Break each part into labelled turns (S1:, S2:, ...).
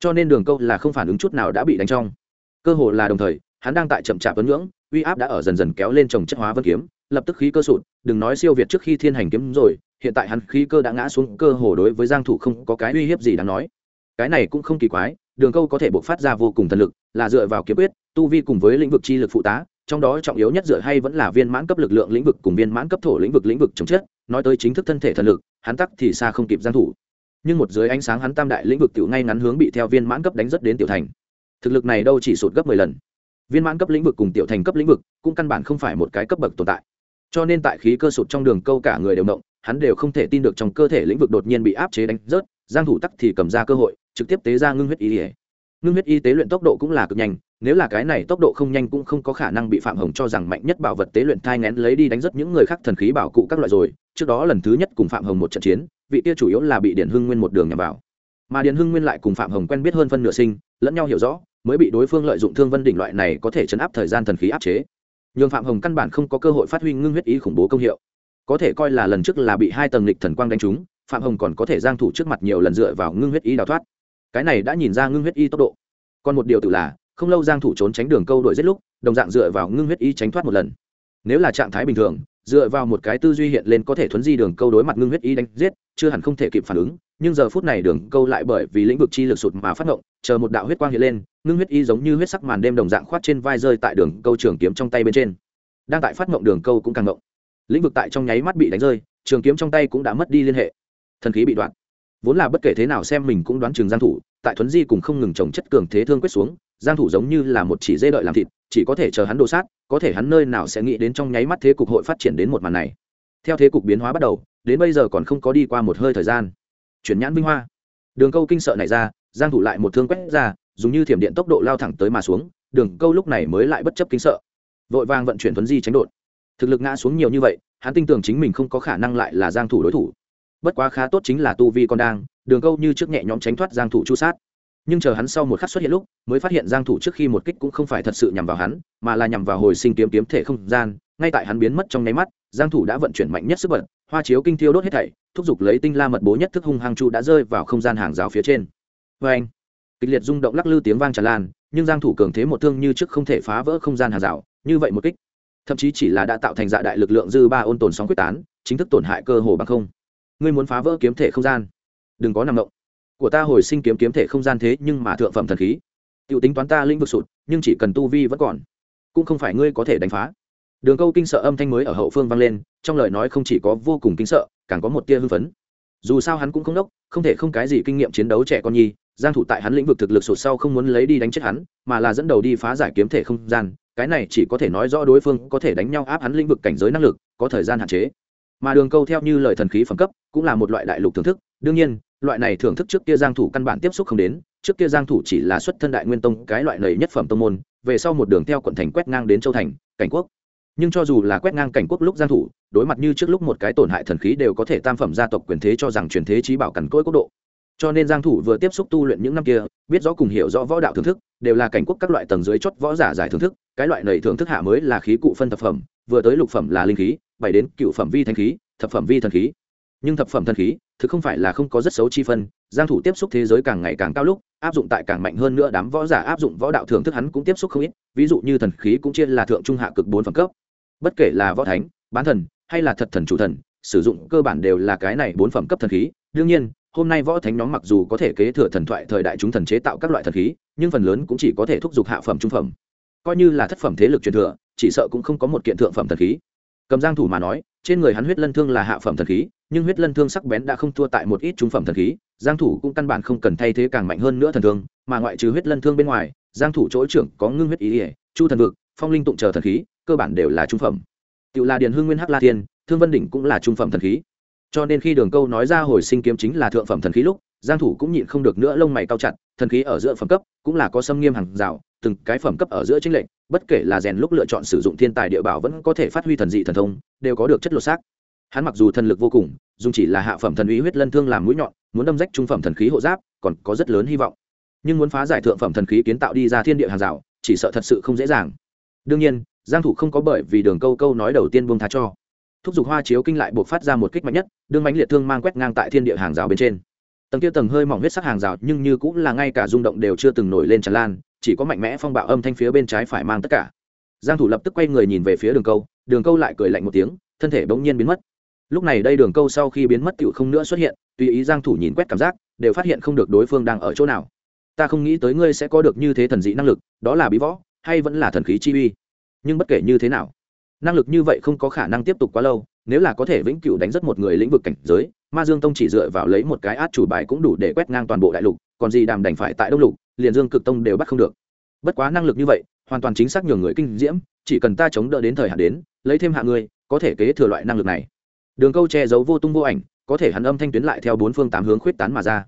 S1: cho nên đường câu là không phản ứng chút nào đã bị đánh trong. Cơ hồ là đồng thời, hắn đang tại chậm chạp vấn ngưỡng, uy áp đã ở dần dần kéo lên trồng chất hóa vân kiếm, lập tức khí cơ sụt, đừng nói siêu việt trước khi thiên hành kiếm rồi, hiện tại hắn khí cơ đã ngã xuống, cơ hồ đối với giang thủ không có cái uy hiếp gì đáng nói. Cái này cũng không kỳ quái, đường câu có thể bộc phát ra vô cùng thần lực, là dựa vào kiếm quyết, tu vi cùng với lĩnh vực chi lực phụ tá, trong đó trọng yếu nhất dựa hay vẫn là viên mãn cấp lực lượng lĩnh vực cùng viên mãn cấp thổ lĩnh vực lĩnh vực chống chết nói tới chính thức thân thể thần lực, hắn tắc thì xa không kịp giang thủ nhưng một dưới ánh sáng hắn tam đại lĩnh vực tiểu ngay ngắn hướng bị theo viên mãn cấp đánh rất đến tiểu thành. Thực lực này đâu chỉ sụt gấp 10 lần. Viên mãn cấp lĩnh vực cùng tiểu thành cấp lĩnh vực cũng căn bản không phải một cái cấp bậc tồn tại. Cho nên tại khí cơ sụt trong đường câu cả người đều động, hắn đều không thể tin được trong cơ thể lĩnh vực đột nhiên bị áp chế đánh rớt, giang thủ tắc thì cầm ra cơ hội, trực tiếp tế ra ngưng huyết y ngưng huyết y tế luyện tốc độ cũng là cực nhanh, nếu là cái này tốc độ không nhanh cũng không có khả năng bị phạm hồng cho rằng mạnh nhất bảo vật tế luyện thai ngén lấy đi đánh rất những người khác thần khí bảo cụ các loại rồi trước đó lần thứ nhất cùng phạm hồng một trận chiến, vị kia chủ yếu là bị điện hưng nguyên một đường nhằm vào. Mà điện hưng nguyên lại cùng phạm hồng quen biết hơn phân nửa sinh, lẫn nhau hiểu rõ, mới bị đối phương lợi dụng thương vân đỉnh loại này có thể chấn áp thời gian thần khí áp chế. Nhường phạm hồng căn bản không có cơ hội phát huy ngưng huyết ý khủng bố công hiệu. Có thể coi là lần trước là bị hai tầng lịch thần quang đánh trúng, phạm hồng còn có thể giang thủ trước mặt nhiều lần dựa vào ngưng huyết ý đào thoát. Cái này đã nhìn ra ngưng huyết y tốc độ. Còn một điều tự là, không lâu giang thủ trốn tránh đường câu đuổi giết lúc, đồng dạng dựa vào ngưng huyết y tránh thoát một lần. Nếu là trạng thái bình thường dựa vào một cái tư duy hiện lên có thể thuấn di đường câu đối mặt ngưng huyết y đánh giết, chưa hẳn không thể kịp phản ứng, nhưng giờ phút này đường câu lại bởi vì lĩnh vực chi lực sụt mà phát động, chờ một đạo huyết quang hiện lên, ngưng huyết y giống như huyết sắc màn đêm đồng dạng khoát trên vai rơi tại đường câu trường kiếm trong tay bên trên. Đang tại phát mộng đường câu cũng càng mộng lĩnh vực tại trong nháy mắt bị đánh rơi, trường kiếm trong tay cũng đã mất đi liên hệ. Thần khí bị đoạn. Vốn là bất kể thế nào xem mình cũng đoán trường giang thủ, tại thuấn di cùng không ngừng trồng chất cường thế thương quyết xuống giang thủ giống như là một chỉ dê đợi làm thịt, chỉ có thể chờ hắn đồ sát, có thể hắn nơi nào sẽ nghĩ đến trong nháy mắt thế cục hội phát triển đến một màn này. Theo thế cục biến hóa bắt đầu, đến bây giờ còn không có đi qua một hơi thời gian. Chuyển nhãn vinh hoa. Đường câu kinh sợ này ra, giang thủ lại một thương quét ra, dùng như thiểm điện tốc độ lao thẳng tới mà xuống, đường câu lúc này mới lại bất chấp kinh sợ. Vội vàng vận chuyển thuấn di tránh đột. Thực lực ngã xuống nhiều như vậy, hắn tin tưởng chính mình không có khả năng lại là giang thủ đối thủ. Bất quá khá tốt chính là tu vi còn đang, đường câu như trước nhẹ nhõm tránh thoát giang thủ chu sát nhưng chờ hắn sau một khắc xuất hiện lúc, mới phát hiện giang thủ trước khi một kích cũng không phải thật sự nhằm vào hắn, mà là nhằm vào hồi sinh kiếm kiếm thể không gian. Ngay tại hắn biến mất trong nháy mắt, giang thủ đã vận chuyển mạnh nhất sức bật, hoa chiếu kinh thiêu đốt hết thảy, thúc giục lấy tinh la mật bố nhất thức hung hăng chu đã rơi vào không gian hàng rào phía trên. Với anh kịch liệt rung động lắc lư tiếng vang tràn lan, nhưng giang thủ cường thế một thương như trước không thể phá vỡ không gian hàng rào, như vậy một kích, thậm chí chỉ là đã tạo thành dạ đại lực lượng dư ba ôn tồn sóng quyết tán, chính thức tổn hại cơ hồ bằng không. Ngươi muốn phá vỡ kiếm thể không gian, đừng có nằm động của ta hồi sinh kiếm kiếm thể không gian thế nhưng mà thượng phẩm thần khí. T tính toán ta lĩnh vực sụt, nhưng chỉ cần tu vi vẫn còn, cũng không phải ngươi có thể đánh phá. Đường câu kinh sợ âm thanh mới ở hậu phương vang lên, trong lời nói không chỉ có vô cùng kinh sợ, càng có một tia hưng phấn. Dù sao hắn cũng không đốc, không thể không cái gì kinh nghiệm chiến đấu trẻ con nhi, giang thủ tại hắn lĩnh vực thực lực sụt sau không muốn lấy đi đánh chết hắn, mà là dẫn đầu đi phá giải kiếm thể không gian, cái này chỉ có thể nói rõ đối phương có thể đánh nhau áp hắn lĩnh vực cảnh giới năng lực, có thời gian hạn chế. Mà đường câu theo như lời thần khí phẩm cấp, cũng là một loại đại lục thưởng thức, đương nhiên loại này thưởng thức trước kia giang thủ căn bản tiếp xúc không đến, trước kia giang thủ chỉ là xuất thân đại nguyên tông, cái loại này nhất phẩm tông môn, về sau một đường theo quận thành quét ngang đến châu thành, cảnh quốc. Nhưng cho dù là quét ngang cảnh quốc lúc giang thủ, đối mặt như trước lúc một cái tổn hại thần khí đều có thể tam phẩm gia tộc quyền thế cho rằng truyền thế trí bảo cẩn cỗi quốc độ. Cho nên giang thủ vừa tiếp xúc tu luyện những năm kia, biết rõ cùng hiểu rõ võ đạo thưởng thức, đều là cảnh quốc các loại tầng dưới chót võ giả giải thưởng thức, cái loại này thưởng thức hạ mới là khí cụ phân thập phẩm, vừa tới lục phẩm là linh khí bảy đến cựu phẩm vi thanh khí, thập phẩm vi thần khí nhưng thập phẩm thần khí, thực không phải là không có rất xấu chi phân, giang thủ tiếp xúc thế giới càng ngày càng cao lúc, áp dụng tại càng mạnh hơn nữa đám võ giả áp dụng võ đạo thưởng thức hắn cũng tiếp xúc không ít, ví dụ như thần khí cũng chia là thượng trung hạ cực bốn phẩm cấp. Bất kể là võ thánh, bán thần, hay là thật thần chủ thần, sử dụng cơ bản đều là cái này bốn phẩm cấp thần khí. Đương nhiên, hôm nay võ thánh nhóm mặc dù có thể kế thừa thần thoại thời đại chúng thần chế tạo các loại thần khí, nhưng phần lớn cũng chỉ có thể thúc giục hạ phẩm trung phẩm. Coi như là thất phẩm thế lực truyền thừa, chỉ sợ cũng không có một kiện thượng phẩm thần khí. Cầm giang thủ mà nói, trên người hắn huyết lân thương là hạ phẩm thần khí nhưng huyết lân thương sắc bén đã không thua tại một ít trung phẩm thần khí, giang thủ cũng căn bản không cần thay thế càng mạnh hơn nữa thần thương, mà ngoại trừ huyết lân thương bên ngoài, giang thủ chỗ trưởng có ngưng huyết ý ỉa chu thần vực, phong linh tụng chờ thần khí, cơ bản đều là trung phẩm. Tự là điền hương nguyên hắc la thiên, thương vân đỉnh cũng là trung phẩm thần khí. Cho nên khi đường câu nói ra hồi sinh kiếm chính là thượng phẩm thần khí lúc, giang thủ cũng nhịn không được nữa lông mày cao chặt, thần khí ở giữa phẩm cấp cũng là có xâm nghiêm hàng rào, từng cái phẩm cấp ở giữa chính lệnh bất kể là rèn lúc lựa chọn sử dụng thiên tài địa bảo vẫn có thể phát huy thần dị thần thông, đều có được chất lột xác hắn mặc dù thần lực vô cùng, dùng chỉ là hạ phẩm thần uy huyết lân thương làm mũi nhọn, muốn đâm rách trung phẩm thần khí hộ giáp, còn có rất lớn hy vọng. Nhưng muốn phá giải thượng phẩm thần khí kiến tạo đi ra thiên địa hàng rào, chỉ sợ thật sự không dễ dàng. Đương nhiên, giang thủ không có bởi vì đường câu câu nói đầu tiên buông tha cho. Thúc giục hoa chiếu kinh lại buộc phát ra một kích mạnh nhất, đương mãnh liệt thương mang quét ngang tại thiên địa hàng rào bên trên. Tầng kia tầng hơi mỏng huyết sắc hàng rào nhưng như cũng là ngay cả rung động đều chưa từng nổi lên tràn lan, chỉ có mạnh mẽ phong bạo âm thanh phía bên trái phải mang tất cả. Giang thủ lập tức quay người nhìn về phía đường câu đường câu lại cười lạnh một tiếng, thân thể bỗng nhiên biến mất lúc này đây đường câu sau khi biến mất tựu không nữa xuất hiện, tùy ý giang thủ nhìn quét cảm giác, đều phát hiện không được đối phương đang ở chỗ nào. Ta không nghĩ tới ngươi sẽ có được như thế thần dị năng lực, đó là bí võ, hay vẫn là thần khí chi uy. Nhưng bất kể như thế nào, năng lực như vậy không có khả năng tiếp tục quá lâu, nếu là có thể vĩnh cửu đánh rất một người lĩnh vực cảnh giới, ma dương tông chỉ dựa vào lấy một cái át chủ bài cũng đủ để quét ngang toàn bộ đại lục, còn gì đàm đành phải tại đông lục, liền dương cực tông đều bắt không được. Bất quá năng lực như vậy, hoàn toàn chính xác nhường người kinh diễm, chỉ cần ta chống đỡ đến thời hạn đến, lấy thêm hạ ngươi có thể kế thừa loại năng lực này đường câu che giấu vô tung vô ảnh, có thể hắn âm thanh tuyến lại theo bốn phương tám hướng khuyết tán mà ra.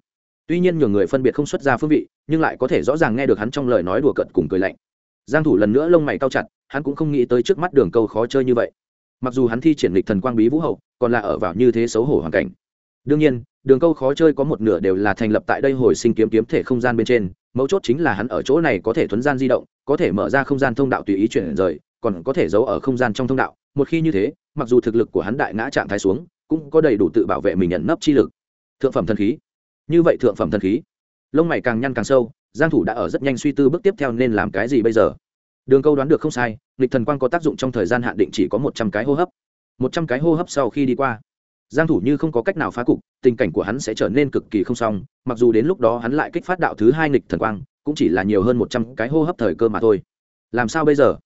S1: Tuy nhiên nhiều người phân biệt không xuất ra phương vị, nhưng lại có thể rõ ràng nghe được hắn trong lời nói đùa cợt cùng cười lạnh. Giang thủ lần nữa lông mày cao chặt, hắn cũng không nghĩ tới trước mắt đường câu khó chơi như vậy. Mặc dù hắn thi triển lịch thần quang bí vũ hậu, còn là ở vào như thế xấu hổ hoàn cảnh. Đương nhiên, đường câu khó chơi có một nửa đều là thành lập tại đây hồi sinh kiếm kiếm thể không gian bên trên, mấu chốt chính là hắn ở chỗ này có thể thuấn gian di động, có thể mở ra không gian thông đạo tùy ý chuyển rời, còn có thể giấu ở không gian trong thông đạo một khi như thế, mặc dù thực lực của hắn đại ngã trạng thái xuống, cũng có đầy đủ tự bảo vệ mình nhận nấp chi lực. Thượng phẩm thần khí. Như vậy thượng phẩm thần khí, lông mày càng nhăn càng sâu, giang thủ đã ở rất nhanh suy tư bước tiếp theo nên làm cái gì bây giờ. Đường câu đoán được không sai, nghịch thần quang có tác dụng trong thời gian hạn định chỉ có một trăm cái hô hấp. Một trăm cái hô hấp sau khi đi qua, giang thủ như không có cách nào phá cục, tình cảnh của hắn sẽ trở nên cực kỳ không xong, mặc dù đến lúc đó hắn lại kích phát đạo thứ hai nghịch thần quang, cũng chỉ là nhiều hơn một trăm cái hô hấp thời cơ mà thôi. Làm sao bây giờ?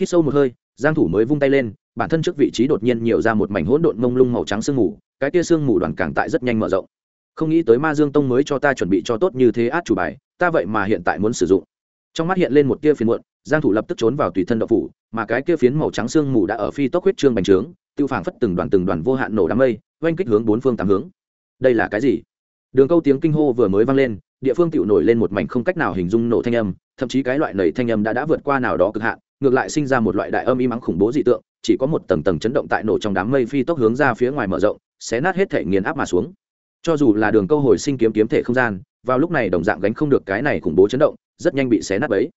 S1: Hít sâu một hơi giang thủ mới vung tay lên, bản thân trước vị trí đột nhiên nhiều ra một mảnh hỗn độn mông lung màu trắng sương mù, cái kia sương mù đoàn càng tại rất nhanh mở rộng. Không nghĩ tới ma dương tông mới cho ta chuẩn bị cho tốt như thế át chủ bài, ta vậy mà hiện tại muốn sử dụng. Trong mắt hiện lên một tia phiền muộn, giang thủ lập tức trốn vào tùy thân đậu phủ, mà cái kia phiến màu trắng sương mù đã ở phi tốc huyết trương bành trướng, tiêu phảng phất từng đoàn từng đoàn vô hạn nổ đám mây, oanh kích hướng bốn phương tám hướng. Đây là cái gì? Đường câu tiếng kinh hô vừa mới vang lên, địa phương tiểu nổi lên một mảnh không cách nào hình dung nổ thanh âm, thậm chí cái loại nảy thanh âm đã đã vượt qua nào đó cực hạn ngược lại sinh ra một loại đại âm y mắng khủng bố dị tượng, chỉ có một tầng tầng chấn động tại nổ trong đám mây phi tốc hướng ra phía ngoài mở rộng, xé nát hết thể nghiền áp mà xuống. Cho dù là đường câu hồi sinh kiếm kiếm thể không gian, vào lúc này đồng dạng gánh không được cái này khủng bố chấn động, rất nhanh bị xé nát bấy.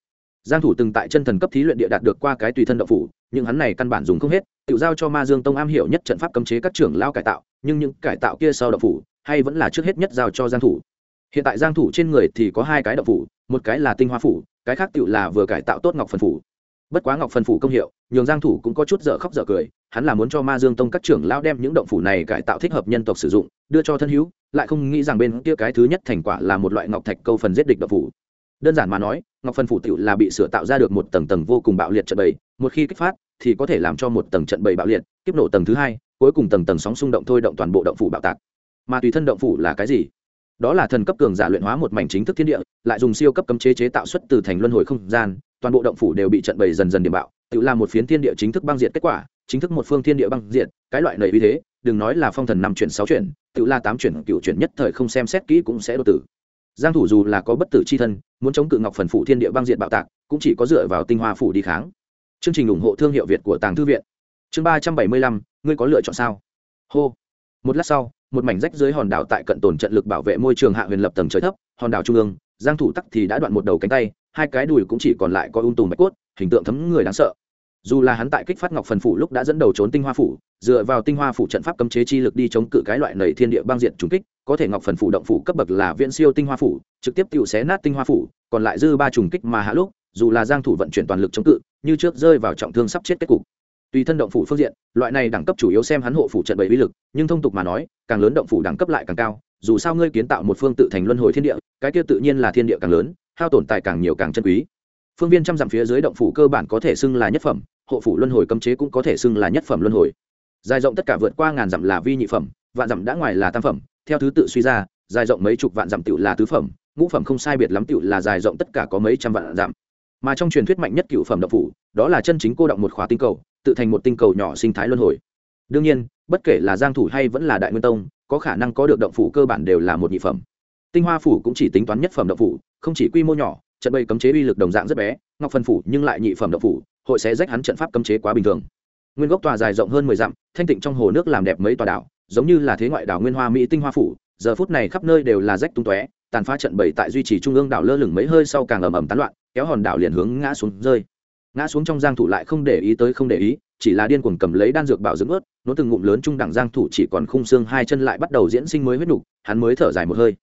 S1: Giang thủ từng tại chân thần cấp thí luyện địa đạt được qua cái tùy thân động phủ, nhưng hắn này căn bản dùng không hết, tự giao cho ma dương tông am hiểu nhất trận pháp cấm chế các trưởng lao cải tạo, nhưng những cải tạo kia sau động phủ, hay vẫn là trước hết nhất giao cho giang thủ. Hiện tại giang thủ trên người thì có hai cái động phủ, một cái là tinh hoa phủ, cái khác tự là vừa cải tạo tốt ngọc phần phủ bất quá ngọc phần phủ công hiệu, nhường giang thủ cũng có chút dở khóc dở cười, hắn là muốn cho ma dương tông các trưởng lao đem những động phủ này cải tạo thích hợp nhân tộc sử dụng, đưa cho thân hữu, lại không nghĩ rằng bên kia cái thứ nhất thành quả là một loại ngọc thạch câu phần giết địch động phủ. Đơn giản mà nói, ngọc phần phủ tiểu là bị sửa tạo ra được một tầng tầng vô cùng bạo liệt trận bầy, một khi kích phát thì có thể làm cho một tầng trận bầy bạo liệt tiếp nổ tầng thứ hai, cuối cùng tầng tầng sóng xung động thôi động toàn bộ động phủ bạo tạc. Mà tùy thân động phủ là cái gì? Đó là thần cấp cường giả luyện hóa một mảnh chính thức thiên địa, lại dùng siêu cấp cấm chế chế tạo xuất từ thành luân hồi không gian toàn bộ động phủ đều bị trận bầy dần dần điểm bạo, tự là một phiến thiên địa chính thức băng diện kết quả, chính thức một phương thiên địa băng diện cái loại nầy uy thế, đừng nói là phong thần năm chuyển, sáu chuyển, tự là tám chuyển, cựu chuyển nhất thời không xem xét kỹ cũng sẽ đột tử. Giang thủ dù là có bất tử chi thân, muốn chống cự ngọc phần phủ thiên địa băng diện bạo tạc, cũng chỉ có dựa vào tinh hoa phủ đi kháng. Chương trình ủng hộ thương hiệu việt của tàng thư viện. Chương ba trăm bảy mươi lăm, ngươi có lựa chọn sao? Hô. Một lát sau, một mảnh rách dưới hòn đảo tại cận tồn trận lực bảo vệ môi trường hạ huyền lập tầng trời thấp, hòn đảo trung ương giang thủ tắc thì đã đoạn một đầu cánh tay, hai cái đùi cũng chỉ còn lại có ung tùm bạch cốt, hình tượng thấm người đáng sợ. Dù là hắn tại kích phát ngọc phần phủ lúc đã dẫn đầu trốn tinh hoa phủ, dựa vào tinh hoa phủ trận pháp cấm chế chi lực đi chống cự cái loại nầy thiên địa băng diện trùng kích, có thể ngọc phần phủ động phủ cấp bậc là viễn siêu tinh hoa phủ, trực tiếp tự xé nát tinh hoa phủ, còn lại dư ba trùng kích mà hạ lúc, dù là giang thủ vận chuyển toàn lực chống cự, như trước rơi vào trọng thương sắp chết kết cục. Tùy thân động phủ phương diện, loại này đẳng cấp chủ yếu xem hắn hộ phủ trận bảy uy lực, nhưng thông tục mà nói, càng lớn động phủ đẳng cấp lại càng cao dù sao ngươi kiến tạo một phương tự thành luân hồi thiên địa, cái kia tự nhiên là thiên địa càng lớn, hao tổn tài càng nhiều càng chân quý. Phương viên trăm dặm phía dưới động phủ cơ bản có thể xưng là nhất phẩm, hộ phủ luân hồi cấm chế cũng có thể xưng là nhất phẩm luân hồi. Dài rộng tất cả vượt qua ngàn dặm là vi nhị phẩm, vạn dặm đã ngoài là tam phẩm, theo thứ tự suy ra, dài rộng mấy chục vạn dặm tựu là tứ phẩm, ngũ phẩm không sai biệt lắm tựu là dài rộng tất cả có mấy trăm vạn dặm. Mà trong truyền thuyết mạnh nhất cựu phẩm động phủ, đó là chân chính cô động một khóa tinh cầu, tự thành một tinh cầu nhỏ sinh thái luân hồi. Đương nhiên, bất kể là giang thủ hay vẫn là đại nguyên tông có khả năng có được động phủ cơ bản đều là một nhị phẩm. Tinh hoa phủ cũng chỉ tính toán nhất phẩm động phủ, không chỉ quy mô nhỏ, trận bày cấm chế uy lực đồng dạng rất bé, ngọc phân phủ nhưng lại nhị phẩm động phủ, hội sẽ rách hắn trận pháp cấm chế quá bình thường. Nguyên gốc tòa dài rộng hơn mười dặm, thanh tịnh trong hồ nước làm đẹp mấy tòa đảo, giống như là thế ngoại đảo nguyên hoa mỹ tinh hoa phủ, giờ phút này khắp nơi đều là rách tung tóe, tàn phá trận bày tại duy trì trung ương đảo lơ lửng mấy hơi sau càng ầm ầm tán loạn, kéo hòn đảo liền hướng ngã xuống rơi. Ngã xuống trong giang thủ lại không để ý tới không để ý chỉ là điên cuồng cầm lấy đan dược bảo dưỡng ướt nó từng ngụm lớn trung đẳng giang thủ chỉ còn khung xương hai chân lại bắt đầu diễn sinh mới huyết nục, hắn mới thở dài một hơi.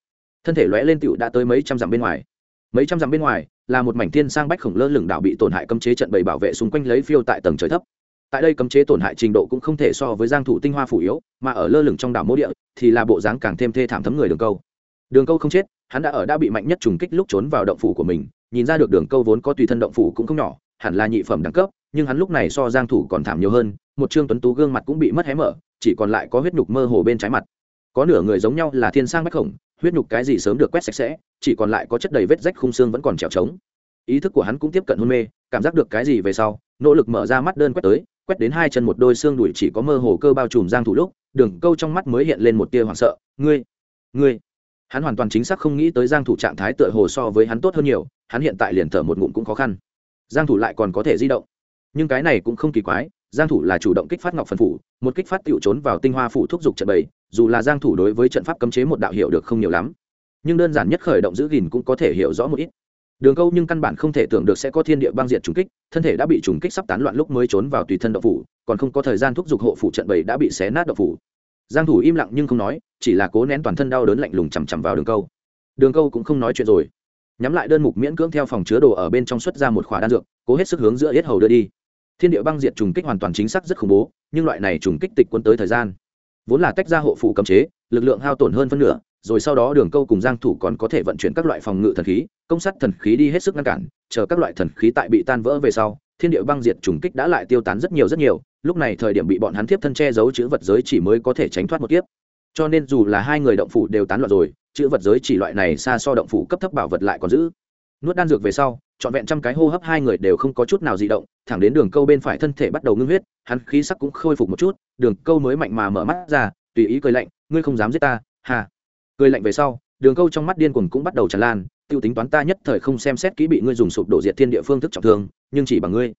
S1: Thân thể lóe lên tựu đã tới mấy trăm dặm bên ngoài. Mấy trăm dặm bên ngoài, là một mảnh thiên sang bách khổng lơ lửng đảo bị tổn hại cấm chế trận bầy bảo vệ xung quanh lấy phiêu tại tầng trời thấp. Tại đây cấm chế tổn hại trình độ cũng không thể so với giang thủ tinh hoa phủ yếu, mà ở lơ lửng trong đảo mô địa thì là bộ dáng càng thêm thê thảm thấm người đường câu. Đường câu không chết, hắn đã ở đã bị mạnh nhất trùng kích lúc trốn vào động phủ của mình, nhìn ra được đường câu vốn có tùy thân động phủ cũng không nhỏ, hẳn là nhị phẩm đẳng cấp nhưng hắn lúc này so giang thủ còn thảm nhiều hơn, một trương tuấn tú gương mặt cũng bị mất hé mở, chỉ còn lại có huyết nhục mơ hồ bên trái mặt. Có nửa người giống nhau là thiên sang bách khổng huyết nhục cái gì sớm được quét sạch sẽ, chỉ còn lại có chất đầy vết rách khung xương vẫn còn trèo trống. Ý thức của hắn cũng tiếp cận hôn mê, cảm giác được cái gì về sau, nỗ lực mở ra mắt đơn quét tới, quét đến hai chân một đôi xương đùi chỉ có mơ hồ cơ bao trùm giang thủ lúc, đường câu trong mắt mới hiện lên một tia hoảng sợ, ngươi ngươi. Hắn hoàn toàn chính xác không nghĩ tới giang thủ trạng thái tựa hồ so với hắn tốt hơn nhiều, hắn hiện tại liền thở một ngụm cũng khó khăn. Giang thủ lại còn có thể di động nhưng cái này cũng không kỳ quái, giang thủ là chủ động kích phát ngọc phần phủ, một kích phát tiểu trốn vào tinh hoa phủ thúc dục trận bầy, dù là giang thủ đối với trận pháp cấm chế một đạo hiểu được không nhiều lắm. Nhưng đơn giản nhất khởi động giữ gìn cũng có thể hiểu rõ một ít. Đường câu nhưng căn bản không thể tưởng được sẽ có thiên địa băng diệt trùng kích, thân thể đã bị trùng kích sắp tán loạn lúc mới trốn vào tùy thân động phủ, còn không có thời gian thúc giục hộ phủ trận bầy đã bị xé nát động phủ. Giang thủ im lặng nhưng không nói, chỉ là cố nén toàn thân đau đớn lạnh lùng chằm chằm vào đường câu. Đường câu cũng không nói chuyện rồi. Nhắm lại đơn mục miễn cưỡng theo phòng chứa đồ ở bên trong xuất ra một khỏa đan dược, cố hết sức hướng giữa yết hầu đưa đi thiên địa băng diệt trùng kích hoàn toàn chính xác rất khủng bố, nhưng loại này trùng kích tịch quân tới thời gian. Vốn là tách ra hộ phụ cấm chế, lực lượng hao tổn hơn phân nửa, rồi sau đó đường câu cùng giang thủ còn có thể vận chuyển các loại phòng ngự thần khí, công sắt thần khí đi hết sức ngăn cản, chờ các loại thần khí tại bị tan vỡ về sau, thiên địa băng diệt trùng kích đã lại tiêu tán rất nhiều rất nhiều, lúc này thời điểm bị bọn hắn tiếp thân che giấu chữ vật giới chỉ mới có thể tránh thoát một kiếp. Cho nên dù là hai người động phủ đều tán loạn rồi, chữ vật giới chỉ loại này xa so động phủ cấp thấp bảo vật lại còn giữ. Nuốt đan dược về sau trọn vẹn trăm cái hô hấp hai người đều không có chút nào di động, thẳng đến đường câu bên phải thân thể bắt đầu ngưng huyết, hắn khí sắc cũng khôi phục một chút, đường câu mới mạnh mà mở mắt ra, tùy ý cười lạnh, ngươi không dám giết ta, hà. Cười lạnh về sau, đường câu trong mắt điên cuồng cũng bắt đầu tràn lan, tiêu tính toán ta nhất thời không xem xét kỹ bị ngươi dùng sụp đổ diệt thiên địa phương thức trọng thương, nhưng chỉ bằng ngươi.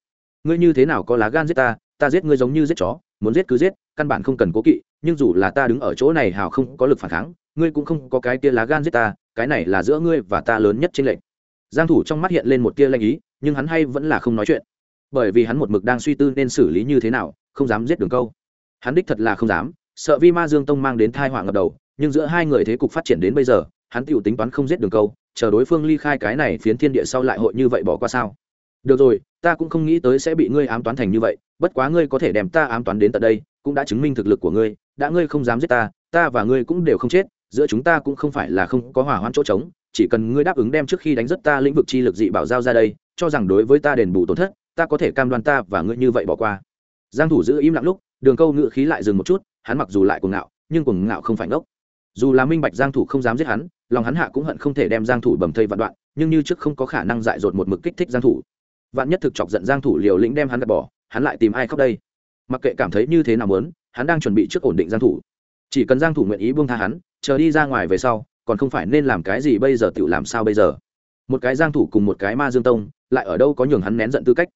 S1: Ngươi như thế nào có lá gan giết ta ta giết ngươi giống như giết chó, muốn giết cứ giết, căn bản không cần cố kỵ, nhưng dù là ta đứng ở chỗ này hào không có lực phản kháng, ngươi cũng không có cái tia lá gan giết ta, cái này là giữa ngươi và ta lớn nhất trên lệnh giang thủ trong mắt hiện lên một tia lanh ý, nhưng hắn hay vẫn là không nói chuyện. Bởi vì hắn một mực đang suy tư nên xử lý như thế nào, không dám giết đường câu. Hắn đích thật là không dám, sợ vi ma dương tông mang đến thai họa ngập đầu, nhưng giữa hai người thế cục phát triển đến bây giờ, hắn tiểu tính toán không giết đường câu, chờ đối phương ly khai cái này phiến thiên địa sau lại hội như vậy bỏ qua sao? Được rồi, ta cũng không nghĩ tới sẽ bị ngươi ám toán thành như vậy, bất quá ngươi có thể đem ta ám toán đến tận đây, cũng đã chứng minh thực lực của ngươi, đã ngươi không dám giết ta ta và ngươi cũng đều không chết, giữa chúng ta cũng không phải là không có hỏa hoãn chỗ trống chỉ cần ngươi đáp ứng đem trước khi đánh rất ta lĩnh vực chi lực dị bảo giao ra đây, cho rằng đối với ta đền bù tổn thất, ta có thể cam đoan ta và ngươi như vậy bỏ qua. Giang thủ giữ im lặng lúc, đường câu ngựa khí lại dừng một chút, hắn mặc dù lại cuồng ngạo, nhưng cuồng ngạo không phải ngốc. Dù là minh bạch giang thủ không dám giết hắn, lòng hắn hạ cũng hận không thể đem giang thủ bầm thây vạn đoạn, nhưng như trước không có khả năng dại dột một mực kích thích giang thủ. Vạn nhất thực chọc giận giang thủ liều lĩnh đem hắn gạt bỏ, hắn lại tìm ai khóc đây? Mặc kệ cảm thấy như thế nào muốn, hắn đang chuẩn bị trước ổn định giang thủ. Chỉ cần giang thủ nguyện ý buông tha hắn, chờ đi ra ngoài về sau còn không phải nên làm cái gì bây giờ tự làm sao bây giờ? Một cái giang thủ cùng một cái ma dương tông, lại ở đâu có nhường hắn nén giận tư cách?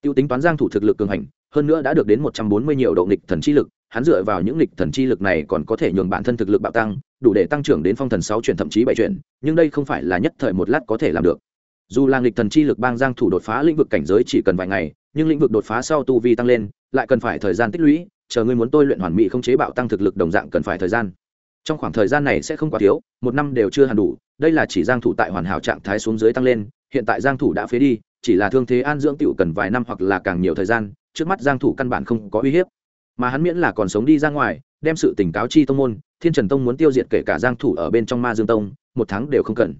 S1: Tiêu tính toán giang thủ thực lực cường hành, hơn nữa đã được đến 140 nhiều độ nghịch thần chi lực, hắn dựa vào những nghịch thần chi lực này còn có thể nhường bản thân thực lực bạo tăng, đủ để tăng trưởng đến phong thần 6 chuyển thậm chí 7 chuyển, nhưng đây không phải là nhất thời một lát có thể làm được. Dù là nghịch thần chi lực bang giang thủ đột phá lĩnh vực cảnh giới chỉ cần vài ngày, nhưng lĩnh vực đột phá sau tu vi tăng lên, lại cần phải thời gian tích lũy, chờ ngươi muốn tôi luyện hoàn mỹ không chế bạo tăng thực lực đồng dạng cần phải thời gian trong khoảng thời gian này sẽ không quá thiếu, một năm đều chưa hẳn đủ, đây là chỉ giang thủ tại hoàn hảo trạng thái xuống dưới tăng lên, hiện tại giang thủ đã phế đi, chỉ là thương thế an dưỡng tiểu cần vài năm hoặc là càng nhiều thời gian, trước mắt giang thủ căn bản không có uy hiếp. Mà hắn miễn là còn sống đi ra ngoài, đem sự tỉnh cáo chi tông môn, thiên trần tông muốn tiêu diệt kể cả giang thủ ở bên trong ma dương tông, một tháng đều không cần.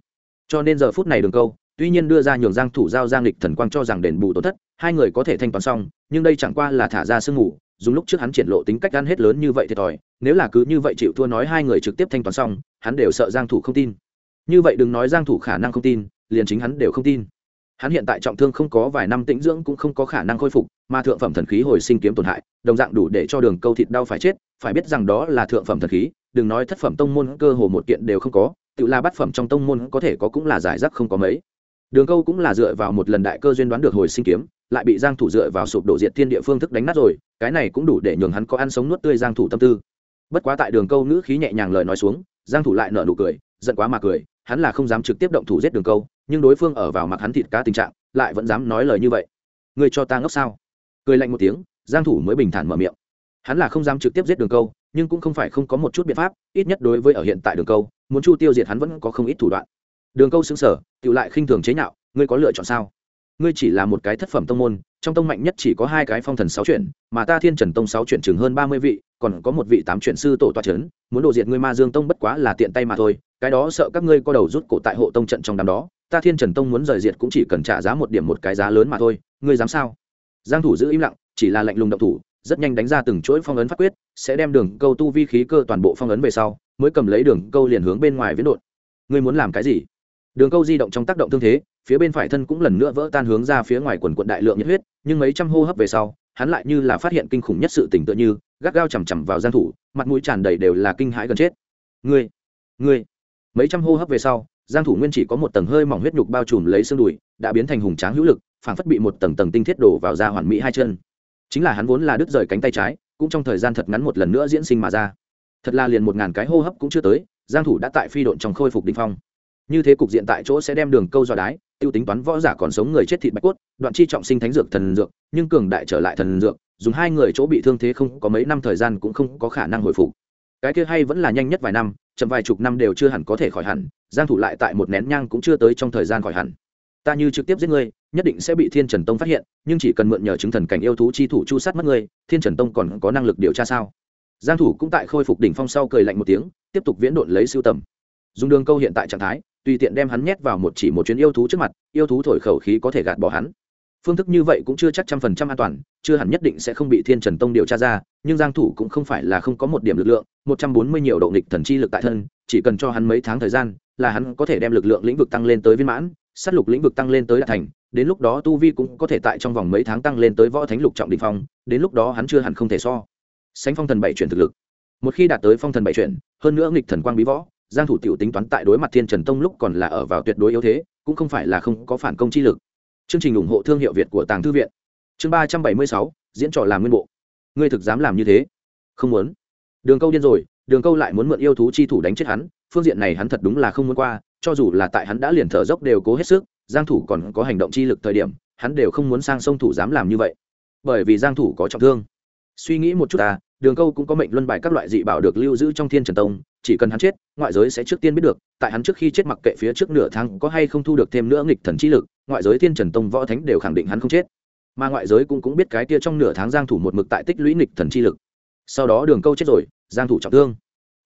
S1: Cho nên giờ phút này đường câu, tuy nhiên đưa ra nhường giang thủ giao giang lịch thần quang cho rằng đền bù tổn thất, hai người có thể thanh toán xong, nhưng đây chẳng qua là thả ra sương ngủ dùng lúc trước hắn triển lộ tính cách ăn hết lớn như vậy thiệt thòi nếu là cứ như vậy chịu thua nói hai người trực tiếp thanh toán xong, hắn đều sợ giang thủ không tin. Như vậy đừng nói giang thủ khả năng không tin, liền chính hắn đều không tin. Hắn hiện tại trọng thương không có vài năm tĩnh dưỡng cũng không có khả năng khôi phục, mà thượng phẩm thần khí hồi sinh kiếm tổn hại, đồng dạng đủ để cho đường câu thịt đau phải chết, phải biết rằng đó là thượng phẩm thần khí, đừng nói thất phẩm tông môn cơ hồ một kiện đều không có, tự là bát phẩm trong tông môn có thể có cũng là giải rác không có mấy. Đường câu cũng là dựa vào một lần đại cơ duyên đoán được hồi sinh kiếm, lại bị giang thủ dựa vào sụp đổ diệt thiên địa phương thức đánh nát rồi, cái này cũng đủ để nhường hắn có ăn sống nuốt tươi giang thủ tâm tư bất quá tại đường câu ngữ khí nhẹ nhàng lời nói xuống, giang thủ lại nở nụ cười, giận quá mà cười, hắn là không dám trực tiếp động thủ giết đường câu, nhưng đối phương ở vào mặt hắn thịt cá tình trạng, lại vẫn dám nói lời như vậy. Ngươi cho ta ngốc sao? Cười lạnh một tiếng, giang thủ mới bình thản mở miệng. Hắn là không dám trực tiếp giết đường câu, nhưng cũng không phải không có một chút biện pháp, ít nhất đối với ở hiện tại đường câu, muốn chu tiêu diệt hắn vẫn có không ít thủ đoạn. Đường câu xứng sở tự lại khinh thường chế nhạo, ngươi có lựa chọn sao? Ngươi chỉ là một cái thất phẩm tông môn trong tông mạnh nhất chỉ có hai cái phong thần sáu chuyển, mà ta thiên trần tông sáu chuyển chừng hơn ba mươi vị, còn có một vị tám chuyển sư tổ toa c h ấ n muốn đồ diệt ngươi ma dương tông bất quá là tiện tay mà thôi, cái đó sợ các ngươi có đầu rút cổ tại hộ tông trận trong đám đó, ta thiên trần tông muốn rời diệt cũng chỉ cần trả giá một điểm một cái giá lớn mà thôi, ngươi dám sao? Giang thủ giữ im lặng, chỉ là lạnh lùng động thủ, rất nhanh đánh ra từng chuỗi phong ấn phát quyết, sẽ đem đường câu tu vi khí cơ toàn bộ phong ấn về sau, mới cầm lấy đường câu liền hướng bên ngoài viễn đột ngươi muốn làm cái gì? Đường câu di động trong tác động thương thế phía bên phải thân cũng lần nữa vỡ tan hướng ra phía ngoài quần quận đại lượng nhiệt huyết, nhưng mấy trăm hô hấp về sau, hắn lại như là phát hiện kinh khủng nhất sự tỉnh tựa như, gắt gao chằm chằm vào giang thủ, mặt mũi tràn đầy đều là kinh hãi gần chết. Ngươi ngươi. Mấy trăm hô hấp về sau, giang thủ nguyên chỉ có một tầng hơi mỏng huyết nhục bao trùm lấy xương đùi, đã biến thành hùng tráng hữu lực, phảng phất bị một tầng tầng tinh thiết đổ vào da hoàn mỹ hai chân. Chính là hắn vốn là đứt rời cánh tay trái, cũng trong thời gian thật ngắn một lần nữa diễn sinh mà ra. Thật là liền một ngàn cái hô hấp cũng chưa tới, giang thủ đã tại phi độn trong khôi phục đỉnh phong. Như thế cục diện tại chỗ sẽ đem đường câu dọa đái tiêu tính toán võ giả còn sống người chết thịt bạch cốt, đoạn chi trọng sinh thánh dược thần dược, nhưng cường đại trở lại thần dược, dùng hai người chỗ bị thương thế không có mấy năm thời gian cũng không có khả năng hồi phục. Cái kia hay vẫn là nhanh nhất vài năm, chậm vài chục năm đều chưa hẳn có thể khỏi hẳn, giang thủ lại tại một nén nhang cũng chưa tới trong thời gian khỏi hẳn. Ta như trực tiếp giết ngươi, nhất định sẽ bị thiên trần tông phát hiện, nhưng chỉ cần mượn nhờ chứng thần cảnh yêu thú chi thủ chu sát mất ngươi, thiên trần tông còn có năng lực điều tra sao? Giang thủ cũng tại khôi phục đỉnh phong sau cười lạnh một tiếng, tiếp tục viễn độn lấy siêu tầm. Dùng đường câu hiện tại trạng thái tùy tiện đem hắn nhét vào một chỉ một chuyến yêu thú trước mặt, yêu thú thổi khẩu khí có thể gạt bỏ hắn. Phương thức như vậy cũng chưa chắc trăm phần trăm an toàn, chưa hẳn nhất định sẽ không bị thiên trần tông điều tra ra, nhưng giang thủ cũng không phải là không có một điểm lực lượng, một trăm bốn mươi nhiều độ nghịch thần chi lực tại thân, chỉ cần cho hắn mấy tháng thời gian, là hắn có thể đem lực lượng lĩnh vực tăng lên tới viên mãn, sát lục lĩnh vực tăng lên tới đại thành, đến lúc đó tu vi cũng có thể tại trong vòng mấy tháng tăng lên tới võ thánh lục trọng đỉnh phong, đến lúc đó hắn chưa hẳn không thể so. Sánh phong thần bảy chuyển thực lực. Một khi đạt tới phong thần bảy chuyển, hơn nữa nghịch thần quang bí võ giang thủ tiểu tính toán tại đối mặt thiên trần tông lúc còn là ở vào tuyệt đối yếu thế, cũng không phải là không có phản công chi lực. Chương trình ủng hộ thương hiệu việt của tàng thư viện. Chương ba trăm bảy mươi sáu, diễn trò làm nguyên bộ. Ngươi thực dám làm như thế? Không muốn. Đường câu điên rồi, đường câu lại muốn mượn yêu thú chi thủ đánh chết hắn, phương diện này hắn thật đúng là không muốn qua, cho dù là tại hắn đã liền thở dốc đều cố hết sức, giang thủ còn có hành động chi lực thời điểm, hắn đều không muốn sang sông thủ dám làm như vậy. Bởi vì giang thủ có trọng thương suy nghĩ một chút ta, đường câu cũng có mệnh luân bài các loại dị bảo được lưu giữ trong thiên trần tông, chỉ cần hắn chết, ngoại giới sẽ trước tiên biết được, tại hắn trước khi chết mặc kệ phía trước nửa tháng có hay không thu được thêm nữa nghịch thần chi lực, ngoại giới thiên trần tông võ thánh đều khẳng định hắn không chết. Mà ngoại giới cũng cũng biết cái kia trong nửa tháng giang thủ một mực tại tích lũy nghịch thần chi lực. Sau đó đường câu chết rồi, giang thủ trọng thương.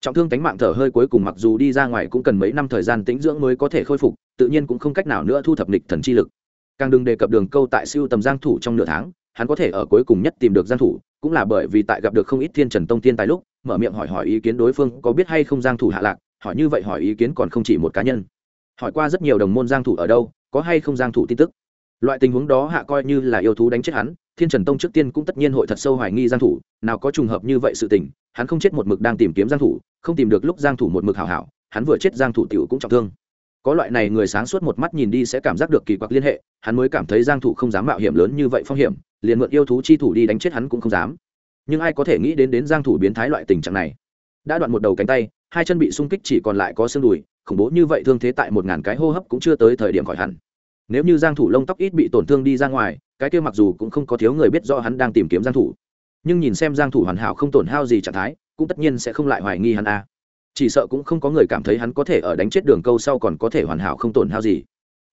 S1: Trọng thương tánh mạng thở hơi cuối cùng mặc dù đi ra ngoài cũng cần mấy năm thời gian tĩnh dưỡng mới có thể khôi phục, tự nhiên cũng không cách nào nữa thu thập nghịch thần chi lực. Càng đừng đề cập đường câu tại siêu tầm giang thủ trong nửa tháng, hắn có thể ở cuối cùng nhất tìm được giang thủ cũng là bởi vì tại gặp được không ít thiên trần tông tiên tài lúc, mở miệng hỏi hỏi ý kiến đối phương có biết hay không giang thủ hạ lạc, hỏi như vậy hỏi ý kiến còn không chỉ một cá nhân. Hỏi qua rất nhiều đồng môn giang thủ ở đâu, có hay không giang thủ tin tức. Loại tình huống đó hạ coi như là yêu thú đánh chết hắn, thiên trần tông trước tiên cũng tất nhiên hội thật sâu hoài nghi giang thủ, nào có trùng hợp như vậy sự tình, hắn không chết một mực đang tìm kiếm giang thủ, không tìm được lúc giang thủ một mực hảo hảo, hắn vừa chết giang thủ tiểu cũng trọng thương có loại này người sáng suốt một mắt nhìn đi sẽ cảm giác được kỳ quặc liên hệ, hắn mới cảm thấy giang thủ không dám mạo hiểm lớn như vậy phong hiểm, liền mượn yêu thú chi thủ đi đánh chết hắn cũng không dám. Nhưng ai có thể nghĩ đến đến giang thủ biến thái loại tình trạng này? Đã đoạn một đầu cánh tay, hai chân bị xung kích chỉ còn lại có xương đùi, khủng bố như vậy thương thế tại một ngàn cái hô hấp cũng chưa tới thời điểm khỏi hẳn. Nếu như giang thủ lông tóc ít bị tổn thương đi ra ngoài, cái kia mặc dù cũng không có thiếu người biết rõ hắn đang tìm kiếm giang thủ. Nhưng nhìn xem giang thủ hoàn hảo không tổn hao gì trạng thái, cũng tất nhiên sẽ không lại hoài nghi hắn a chỉ sợ cũng không có người cảm thấy hắn có thể ở đánh chết đường câu sau còn có thể hoàn hảo không tổn hao gì.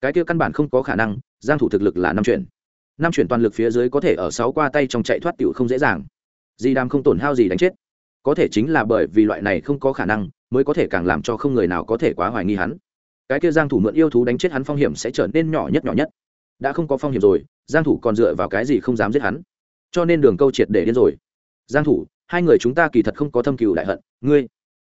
S1: Cái kia căn bản không có khả năng, giang thủ thực lực là năm chuyển. Năm chuyển toàn lực phía dưới có thể ở sáu qua tay trong chạy thoát tiểu không dễ dàng. Di đam không tổn hao gì đánh chết. Có thể chính là bởi vì loại này không có khả năng, mới có thể càng làm cho không người nào có thể quá hoài nghi hắn. Cái kia giang thủ mượn yêu thú đánh chết hắn phong hiểm sẽ trở nên nhỏ nhất nhỏ nhất. Đã không có phong hiểm rồi, giang thủ còn dựa vào cái gì không dám giết hắn? Cho nên đường câu triệt để điên rồi. Giang thủ, hai người chúng ta kỳ thật không có thâm cừu đại hận, ngươi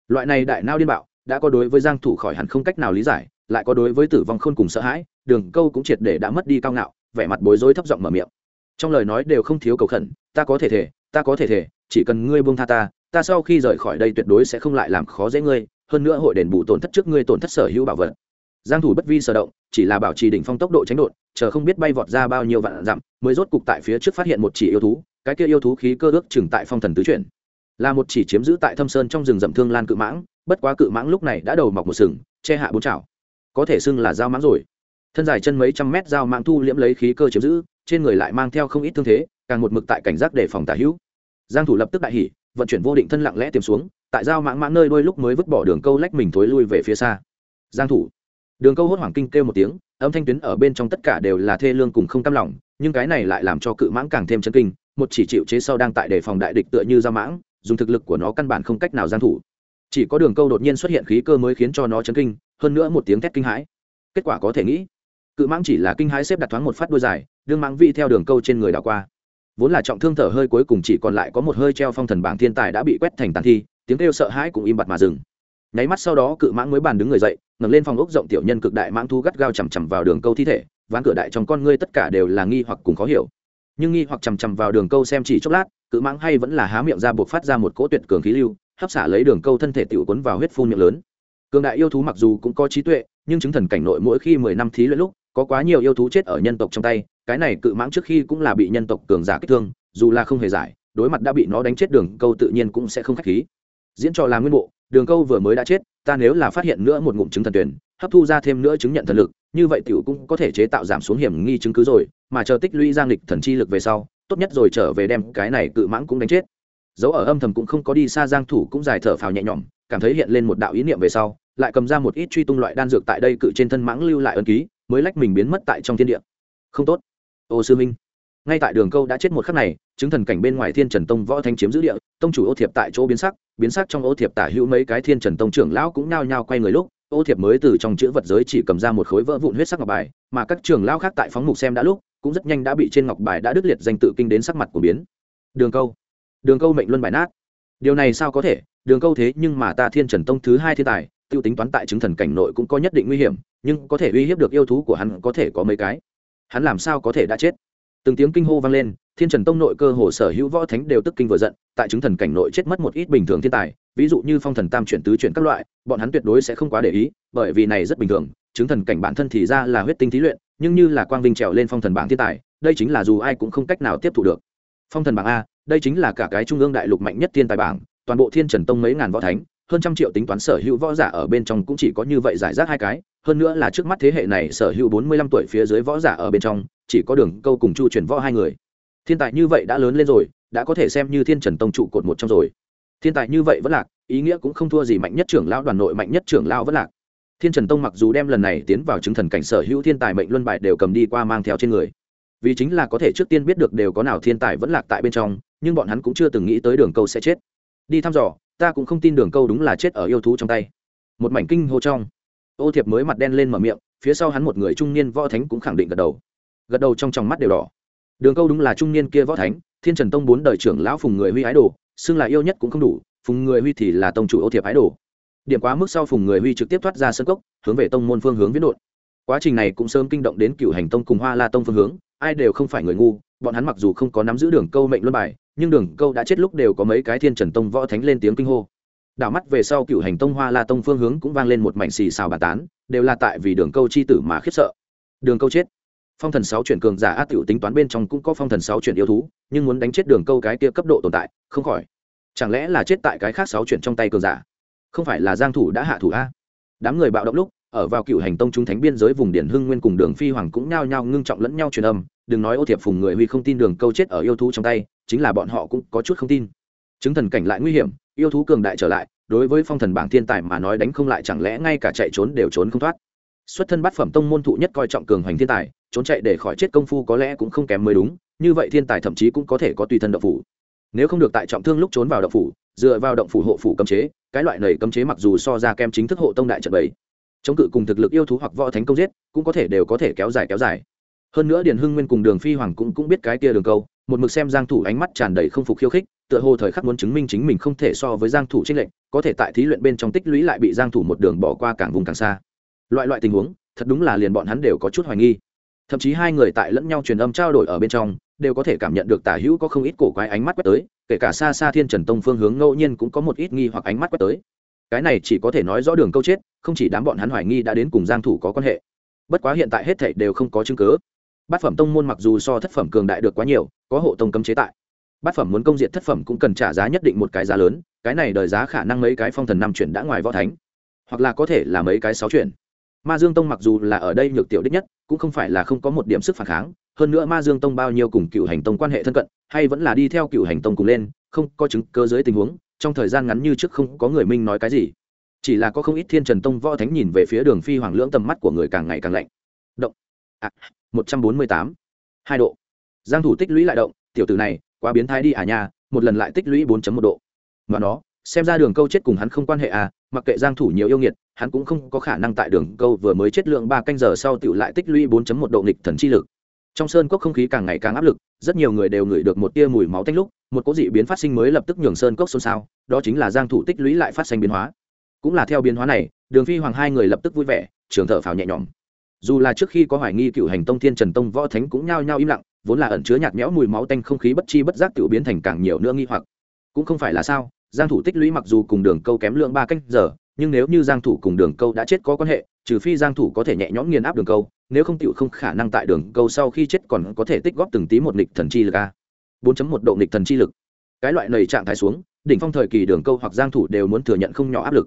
S1: loại này đại nao điên bạo, đã có đối với giang thủ khỏi hẳn không cách nào lý giải, lại có đối với tử vong khôn cùng sợ hãi, đường câu cũng triệt để đã mất đi cao ngạo, vẻ mặt bối rối thấp giọng mở miệng. Trong lời nói đều không thiếu cầu khẩn, ta có thể thể ta có thể thể chỉ cần ngươi buông tha ta ta sau khi rời khỏi đây tuyệt đối sẽ không lại làm khó dễ ngươi, hơn nữa hội đền bù tổn thất trước ngươi tổn thất sở hữu bảo vật. Giang thủ bất vi sở động, chỉ là bảo trì đỉnh phong tốc độ tránh đột, chờ không biết bay vọt ra bao nhiêu vạn dặm, mới rốt cục tại phía trước phát hiện một chỉ yêu thú, cái kia yêu thú khí cơ ước chừng tại phong thần tứ chuyển là một chỉ chiếm giữ tại thâm sơn trong rừng rậm thương lan cự mãng, bất quá cự mãng lúc này đã đầu mọc một sừng, che hạ bốn chảo. Có thể xưng là dao mãng rồi. Thân dài chân mấy trăm mét dao mãng thu liễm lấy khí cơ chiếm giữ, trên người lại mang theo không ít thương thế, càng một mực tại cảnh giác để phòng tả hữu. Giang thủ lập tức đại hỉ, vận chuyển vô định thân lặng lẽ tìm xuống, tại dao mãng mãng nơi đôi lúc mới vứt bỏ đường câu lách mình thối lui về phía xa. Giang thủ. Đường câu hốt hoảng kinh kêu một tiếng, âm thanh tuyến ở bên trong tất cả đều là thê lương cùng không cam lòng, nhưng cái này lại làm cho cự mãng càng thêm chấn kinh, một chỉ chịu chế sau đang tại đề phòng đại địch tựa như dao mãng dùng thực lực của nó căn bản không cách nào giang thủ. Chỉ có đường câu đột nhiên xuất hiện khí cơ mới khiến cho nó chấn kinh, hơn nữa một tiếng thét kinh hãi. Kết quả có thể nghĩ, cự mãng chỉ là kinh hãi xếp đặt thoáng một phát đuôi dài, đương mãng vi theo đường câu trên người đảo qua. Vốn là trọng thương thở hơi cuối cùng chỉ còn lại có một hơi treo phong thần bảng thiên tài đã bị quét thành tàn thi, tiếng kêu sợ hãi cũng im bặt mà dừng. Nháy mắt sau đó cự mãng mới bàn đứng người dậy, ngẩng lên phòng ốc rộng tiểu nhân cực đại mãng thu gắt gao chằm chằm vào đường câu thi thể, ván cửa đại trong con ngươi tất cả đều là nghi hoặc cùng khó hiểu. Nhưng nghi hoặc chằm chằm vào đường câu xem chỉ chốc lát cự mãng hay vẫn là há miệng ra buộc phát ra một cỗ tuyệt cường khí lưu, hấp xả lấy đường câu thân thể tiểu cuốn vào huyết phun miệng lớn. Cường đại yêu thú mặc dù cũng có trí tuệ, nhưng chứng thần cảnh nội mỗi khi mười năm thí luyện lúc, có quá nhiều yêu thú chết ở nhân tộc trong tay, cái này cự mãng trước khi cũng là bị nhân tộc cường giả kích thương, dù là không hề giải, đối mặt đã bị nó đánh chết đường câu tự nhiên cũng sẽ không k h á c h khí. Diễn trò là nguyên bộ, đường câu vừa mới đã chết, ta nếu là phát hiện nữa một ngụm chứng thần tuyển, hấp thu ra thêm nữa chứng nhận thần lực, như vậy t i ể u cũng có thể chế tạo giảm xuống hiểm nghi chứng cứ rồi, mà chờ tích lũy giang lịch thần chi lực về sau tốt nhất rồi trở về đem cái này cự mãng cũng đánh chết. Dấu ở âm thầm cũng không có đi xa giang thủ cũng dài thở phào nhẹ nhõm, cảm thấy hiện lên một đạo ý niệm về sau, lại cầm ra một ít truy tung loại đan dược tại đây cự trên thân mãng lưu lại ấn ký, mới lách mình biến mất tại trong thiên địa. Không tốt. Ô sư minh ngay tại đường câu đã chết một khắc này, chứng thần cảnh bên ngoài thiên trần tông võ thanh chiếm giữ địa, tông chủ ô thiệp tại chỗ biến sắc biến sắc trong ô thiệp tả hữu mấy cái thiên trần tông trưởng lão cũng nao nhao quay người lúc, ô thiệp mới từ trong chữ vật giới chỉ cầm ra một khối vỡ vụn huyết sắc ngọc bài, mà các trưởng lão khác tại phóng mục xem đã lúc cũng rất nhanh đã bị trên ngọc bài đã đứt liệt danh tự kinh đến sắc mặt của biến. Đường câu. Đường câu mệnh luân bài nát. Điều này sao có thể? Đường câu thế nhưng mà ta thiên trần tông thứ hai thiên tài, tiêu tính toán tại chứng thần cảnh nội cũng có nhất định nguy hiểm, nhưng có thể uy hiếp được yêu thú của hắn có thể có mấy cái. Hắn làm sao có thể đã chết? Từng tiếng kinh hô vang lên, thiên trần tông nội cơ hồ sở hữu võ thánh đều tức kinh vừa giận, tại chứng thần cảnh nội chết mất một ít bình thường thiên tài, ví dụ như phong thần tam chuyển tứ chuyển các loại, bọn hắn tuyệt đối sẽ không quá để ý, bởi vì này rất bình thường, chứng thần cảnh bản thân thì ra là huyết tinh thí luyện nhưng như là quang vinh trèo lên phong thần bảng thiên tài, đây chính là dù ai cũng không cách nào tiếp thu được. Phong thần bảng a, đây chính là cả cái trung ương đại lục mạnh nhất thiên tài bảng, toàn bộ thiên trần tông mấy ngàn võ thánh, hơn trăm triệu tính toán sở hữu võ giả ở bên trong cũng chỉ có như vậy giải rác hai cái, hơn nữa là trước mắt thế hệ này sở hữu bốn mươi lăm tuổi phía dưới võ giả ở bên trong, chỉ có đường câu cùng chu chuyển võ hai người. Thiên tài như vậy đã lớn lên rồi, đã có thể xem như thiên trần tông trụ cột một trong rồi. Thiên tài như vậy vẫn lạc, ý nghĩa cũng không thua gì mạnh nhất trưởng lão đoàn nội, mạnh nhất trưởng lão vẫn lạc thiên trần tông mặc dù đem lần này tiến vào chứng thần cảnh sở hữu thiên tài mệnh luân bài đều cầm đi qua mang theo trên người. Vì chính là có thể trước tiên biết được đều có nào thiên tài vẫn lạc tại bên trong, nhưng bọn hắn cũng chưa từng nghĩ tới đường câu sẽ chết. Đi thăm dò, ta cũng không tin đường câu đúng là chết ở yêu thú trong tay. Một mảnh kinh hô trong, ô thiệp mới mặt đen lên mở miệng, phía sau hắn một người trung niên võ thánh cũng khẳng định gật đầu. Gật đầu trong tròng mắt đều đỏ. Đường câu đúng là trung niên kia võ thánh, thiên trần tông bốn đời trưởng lão phùng người huy ái đồ, xưng là yêu nhất cũng không đủ, phùng người huy thì là tông chủ ô thiệp ái đồ điểm quá mức sau phùng người huy trực tiếp thoát ra sân cốc, hướng về tông môn phương hướng viễn đột. Quá trình này cũng sớm kinh động đến cựu hành tông cùng hoa la tông phương hướng, ai đều không phải người ngu, bọn hắn mặc dù không có nắm giữ đường câu mệnh luân bài, nhưng đường câu đã chết lúc đều có mấy cái thiên trần tông võ thánh lên tiếng kinh hô. Đảo mắt về sau cựu hành tông hoa la tông phương hướng cũng vang lên một mảnh xì xào bà tán, đều là tại vì đường câu chi tử mà khiếp sợ. Đường câu chết. Phong thần sáu chuyển cường giả át tiểu tính toán bên trong cũng có phong thần sáu chuyển yêu thú, nhưng muốn đánh chết đường câu cái kia cấp độ tồn tại, không khỏi. Chẳng lẽ là chết tại cái khác sáu chuyển trong tay cường giả? Không phải là giang thủ đã hạ thủ a? Đám người bạo động lúc, ở vào cựu hành tông trung thánh biên giới vùng điển hưng nguyên cùng đường phi hoàng cũng nhao nhao ngưng trọng lẫn nhau truyền âm, đừng nói ô thiệp phùng người huy không tin đường câu chết ở yêu thú trong tay, chính là bọn họ cũng có chút không tin. Chứng thần cảnh lại nguy hiểm, yêu thú cường đại trở lại, đối với phong thần bảng thiên tài mà nói đánh không lại chẳng lẽ ngay cả chạy trốn đều trốn không thoát. Xuất thân bát phẩm tông môn thụ nhất coi trọng cường hoành thiên tài, trốn chạy để khỏi chết công phu có lẽ cũng không kém mới đúng, như vậy thiên tài thậm chí cũng có thể có tùy thân độc phủ nếu không được tại trọng thương lúc trốn vào động phủ, dựa vào động phủ hộ phủ cấm chế, cái loại này cấm chế mặc dù so ra kem chính thức hộ tông đại trận bảy, chống cự cùng thực lực yêu thú hoặc võ thánh công giết, cũng có thể đều có thể kéo dài kéo dài. Hơn nữa điền hưng nguyên cùng đường phi hoàng cũng cũng biết cái kia đường câu, một mực xem giang thủ ánh mắt tràn đầy không phục khiêu khích, tựa hồ thời khắc muốn chứng minh chính mình không thể so với giang thủ trinh lệnh có thể tại thí luyện bên trong tích lũy lại bị giang thủ một đường bỏ qua càng vùng càng xa. Loại loại tình huống, thật đúng là liền bọn hắn đều có chút hoài nghi thậm chí hai người tại lẫn nhau truyền âm trao đổi ở bên trong, đều có thể cảm nhận được tả hữu có không ít cổ quái ánh mắt quét tới, kể cả xa xa thiên trần tông phương hướng ngẫu nhiên cũng có một ít nghi hoặc ánh mắt quét tới. Cái này chỉ có thể nói rõ đường câu chết, không chỉ đám bọn hắn hoài nghi đã đến cùng giang thủ có quan hệ. Bất quá hiện tại hết thảy đều không có chứng cứ. Bát phẩm tông môn mặc dù so thất phẩm cường đại được quá nhiều, có hộ tông cấm chế tại. Bát phẩm muốn công diện thất phẩm cũng cần trả giá nhất định một cái giá lớn, cái này đời giá khả năng mấy cái phong thần năm chuyển đã ngoài võ thánh. Hoặc là có thể là mấy cái sáu chuyển ma dương tông mặc dù là ở đây nhược tiểu đích nhất cũng không phải là không có một điểm sức phản kháng hơn nữa ma dương tông bao nhiêu cùng cựu hành tông quan hệ thân cận hay vẫn là đi theo cựu hành tông cùng lên không có chứng cơ dưới tình huống trong thời gian ngắn như trước không có người minh nói cái gì. Chỉ là có không ít thiên trần tông võ thánh nhìn về phía đường phi hoàng lưỡng tầm mắt của người càng ngày càng lạnh. Động. À, một trăm bốn mươi tám. Hai độ. Giang thủ tích lũy lại động tiểu tử này quá biến thái đi à nha một lần lại tích lũy 4 một độ. Mà nó xem ra đường câu chết cùng hắn không quan hệ à mặc kệ giang thủ nhiều yêu nghiệt hắn cũng không có khả năng tại đường câu vừa mới chết lượng ba canh giờ sau tựu lại tích lũy 4 một độ nghịch thần chi lực. Trong sơn cốc không khí càng ngày càng áp lực, rất nhiều người đều ngửi được một tia mùi máu tanh lúc, một cố dị biến phát sinh mới lập tức nhường sơn cốc xôn xao, đó chính là giang thủ tích lũy lại phát sinh biến hóa. Cũng là theo biến hóa này, đường phi hoàng hai người lập tức vui vẻ, trường thở phào nhẹ nhõm. Dù là trước khi có hoài nghi cựu hành tông thiên trần tông võ thánh cũng nhao nhao im lặng, vốn là ẩn chứa nhạt nhẽo mùi máu tanh không khí bất chi bất giác tiểu biến thành càng nhiều nữa nghi hoặc. Cũng không phải là sao, giang thủ tích lũy mặc dù cùng đường câu kém lượng ba canh giờ nhưng nếu như giang thủ cùng đường câu đã chết có quan hệ trừ phi giang thủ có thể nhẹ nhõm nghiền áp đường câu nếu không tiểu không khả năng tại đường câu sau khi chết còn có thể tích góp từng tí một nghịch thần chi lực a. 4.1 độ nghịch thần chi lực. Cái loại này trạng thái xuống đỉnh phong thời kỳ đường câu hoặc giang thủ đều muốn thừa nhận không nhỏ áp lực.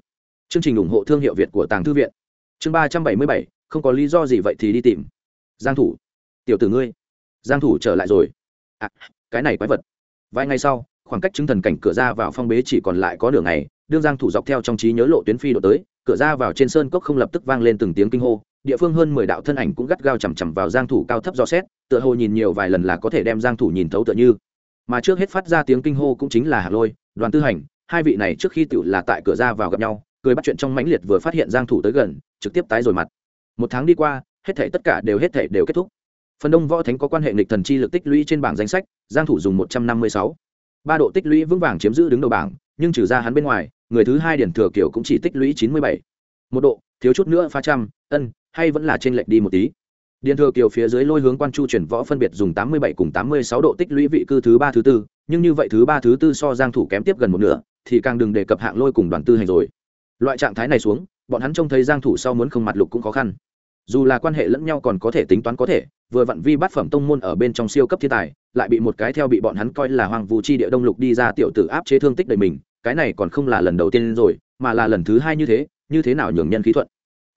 S1: Chương trình ủng hộ thương hiệu việt của tàng thư viện. Chương 377, không có lý do gì vậy thì đi tìm. Giang thủ. Tiểu tử ngươi. Giang thủ trở lại rồi. À cái này quái vật. Vài ngày sau khoảng cách chứng thần cảnh cửa ra vào phong bế chỉ còn lại có nửa ngày đương giang thủ dọc theo trong trí nhớ lộ tuyến phi độ tới, cửa ra vào trên sơn cốc không lập tức vang lên từng tiếng kinh hô, địa phương hơn mười đạo thân ảnh cũng gắt gao chầm chằm vào giang thủ cao thấp do xét, tựa hồ nhìn nhiều vài lần là có thể đem giang thủ nhìn thấu tựa như. Mà trước hết phát ra tiếng kinh hô cũng chính là hạc lôi, đoàn tư hành, hai vị này trước khi tự là tại cửa ra vào gặp nhau, cười bắt chuyện trong mãnh liệt vừa phát hiện giang thủ tới gần, trực tiếp tái rồi mặt. Một tháng đi qua, hết thảy tất cả đều hết thảy đều kết thúc. Phần đông võ thánh có quan hệ nghịch thần chi lực tích lũy trên bảng danh sách, giang thủ dùng 156. ba độ tích lũy vững vàng chiếm giữ đứng đầu bảng, nhưng trừ ra hắn bên ngoài người thứ hai điển thừa kiểu cũng chỉ tích lũy 97. một độ thiếu chút nữa pha trăm ân hay vẫn là trên lệch đi một tí Điền Thừa Kiều phía dưới lôi hướng quan chu chuyển võ phân biệt dùng 87 cùng 86 độ tích lũy vị cư thứ ba thứ tư, nhưng như vậy thứ ba thứ tư so Giang thủ kém tiếp gần một nửa, thì càng đừng đề cập hạng lôi cùng đoàn tư hành rồi. Loại trạng thái này xuống, bọn hắn trông thấy Giang thủ sau muốn không mặt lục cũng khó khăn. Dù là quan hệ lẫn nhau còn có thể tính toán có thể, vừa vặn vi bát phẩm tông môn ở bên trong siêu cấp thiên tài, lại bị một cái theo bị bọn hắn coi là hoàng Vũ chi địa đông lục đi ra tiểu tử áp chế thương tích đầy mình, cái này còn không là lần đầu tiên rồi, mà là lần thứ hai như thế, như thế nào nhường nhân khí thuận.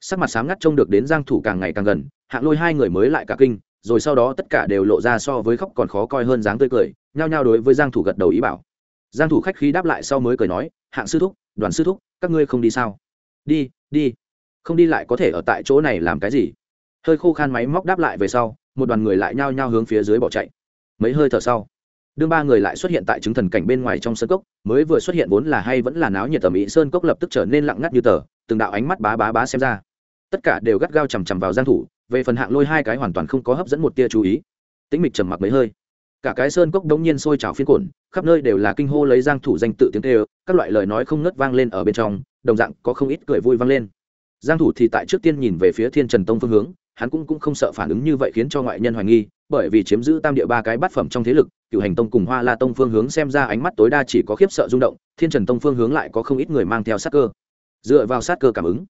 S1: Sắc mặt sáng ngắt trông được đến giang thủ càng ngày càng gần hạng lôi hai người mới lại cả kinh rồi sau đó tất cả đều lộ ra so với khóc còn khó coi hơn dáng tươi cười nhao nhao đối với giang thủ gật đầu ý bảo. Giang thủ khách khí đáp lại sau mới cười nói hạng sư thúc đoàn sư thúc các ngươi không đi sao? Đi đi. Không đi lại có thể ở tại chỗ này làm cái gì? Hơi khô khan máy móc đáp lại về sau một đoàn người lại nhao nhao hướng phía dưới bỏ chạy. Mấy hơi thở sau đương ba người lại xuất hiện tại chứng thần cảnh bên ngoài trong sơn cốc, mới vừa xuất hiện vốn là hay vẫn là náo nhiệt tầm ý sơn cốc lập tức trở nên lặng ngắt như tờ, từng đạo ánh mắt bá bá bá xem ra. Tất cả đều gắt gao chằm chằm vào giang thủ, về phần hạng lôi hai cái hoàn toàn không có hấp dẫn một tia chú ý. Tĩnh mịch trầm mặc mấy hơi. Cả cái sơn cốc đống nhiên sôi trào phiên cuộn, khắp nơi đều là kinh hô lấy giang thủ danh tự tiếng kêu, các loại lời nói không ngớt vang lên ở bên trong, đồng dạng có không ít cười vui vang lên. Giang thủ thì tại trước tiên nhìn về phía thiên trần tông phương hướng, hắn cũng cũng không sợ phản ứng như vậy khiến cho ngoại nhân hoài nghi, bởi vì chiếm giữ tam địa ba cái bát phẩm trong thế lực cựu hành tông cùng hoa la tông phương hướng xem ra ánh mắt tối đa chỉ có khiếp sợ rung động, thiên trần tông phương hướng lại có không ít người mang theo sát cơ. Dựa vào sát cơ cảm ứng,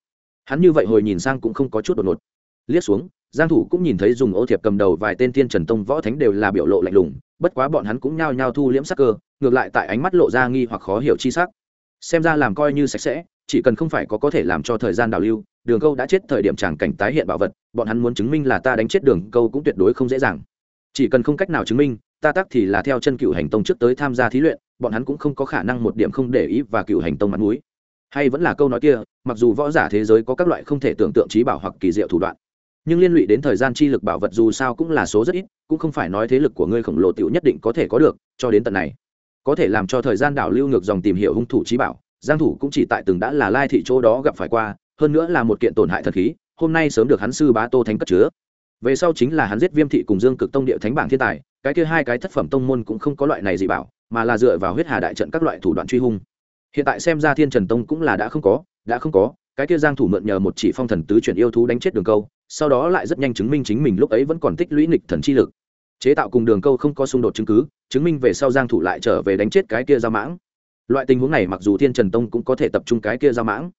S1: hắn như vậy hồi nhìn sang cũng không có chút đột ngột. Liếc xuống, giang thủ cũng nhìn thấy dùng ô thiệp cầm đầu vài tên thiên trần tông võ thánh đều là biểu lộ lạnh lùng, bất quá bọn hắn cũng nhao nhao thu liễm sắc cơ, ngược lại tại ánh mắt lộ ra nghi hoặc khó hiểu chi sắc. Xem ra làm coi như sạch sẽ, chỉ cần không phải có có thể làm cho thời gian đào lưu, đường câu đã chết thời điểm chàng cảnh tái hiện bảo vật, bọn hắn muốn chứng minh là ta đánh chết đường câu cũng tuyệt đối không dễ dàng. Chỉ cần không cách nào chứng minh ta tắc thì là theo chân cựu hành tông trước tới tham gia thí luyện, bọn hắn cũng không có khả năng một điểm không để ý và cựu hành tông mặt mũi. Hay vẫn là câu nói kia, mặc dù võ giả thế giới có các loại không thể tưởng tượng trí bảo hoặc kỳ diệu thủ đoạn, nhưng liên lụy đến thời gian chi lực bảo vật dù sao cũng là số rất ít, cũng không phải nói thế lực của ngươi khổng lồ tiểu nhất định có thể có được, cho đến tận này. Có thể làm cho thời gian đảo lưu ngược dòng tìm hiểu hung thủ trí bảo, giang thủ cũng chỉ tại từng đã là lai thị chỗ đó gặp phải qua, hơn nữa là một kiện tổn hại thật khí, hôm nay sớm được hắn sư bá tô thánh cất chứa về sau chính là hắn giết viêm thị cùng dương cực tông địa thánh bảng thiên tài, cái kia hai cái thất phẩm tông môn cũng không có loại này gì bảo, mà là dựa vào huyết hà đại trận các loại thủ đoạn truy hung. Hiện tại xem ra thiên trần tông cũng là đã không có, đã không có, cái kia giang thủ mượn nhờ một chỉ phong thần tứ chuyển yêu thú đánh chết đường câu, sau đó lại rất nhanh chứng minh chính mình lúc ấy vẫn còn tích lũy nghịch thần chi lực. Chế tạo cùng đường câu không có xung đột chứng cứ, chứng minh về sau giang thủ lại trở về đánh chết cái kia giao mãng. Loại tình huống này mặc dù thiên trần tông cũng có thể tập trung cái kia giao mãng,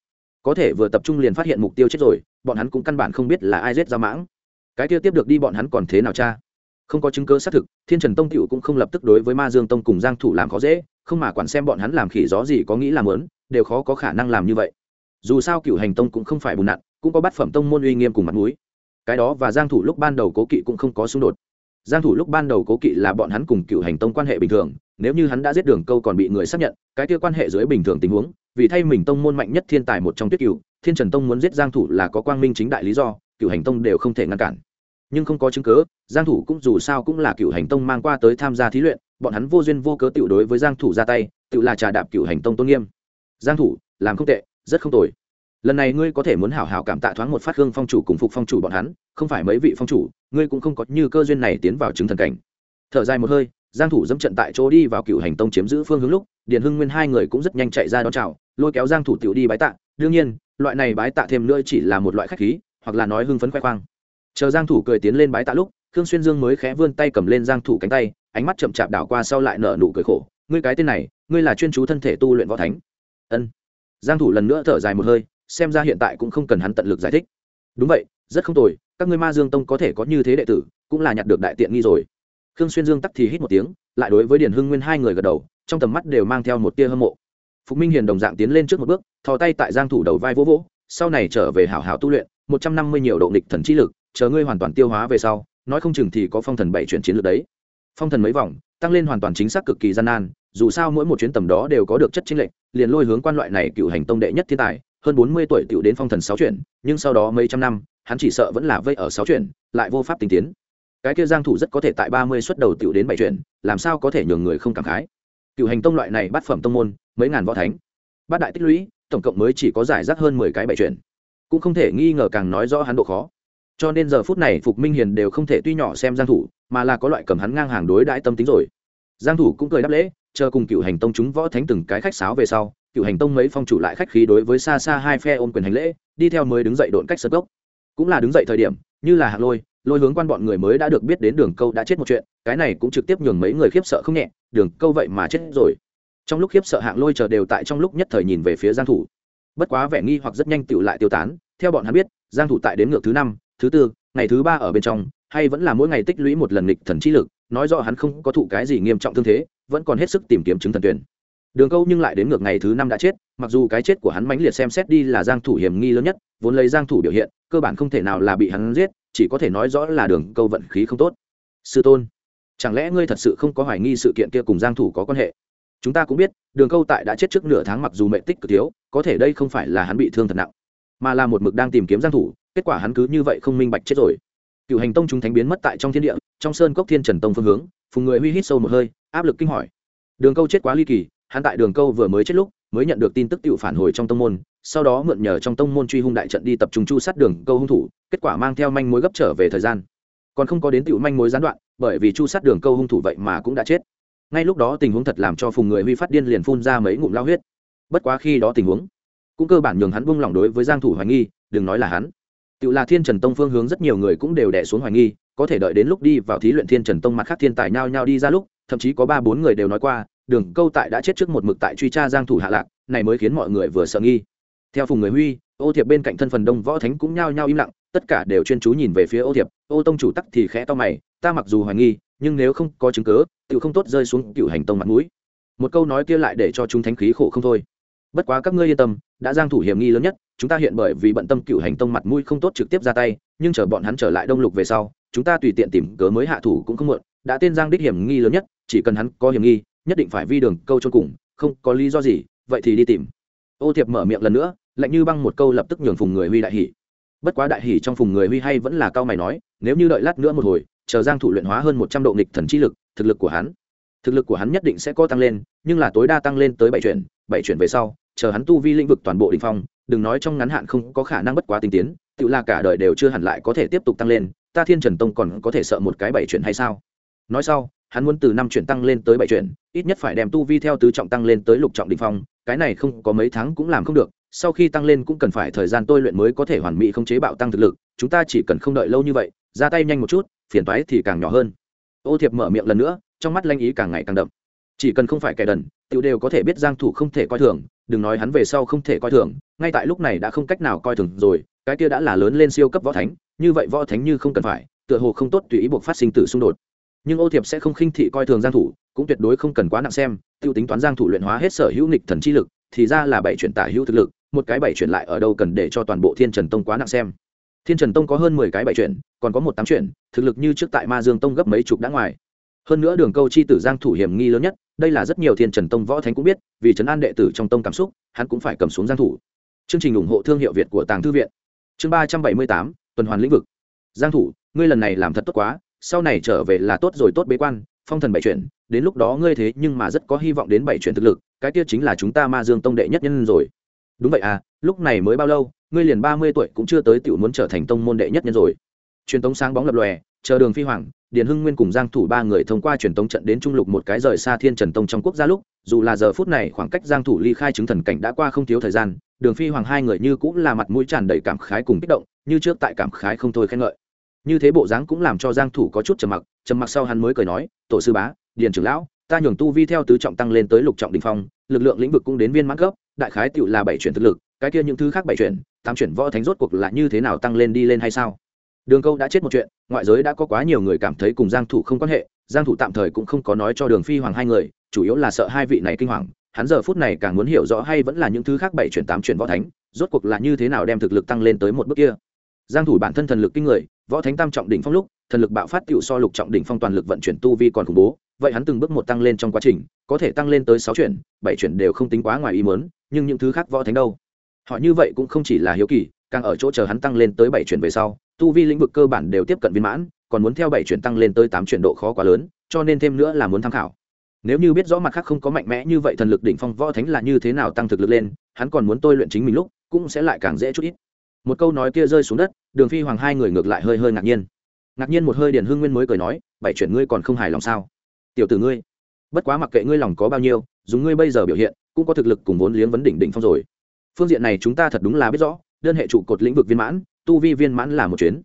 S1: có thể vừa tập trung liền phát hiện mục tiêu chết rồi, bọn hắn cũng căn bản không biết là ai giết giao mãng cái kia tiếp được đi bọn hắn còn thế nào cha? Không có chứng cứ xác thực, thiên trần tông cựu cũng không lập tức đối với ma dương tông cùng giang thủ làm khó dễ, không mà quản xem bọn hắn làm khỉ gió gì có nghĩ làm lớn, đều khó có khả năng làm như vậy. Dù sao cựu hành tông cũng không phải bùn nặn, cũng có bát phẩm tông môn uy nghiêm cùng mặt mũi. Cái đó và giang thủ lúc ban đầu cố kỵ cũng không có xung đột. Giang thủ lúc ban đầu cố kỵ là bọn hắn cùng cựu hành tông quan hệ bình thường, nếu như hắn đã giết đường câu còn bị người xác nhận, cái kia quan hệ dưới bình thường tình huống, vì thay mình tông môn mạnh nhất thiên tài một trong tuyết cựu thiên trần tông muốn giết giang thủ là có quang minh chính đại lý do cựu hành tông đều không thể ngăn cản. Nhưng không có chứng cớ, giang thủ cũng dù sao cũng là cựu hành tông mang qua tới tham gia thí luyện bọn hắn vô duyên vô cớ tiểu đối với giang thủ ra tay tự là trà đạp cựu hành tông tôn nghiêm. Giang thủ làm không tệ rất không tồi. Lần này ngươi có thể muốn hảo hảo cảm tạ thoáng một phát hương phong chủ cùng phục phong chủ bọn hắn không phải mấy vị phong chủ ngươi cũng không có như cơ duyên này tiến vào chứng thần cảnh. Thở dài một hơi giang thủ dẫm trận tại chỗ đi vào cựu hành tông chiếm giữ phương hướng lúc điền hưng nguyên hai người cũng rất nhanh chạy ra đón chào lôi kéo giang thủ tiểu đi bái tạ. Đương nhiên loại này bái tạ thêm nữa chỉ là một loại khách khí hoặc là nói hưng phấn khoe khoang. Chờ giang thủ cười tiến lên bái tạ lúc, khương xuyên dương mới khẽ vươn tay cầm lên giang thủ cánh tay, ánh mắt chậm chạp đảo qua sau lại nở nụ cười khổ. Ngươi cái tên này, ngươi là chuyên chú thân thể tu luyện võ thánh. Ân. Giang thủ lần nữa thở dài một hơi, xem ra hiện tại cũng không cần hắn tận lực giải thích. Đúng vậy, rất không tồi, các ngươi ma dương tông có thể có như thế đệ tử, cũng là nhặt được đại tiện nghi rồi. Khương xuyên dương tắc thì hít một tiếng, lại đối với điền hưng nguyên hai người gật đầu, trong tầm mắt đều mang theo một tia hâm mộ. Phục minh hiền đồng dạng tiến lên trước một bước, thò tay tại giang thủ đầu vai vỗ vỗ, sau này trở về hảo hảo tu luyện một trăm năm mươi nhiều độ nghịch thần chi lực, chờ ngươi hoàn toàn tiêu hóa về sau, nói không chừng thì có phong thần bảy chuyển chiến lược đấy. Phong thần mấy vòng, tăng lên hoàn toàn chính xác cực kỳ gian nan, dù sao mỗi một chuyến tầm đó đều có được chất chính lệnh liền lôi hướng quan loại này cựu hành tông đệ nhất thiên tài, hơn bốn mươi tuổi tiểu đến phong thần sáu chuyển, nhưng sau đó mấy trăm năm, hắn chỉ sợ vẫn là vây ở sáu chuyển, lại vô pháp tinh tiến. Cái kia giang thủ rất có thể tại ba mươi xuất đầu tiểu đến bảy chuyển, làm sao có thể nhường người không cảm khái. Cựu hành tông loại này bắt phẩm tông môn, mấy ngàn võ thánh. Bát đại tích lũy, tổng cộng mới chỉ có giải rác hơn mười cái bảy chuyển cũng không thể nghi ngờ càng nói rõ hắn độ khó. Cho nên giờ phút này phục minh hiền đều không thể tuy nhỏ xem giang thủ, mà là có loại cầm hắn ngang hàng đối đãi tâm tính rồi. Giang thủ cũng cười đáp lễ, chờ cùng cựu hành tông chúng võ thánh từng cái khách sáo về sau, cựu hành tông mấy phong chủ lại khách khí đối với xa xa hai phe ôm quyền hành lễ, đi theo mới đứng dậy độn cách sơ cốc. Cũng là đứng dậy thời điểm, như là hạng lôi lôi hướng quan bọn người mới đã được biết đến đường câu đã chết một chuyện, cái này cũng trực tiếp nhường mấy người khiếp sợ không nhẹ, đường câu vậy mà chết rồi. Trong lúc khiếp sợ hạng lôi chờ đều tại trong lúc nhất thời nhìn về phía giang thủ bất quá vẻ nghi hoặc rất nhanh tựu lại tiêu tán, theo bọn hắn biết, giang thủ tại đến ngược thứ năm, thứ tư, ngày thứ ba ở bên trong, hay vẫn là mỗi ngày tích lũy một lần nghịch thần chi lực, nói rõ hắn không có thụ cái gì nghiêm trọng thương thế, vẫn còn hết sức tìm kiếm chứng thần tuyển. Đường câu nhưng lại đến ngược ngày thứ năm đã chết, mặc dù cái chết của hắn mãnh liệt xem xét đi là giang thủ hiểm nghi lớn nhất, vốn lấy giang thủ biểu hiện, cơ bản không thể nào là bị hắn giết, chỉ có thể nói rõ là đường câu vận khí không tốt. Sư tôn, chẳng lẽ ngươi thật sự không có hoài nghi sự kiện kia cùng giang thủ có quan hệ? Chúng ta cũng biết, đường câu tại đã chết trước nửa tháng mặc dù mệnh tích cực thiếu, có thể đây không phải là hắn bị thương thật nặng, mà là một mực đang tìm kiếm giang thủ, kết quả hắn cứ như vậy không minh bạch chết rồi. Cựu hành tông chúng thánh biến mất tại trong thiên địa, trong sơn cốc thiên trần tông phương hướng, phùng người huy hít sâu một hơi, áp lực kinh hỏi. Đường câu chết quá ly kỳ, hắn tại đường câu vừa mới chết lúc, mới nhận được tin tức tự phản hồi trong tông môn, sau đó mượn nhờ trong tông môn truy hung đại trận đi tập trung chu sát đường câu hung thủ, kết quả mang theo manh mối gấp trở về thời gian. Còn không có đến tiểu manh mối gián đoạn, bởi vì chu sát đường câu hung thủ vậy mà cũng đã chết ngay lúc đó tình huống thật làm cho phùng người huy phát điên liền phun ra mấy ngụm lao huyết. Bất quá khi đó tình huống, cũng cơ bản nhường hắn buông lỏng đối với giang thủ hoài nghi, đừng nói là hắn. Tự là thiên trần tông phương hướng rất nhiều người cũng đều đè xuống hoài nghi, có thể đợi đến lúc đi vào thí luyện thiên trần tông mặt khác thiên tài nhao nhao đi ra lúc, thậm chí có ba bốn người đều nói qua, đường câu tại đã chết trước một mực tại truy tra giang thủ hạ lạc, này mới khiến mọi người vừa sợ nghi. Theo phùng người huy, ô thiệp bên cạnh thân phần đông võ thánh cũng nhao nhao im lặng, tất cả đều chuyên chú nhìn về phía ô thiệp. Ô tông chủ tắc thì khẽ to mày ta mặc dù hoài nghi nhưng nếu không có chứng cớ, tự không tốt rơi xuống cựu hành tông mặt mũi. Một câu nói kia lại để cho chúng thánh khí khổ không thôi. Bất quá các ngươi yên tâm đã giang thủ hiểm nghi lớn nhất chúng ta hiện bởi vì bận tâm cựu hành tông mặt mũi không tốt trực tiếp ra tay nhưng chờ bọn hắn trở lại đông lục về sau chúng ta tùy tiện tìm cớ mới hạ thủ cũng không muộn đã tên giang đích hiểm nghi lớn nhất chỉ cần hắn có hiểm nghi nhất định phải vi đường câu cho cùng không có lý do gì vậy thì đi tìm. Ô thiệp mở miệng lần nữa lạnh như băng một câu lập tức nhường phùng người huy đại hỉ. Bất quá đại hỉ trong phùng người huy hay vẫn là cao mày nói nếu như đợi lát nữa một hồi chờ giang thủ luyện hóa hơn một trăm độ nghịch thần chi lực, thực lực của hắn, thực lực của hắn nhất định sẽ có tăng lên, nhưng là tối đa tăng lên tới bảy chuyển bảy chuyển về sau, chờ hắn tu vi lĩnh vực toàn bộ đỉnh phong, đừng nói trong ngắn hạn không có khả năng bất quá tinh tiến, tự là cả đời đều chưa hẳn lại có thể tiếp tục tăng lên, ta thiên trần tông còn có thể sợ một cái bảy chuyển hay sao? Nói sau, hắn muốn từ năm chuyển tăng lên tới bảy chuyển, ít nhất phải đem tu vi theo tứ trọng tăng lên tới lục trọng đỉnh phong, cái này không có mấy tháng cũng làm không được, sau khi tăng lên cũng cần phải thời gian tôi luyện mới có thể hoàn mỹ không chế bạo tăng thực lực, chúng ta chỉ cần không đợi lâu như vậy, ra tay nhanh một chút phiền toái thì càng nhỏ hơn. Ô thiệp mở miệng lần nữa, trong mắt lanh ý càng ngày càng đậm. Chỉ cần không phải kẻ đần, tiểu đều có thể biết giang thủ không thể coi thường, đừng nói hắn về sau không thể coi thường, ngay tại lúc này đã không cách nào coi thường rồi, cái kia đã là lớn lên siêu cấp võ thánh, như vậy võ thánh như không cần phải, tựa hồ không tốt tùy ý buộc phát sinh tử xung đột. Nhưng ô thiệp sẽ không khinh thị coi thường giang thủ, cũng tuyệt đối không cần quá nặng xem, tiêu tính toán giang thủ luyện hóa hết sở hữu nghịch thần chi lực, thì ra là bảy chuyển tả hữu thực lực, một cái bảy chuyển lại ở đâu cần để cho toàn bộ thiên trần tông quá nặng xem thiên trần tông có hơn mười cái bảy chuyển còn có một tám chuyển thực lực như trước tại ma dương tông gấp mấy chục đã ngoài. Hơn nữa đường câu chi tử giang thủ hiểm nghi lớn nhất, đây là rất nhiều thiên trần tông võ thánh cũng biết, vì trấn an đệ tử trong tông cảm xúc, hắn cũng phải cầm xuống giang thủ. Chương trình ủng hộ thương hiệu việt của tàng thư viện. Chương ba trăm bảy mươi tám, tuần hoàn lĩnh vực. Giang thủ, ngươi lần này làm thật tốt quá, sau này trở về là tốt rồi tốt bế quan, phong thần bảy chuyển đến lúc đó ngươi thế nhưng mà rất có hy vọng đến bảy chuyển thực lực, cái kia chính là chúng ta ma dương tông đệ nhất nhân rồi. Đúng vậy à lúc này mới bao lâu ngươi liền ba mươi tuổi cũng chưa tới tiểu muốn trở thành tông môn đệ nhất nhân rồi. Truyền tống sáng bóng lập lòe, chờ đường phi hoàng, điền hưng nguyên cùng giang thủ ba người thông qua truyền tống trận đến trung lục một cái rời xa thiên trần tông trong quốc gia lúc, dù là giờ phút này khoảng cách giang thủ ly khai chứng thần cảnh đã qua không thiếu thời gian, đường phi hoàng hai người như cũng là mặt mũi tràn đầy cảm khái cùng kích động, như trước tại cảm khái không thôi khen ngợi. Như thế bộ dáng cũng làm cho giang thủ có chút trầm mặc trầm mặc sau hắn mới cười nói, tổ sư bá, điền trưởng lão, ta nhường tu vi theo tứ trọng tăng lên tới lục trọng đỉnh phong, lực lượng lĩnh vực cũng đến viên mãn cấp, đại khái tiểu là bảy chuyển thực lực, cái kia những thứ khác bảy chuyển tám chuyển võ thánh rốt cuộc là như thế nào tăng lên đi lên hay sao? Đường câu đã chết một chuyện, ngoại giới đã có quá nhiều người cảm thấy cùng giang thủ không quan hệ, giang thủ tạm thời cũng không có nói cho đường phi hoàng hai người, chủ yếu là sợ hai vị này kinh hoàng, hắn giờ phút này càng muốn hiểu rõ hay vẫn là những thứ khác bảy chuyển tám chuyển võ thánh, rốt cuộc là như thế nào đem thực lực tăng lên tới một bước kia. Giang thủ bản thân thần lực kinh người, võ thánh tam trọng đỉnh phong lúc, thần lực bạo phát tiểu so lục trọng đỉnh phong toàn lực vận chuyển tu vi còn khủng bố, vậy hắn từng bước một tăng lên trong quá trình, có thể tăng lên tới sáu chuyển, bảy chuyển đều không tính quá ngoài ý muốn, nhưng những thứ khác võ thánh đâu? Họ như vậy cũng không chỉ là hiếu kỳ, càng ở chỗ chờ hắn tăng lên tới bảy chuyển về sau, tu vi lĩnh vực cơ bản đều tiếp cận viên mãn, còn muốn theo bảy chuyển tăng lên tới tám chuyển độ khó quá lớn, cho nên thêm nữa là muốn tham khảo. Nếu như biết rõ mặt khác không có mạnh mẽ như vậy thần lực đỉnh phong võ thánh là như thế nào tăng thực lực lên, hắn còn muốn tôi luyện chính mình lúc, cũng sẽ lại càng dễ chút ít. Một câu nói kia rơi xuống đất, đường phi hoàng hai người ngược lại hơi hơi ngạc nhiên. Ngạc nhiên một hơi điền hương nguyên mới cười nói, bảy chuyển ngươi còn không hài lòng sao? Tiểu tử ngươi, bất quá mặc kệ ngươi lòng có bao nhiêu dùng ngươi bây giờ biểu hiện, cũng có thực lực cùng vốn liếng vấn đỉnh đỉnh phong rồi phương diện này chúng ta thật đúng là biết rõ, đơn hệ trụ cột lĩnh vực viên mãn, tu vi viên mãn là một chuyến.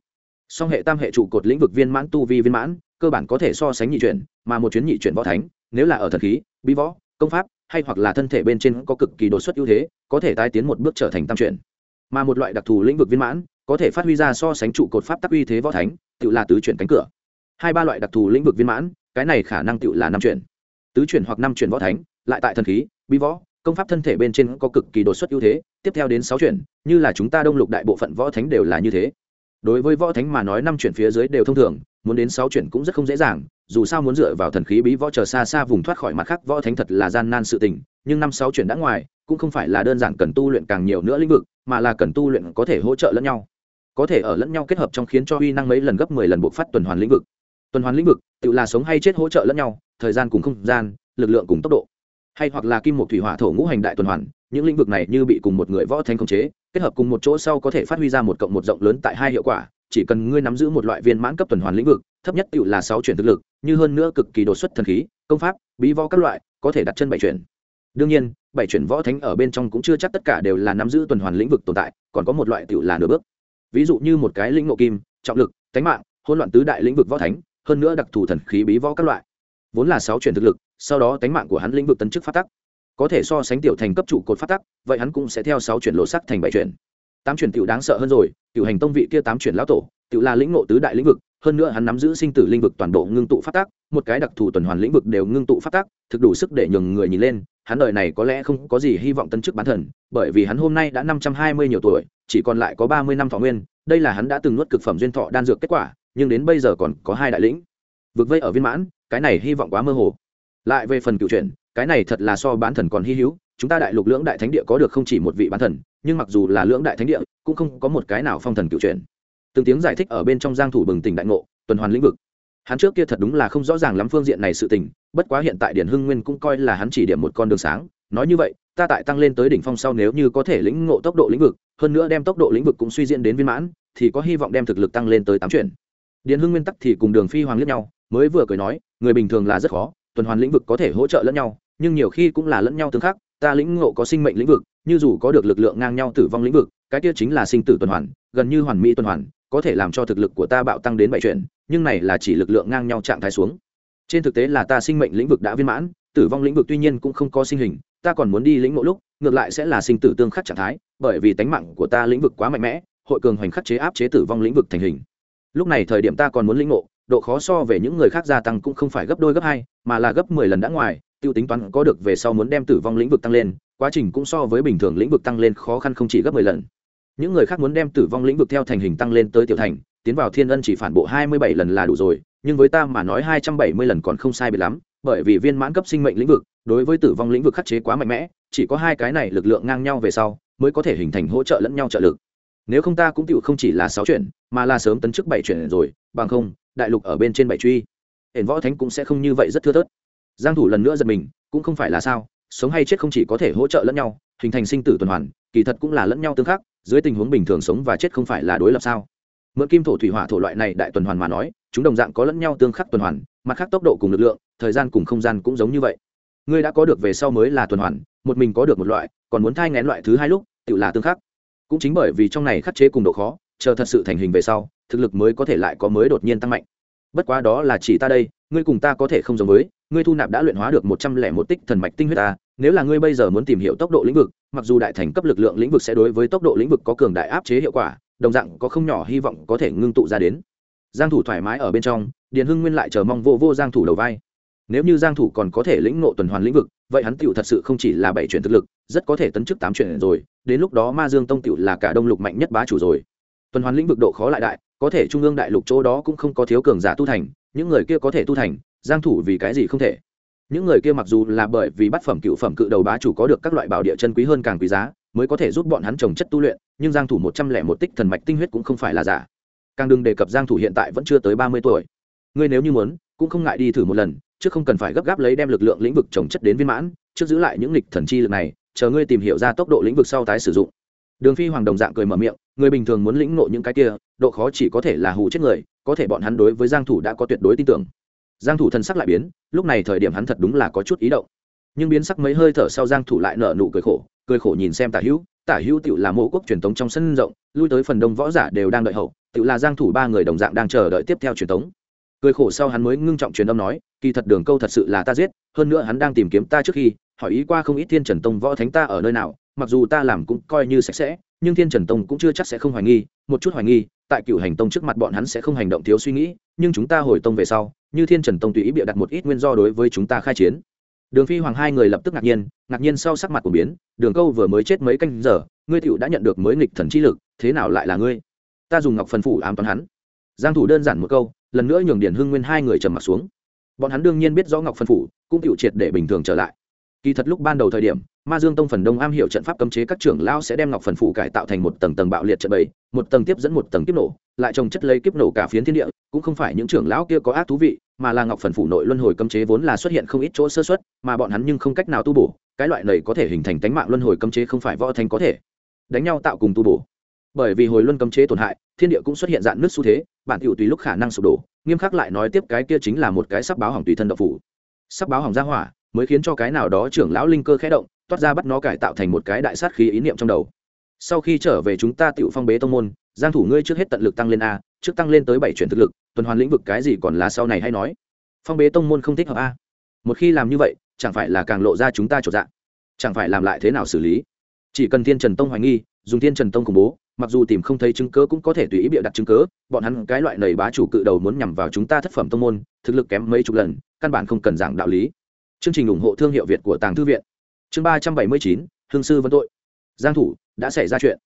S1: Song hệ tam hệ trụ cột lĩnh vực viên mãn, tu vi viên mãn, cơ bản có thể so sánh nhị chuyển, mà một chuyến nhị chuyển võ thánh, nếu là ở thần khí, bí võ, công pháp, hay hoặc là thân thể bên trên có cực kỳ đột xuất ưu thế, có thể tái tiến một bước trở thành tam chuyển. Mà một loại đặc thù lĩnh vực viên mãn, có thể phát huy ra so sánh trụ cột pháp tắc uy thế võ thánh tự là tứ chuyển cánh cửa. Hai ba loại đặc thù lĩnh vực viên mãn, cái này khả năng tự là năm chuyển. Tứ chuyển hoặc năm chuyển võ thánh, lại tại thần khí, bí võ công pháp thân thể bên trên có cực kỳ đột xuất ưu thế, tiếp theo đến sáu chuyển, như là chúng ta đông lục đại bộ phận võ thánh đều là như thế. Đối với võ thánh mà nói năm chuyển phía dưới đều thông thường, muốn đến sáu chuyển cũng rất không dễ dàng, dù sao muốn dựa vào thần khí bí võ chờ xa xa vùng thoát khỏi mặt khác võ thánh thật là gian nan sự tình, nhưng năm sáu chuyển đã ngoài, cũng không phải là đơn giản cần tu luyện càng nhiều nữa lĩnh vực, mà là cần tu luyện có thể hỗ trợ lẫn nhau. Có thể ở lẫn nhau kết hợp trong khiến cho uy năng mấy lần gấp mười lần buộc phát tuần hoàn lĩnh vực. Tuần hoàn lĩnh vực, tự là sống hay chết hỗ trợ lẫn nhau, thời gian cùng không gian, lực lượng cùng tốc độ hay hoặc là kim một thủy hỏa thổ ngũ hành đại tuần hoàn, những lĩnh vực này như bị cùng một người võ thanh khống chế, kết hợp cùng một chỗ sau có thể phát huy ra một cộng một rộng lớn tại hai hiệu quả, chỉ cần ngươi nắm giữ một loại viên mãn cấp tuần hoàn lĩnh vực, thấp nhất tự là sáu chuyển thực lực, như hơn nữa cực kỳ đột xuất thần khí, công pháp, bí võ các loại, có thể đặt chân bảy chuyển. Đương nhiên, bảy chuyển võ thánh ở bên trong cũng chưa chắc tất cả đều là nắm giữ tuần hoàn lĩnh vực tồn tại, còn có một loại tự là nửa bước. Ví dụ như một cái lĩnh ngộ kim, trọng lực, tánh mạng, hỗn loạn tứ đại lĩnh vực võ thánh, hơn nữa đặc thù thần khí bí võ các loại vốn là sáu chuyển thực lực, sau đó tánh mạng của hắn lĩnh vực tấn chức phát tắc. Có thể so sánh tiểu thành cấp trụ cột phát tắc, vậy hắn cũng sẽ theo sáu chuyển lộ sắc thành bảy chuyển. Tám chuyển tiểu đáng sợ hơn rồi, tiểu hành tông vị kia tám chuyển lão tổ, tiểu là lĩnh ngộ tứ đại lĩnh vực, hơn nữa hắn nắm giữ sinh tử lĩnh vực toàn bộ ngưng tụ phát tác một cái đặc thù tuần hoàn lĩnh vực đều ngưng tụ phát tác thực đủ sức để nhường người nhìn lên, hắn đời này có lẽ không có gì hy vọng tân chức bán thần, bởi vì hắn hôm nay đã năm trăm hai mươi nhiều tuổi, chỉ còn lại có ba mươi năm thọ nguyên, đây là hắn đã từng nuốt cực phẩm duyên thọ đan dược kết quả, nhưng đến bây giờ còn có hai đại lĩnh. Vực vây ở viên mãn cái này hy vọng quá mơ hồ. Lại về phần cựu truyện, cái này thật là so bán thần còn hy hữu, chúng ta đại lục lưỡng đại thánh địa có được không chỉ một vị bán thần, nhưng mặc dù là lưỡng đại thánh địa, cũng không có một cái nào phong thần cựu truyện. Từng tiếng giải thích ở bên trong giang thủ bừng tỉnh đại ngộ, tuần hoàn lĩnh vực. Hắn trước kia thật đúng là không rõ ràng lắm phương diện này sự tình, bất quá hiện tại điển hưng nguyên cũng coi là hắn chỉ điểm một con đường sáng, nói như vậy, ta tại tăng lên tới đỉnh phong sau nếu như có thể lĩnh ngộ tốc độ lĩnh vực, hơn nữa đem tốc độ lĩnh vực cũng suy diễn đến viên mãn, thì có hy vọng đem thực lực tăng lên tới tám chuyển. Điển hưng nguyên tắc thì cùng đường phi hoàng liếc nhau mới vừa cười nói người bình thường là rất khó tuần hoàn lĩnh vực có thể hỗ trợ lẫn nhau nhưng nhiều khi cũng là lẫn nhau tương khắc ta lĩnh ngộ có sinh mệnh lĩnh vực như dù có được lực lượng ngang nhau tử vong lĩnh vực cái kia chính là sinh tử tuần hoàn gần như hoàn mỹ tuần hoàn có thể làm cho thực lực của ta bạo tăng đến bảy chuyện, nhưng này là chỉ lực lượng ngang nhau trạng thái xuống. Trên thực tế là ta sinh mệnh lĩnh vực đã viên mãn tử vong lĩnh vực tuy nhiên cũng không có sinh hình ta còn muốn đi lĩnh ngộ lúc ngược lại sẽ là sinh tử tương khắc trạng thái bởi vì tánh mạng của ta lĩnh vực quá mạnh mẽ hội cường hoành khắc chế áp chế tử vong lĩnh vực thành hình. Lúc này thời điểm ta còn muốn lĩnh ngộ độ khó so về những người khác gia tăng cũng không phải gấp đôi gấp hai, mà là gấp mười lần đã ngoài, tiêu tính toán có được về sau muốn đem tử vong lĩnh vực tăng lên, quá trình cũng so với bình thường lĩnh vực tăng lên khó khăn không chỉ gấp mười lần. Những người khác muốn đem tử vong lĩnh vực theo thành hình tăng lên tới tiểu thành, tiến vào thiên ân chỉ phản bộ hai mươi bảy lần là đủ rồi, nhưng với ta mà nói hai trăm bảy mươi lần còn không sai biệt lắm, bởi vì viên mãn cấp sinh mệnh lĩnh vực, đối với tử vong lĩnh vực khắc chế quá mạnh mẽ, chỉ có hai cái này lực lượng ngang nhau về sau, mới có thể hình thành hỗ trợ lẫn nhau trợ lực. Nếu không ta cũng tựu không chỉ là sáu chuyện, mà là sớm tấn chức bảy chuyện rồi, bằng không đại lục ở bên trên bảy truy. Hển võ thánh cũng sẽ không như vậy rất thưa thớt. Giang thủ lần nữa giật mình, cũng không phải là sao, sống hay chết không chỉ có thể hỗ trợ lẫn nhau, hình thành sinh tử tuần hoàn, kỳ thật cũng là lẫn nhau tương khắc, dưới tình huống bình thường sống và chết không phải là đối lập sao. Mượn kim thổ thủy hỏa thổ loại này đại tuần hoàn mà nói, chúng đồng dạng có lẫn nhau tương khắc tuần hoàn, mặt khác tốc độ cùng lực lượng, thời gian cùng không gian cũng giống như vậy. Ngươi đã có được về sau mới là tuần hoàn, một mình có được một loại, còn muốn thai ngén loại thứ hai lúc, tự là tương khắc. Cũng chính bởi vì trong này khắc chế cùng độ khó chờ thật sự thành hình về sau, thực lực mới có thể lại có mới đột nhiên tăng mạnh. Bất quá đó là chỉ ta đây, ngươi cùng ta có thể không giống với, ngươi thu nạp đã luyện hóa được một trăm lẻ một tích thần mạch tinh huyết ta, nếu là ngươi bây giờ muốn tìm hiểu tốc độ lĩnh vực, mặc dù đại thành cấp lực lượng lĩnh vực sẽ đối với tốc độ lĩnh vực có cường đại áp chế hiệu quả, đồng dạng có không nhỏ hy vọng có thể ngưng tụ ra đến. Giang thủ thoải mái ở bên trong, điền hưng nguyên lại chờ mong vô vô giang thủ đầu vai. Nếu như giang thủ còn có thể lĩnh ngộ tuần hoàn lĩnh vực, vậy hắn tiểu thật sự không chỉ là bảy chuyển thực lực, rất có thể tấn chức tám chuyển rồi, đến lúc đó ma dương tông tiểu là cả đông lục mạnh nhất bá chủ rồi tuần hoàn lĩnh vực độ khó lại đại, có thể trung ương đại lục chỗ đó cũng không có thiếu cường giả tu thành, những người kia có thể tu thành, giang thủ vì cái gì không thể. Những người kia mặc dù là bởi vì bát phẩm cựu phẩm cự đầu bá chủ có được các loại bảo địa chân quý hơn càng quý giá, mới có thể giúp bọn hắn trồng chất tu luyện, nhưng giang thủ một trăm lẻ một tích thần mạch tinh huyết cũng không phải là giả. Càng đừng đề cập giang thủ hiện tại vẫn chưa tới ba mươi tuổi. Ngươi nếu như muốn, cũng không ngại đi thử một lần, chứ không cần phải gấp gáp lấy đem lực lượng lĩnh vực trồng chất đến viên mãn, trước giữ lại những lịch thần chi lực này, chờ ngươi tìm hiểu ra tốc độ lĩnh vực sau tái sử dụng. Đường phi hoàng đồng dạng cười mở miệng người bình thường muốn lĩnh ngộ những cái kia, độ khó chỉ có thể là hù chết người, có thể bọn hắn đối với giang thủ đã có tuyệt đối tin tưởng. Giang thủ thân sắc lại biến, lúc này thời điểm hắn thật đúng là có chút ý động. Nhưng biến sắc mấy hơi thở sau giang thủ lại nở nụ cười khổ cười khổ nhìn xem tả hữu. Tả hữu tiểu là mộ quốc truyền thống trong sân rộng, lui tới phần đông võ giả đều đang đợi hậu tiểu là giang thủ ba người đồng dạng đang chờ đợi tiếp theo truyền thống. cười khổ sau hắn mới ngưng trọng truyền âm nói, kỳ thật đường câu thật sự là ta giết, hơn nữa hắn đang tìm kiếm ta trước khi, hỏi ý qua không ít thiên trần tông võ thánh ta ở nơi nào, mặc dù ta làm cũng coi như sạch sẽ nhưng thiên trần tông cũng chưa chắc sẽ không hoài nghi, một chút hoài nghi, tại cựu hành tông trước mặt bọn hắn sẽ không hành động thiếu suy nghĩ, nhưng chúng ta hồi tông về sau, như thiên trần tông tùy ý bịa đặt một ít nguyên do đối với chúng ta khai chiến. Đường phi hoàng hai người lập tức ngạc nhiên ngạc nhiên sau sắc mặt của biến, đường câu vừa mới chết mấy canh giờ, ngươi tựu đã nhận được mới nghịch thần chi lực, thế nào lại là ngươi? Ta dùng ngọc phần phủ ám toán hắn. Giang thủ đơn giản một câu, lần nữa nhường điển hưng nguyên hai người trầm mặt xuống. Bọn hắn đương nhiên biết rõ ngọc phần phủ, cũng tựu triệt để bình thường trở lại kỳ thật lúc ban đầu thời điểm, ma dương tông phần đông am hiểu trận pháp cấm chế các trưởng lao sẽ đem ngọc phần phủ cải tạo thành một tầng tầng bạo liệt trận bầy, một tầng tiếp dẫn một tầng kiếp nổ, lại trồng chất lấy kiếp nổ cả phiến thiên địa, cũng không phải những trưởng lão kia có ác thú vị, mà là ngọc phần phủ nội luân hồi cấm chế vốn là xuất hiện không ít chỗ sơ xuất mà bọn hắn nhưng không cách nào tu bổ, cái loại này có thể hình thành tánh mạng luân hồi cấm chế không phải võ thành có thể. Đánh nhau tạo cùng tu bổ. Bởi vì hồi luân cấm chế tổn hại, thiên địa cũng xuất hiện dạng nước xu thế, bản tiểu tùy lúc khả năng sụp đổ, nghiêm khắc lại nói tiếp cái kia chính là một cái sắc báo hỏng tùy thân độc phủ. Sắc báo hỏng ra hỏa mới khiến cho cái nào đó trưởng lão linh cơ khẽ động toát ra bắt nó cải tạo thành một cái đại sát khí ý niệm trong đầu. Sau khi trở về chúng ta tự phong bế tông môn giang thủ ngươi trước hết tận lực tăng lên a trước tăng lên tới bảy chuyển thực lực tuần hoàn lĩnh vực cái gì còn là sau này hay nói. Phong bế tông môn không thích hợp a. Một khi làm như vậy chẳng phải là càng lộ ra chúng ta trột dạng, chẳng phải làm lại thế nào xử lý? Chỉ cần thiên trần tông hoài nghi dùng thiên trần tông khủng bố mặc dù tìm không thấy chứng cớ cũng có thể tùy ý bịa đặt chứng cớ bọn hắn cái loại nầy bá chủ cự đầu muốn nhằm vào chúng ta thất phẩm tông môn thực lực kém mấy chục lần căn bản không cần giảng đạo lý chương trình ủng hộ thương hiệu việt của tàng thư viện. Chương ba trăm bảy mươi chín, hương sư vấn tội. Giang thủ, đã xảy ra chuyện.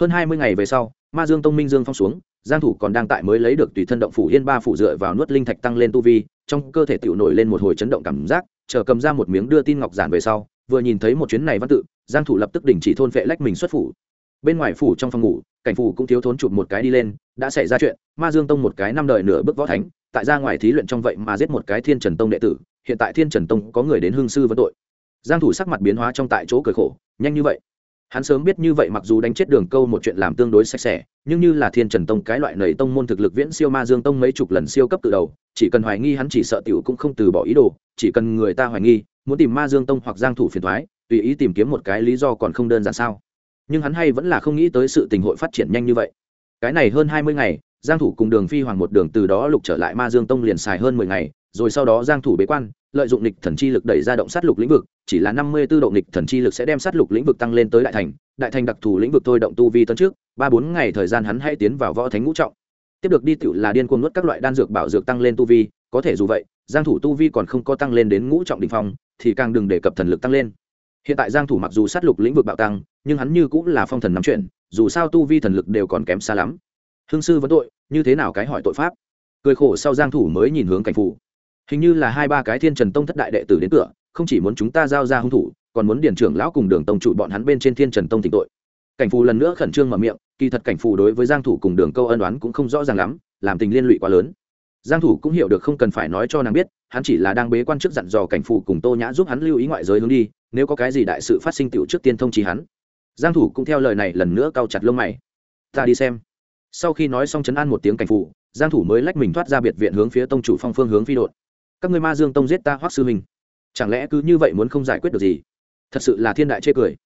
S1: Hơn hai mươi ngày về sau, ma dương tông minh dương phong xuống, giang thủ còn đang tại mới lấy được tùy thân động phủ yên ba phủ dựa vào nuốt linh thạch tăng lên tu vi, trong cơ thể tiểu nổi lên một hồi chấn động cảm giác, chờ cầm ra một miếng đưa tin ngọc giản về sau, vừa nhìn thấy một chuyến này văn tự, giang thủ lập tức đình chỉ thôn phệ lách mình xuất phủ. Bên ngoài phủ trong phòng ngủ, cảnh phủ cũng thiếu thốn chụp một cái đi lên, đã xảy ra chuyện, ma dương tông một cái năm đời nửa bước võ thánh tại ra ngoài thí luyện trong vậy mà giết một cái thiên trần tông đệ tử, hiện tại thiên trần tông có người đến hương sư vấn tội. Giang thủ sắc mặt biến hóa trong tại chỗ cười khổ, nhanh như vậy. Hắn sớm biết như vậy mặc dù đánh chết đường câu một chuyện làm tương đối sạch sẽ, nhưng như là thiên trần tông cái loại nầy tông môn thực lực viễn siêu ma dương tông mấy chục lần siêu cấp từ đầu, chỉ cần hoài nghi hắn chỉ sợ tiểu cũng không từ bỏ ý đồ, chỉ cần người ta hoài nghi, muốn tìm ma dương tông hoặc giang thủ phiền toái, tùy ý tìm kiếm một cái lý do còn không đơn giản sao. Nhưng hắn hay vẫn là không nghĩ tới sự tình hội phát triển nhanh như vậy. Cái này hơn 20 ngày giang thủ cùng đường phi hoàng một đường từ đó lục trở lại ma dương tông liền xài hơn 10 ngày, rồi sau đó giang thủ bế quan, lợi dụng lịch thần chi lực đẩy ra động sát lục lĩnh vực, chỉ là 54 độ lịch thần chi lực sẽ đem sát lục lĩnh vực tăng lên tới đại thành đại thành đặc thù lĩnh vực thôi động tu vi tấn trước, ba bốn ngày thời gian hắn hãy tiến vào võ thánh ngũ trọng. Tiếp được đi tiểu là điên cuồng nuốt các loại đan dược bảo dược tăng lên tu vi, có thể dù vậy, giang thủ tu vi còn không có tăng lên đến ngũ trọng đỉnh phong, thì càng đừng đề cập thần lực tăng lên. Hiện tại giang thủ mặc dù sát lục lĩnh vực bạo tăng, nhưng hắn như cũng là phong thần nắm chuyện, dù sao tu vi thần lực đều còn kém xa lắm hương sư vẫn tội, như thế nào cái hỏi tội pháp? Cười khổ sau giang thủ mới nhìn hướng cảnh phủ. Hình như là hai ba cái thiên trần tông thất đại đệ tử đến cửa, không chỉ muốn chúng ta giao ra hung thủ, còn muốn điển trưởng lão cùng đường tông chủ bọn hắn bên trên thiên trần tông thỉnh tội. Cảnh phù lần nữa khẩn trương mở miệng, kỳ thật cảnh phù đối với giang thủ cùng đường câu ân đoán cũng không rõ ràng lắm, làm tình liên lụy quá lớn. Giang thủ cũng hiểu được không cần phải nói cho nàng biết, hắn chỉ là đang bế quan trước dặn dò cảnh phù cùng tô nhã giúp hắn lưu ý ngoại giới hướng đi, nếu có cái gì đại sự phát sinh tiểu trước tiên thông chỉ hắn. Giang thủ cũng theo lời này lần nữa cau chặt lông mày. Ta đi xem sau khi nói xong chấn an một tiếng cảnh phủ, giang thủ mới lách mình thoát ra biệt viện hướng phía tông chủ phong phương hướng phi đột các ngươi ma dương tông giết ta hoắc sư huynh chẳng lẽ cứ như vậy muốn không giải quyết được gì? Thật sự là thiên đại chê cười.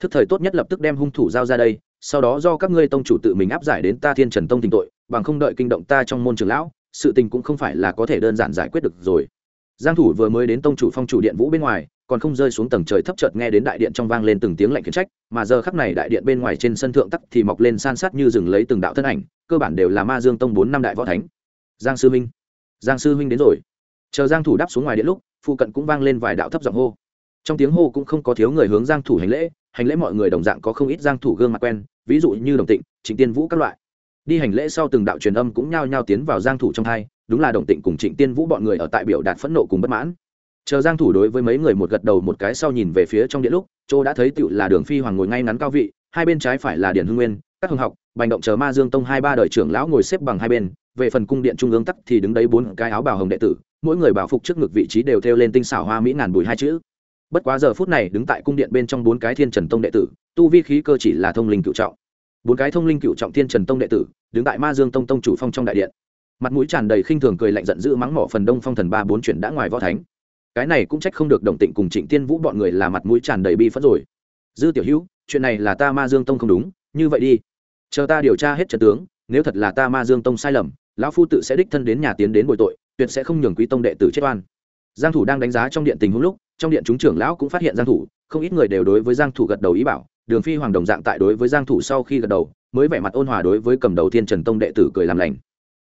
S1: Thức thời tốt nhất lập tức đem hung thủ giao ra đây sau đó do các ngươi tông chủ tự mình áp giải đến ta thiên trần tông tình tội bằng không đợi kinh động ta trong môn trường lão sự tình cũng không phải là có thể đơn giản giải quyết được rồi. Giang thủ vừa mới đến tông chủ phong chủ điện vũ bên ngoài còn không rơi xuống tầng trời thấp chợt nghe đến đại điện trong vang lên từng tiếng lạnh khiển trách, mà giờ khắc này đại điện bên ngoài trên sân thượng tắc thì mọc lên san sát như rừng lấy từng đạo thân ảnh, cơ bản đều là ma dương tông bốn năm đại võ thánh. Giang sư huynh giang sư huynh đến rồi. Chờ giang thủ đáp xuống ngoài điện lúc, phụ cận cũng vang lên vài đạo thấp giọng hô. Trong tiếng hô cũng không có thiếu người hướng giang thủ hành lễ hành lễ mọi người đồng dạng có không ít giang thủ gương mặt quen, ví dụ như đồng tịnh, trịnh tiên vũ các loại. Đi hành lễ sau từng đạo truyền âm cũng nhao nhao tiến vào giang thủ trong hai, đúng là đồng tịnh cùng trịnh tiên vũ bọn người ở tại biểu đạt phẫn nộ cùng bất mãn chờ giang thủ đối với mấy người một gật đầu một cái sau nhìn về phía trong điện lúc châu đã thấy tựu là đường phi hoàng ngồi ngay ngắn cao vị, hai bên trái phải là điển hưng nguyên, các hưng học, bành động chờ ma dương tông hai ba đời trưởng lão ngồi xếp bằng hai bên, về phần cung điện trung ương tắc thì đứng đấy bốn cái áo bào hồng đệ tử, mỗi người bảo phục trước ngực vị trí đều theo lên tinh xảo hoa mỹ ngàn bùi hai chữ. Bất quá giờ phút này đứng tại cung điện bên trong bốn cái thiên trần tông đệ tử, tu vi khí cơ chỉ là thông linh cựu trọng. Bốn cái thông linh cựu trọng thiên trần tông đệ tử, đứng tại ma dương tông tông chủ phong trong đại điện. Mặt mũi tràn đầy khinh thường cười lạnh giận dữ mắng mỏ phần đông phong thần ba bốn chuyển đã ngoài võ thánh cái này cũng trách không được đồng tịnh cùng trịnh tiên vũ bọn người là mặt mũi tràn đầy bi phẫn rồi. Dư tiểu hữu, chuyện này là ta ma dương tông không đúng, như vậy đi. Chờ ta điều tra hết trận tướng, nếu thật là ta ma dương tông sai lầm, lão phu tự sẽ đích thân đến nhà tiến đến bồi tội, tuyệt sẽ không nhường quý tông đệ tử chết oan. Giang thủ đang đánh giá trong điện tình huống lúc, trong điện chúng trưởng lão cũng phát hiện giang thủ, không ít người đều đối với giang thủ gật đầu ý bảo, đường phi hoàng đồng dạng tại đối với giang thủ sau khi gật đầu, mới vẻ mặt ôn hòa đối với cầm đầu thiên trần tông đệ tử cười làm lành.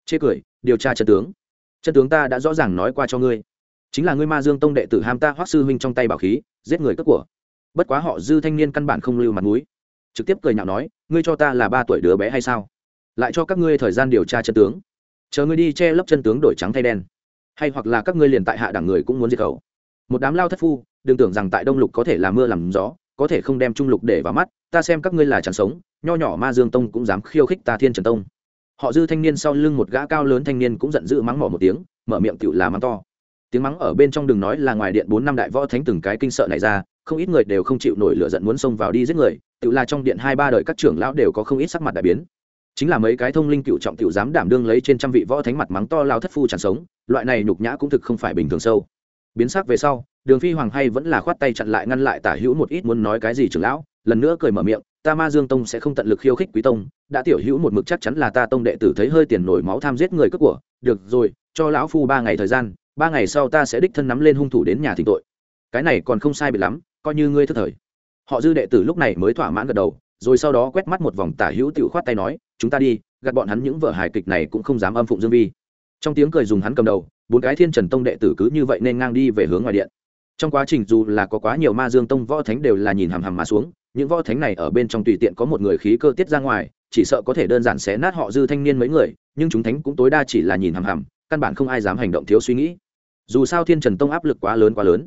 S1: Chê cười, điều tra chân tướng. Chân tướng ta đã rõ ràng nói qua cho ngươi chính là ngươi ma dương tông đệ tử ham ta hoắc sư huynh trong tay bảo khí, giết người cướp của. Bất quá họ dư thanh niên căn bản không lưu mặt mũi. Trực tiếp cười nhạo nói, ngươi cho ta là ba tuổi đứa bé hay sao? Lại cho các ngươi thời gian điều tra chân tướng. Chờ ngươi đi che lấp chân tướng đổi trắng thay đen. Hay hoặc là các ngươi liền tại hạ đẳng người cũng muốn diệt khẩu. Một đám lao thất phu, đừng tưởng rằng tại đông lục có thể làm mưa làm gió, có thể không đem trung lục để vào mắt, ta xem các ngươi là chẳng sống, nho nhỏ ma dương tông cũng dám khiêu khích ta thiên trần tông. Họ dư thanh niên sau lưng một gã cao lớn thanh niên cũng giận dữ mắng mỏ một tiếng, mở miệng tựu là mắng to tiếng mắng ở bên trong đừng nói là ngoài điện bốn năm đại võ thánh từng cái kinh sợ này ra, không ít người đều không chịu nổi lửa giận muốn xông vào đi giết người, tự là trong điện hai ba đời các trưởng lão đều có không ít sắc mặt đại biến. Chính là mấy cái thông linh cựu trọng tiểu dám đảm đương lấy trên trăm vị võ thánh mặt mắng to lao thất phu chẳng sống, loại này nhục nhã cũng thực không phải bình thường sâu. Biến sắc về sau, đường phi hoàng hay vẫn là khoát tay chặn lại ngăn lại tả hữu một ít muốn nói cái gì trưởng lão, lần nữa cười mở miệng, ta ma dương tông sẽ không tận lực khiêu khích quý tông, đã tiểu hữu một mực chắc chắn là ta tông đệ tử thấy hơi tiền nổi máu tham giết người cướp của, được rồi, cho lão phu ba ngày thời gian ba ngày sau ta sẽ đích thân nắm lên hung thủ đến nhà thỉnh tội. Cái này còn không sai bị lắm, coi như ngươi thất thời. Họ dư đệ tử lúc này mới thỏa mãn gật đầu, rồi sau đó quét mắt một vòng tả hữu tiểu khoát tay nói, chúng ta đi, gạt bọn hắn những vở hài kịch này cũng không dám âm phụng dương vi. Trong tiếng cười dùng hắn cầm đầu, bốn cái thiên trần tông đệ tử cứ như vậy nên ngang đi về hướng ngoài điện. Trong quá trình dù là có quá nhiều ma dương tông võ thánh đều là nhìn hằm hằm mà xuống, những võ thánh này ở bên trong tùy tiện có một người khí cơ tiết ra ngoài, chỉ sợ có thể đơn giản xé nát họ dư thanh niên mấy người, nhưng chúng thánh cũng tối đa chỉ là nhìn hằm hằm, căn bản không ai dám hành động thiếu suy nghĩ dù sao thiên trần tông áp lực quá lớn quá lớn.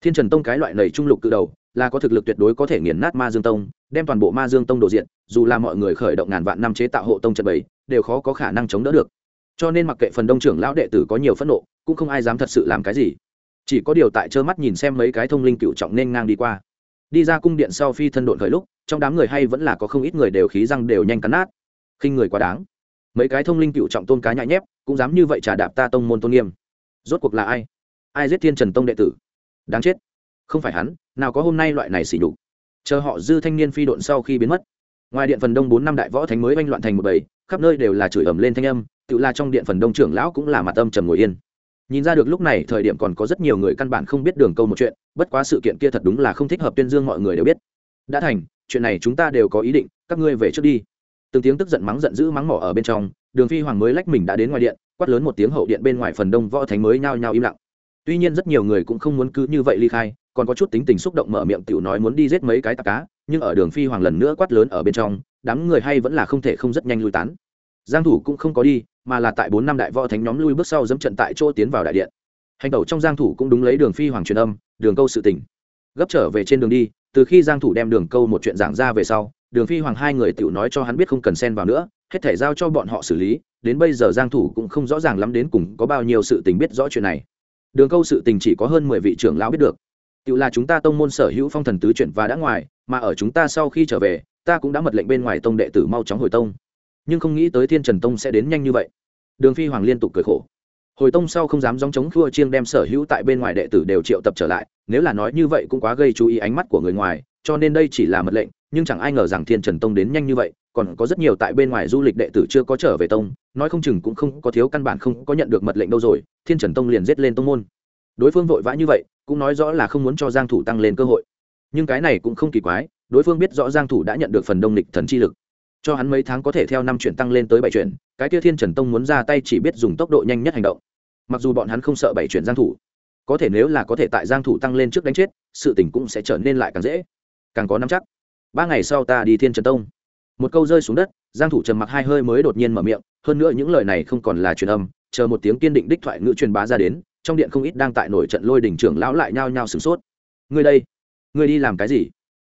S1: Thiên trần tông cái loại nầy trung lục cự đầu, là có thực lực tuyệt đối có thể nghiền nát ma dương tông, đem toàn bộ ma dương tông đồ diện, dù là mọi người khởi động ngàn vạn năm chế tạo hộ tông trận bảy đều khó có khả năng chống đỡ được. Cho nên mặc kệ phần đông trưởng lão đệ tử có nhiều phẫn nộ, cũng không ai dám thật sự làm cái gì. Chỉ có điều tại trơ mắt nhìn xem mấy cái thông linh cựu trọng nên ngang đi qua. Đi ra cung điện sau phi thân độn khởi lúc, trong đám người hay vẫn là có không ít người đều khí răng đều nhanh cắn nát. Khinh người quá đáng. Mấy cái thông linh cựu trọng tôn cá nhãi nhép, cũng dám như vậy trả đạp ta tông môn tôn nghiêm rốt cuộc là ai? Ai giết thiên trần tông đệ tử? Đáng chết. Không phải hắn, nào có hôm nay loại này xỉ đục chờ họ dư thanh niên phi độn sau khi biến mất. Ngoài điện phần đông bốn năm đại võ thánh mới oanh loạn thành một bầy, khắp nơi đều là chửi ẩm lên thanh âm, tự la trong điện phần đông trưởng lão cũng là mặt âm trầm ngồi yên. Nhìn ra được lúc này thời điểm còn có rất nhiều người căn bản không biết đường câu một chuyện, bất quá sự kiện kia thật đúng là không thích hợp tuyên dương mọi người đều biết. Đã thành, chuyện này chúng ta đều có ý định, các ngươi về trước đi. Từng tiếng tức giận mắng giận dữ mắng mỏ ở bên trong đường phi hoàng mới lách mình đã đến ngoài điện, quát lớn một tiếng hậu điện bên ngoài phần đông võ thánh mới nhao nhao im lặng. Tuy nhiên rất nhiều người cũng không muốn cứ như vậy ly khai, còn có chút tính tình xúc động mở miệng tiểu nói muốn đi giết mấy cái tạc cá, nhưng ở đường phi hoàng lần nữa quát lớn ở bên trong, đám người hay vẫn là không thể không rất nhanh lui tán. Giang thủ cũng không có đi, mà là tại bốn năm đại võ thánh nhóm lui bước sau dẫm trận tại chỗ tiến vào đại điện. Hành tẩu trong giang thủ cũng đúng lấy đường phi hoàng truyền âm, đường câu sự tình. Gấp trở về trên đường đi, từ khi giang thủ đem đường câu một chuyện giảng ra về sau, đường phi hoàng hai người tiểu nói cho hắn biết không cần xen vào nữa hết thể giao cho bọn họ xử lý, đến bây giờ giang thủ cũng không rõ ràng lắm đến cùng có bao nhiêu sự tình biết rõ chuyện này. Đường câu sự tình chỉ có hơn 10 vị trưởng lão biết được. Tự là chúng ta tông môn sở hữu phong thần tứ chuyển và đã ngoài, mà ở chúng ta sau khi trở về, ta cũng đã mật lệnh bên ngoài tông đệ tử mau chóng hồi tông. Nhưng không nghĩ tới thiên trần tông sẽ đến nhanh như vậy. Đường phi hoàng liên tục cười khổ. Hồi tông sau không dám dòng chống khua chiêng đem sở hữu tại bên ngoài đệ tử đều triệu tập trở lại, nếu là nói như vậy cũng quá gây chú ý ánh mắt của người ngoài, cho nên đây chỉ là mật lệnh, nhưng chẳng ai ngờ rằng thiên trần tông đến nhanh như vậy còn có rất nhiều tại bên ngoài du lịch đệ tử chưa có trở về tông, nói không chừng cũng không có thiếu căn bản không có nhận được mật lệnh đâu rồi, thiên trần tông liền giết lên tông môn. Đối phương vội vã như vậy, cũng nói rõ là không muốn cho giang thủ tăng lên cơ hội. Nhưng cái này cũng không kỳ quái, đối phương biết rõ giang thủ đã nhận được phần đông lịch thần chi lực. Cho hắn mấy tháng có thể theo năm chuyển tăng lên tới bảy chuyển, cái kia thiên trần tông muốn ra tay chỉ biết dùng tốc độ nhanh nhất hành động. Mặc dù bọn hắn không sợ bảy chuyển giang thủ, có thể nếu là có thể tại giang thủ tăng lên trước đánh chết, sự tình cũng sẽ trở nên lại càng dễ, càng có nắm chắc. Ba ngày sau ta đi thiên trần tông một câu rơi xuống đất, giang thủ trầm mặc hai hơi mới đột nhiên mở miệng, hơn nữa những lời này không còn là truyền âm, chờ một tiếng kiên định đích thoại ngữ truyền bá ra đến, trong điện không ít đang tại nổi trận lôi đỉnh trưởng lão lại nhao nhao sửng sốt. Ngươi đây, ngươi đi làm cái gì?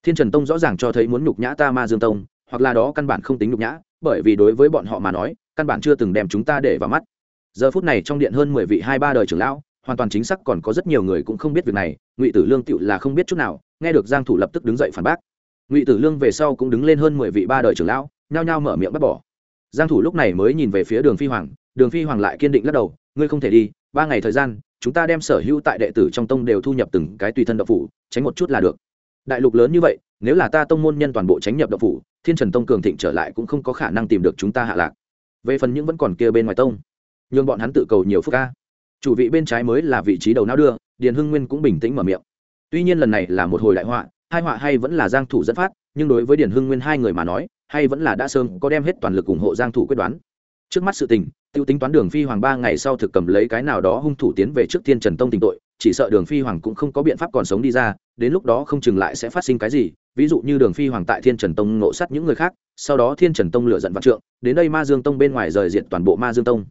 S1: Thiên trần tông rõ ràng cho thấy muốn nhục nhã ta ma dương tông, hoặc là đó căn bản không tính nhục nhã, bởi vì đối với bọn họ mà nói, căn bản chưa từng đem chúng ta để vào mắt. Giờ phút này trong điện hơn mười vị hai ba đời trưởng lão, hoàn toàn chính xác còn có rất nhiều người cũng không biết việc này, ngụy tử lương tựu là không biết chút nào, nghe được giang thủ lập tức đứng dậy phản bác ngụy tử lương về sau cũng đứng lên hơn mười vị ba đời trưởng lão, nhao nhao mở miệng bắt bỏ. Giang thủ lúc này mới nhìn về phía đường phi hoàng, đường phi hoàng lại kiên định lắc đầu, ngươi không thể đi, ba ngày thời gian, chúng ta đem sở hữu tại đệ tử trong tông đều thu nhập từng cái tùy thân độc phủ, tránh một chút là được. Đại lục lớn như vậy, nếu là ta tông môn nhân toàn bộ tránh nhập độc phủ, thiên trần tông cường thịnh trở lại cũng không có khả năng tìm được chúng ta hạ lạc. Về phần những vẫn còn kia bên ngoài tông nhưng bọn hắn tự cầu nhiều phúc ca. Chủ vị bên trái mới là vị trí đầu não đưa, điền hưng nguyên cũng bình tĩnh mở miệng. Tuy nhiên lần này là một hồi đại họa hai họa hay vẫn là giang thủ dẫn phát, nhưng đối với điền hưng nguyên hai người mà nói, hay vẫn là đã sớm có đem hết toàn lực ủng hộ giang thủ quyết đoán. Trước mắt sự tình, tiêu tính toán đường phi hoàng ba ngày sau thực cầm lấy cái nào đó hung thủ tiến về trước thiên trần tông tình tội, chỉ sợ đường phi hoàng cũng không có biện pháp còn sống đi ra, đến lúc đó không chừng lại sẽ phát sinh cái gì, ví dụ như đường phi hoàng tại thiên trần tông nộ sát những người khác, sau đó thiên trần tông lựa giận vạn trượng, đến đây ma dương tông bên ngoài rời diện toàn bộ ma dương tông.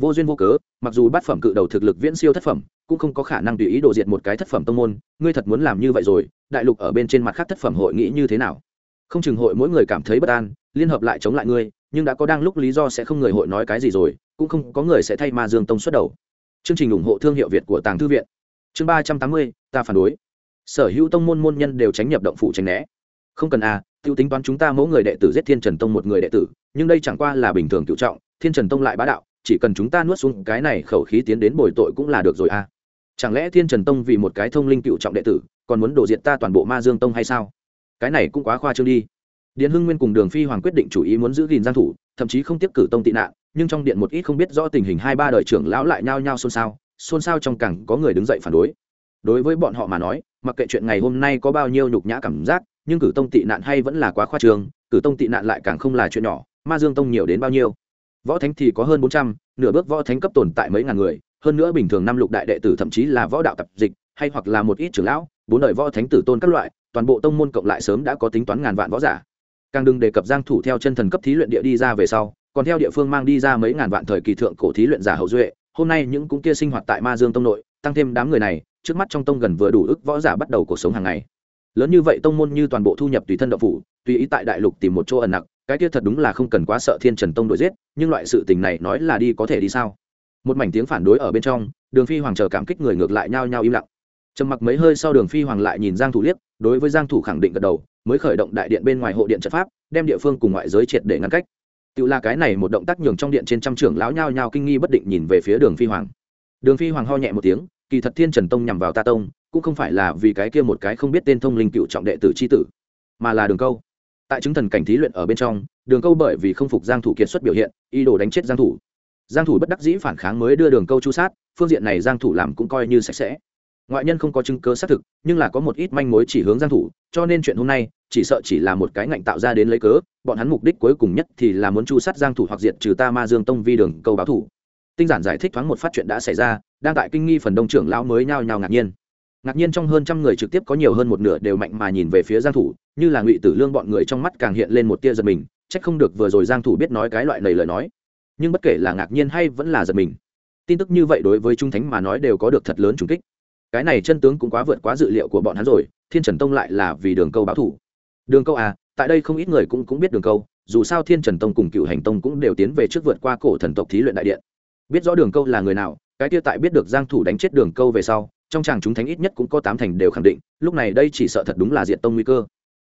S1: Vô duyên vô cớ, mặc dù bát phẩm cự đầu thực lực viễn siêu thất phẩm cũng không có khả năng tùy ý đồ diệt một cái thất phẩm tông môn, ngươi thật muốn làm như vậy rồi, đại lục ở bên trên mặt khác thất phẩm hội nghĩ như thế nào? Không chừng hội mỗi người cảm thấy bất an, liên hợp lại chống lại ngươi, nhưng đã có đang lúc lý do sẽ không người hội nói cái gì rồi, cũng không có người sẽ thay ma dương tông xuất đầu. Chương trình ủng hộ thương hiệu việt của tàng thư viện. Chương ba trăm tám mươi, ta phản đối. Sở hữu tông môn môn nhân đều tránh nhập động phủ tránh né. Không cần à t i ê u tính toán chúng ta mỗi người đệ tử giết thiên trần tông một người đệ tử, nhưng đây chẳng qua là bình thường tiểu trọng, thiên trần tông lại bá đạo, chỉ cần chúng ta nuốt xuống cái này khẩu khí tiến đến bồi tội cũng là được rồi à chẳng lẽ thiên trần tông vì một cái thông linh cựu trọng đệ tử, còn muốn đổ diện ta toàn bộ ma dương tông hay sao? Cái này cũng quá khoa trương đi. Điện hưng nguyên cùng đường phi hoàng quyết định chủ ý muốn giữ gìn giang thủ, thậm chí không tiếp cử tông tị nạn, nhưng trong điện một ít không biết rõ tình hình hai ba đời trưởng lão lại nhao nhao xôn xao xôn xao trong cẳng có người đứng dậy phản đối. Đối với bọn họ mà nói, mặc kệ chuyện ngày hôm nay có bao nhiêu nhục nhã cảm giác, nhưng cử tông tị nạn hay vẫn là quá khoa trương, cử tông tị nạn lại càng không là chuyện nhỏ, ma dương tông nhiều đến bao nhiêu? Võ thánh thì có hơn bốn trăm, nửa bước võ thánh cấp tồn tại mấy ngàn người hơn nữa bình thường năm lục đại đệ tử thậm chí là võ đạo tập dịch, hay hoặc là một ít trưởng lão, bốn đời võ thánh tử tôn các loại, toàn bộ tông môn cộng lại sớm đã có tính toán ngàn vạn võ giả. Càng đừng đề cập giang thủ theo chân thần cấp thí luyện địa đi ra về sau, còn theo địa phương mang đi ra mấy ngàn vạn thời kỳ thượng cổ thí luyện giả hậu duệ, hôm nay những cũng kia sinh hoạt tại ma dương tông nội, tăng thêm đám người này, trước mắt trong tông gần vừa đủ ức võ giả bắt đầu cuộc sống hàng ngày. Lớn như vậy tông môn như toàn bộ thu nhập tùy thân đậu phủ, tùy ý tại đại lục tìm một chỗ ẩn nặc, cái kia thật đúng là không cần quá sợ thiên trần tông đuổi giết, nhưng loại sự tình này nói là đi có thể đi sao? Một mảnh tiếng phản đối ở bên trong, đường phi hoàng chờ cảm kích người ngược lại nhao nhao im lặng. Trầm mặc mấy hơi sau đường phi hoàng lại nhìn giang thủ liếc, đối với giang thủ khẳng định gật đầu, mới khởi động đại điện bên ngoài hộ điện trận pháp, đem địa phương cùng ngoại giới triệt để ngăn cách. Tự là cái này một động tác nhường trong điện trên trăm trưởng lão nhao nhao kinh nghi bất định nhìn về phía đường phi hoàng. Đường phi hoàng ho nhẹ một tiếng, kỳ thật thiên trần tông nhằm vào ta tông, cũng không phải là vì cái kia một cái không biết tên thông linh cựu trọng đệ tử chi tử, mà là đường câu. Tại chứng thần cảnh thí luyện ở bên trong, đường câu bởi vì không phục giang thủ kiệt xuất biểu hiện, ý đồ đánh chết giang thủ giang thủ bất đắc dĩ phản kháng mới đưa đường câu chu sát, phương diện này giang thủ làm cũng coi như sạch sẽ. Ngoại nhân không có chứng cứ xác thực, nhưng là có một ít manh mối chỉ hướng giang thủ, cho nên chuyện hôm nay, chỉ sợ chỉ là một cái ngạnh tạo ra đến lấy cớ, bọn hắn mục đích cuối cùng nhất thì là muốn chu sát giang thủ hoặc diệt trừ ta ma dương tông vi đường câu báo thủ. Tinh giản giải thích thoáng một phát chuyện đã xảy ra, đang tại kinh nghi phần đông trưởng lão mới nhao nhao ngạc nhiên. Ngạc nhiên trong hơn trăm người trực tiếp có nhiều hơn một nửa đều mạnh mà nhìn về phía giang thủ, như là ngụy tử lương bọn người trong mắt càng hiện lên một tia giật mình, chắc không được vừa rồi giang thủ biết nói cái loại này lời nói nhưng bất kể là ngạc nhiên hay vẫn là giật mình. Tin tức như vậy đối với trung thánh mà nói đều có được thật lớn trùng kích. Cái này chân tướng cũng quá vượt quá dự liệu của bọn hắn rồi, thiên trần tông lại là vì đường câu báo thủ. Đường câu à tại đây không ít người cũng cũng biết đường câu, dù sao thiên trần tông cùng cựu hành tông cũng đều tiến về trước vượt qua cổ thần tộc thí luyện đại điện. Biết rõ đường câu là người nào, cái kia tại biết được giang thủ đánh chết đường câu về sau, trong chàng chúng thánh ít nhất cũng có tám thành đều khẳng định, lúc này đây chỉ sợ thật đúng là diện tông nguy cơ.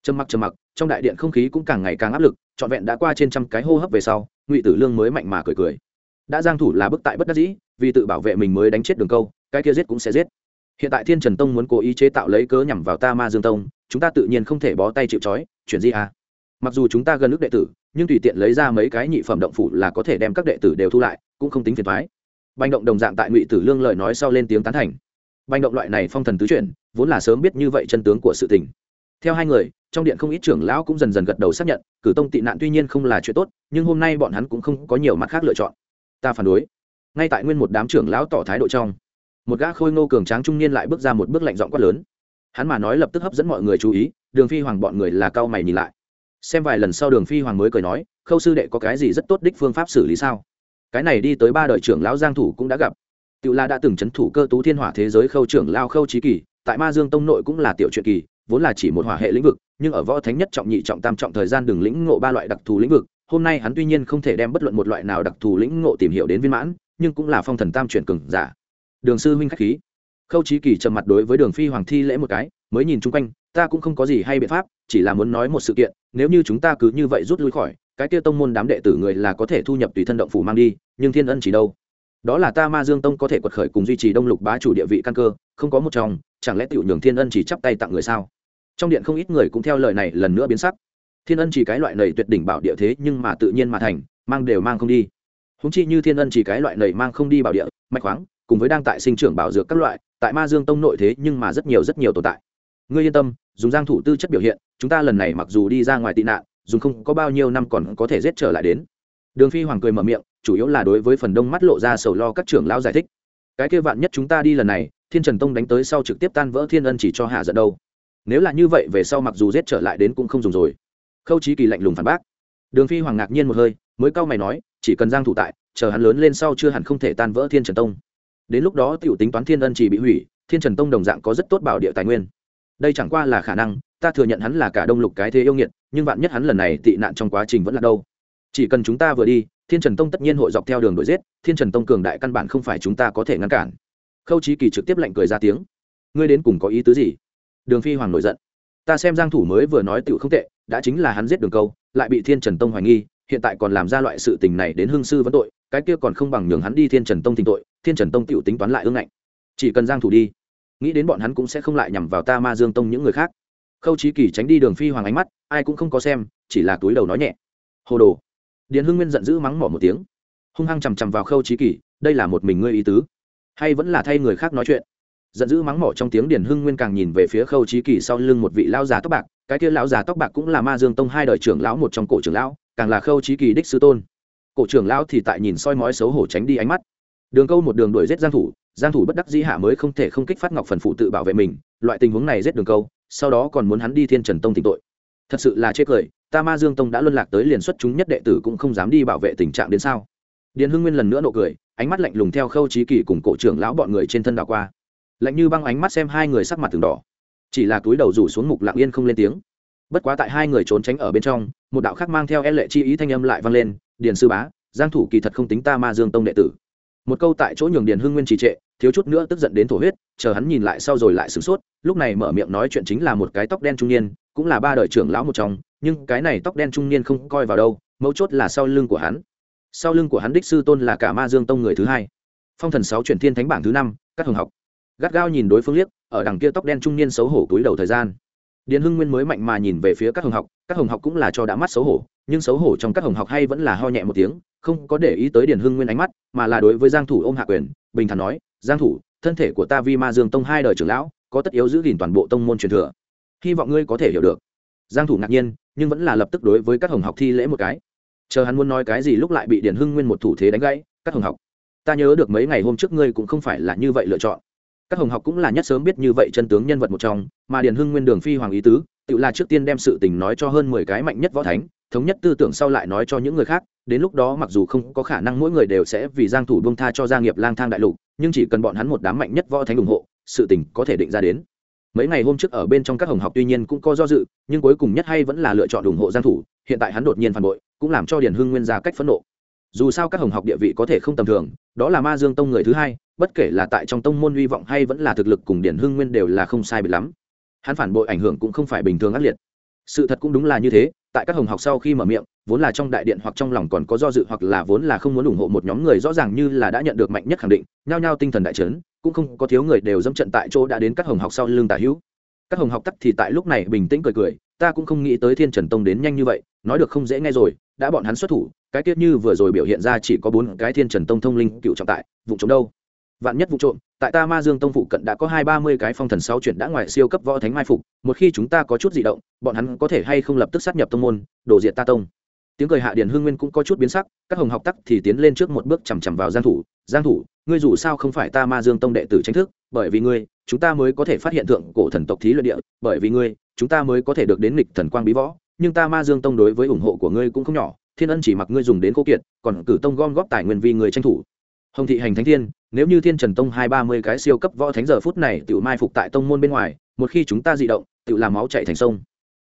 S1: Trầm mặc trầm mặc, trong đại điện không khí cũng càng ngày càng áp lực, trọn vẹn đã qua trên trăm cái hô hấp về sau ngụy tử lương mới mạnh mà cười cười đã giang thủ là bức tại bất đắc dĩ vì tự bảo vệ mình mới đánh chết đường câu cái kia giết cũng sẽ giết hiện tại thiên trần tông muốn cố ý chế tạo lấy cớ nhằm vào ta ma dương tông chúng ta tự nhiên không thể bó tay chịu trói chuyện gì à mặc dù chúng ta gần nước đệ tử nhưng tùy tiện lấy ra mấy cái nhị phẩm động phủ là có thể đem các đệ tử đều thu lại cũng không tính phiền toái banh động đồng dạng tại ngụy tử lương lời nói sau lên tiếng tán thành Banh động loại này phong thần tứ chuyển vốn là sớm biết như vậy chân tướng của sự tình theo hai người trong điện không ít trưởng lão cũng dần dần gật đầu xác nhận cử tông tị nạn tuy nhiên không là chuyện tốt nhưng hôm nay bọn hắn cũng không có nhiều mặt khác lựa chọn. Ta phản đối. Ngay tại nguyên một đám trưởng lão tỏ thái độ trong một gã khôi ngô cường tráng trung niên lại bước ra một bước lạnh giọng quát lớn. Hắn mà nói lập tức hấp dẫn mọi người chú ý đường phi hoàng bọn người là cao mày nhìn lại. Xem vài lần sau đường phi hoàng mới cười nói khâu sư đệ có cái gì rất tốt đích phương pháp xử lý sao? Cái này đi tới ba đời trưởng lão giang thủ cũng đã gặp. Tiểu La đã từng chấn thủ cơ tú thiên hỏa thế giới khâu trưởng lao khâu trí kỳ, tại Ma Dương tông nội cũng là tiểu truyện kỳ, vốn là chỉ một hỏa hệ lĩnh vực, nhưng ở võ thánh nhất trọng nhị trọng tam trọng thời gian đường lĩnh ngộ ba loại đặc thù lĩnh vực, hôm nay hắn tuy nhiên không thể đem bất luận một loại nào đặc thù lĩnh ngộ tìm hiểu đến viên mãn, nhưng cũng là phong thần tam chuyển cường giả. Đường sư huynh khách khí. Khâu trí kỳ trầm mặt đối với Đường Phi Hoàng thi lễ một cái, mới nhìn chung quanh, ta cũng không có gì hay biện pháp, chỉ là muốn nói một sự kiện, nếu như chúng ta cứ như vậy rút lui khỏi, cái kia tông môn đám đệ tử người là có thể thu nhập tùy thân động phủ mang đi, nhưng thiên ân chỉ đâu? đó là ta ma dương tông có thể quật khởi cùng duy trì đông lục bá chủ địa vị căn cơ không có một trong chẳng lẽ tiểu nhường thiên ân chỉ chắp tay tặng người sao trong điện không ít người cũng theo lời này lần nữa biến sắc. Thiên ân chỉ cái loại này tuyệt đỉnh bảo địa thế nhưng mà tự nhiên mà thành, mang đều mang không đi. Húng chi như thiên ân chỉ cái loại này mang không đi bảo địa, mạch khoáng, cùng với đang tại sinh trưởng bảo dược các loại, tại ma dương tông nội thế nhưng mà rất nhiều rất nhiều tồn tại. Ngươi yên tâm, dùng giang thủ tư chất biểu hiện, chúng ta lần này mặc dù đi ra ngoài tị nạn, dùng không có bao nhiêu năm còn có thể giết trở lại đến. Đường phi hoàng cười mở miệng, chủ yếu là đối với phần đông mắt lộ ra sầu lo các trưởng lão giải thích. Cái kia vạn nhất chúng ta đi lần này, thiên trần tông đánh tới sau trực tiếp tan vỡ thiên ân chỉ cho hạ giận đâu nếu là như vậy về sau mặc dù giết trở lại đến cũng không dùng rồi. Khâu trí kỳ lạnh lùng phản bác. Đường phi hoàng ngạc nhiên một hơi, mới cau mày nói, chỉ cần giang thủ tại, chờ hắn lớn lên sau chưa hẳn không thể tan vỡ thiên trần tông. Đến lúc đó tiểu tính toán thiên ân chỉ bị hủy, thiên trần tông đồng dạng có rất tốt bảo địa tài nguyên. Đây chẳng qua là khả năng, ta thừa nhận hắn là cả đông lục cái thế yêu nghiệt, nhưng vạn nhất hắn lần này tị nạn trong quá trình vẫn là đâu? Chỉ cần chúng ta vừa đi, thiên trần tông tất nhiên hội dọc theo đường đuổi giết, thiên trần tông cường đại căn bản không phải chúng ta có thể ngăn cản. Khâu trí kỳ trực tiếp lạnh cười ra tiếng. Ngươi đến cùng có ý tứ gì? Đường phi hoàng nổi giận. Ta xem giang thủ mới vừa nói tiểu không tệ, đã chính là hắn giết đường câu, lại bị thiên trần tông hoài nghi, hiện tại còn làm ra loại sự tình này đến hương sư vấn tội, cái kia còn không bằng nhường hắn đi thiên trần tông tình tội, thiên trần tông Tiểu tính toán lại ương ngạnh. Chỉ cần giang thủ đi, nghĩ đến bọn hắn cũng sẽ không lại nhằm vào ta ma dương tông những người khác. Khâu trí kỳ tránh đi đường phi hoàng ánh mắt, ai cũng không có xem, chỉ là túi đầu nói nhẹ. Hồ đồ. Điền hưng nguyên giận dữ mắng mỏ một tiếng. Hung hăng chằm chằm vào khâu trí kỷ đây là một mình ngươi ý tứ. Hay vẫn là thay người khác nói chuyện? Giận dữ mắng mỏ trong tiếng điền hưng nguyên càng nhìn về phía khâu trí kỷ sau lưng một vị lão già tóc bạc, cái kia lão già tóc bạc cũng là ma dương tông hai đời trưởng lão một trong cổ trưởng lão, càng là khâu trí kỳ đích sư tôn. Cổ trưởng lão thì tại nhìn soi mói xấu hổ tránh đi ánh mắt. Đường câu một đường đuổi giết giang thủ giang thủ bất đắc dĩ hạ mới không thể không kích phát ngọc phần phụ tự bảo vệ mình, loại tình huống này giết đường câu, sau đó còn muốn hắn đi thiên trần tông tình tội. Thật sự là chê cười, ta ma dương tông đã luân lạc tới liền xuất chúng nhất đệ tử cũng không dám đi bảo vệ tình trạng đến sao? Điền hưng nguyên lần nữa nụ cười, ánh mắt lạnh lùng theo khâu trí kỳ cùng cổ trưởng lão bọn người trên thân đảo qua lạnh như băng ánh mắt xem hai người sắc mặt từng đỏ. Chỉ là túi đầu rủ xuống mục lặng yên không lên tiếng. Bất quá tại hai người trốn tránh ở bên trong, một đạo khác mang theo e lệ chi ý thanh âm lại vang lên, điền sư bá, giang thủ kỳ thật không tính ta ma dương tông đệ tử. Một câu tại chỗ nhường điền hưng nguyên trì trệ, thiếu chút nữa tức giận đến thổ huyết, chờ hắn nhìn lại sau rồi lại sửng sốt, lúc này mở miệng nói chuyện chính là một cái tóc đen trung niên, cũng là ba đời trưởng lão một trong, nhưng cái này tóc đen trung niên không coi vào đâu, mấu chốt là sau lưng của hắn. Sau lưng của hắn đích sư tôn là cả ma dương tông người thứ hai. Phong thần sáu chuyển thiên thánh bảng thứ năm các hồng học gắt gao nhìn đối phương liếc, ở đằng kia tóc đen trung niên xấu hổ túi đầu thời gian. Điền hưng nguyên mới mạnh mà nhìn về phía các hồng học, các hồng học cũng là cho đã mắt xấu hổ, nhưng xấu hổ trong các hồng học hay vẫn là ho nhẹ một tiếng, không có để ý tới điền hưng nguyên ánh mắt, mà là đối với giang thủ ôm hạ quyền, bình thản nói, giang thủ, thân thể của ta vi ma dương tông hai đời trưởng lão, có tất yếu giữ gìn toàn bộ tông môn truyền thừa. Hy vọng ngươi có thể hiểu được. Giang thủ ngạc nhiên, nhưng vẫn là lập tức đối với các hồng học thi lễ một cái. Chờ hắn muốn nói cái gì lúc lại bị điền hưng nguyên một thủ thế đánh gãy, các hồng học, ta nhớ được mấy ngày hôm trước ngươi cũng không phải là như vậy lựa chọn các hồng học cũng là nhất sớm biết như vậy chân tướng nhân vật một trong, mà điền hưng nguyên đường phi hoàng ý tứ, tự là trước tiên đem sự tình nói cho hơn mười cái mạnh nhất võ thánh, thống nhất tư tưởng sau lại nói cho những người khác, đến lúc đó mặc dù không có khả năng mỗi người đều sẽ vì giang thủ buông tha cho gia nghiệp lang thang đại lục, nhưng chỉ cần bọn hắn một đám mạnh nhất võ thánh ủng hộ, sự tình có thể định ra đến. Mấy ngày hôm trước ở bên trong các hồng học tuy nhiên cũng có do dự, nhưng cuối cùng nhất hay vẫn là lựa chọn ủng hộ giang thủ, hiện tại hắn đột nhiên phản bội, cũng làm cho điền hưng nguyên ra cách phẫn nộ. Dù sao các hồng học địa vị có thể không tầm thường, đó là ma dương tông người thứ hai bất kể là tại trong tông môn hy vọng hay vẫn là thực lực cùng điển hưng nguyên đều là không sai biệt lắm. Hắn phản bội ảnh hưởng cũng không phải bình thường ác liệt. Sự thật cũng đúng là như thế, tại các hồng học sau khi mở miệng, vốn là trong đại điện hoặc trong lòng còn có do dự hoặc là vốn là không muốn ủng hộ một nhóm người, rõ ràng như là đã nhận được mạnh nhất khẳng định, nhao nhao tinh thần đại trấn cũng không có thiếu người đều dẫm trận tại chỗ đã đến các hồng học sau lưng tả hữu. Các hồng học tắc thì tại lúc này bình tĩnh cười cười, ta cũng không nghĩ tới thiên trần tông đến nhanh như vậy, nói được không dễ nghe rồi, đã bọn hắn xuất thủ, cái tiết như vừa rồi biểu hiện ra chỉ có bốn cái thiên trần tông thông linh cựu trọng tại, vụ chống đâu vạn nhất vụ trộm, tại ta ma dương tông phụ cận đã có hai ba mươi cái phong thần sáu chuyển đã ngoài siêu cấp võ thánh mai phục, một khi chúng ta có chút di động, bọn hắn có thể hay không lập tức sát nhập tông môn, đổ diệt ta tông. Tiếng cười hạ điền hương nguyên cũng có chút biến sắc, các hồng học tắc thì tiến lên trước một bước chằm chằm vào giang thủ giang thủ, ngươi dù sao không phải ta ma dương tông đệ tử tranh thức, bởi vì ngươi, chúng ta mới có thể phát hiện thượng cổ thần tộc thí luyện địa, bởi vì ngươi, chúng ta mới có thể được đến lịch thần quang bí võ, nhưng ta ma dương tông đối với ủng hộ của ngươi cũng không nhỏ, thiên ân chỉ mặc ngươi dùng đến cố kiệt, còn cử tông gom góp tài nguyên vì người tranh thủ hồng thị hành thánh thiên, nếu như thiên trần tông hai ba mươi cái siêu cấp võ thánh giờ phút này tự mai phục tại tông môn bên ngoài, một khi chúng ta dị động tự làm máu chạy thành sông.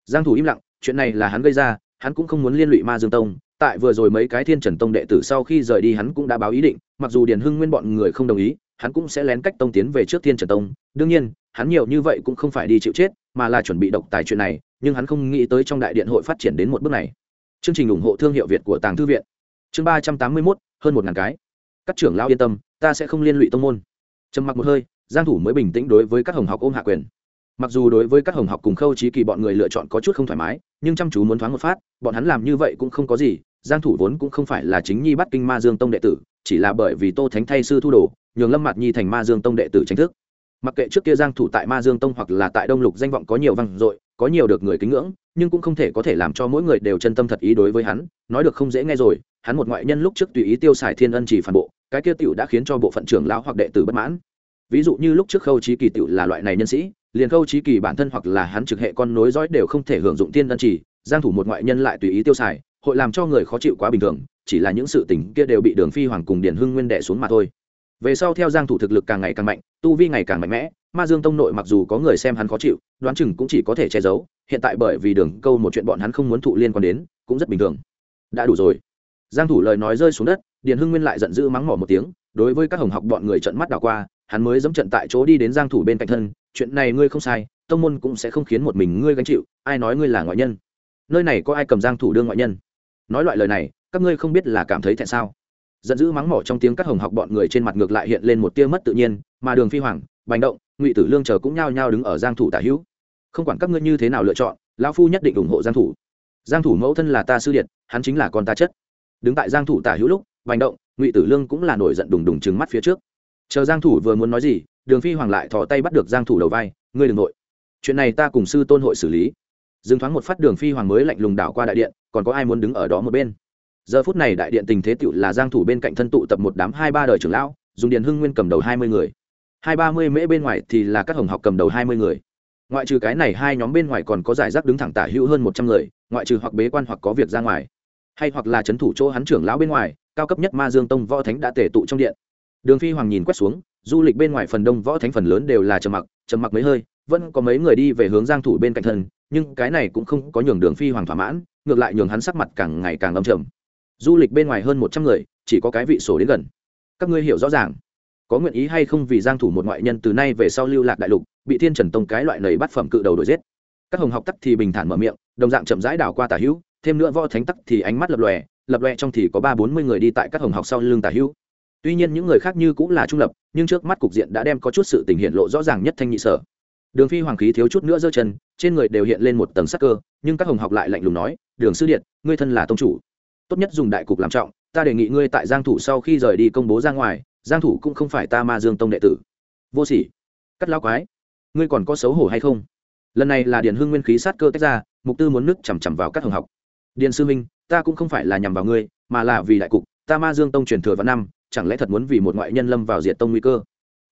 S1: Giang thủ im lặng, chuyện này là hắn gây ra, hắn cũng không muốn liên lụy ma dương tông, tại vừa rồi mấy cái thiên trần tông đệ tử sau khi rời đi hắn cũng đã báo ý định, mặc dù điền hưng nguyên bọn người không đồng ý, hắn cũng sẽ lén cách tông tiến về trước thiên trần tông. Đương nhiên, hắn nhiều như vậy cũng không phải đi chịu chết, mà là chuẩn bị độc tài chuyện này, nhưng hắn không nghĩ tới trong đại điện hội phát triển đến một bước này. Chương trình ủng hộ thương hiệu việt của tàng thư viện. Chương ba trăm tám mươi mốt, hơn một ngàn cái các trưởng lão yên tâm, ta sẽ không liên lụy tông môn. Trầm mặc một hơi, giang thủ mới bình tĩnh đối với các hồng học ôm hạ quyền. Mặc dù đối với các hồng học cùng khâu trí kỳ bọn người lựa chọn có chút không thoải mái, nhưng chăm chú muốn thoáng một phát, bọn hắn làm như vậy cũng không có gì, giang thủ vốn cũng không phải là chính nhi bắt kinh ma dương tông đệ tử, chỉ là bởi vì tô thánh thay sư thu đồ, nhường lâm mạt nhi thành ma dương tông đệ tử chính thức mặc kệ trước kia giang thủ tại ma dương tông hoặc là tại đông lục danh vọng có nhiều vang dội, có nhiều được người kính ngưỡng, nhưng cũng không thể có thể làm cho mỗi người đều chân tâm thật ý đối với hắn, nói được không dễ nghe rồi, hắn một ngoại nhân lúc trước tùy ý tiêu xài thiên ân chỉ phản bộ, cái kia tiểu đã khiến cho bộ phận trưởng lão hoặc đệ tử bất mãn. Ví dụ như lúc trước khâu trí kỳ tiểu là loại này nhân sĩ, liền khâu trí kỳ bản thân hoặc là hắn trực hệ con nối dõi đều không thể hưởng dụng thiên ân chỉ, giang thủ một ngoại nhân lại tùy ý tiêu xài, hội làm cho người khó chịu quá bình thường, chỉ là những sự tình kia đều bị đường phi hoàng cùng điển hưng nguyên đệ xuống mà thôi về sau theo giang thủ thực lực càng ngày càng mạnh, tu vi ngày càng mạnh mẽ, ma dương tông nội mặc dù có người xem hắn khó chịu, đoán chừng cũng chỉ có thể che giấu, hiện tại bởi vì đường câu một chuyện bọn hắn không muốn thụ liên quan đến, cũng rất bình thường. Đã đủ rồi. Giang thủ lời nói rơi xuống đất, điền hưng nguyên lại giận dữ mắng mỏ một tiếng, đối với các hồng học bọn người trợn mắt đảo qua, hắn mới dẫm trận tại chỗ đi đến giang thủ bên cạnh thân, chuyện này ngươi không sai, tông môn cũng sẽ không khiến một mình ngươi gánh chịu, ai nói ngươi là ngoại nhân? Nơi này có ai cầm giang thủ đương ngoại nhân? Nói loại lời này, các ngươi không biết là cảm thấy tại sao? Giận dữ mắng mỏ trong tiếng các hồng học bọn người trên mặt ngược lại hiện lên một tia mất tự nhiên, mà đường phi hoàng, bành động, ngụy tử lương chờ cũng nhao nhao đứng ở giang thủ tả hữu. Không quản các ngươi như thế nào lựa chọn, lão phu nhất định ủng hộ giang thủ. Giang thủ mẫu thân là ta sư điện hắn chính là con ta chất. Đứng tại giang thủ tả hữu lúc, bành động, ngụy tử lương cũng là nổi giận đùng đùng trừng mắt phía trước. Chờ giang thủ vừa muốn nói gì, đường phi hoàng lại thò tay bắt được giang thủ đầu vai, ngươi đừng nội chuyện này ta cùng sư tôn hội xử lý. Dừng thoáng một phát, đường phi hoàng mới lạnh lùng đảo qua đại điện, còn có ai muốn đứng ở đó một bên? Giờ phút này đại điện tình thế tựu là giang thủ bên cạnh thân tụ tập một đám hai ba đời trưởng lão, dùng điện hưng nguyên cầm đầu hai mươi người. Hai ba mươi mễ bên ngoài thì là các hồng học cầm đầu hai mươi người. Ngoại trừ cái này hai nhóm bên ngoài còn có giải rác đứng thẳng tả hữu hơn một trăm người, ngoại trừ hoặc bế quan hoặc có việc ra ngoài. Hay hoặc là chấn thủ chỗ hắn trưởng lão bên ngoài, cao cấp nhất ma dương tông võ thánh đã tể tụ trong điện. Đường phi hoàng nhìn quét xuống, du lịch bên ngoài phần đông võ thánh phần lớn đều là trầm mặc trầm mặc mấy hơi, vẫn có mấy người đi về hướng giang thủ bên cạnh thân, nhưng cái này cũng không có nhường đường phi hoàng thỏa mãn, ngược lại nhường hắn sắc mặt càng ngày càng âm trầm du lịch bên ngoài hơn một trăm người, chỉ có cái vị sổ đến gần. Các ngươi hiểu rõ ràng. Có nguyện ý hay không vì giang thủ một ngoại nhân từ nay về sau lưu lạc đại lục, bị thiên trần tông cái loại nầy bắt phẩm cự đầu đổi giết. Các hồng học tắc thì bình thản mở miệng, đồng dạng chậm rãi đảo qua tả hữu, thêm nữa võ thánh tắc thì ánh mắt lập lòe lập lòe trong thì có ba bốn mươi người đi tại các hồng học sau lưng tả hữu. Tuy nhiên những người khác như cũng là trung lập, nhưng trước mắt cục diện đã đem có chút sự tình hiện lộ rõ ràng nhất thanh nhị sở. Đường phi hoàng khí thiếu chút nữa giơ chân, trên người đều hiện lên một tầng sắc cơ, nhưng các hồng học lại lạnh lùng nói, đường sư điện, ngươi thân là tông chủ tốt nhất dùng đại cục làm trọng, ta đề nghị ngươi tại giang thủ sau khi rời đi công bố ra ngoài, giang thủ cũng không phải ta ma dương tông đệ tử. Vô sỉ. Cắt lao quái. Ngươi còn có xấu hổ hay không? Lần này là điền hưng nguyên khí sát cơ tách ra, mục tư muốn nước chằm chằm vào các hồng học. Điền sư minh ta cũng không phải là nhằm vào ngươi, mà là vì đại cục, ta ma dương tông truyền thừa vào năm, chẳng lẽ thật muốn vì một ngoại nhân lâm vào diệt tông nguy cơ?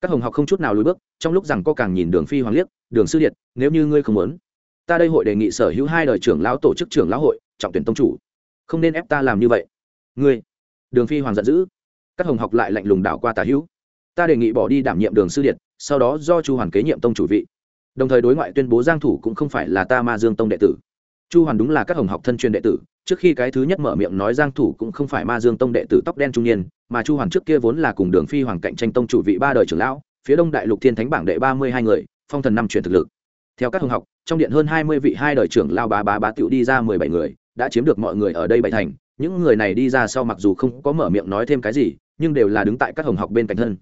S1: Các hồng học không chút nào lùi bước, trong lúc rằng có càng nhìn đường phi hoàng liếc, đường sư điện nếu như ngươi không muốn, ta đây hội đề nghị sở hữu hai đời trưởng lão tổ chức trưởng lão hội, trọng tuyển tông chủ không nên ép ta làm như vậy. Ngươi, đường phi hoàng giận dữ. Các hồng học lại lạnh lùng đảo qua tà hữu. Ta đề nghị bỏ đi đảm nhiệm đường sư điện sau đó do chu hoàn kế nhiệm tông chủ vị. Đồng thời đối ngoại tuyên bố giang thủ cũng không phải là ta ma dương tông đệ tử. Chu hoàn đúng là các hồng học thân truyền đệ tử, trước khi cái thứ nhất mở miệng nói giang thủ cũng không phải ma dương tông đệ tử tóc đen trung niên, mà chu hoàn trước kia vốn là cùng đường phi hoàng cạnh tranh tông chủ vị ba đời trưởng lão, phía đông đại lục thiên thánh bảng đệ ba mươi hai người, phong thần năm truyền thực lực. Theo các hồng học, trong điện hơn hai mươi vị hai đời trưởng lao bá bá bá tiểu đi ra mười bảy người đã chiếm được mọi người ở đây bảy thành. Những người này đi ra sau mặc dù không có mở miệng nói thêm cái gì, nhưng đều là đứng tại các hồng học bên cạnh thân.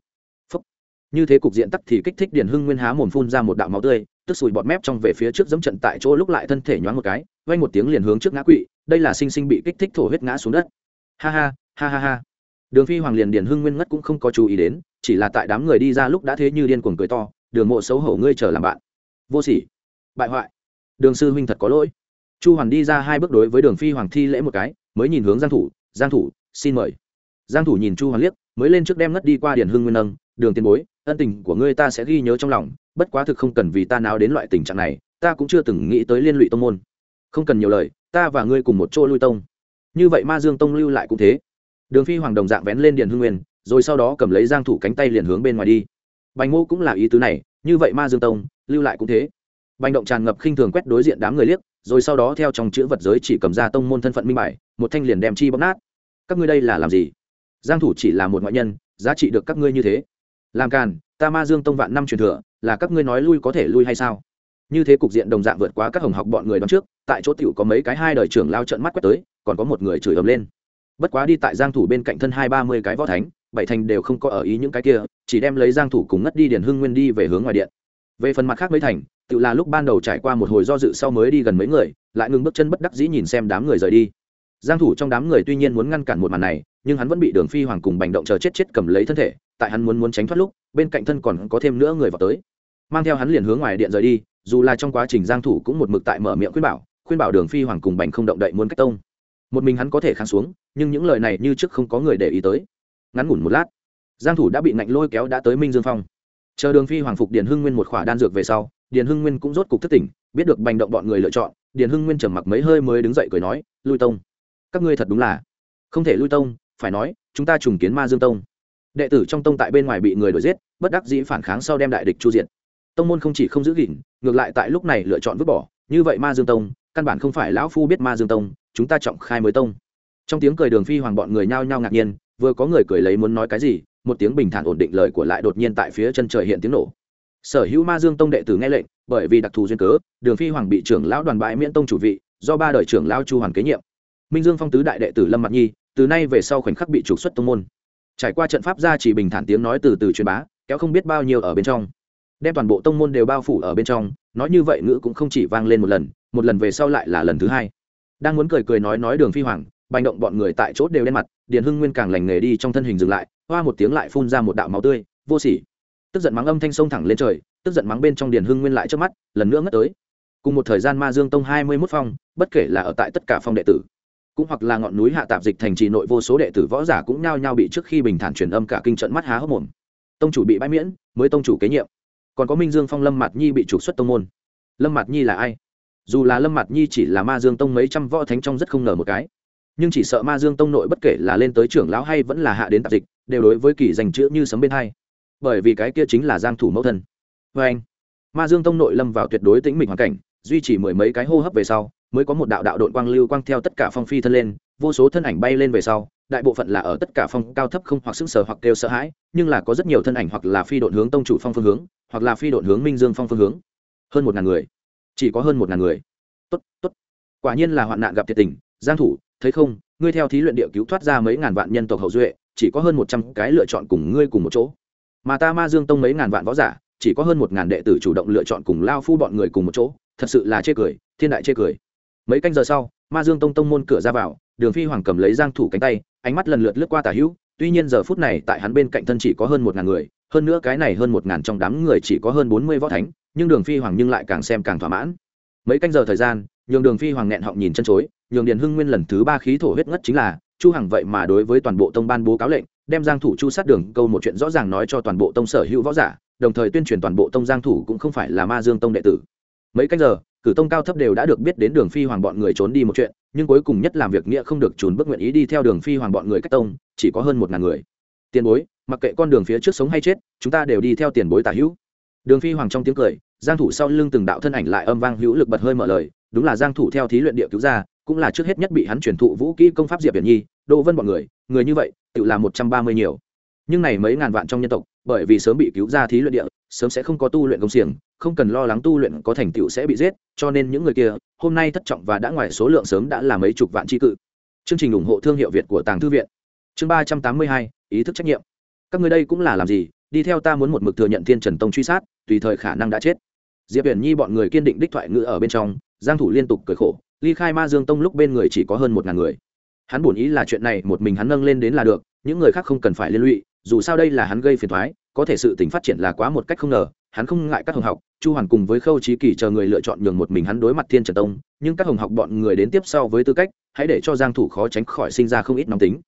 S1: Phúc. như thế cục diện tắc thì kích thích điển hưng nguyên há mồm phun ra một đạo máu tươi, tức sùi bọt mép trong về phía trước dẫm trận tại chỗ lúc lại thân thể nhoáng một cái vay một tiếng liền hướng trước ngã quỵ, đây là sinh sinh bị kích thích thổ huyết ngã xuống đất. Ha ha ha ha ha. Đường phi hoàng liền điển hưng nguyên ngất cũng không có chú ý đến, chỉ là tại đám người đi ra lúc đã thế như điên cuồng cười to, đường mộ xấu hổ ngươi chờ làm bạn. Vô sỉ. Bại hoại. Đường sư huynh thật có lỗi chu hoàn đi ra hai bước đối với đường phi hoàng thi lễ một cái, mới nhìn hướng giang thủ giang thủ, xin mời. Giang thủ nhìn chu hoàn liếc, mới lên trước đem ngất đi qua điển hưng nguyên nâng, đường tiền bối, ân tình của ngươi ta sẽ ghi nhớ trong lòng, bất quá thực không cần vì ta nào đến loại tình trạng này, ta cũng chưa từng nghĩ tới liên lụy tông môn. Không cần nhiều lời, ta và ngươi cùng một chỗ lui tông. Như vậy ma dương tông lưu lại cũng thế. Đường phi hoàng đồng dạng vén lên điền hưng nguyên, rồi sau đó cầm lấy giang thủ cánh tay liền hướng bên ngoài đi. Bành ngô cũng là ý tứ này, như vậy ma dương tông lưu lại cũng thế. Bành động tràn ngập khinh thường quét đối diện đám người liếc rồi sau đó theo trong chữ vật giới chỉ cầm ra tông môn thân phận minh bài, một thanh liền đem chi bóp nát. Các ngươi đây là làm gì? Giang thủ chỉ là một ngoại nhân, giá trị được các ngươi như thế. Làm càn, ta ma dương tông vạn năm truyền thừa, là các ngươi nói lui có thể lui hay sao? Như thế cục diện đồng dạng vượt quá các hồng học bọn người đón trước, tại chỗ tiểu có mấy cái hai đời trưởng lao trận mắt quét tới, còn có một người chửi ầm lên. Bất quá đi tại giang thủ bên cạnh thân hai ba mươi cái võ thánh, bảy thành đều không có ở ý những cái kia, chỉ đem lấy giang thủ cùng ngất đi điền hưng nguyên đi về hướng ngoài điện về phần mặt khác mấy thành, tự là lúc ban đầu trải qua một hồi do dự sau mới đi gần mấy người, lại ngừng bước chân bất đắc dĩ nhìn xem đám người rời đi. Giang thủ trong đám người tuy nhiên muốn ngăn cản một màn này, nhưng hắn vẫn bị đường phi hoàng cùng bành động chờ chết chết cầm lấy thân thể, tại hắn muốn muốn tránh thoát lúc, bên cạnh thân còn có thêm nữa người vào tới. Mang theo hắn liền hướng ngoài điện rời đi, dù là trong quá trình giang thủ cũng một mực tại mở miệng khuyên bảo khuyên bảo đường phi hoàng cùng bành không động đậy muốn cách tông. Một mình hắn có thể kháng xuống, nhưng những lời này như trước không có người để ý tới. Ngắn ngủn một lát, giang thủ đã bị ngạnh lôi kéo đã tới minh dương phong chờ đường phi hoàng phục điền hưng nguyên một khỏa đan dược về sau, điền hưng nguyên cũng rốt cục thức tỉnh, biết được bành động bọn người lựa chọn, điền hưng nguyên trầm mặc mấy hơi mới đứng dậy cười nói, lui tông, các ngươi thật đúng là không thể lui tông, phải nói, chúng ta trùng kiến ma dương tông. Đệ tử trong tông tại bên ngoài bị người đuổi giết, bất đắc dĩ phản kháng sau đem đại địch chu diện tông môn không chỉ không giữ gìn, ngược lại tại lúc này lựa chọn vứt bỏ, như vậy ma dương tông, căn bản không phải lão phu biết ma dương tông, chúng ta trọng khai mới tông. Trong tiếng cười đường phi hoàng bọn người nhao nhao ngạc nhiên, vừa có người cười lấy muốn nói cái gì một tiếng bình thản ổn định lời của lại đột nhiên tại phía chân trời hiện tiếng nổ. Sở hữu ma dương tông đệ tử nghe lệnh, bởi vì đặc thù duyên cớ, đường phi hoàng bị trưởng lão đoàn bãi miễn tông chủ vị, do ba đời trưởng lão chu hoàn kế nhiệm. Minh dương phong tứ đại đệ tử lâm mặt nhi, từ nay về sau khoảnh khắc bị trục xuất tông môn. Trải qua trận pháp ra chỉ bình thản tiếng nói từ từ truyền bá, kéo không biết bao nhiêu ở bên trong. Đem toàn bộ tông môn đều bao phủ ở bên trong, nói như vậy ngữ cũng không chỉ vang lên một lần một lần về sau lại là lần thứ hai. Đang muốn cười cười nói nói đường phi hoàng bành động bọn người tại chốt đều đen mặt, điền hưng nguyên càng lành nghề đi trong thân hình dừng lại, hoa một tiếng lại phun ra một đạo máu tươi, vô sỉ. Tức giận mắng âm thanh sông thẳng lên trời, tức giận mắng bên trong điền hưng nguyên lại trước mắt, lần nữa ngất tới. Cùng một thời gian ma dương tông hai mươi mốt phong, bất kể là ở tại tất cả phong đệ tử, cũng hoặc là ngọn núi hạ tạp dịch thành trì nội vô số đệ tử võ giả cũng nhao nhao bị trước khi bình thản truyền âm cả kinh trận mắt há hốc mồm. Tông chủ bị bãi miễn, mới tông chủ kế nhiệm. Còn có minh dương phong lâm mạt nhi bị trục xuất tông môn. Lâm mạt nhi là ai? Dù là lâm mạt nhi chỉ là ma dương tông mấy trăm võ thánh trong rất không ngờ một cái nhưng chỉ sợ ma dương tông nội bất kể là lên tới trưởng lão hay vẫn là hạ đến tạp dịch, đều đối với kỳ dành chữ như sấm bên hai. Bởi vì cái kia chính là giang thủ mẫu thân. Vê anh, ma dương tông nội lâm vào tuyệt đối tĩnh mịch hoàn cảnh, duy trì mười mấy cái hô hấp về sau, mới có một đạo đạo đội quang lưu quang theo tất cả phong phi thân lên, vô số thân ảnh bay lên về sau, đại bộ phận là ở tất cả phong cao thấp không hoặc sững sờ hoặc kêu sợ hãi, nhưng là có rất nhiều thân ảnh hoặc là phi đội hướng tông chủ phong phương hướng, hoặc là phi đội hướng minh dương phong phương hướng. Hơn một ngàn người. Chỉ có hơn một ngàn người. Tốt tốt. Quả nhiên là hoạn nạn gặp thiệt tình, giang thủ thấy không, ngươi theo thí luyện địa cứu thoát ra mấy ngàn vạn nhân tộc hậu duệ, chỉ có hơn một trăm cái lựa chọn cùng ngươi cùng một chỗ. Mà ta ma dương tông mấy ngàn vạn võ giả, chỉ có hơn một ngàn đệ tử chủ động lựa chọn cùng lao phu bọn người cùng một chỗ, thật sự là chê cười, thiên đại chê cười. Mấy canh giờ sau, ma dương tông tông môn cửa ra vào, đường phi hoàng cầm lấy giang thủ cánh tay, ánh mắt lần lượt lướt qua tả hữu, tuy nhiên giờ phút này tại hắn bên cạnh thân chỉ có hơn một ngàn người, hơn nữa cái này hơn một ngàn trong đám người chỉ có hơn bốn mươi võ thánh, nhưng đường phi hoàng nhưng lại càng xem càng thỏa mãn. Mấy canh giờ thời gian nhường đường phi hoàng nghẹn họng nhìn chân chối, nhường điền hưng nguyên lần thứ ba khí thổ huyết ngất chính là, chu hằng vậy mà đối với toàn bộ tông ban bố cáo lệnh, đem giang thủ chu sát đường câu một chuyện rõ ràng nói cho toàn bộ tông sở hữu võ giả, đồng thời tuyên truyền toàn bộ tông giang thủ cũng không phải là ma dương tông đệ tử. Mấy canh giờ, cử tông cao thấp đều đã được biết đến đường phi hoàng bọn người trốn đi một chuyện, nhưng cuối cùng nhất làm việc nghĩa không được trốn bước nguyện ý đi theo đường phi hoàng bọn người cách tông, chỉ có hơn một ngàn người. Tiền bối, mặc kệ con đường phía trước sống hay chết, chúng ta đều đi theo tiền bối tả hữu. Đường phi hoàng trong tiếng cười, giang thủ sau lưng từng đạo thân ảnh lại âm vang hữu lực bật hơi mở lời đúng là giang thủ theo thí luyện địa cứu ra, cũng là trước hết nhất bị hắn truyền thụ vũ kỹ công pháp diệp viễn nhi, đỗ vân bọn người người như vậy, tự là một trăm ba mươi nhiều. Nhưng này mấy ngàn vạn trong nhân tộc, bởi vì sớm bị cứu ra thí luyện địa, sớm sẽ không có tu luyện công xiềng, không cần lo lắng tu luyện có thành tựu sẽ bị giết, cho nên những người kia, hôm nay thất trọng và đã ngoài số lượng sớm đã là mấy chục vạn tri cự. Chương trình ủng hộ thương hiệu việt của tàng thư viện. Chương ba trăm tám mươi hai, ý thức trách nhiệm. Các người đây cũng là làm gì? Đi theo ta muốn một mực thừa nhận thiên trần tông truy sát, tùy thời khả năng đã chết. Diệp viễn nhi bọn người kiên định đích thoại ngữ ở bên trong giang thủ liên tục cười khổ, ly khai ma dương tông lúc bên người chỉ có hơn một ngàn người. Hắn buồn ý là chuyện này một mình hắn nâng lên đến là được, những người khác không cần phải liên lụy, dù sao đây là hắn gây phiền toái, có thể sự tình phát triển là quá một cách không ngờ, hắn không ngại các hồng học, chu hoàn cùng với khâu trí kỳ chờ người lựa chọn nhường một mình hắn đối mặt thiên trần tông, nhưng các hồng học bọn người đến tiếp sau với tư cách, hãy để cho giang thủ khó tránh khỏi sinh ra không ít nóng tính.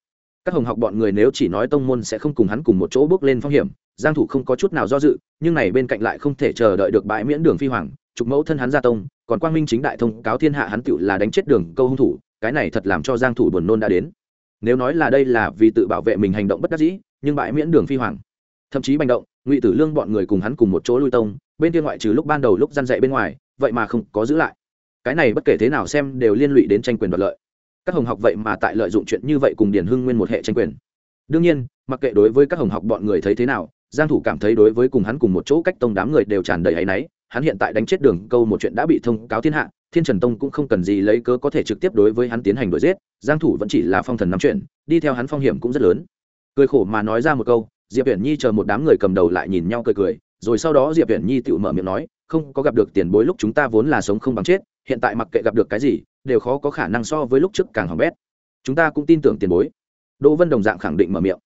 S1: Các hồng học bọn người nếu chỉ nói tông môn sẽ không cùng hắn cùng một chỗ bước lên phong hiểm, giang thủ không có chút nào do dự, nhưng này bên cạnh lại không thể chờ đợi được bãi miễn đường phi hoàng trục mẫu thân hắn ra tông, còn quang minh chính đại thông, cáo thiên hạ hắn tựu là đánh chết đường câu hung thủ, cái này thật làm cho giang thủ buồn nôn đã đến. Nếu nói là đây là vì tự bảo vệ mình hành động bất đắc dĩ, nhưng bãi miễn đường phi hoàng. Thậm chí bành động, ngụy tử lương bọn người cùng hắn cùng một chỗ lui tông, bên kia ngoại trừ lúc ban đầu lúc gian dạy bên ngoài, vậy mà không có giữ lại. Cái này bất kể thế nào xem đều liên lụy đến tranh quyền đoạt lợi. Các hồng học vậy mà tại lợi dụng chuyện như vậy cùng điển hưng nguyên một hệ tranh quyền. Đương nhiên, mặc kệ đối với các hồng học bọn người thấy thế nào, giang thủ cảm thấy đối với cùng hắn cùng một chỗ cách tông đám người đều tràn đầy áy náy hắn hiện tại đánh chết đường câu một chuyện đã bị thông cáo thiên hạ, thiên trần tông cũng không cần gì lấy cớ có thể trực tiếp đối với hắn tiến hành đuổi giết, giang thủ vẫn chỉ là phong thần nắm chuyện, đi theo hắn phong hiểm cũng rất lớn. Cười khổ mà nói ra một câu, diệp uyển nhi chờ một đám người cầm đầu lại nhìn nhau cười cười, rồi sau đó diệp uyển nhi tự mở miệng nói, không, có gặp được tiền bối lúc chúng ta vốn là sống không bằng chết, hiện tại mặc kệ gặp được cái gì, đều khó có khả năng so với lúc trước càng hỏng bét. Chúng ta cũng tin tưởng tiền bối. Đỗ vân đồng dạng khẳng định mở miệng.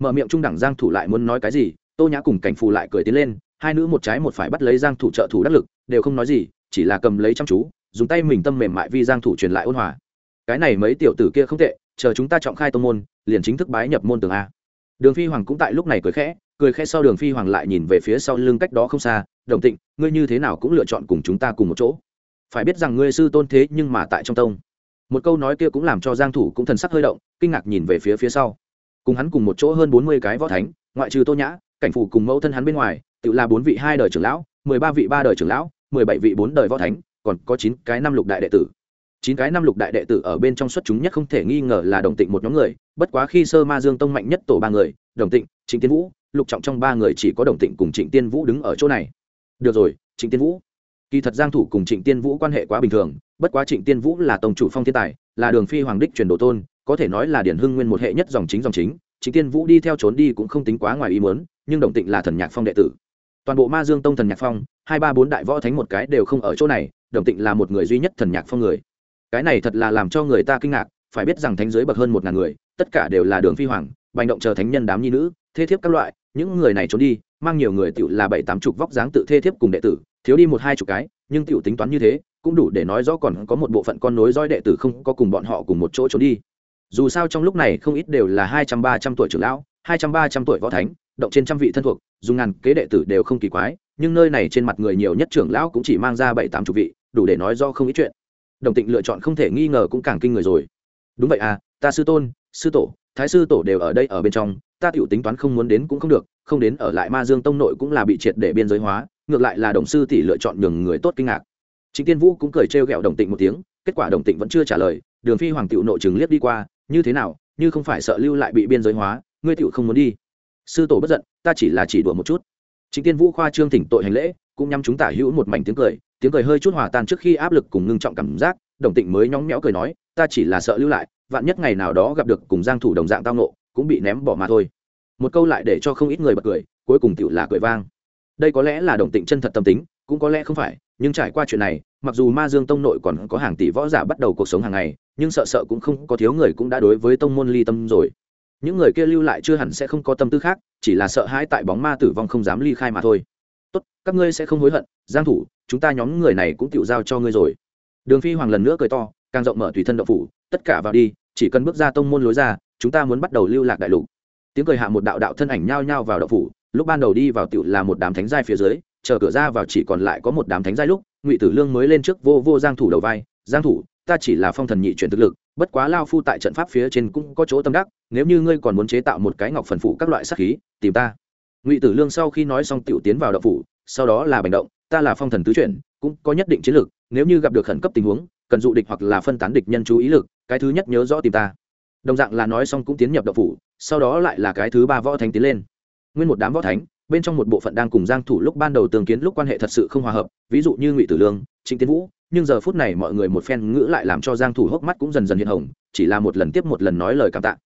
S1: Mở miệng trung đẳng giang thủ lại muốn nói cái gì, tô nhã cùng cảnh phù lại cười tiến lên hai nữ một trái một phải bắt lấy giang thủ trợ thủ đắc lực, đều không nói gì, chỉ là cầm lấy chăm chú, dùng tay mình tâm mềm mại vi giang thủ truyền lại ôn hòa. Cái này mấy tiểu tử kia không tệ, chờ chúng ta trọng khai tông môn, liền chính thức bái nhập môn tường a. Đường phi hoàng cũng tại lúc này cười khẽ cười khẽ sau đường phi hoàng lại nhìn về phía sau lưng cách đó không xa, đồng tịnh, ngươi như thế nào cũng lựa chọn cùng chúng ta cùng một chỗ. Phải biết rằng ngươi sư tôn thế nhưng mà tại trong tông. Một câu nói kia cũng làm cho giang thủ cũng thần sắc hơi động, kinh ngạc nhìn về phía phía sau. Cùng hắn cùng một chỗ hơn 40 cái võ thánh, ngoại trừ tô nhã, cảnh phủ cùng mẫu thân hắn bên ngoài tự là bốn vị hai đời trưởng lão 13 vị ba đời trưởng lão 17 vị bốn đời võ thánh, còn có chín cái năm lục đại đệ tử. Chín cái năm lục đại đệ tử ở bên trong xuất chúng nhất không thể nghi ngờ là đồng tịnh một nhóm người, bất quá khi sơ ma dương tông mạnh nhất tổ ba người, đồng tịnh, trịnh tiên vũ, lục trọng trong ba người chỉ có đồng tịnh cùng trịnh tiên vũ đứng ở chỗ này. Được rồi, trịnh tiên vũ. Kỳ thật giang thủ cùng trịnh tiên vũ quan hệ quá bình thường, bất quá trịnh tiên vũ là tổng chủ phong thiên tài, là đường phi hoàng đích truyền đồ tôn, có thể nói là điển hưng nguyên một hệ nhất dòng chính dòng chính. Trịnh tiên vũ đi theo trốn đi cũng không tính quá ngoài ý muốn, nhưng đồng tịnh là thần nhạc phong đệ tử toàn bộ ma dương tông thần nhạc phong, hai, ba, bốn đại võ thánh một cái đều không ở chỗ này, đồng tịnh là một người duy nhất thần nhạc phong người. Cái này thật là làm cho người ta kinh ngạc, phải biết rằng thánh giới bậc hơn một ngàn người, tất cả đều là đường phi hoàng, bành động chờ thánh nhân đám nhi nữ thế thiếp các loại, những người này trốn đi, mang nhiều người tựu là bảy, tám chục vóc dáng tự thê thiếp cùng đệ tử, thiếu đi một, hai chục cái, nhưng tựu tính toán như thế, cũng đủ để nói rõ còn có một bộ phận con nối dõi đệ tử không có cùng bọn họ cùng một chỗ trốn đi. Dù sao trong lúc này không ít đều là hai trăm, ba trăm tuổi trưởng lão, hai trăm, ba trăm tuổi võ thánh động trên trăm vị thân thuộc, dùng ngàn kế đệ tử đều không kỳ quái, nhưng nơi này trên mặt người nhiều nhất trưởng lão cũng chỉ mang ra bảy tám chục vị, đủ để nói do không ít chuyện. Đồng tịnh lựa chọn không thể nghi ngờ cũng càng kinh người rồi. Đúng vậy à ta sư tôn, sư tổ, thái sư tổ đều ở đây ở bên trong, ta tiểu tính toán không muốn đến cũng không được, không đến ở lại ma dương tông nội cũng là bị triệt để biên giới hóa, ngược lại là đồng sư tỷ lựa chọn nhường người tốt kinh ngạc. Chính tiên vũ cũng cười trêu ghẹo đồng tịnh một tiếng, kết quả đồng tịnh vẫn chưa trả lời, đường phi hoàng tiểu nội chừng liếc đi qua, như thế nào, như không phải sợ lưu lại bị biên giới hóa, ngươi tiểu không muốn đi sư tổ bất giận, ta chỉ là chỉ đùa một chút. Chính tiên vũ khoa trương thỉnh tội hành lễ, cũng nhắm chúng tả hữu một mảnh tiếng cười tiếng cười hơi chút hòa tan trước khi áp lực cùng ngưng trọng cảm giác, đồng tịnh mới nhóng nhẽo cười nói, ta chỉ là sợ lưu lại, vạn nhất ngày nào đó gặp được cùng giang thủ đồng dạng tao nộ cũng bị ném bỏ mà thôi. Một câu lại để cho không ít người bật cười, cuối cùng tiểu là cười vang. Đây có lẽ là đồng tịnh chân thật tâm tính, cũng có lẽ không phải, nhưng trải qua chuyện này, mặc dù ma dương tông nội còn có hàng tỷ võ giả bắt đầu cuộc sống hàng ngày, nhưng sợ sợ cũng không có thiếu người cũng đã đối với tông môn ly tâm rồi những người kia lưu lại chưa hẳn sẽ không có tâm tư khác, chỉ là sợ hãi tại bóng ma tử vong không dám ly khai mà thôi. Tốt, các ngươi sẽ không hối hận, giang thủ, chúng ta nhóm người này cũng tự giao cho ngươi rồi. Đường phi hoàng lần nữa cười to, càng rộng mở tùy thân động phủ, tất cả vào đi, chỉ cần bước ra tông môn lối ra, chúng ta muốn bắt đầu lưu lạc đại lục. Tiếng cười hạ một đạo đạo thân ảnh nhao nhao vào động phủ, lúc ban đầu đi vào tiểu là một đám thánh giai phía dưới, chờ cửa ra vào chỉ còn lại có một đám thánh giai lúc, ngụy tử lương mới lên trước vô vô giang thủ đầu vai, giang thủ, ta chỉ là phong thần nhị chuyển thực lực bất quá lao phu tại trận pháp phía trên cũng có chỗ tâm đắc, nếu như ngươi còn muốn chế tạo một cái ngọc phần phụ các loại sát khí, tìm ta. Ngụy tử lương sau khi nói xong tiểu tiến vào đậu phủ, sau đó là bành động, ta là phong thần tứ chuyển, cũng có nhất định chiến lược, nếu như gặp được khẩn cấp tình huống, cần dụ địch hoặc là phân tán địch nhân chú ý lực, cái thứ nhất nhớ rõ tìm ta. Đồng dạng là nói xong cũng tiến nhập đậu phủ, sau đó lại là cái thứ ba võ thánh tiến lên. Nguyên một đám võ thánh bên trong một bộ phận đang cùng giang thủ lúc ban đầu tương kiến lúc quan hệ thật sự không hòa hợp, ví dụ như ngụy tử lương, trịnh tiến vũ, nhưng giờ phút này mọi người một phen ngữ lại làm cho giang thủ hốc mắt cũng dần dần hiện hồng, chỉ là một lần tiếp một lần nói lời cảm tạ.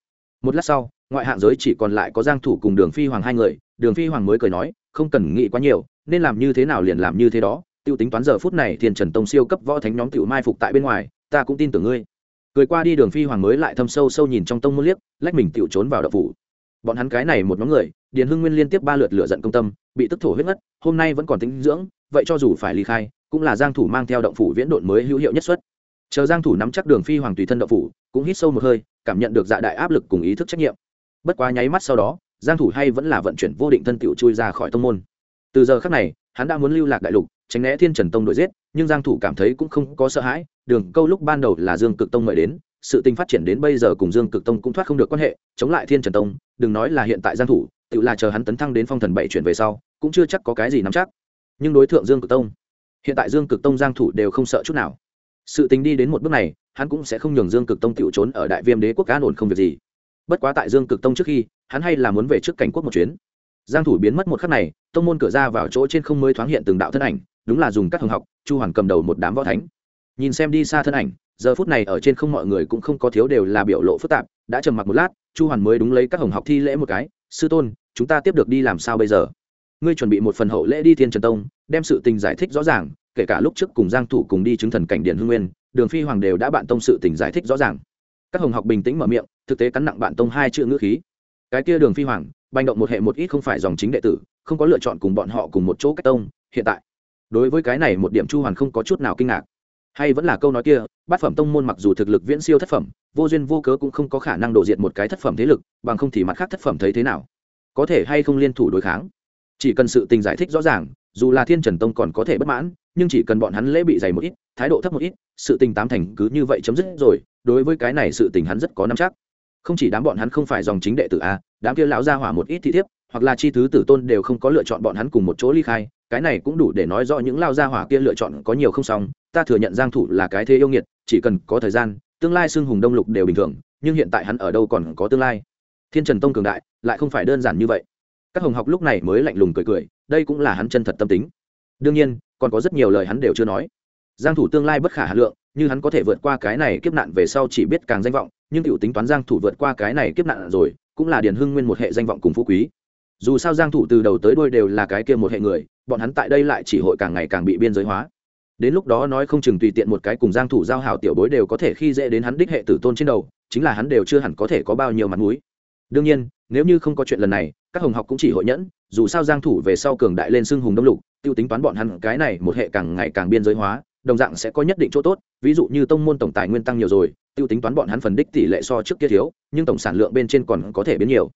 S1: Một lát sau, ngoại hạng giới chỉ còn lại có giang thủ cùng đường phi hoàng hai người, đường phi hoàng mới cười nói, không cần nghĩ quá nhiều, nên làm như thế nào liền làm như thế đó, tiêu tính toán giờ phút này thiên trần tông siêu cấp võ thánh nhóm tiểu mai phục tại bên ngoài, ta cũng tin tưởng ngươi. Cười qua đi, đường phi hoàng mới lại thâm sâu sâu nhìn trong tông môn liếc, lách mình tiểu trốn vào đậu phủ bọn hắn cái này một nhóm người, điền hưng nguyên liên tiếp ba lượt lửa giận công tâm, bị tức thổ huyết ngất, hôm nay vẫn còn tính dưỡng, vậy cho dù phải ly khai, cũng là giang thủ mang theo động phủ viễn độn mới hữu hiệu nhất xuất. Chờ giang thủ nắm chắc đường phi hoàng tùy thân động phủ, cũng hít sâu một hơi, cảm nhận được dạ đại áp lực cùng ý thức trách nhiệm. Bất quá nháy mắt sau đó, giang thủ hay vẫn là vận chuyển vô định thân tiểu chui ra khỏi tông môn. Từ giờ khắc này, hắn đã muốn lưu lạc đại lục, tránh né thiên trần tông đuổi giết, nhưng giang thủ cảm thấy cũng không có sợ hãi, đường câu lúc ban đầu là dương cực tông mời đến sự tình phát triển đến bây giờ cùng dương cực tông cũng thoát không được quan hệ, chống lại thiên trần tông, đừng nói là hiện tại giang thủ, tự là chờ hắn tấn thăng đến phong thần bảy chuyển về sau, cũng chưa chắc có cái gì nắm chắc. Nhưng đối tượng dương cực tông, hiện tại dương cực tông giang thủ đều không sợ chút nào. Sự tình đi đến một bước này, hắn cũng sẽ không nhường dương cực tông tiểu trốn ở đại viêm đế quốc an ổn không việc gì. Bất quá tại dương cực tông trước khi, hắn hay là muốn về trước cảnh quốc một chuyến. Giang thủ biến mất một khắc này, tông môn cửa ra vào chỗ trên không mới thoáng hiện từng đạo thân ảnh, đúng là dùng các hồng học, chu hoàn cầm đầu một đám võ thánh nhìn xem đi xa thân ảnh, giờ phút này ở trên không mọi người cũng không có thiếu đều là biểu lộ phức tạp, đã trầm mặc một lát, chu hoàn mới đúng lấy các hồng học thi lễ một cái, sư tôn, chúng ta tiếp được đi làm sao bây giờ? Ngươi chuẩn bị một phần hậu lễ đi thiên trần tông, đem sự tình giải thích rõ ràng, kể cả lúc trước cùng giang thủ cùng đi chứng thần cảnh điện hương nguyên, đường phi hoàng đều đã bạn tông sự tình giải thích rõ ràng. Các hồng học bình tĩnh mở miệng, thực tế cắn nặng bạn tông hai chữ ngữ khí. Cái kia đường phi hoàng, bành động một hệ một ít không phải dòng chính đệ tử, không có lựa chọn cùng bọn họ cùng một chỗ cách tông, hiện tại. Đối với cái này một điểm chu hoàn không có chút nào kinh ngạc hay vẫn là câu nói kia, bát phẩm tông môn mặc dù thực lực viễn siêu thất phẩm, vô duyên vô cớ cũng không có khả năng đổ diện một cái thất phẩm thế lực, bằng không thì mặt khác thất phẩm thấy thế nào? Có thể hay không liên thủ đối kháng? Chỉ cần sự tình giải thích rõ ràng, dù là thiên trần tông còn có thể bất mãn, nhưng chỉ cần bọn hắn lễ bị dày một ít, thái độ thấp một ít, sự tình tám thành cứ như vậy chấm dứt rồi, đối với cái này sự tình hắn rất có nắm chắc. Không chỉ đám bọn hắn không phải dòng chính đệ tử a, đám kia lão gia hỏa một ít thị thiếp, hoặc là chi thứ tử tôn đều không có lựa chọn bọn hắn cùng một chỗ ly khai, cái này cũng đủ để nói rõ những lao gia hỏa kia lựa chọn có nhiều không xong ta thừa nhận giang thủ là cái thế yêu nghiệt, chỉ cần có thời gian, tương lai xương hùng đông lục đều bình thường, nhưng hiện tại hắn ở đâu còn có tương lai? Thiên trần tông cường đại, lại không phải đơn giản như vậy. Các hồng học lúc này mới lạnh lùng cười cười, đây cũng là hắn chân thật tâm tính. Đương nhiên, còn có rất nhiều lời hắn đều chưa nói. Giang thủ tương lai bất khả hà lượng, như hắn có thể vượt qua cái này kiếp nạn về sau chỉ biết càng danh vọng, nhưng tiểu tính toán giang thủ vượt qua cái này kiếp nạn rồi, cũng là điển hưng nguyên một hệ danh vọng cùng phú quý. Dù sao giang thủ từ đầu tới đuôi đều là cái kia một hệ người, bọn hắn tại đây lại chỉ hội càng ngày càng bị biên giới hóa đến lúc đó nói không chừng tùy tiện một cái cùng giang thủ giao hảo tiểu bối đều có thể khi dễ đến hắn đích hệ tử tôn trên đầu, chính là hắn đều chưa hẳn có thể có bao nhiêu mặt mũi. Đương nhiên, nếu như không có chuyện lần này, các hồng học cũng chỉ hội nhẫn, dù sao giang thủ về sau cường đại lên xương hùng đông lục, tiêu tính toán bọn hắn cái này một hệ càng ngày càng biên giới hóa, đồng dạng sẽ có nhất định chỗ tốt, ví dụ như tông môn tổng tài nguyên tăng nhiều rồi, tiêu tính toán bọn hắn phần đích tỷ lệ so trước kia thiếu, nhưng tổng sản lượng bên trên còn có thể biến nhiều.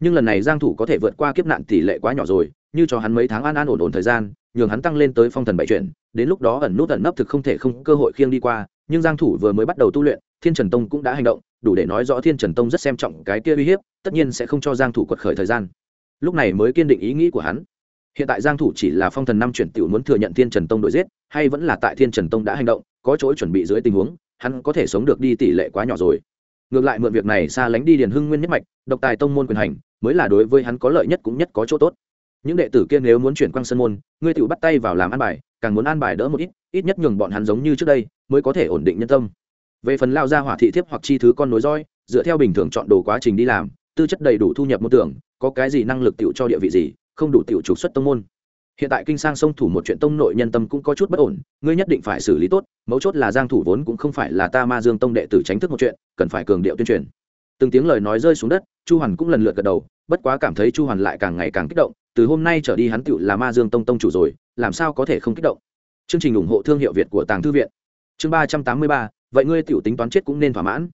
S1: Nhưng lần này giang thủ có thể vượt qua kiếp nạn tỷ lệ quá nhỏ rồi, như cho hắn mấy tháng an an ổn ổn thời gian nhường hắn tăng lên tới phong thần bảy chuyển, đến lúc đó ẩn nút ẩn nấp thực không thể không cơ hội khiêng đi qua, nhưng giang thủ vừa mới bắt đầu tu luyện, thiên trần tông cũng đã hành động, đủ để nói rõ thiên trần tông rất xem trọng cái kia uy hiếp, tất nhiên sẽ không cho giang thủ quật khởi thời gian. Lúc này mới kiên định ý nghĩ của hắn. Hiện tại giang thủ chỉ là phong thần năm chuyển tiểu muốn thừa nhận thiên trần tông đội giết, hay vẫn là tại thiên trần tông đã hành động, có chỗ chuẩn bị dưới tình huống, hắn có thể sống được đi tỷ lệ quá nhỏ rồi. Ngược lại mượn việc này xa lánh đi điền hưng nguyên nhất mạch, độc tài tông môn quyền hành, mới là đối với hắn có lợi nhất cũng nhất có chỗ tốt những đệ tử kia nếu muốn chuyển quang sân môn, ngươi tự bắt tay vào làm an bài, càng muốn an bài đỡ một ít ít nhất nhường bọn hắn giống như trước đây, mới có thể ổn định nhân tâm. Về phần lao ra hỏa thị thiếp hoặc chi thứ con nối roi, dựa theo bình thường chọn đồ quá trình đi làm, tư chất đầy đủ thu nhập môn tưởng, có cái gì năng lực tiểu cho địa vị gì, không đủ tiểu trục xuất tông môn. Hiện tại kinh sang sông thủ một chuyện tông nội nhân tâm cũng có chút bất ổn, ngươi nhất định phải xử lý tốt, mấu chốt là giang thủ vốn cũng không phải là ta ma dương tông đệ tử tránh thức một chuyện, cần phải cường điệu tuyên truyền. Từng tiếng lời nói rơi xuống đất, chu hoàn cũng lần lượt gật đầu, bất quá cảm thấy chu hoàn lại càng ngày càng kích động từ hôm nay trở đi hắn tựu là ma dương tông tông chủ rồi, làm sao có thể không kích động? Chương trình ủng hộ thương hiệu việt của tàng thư viện. Chương ba trăm tám mươi ba, vậy ngươi tựu tính toán chết cũng nên thỏa mãn.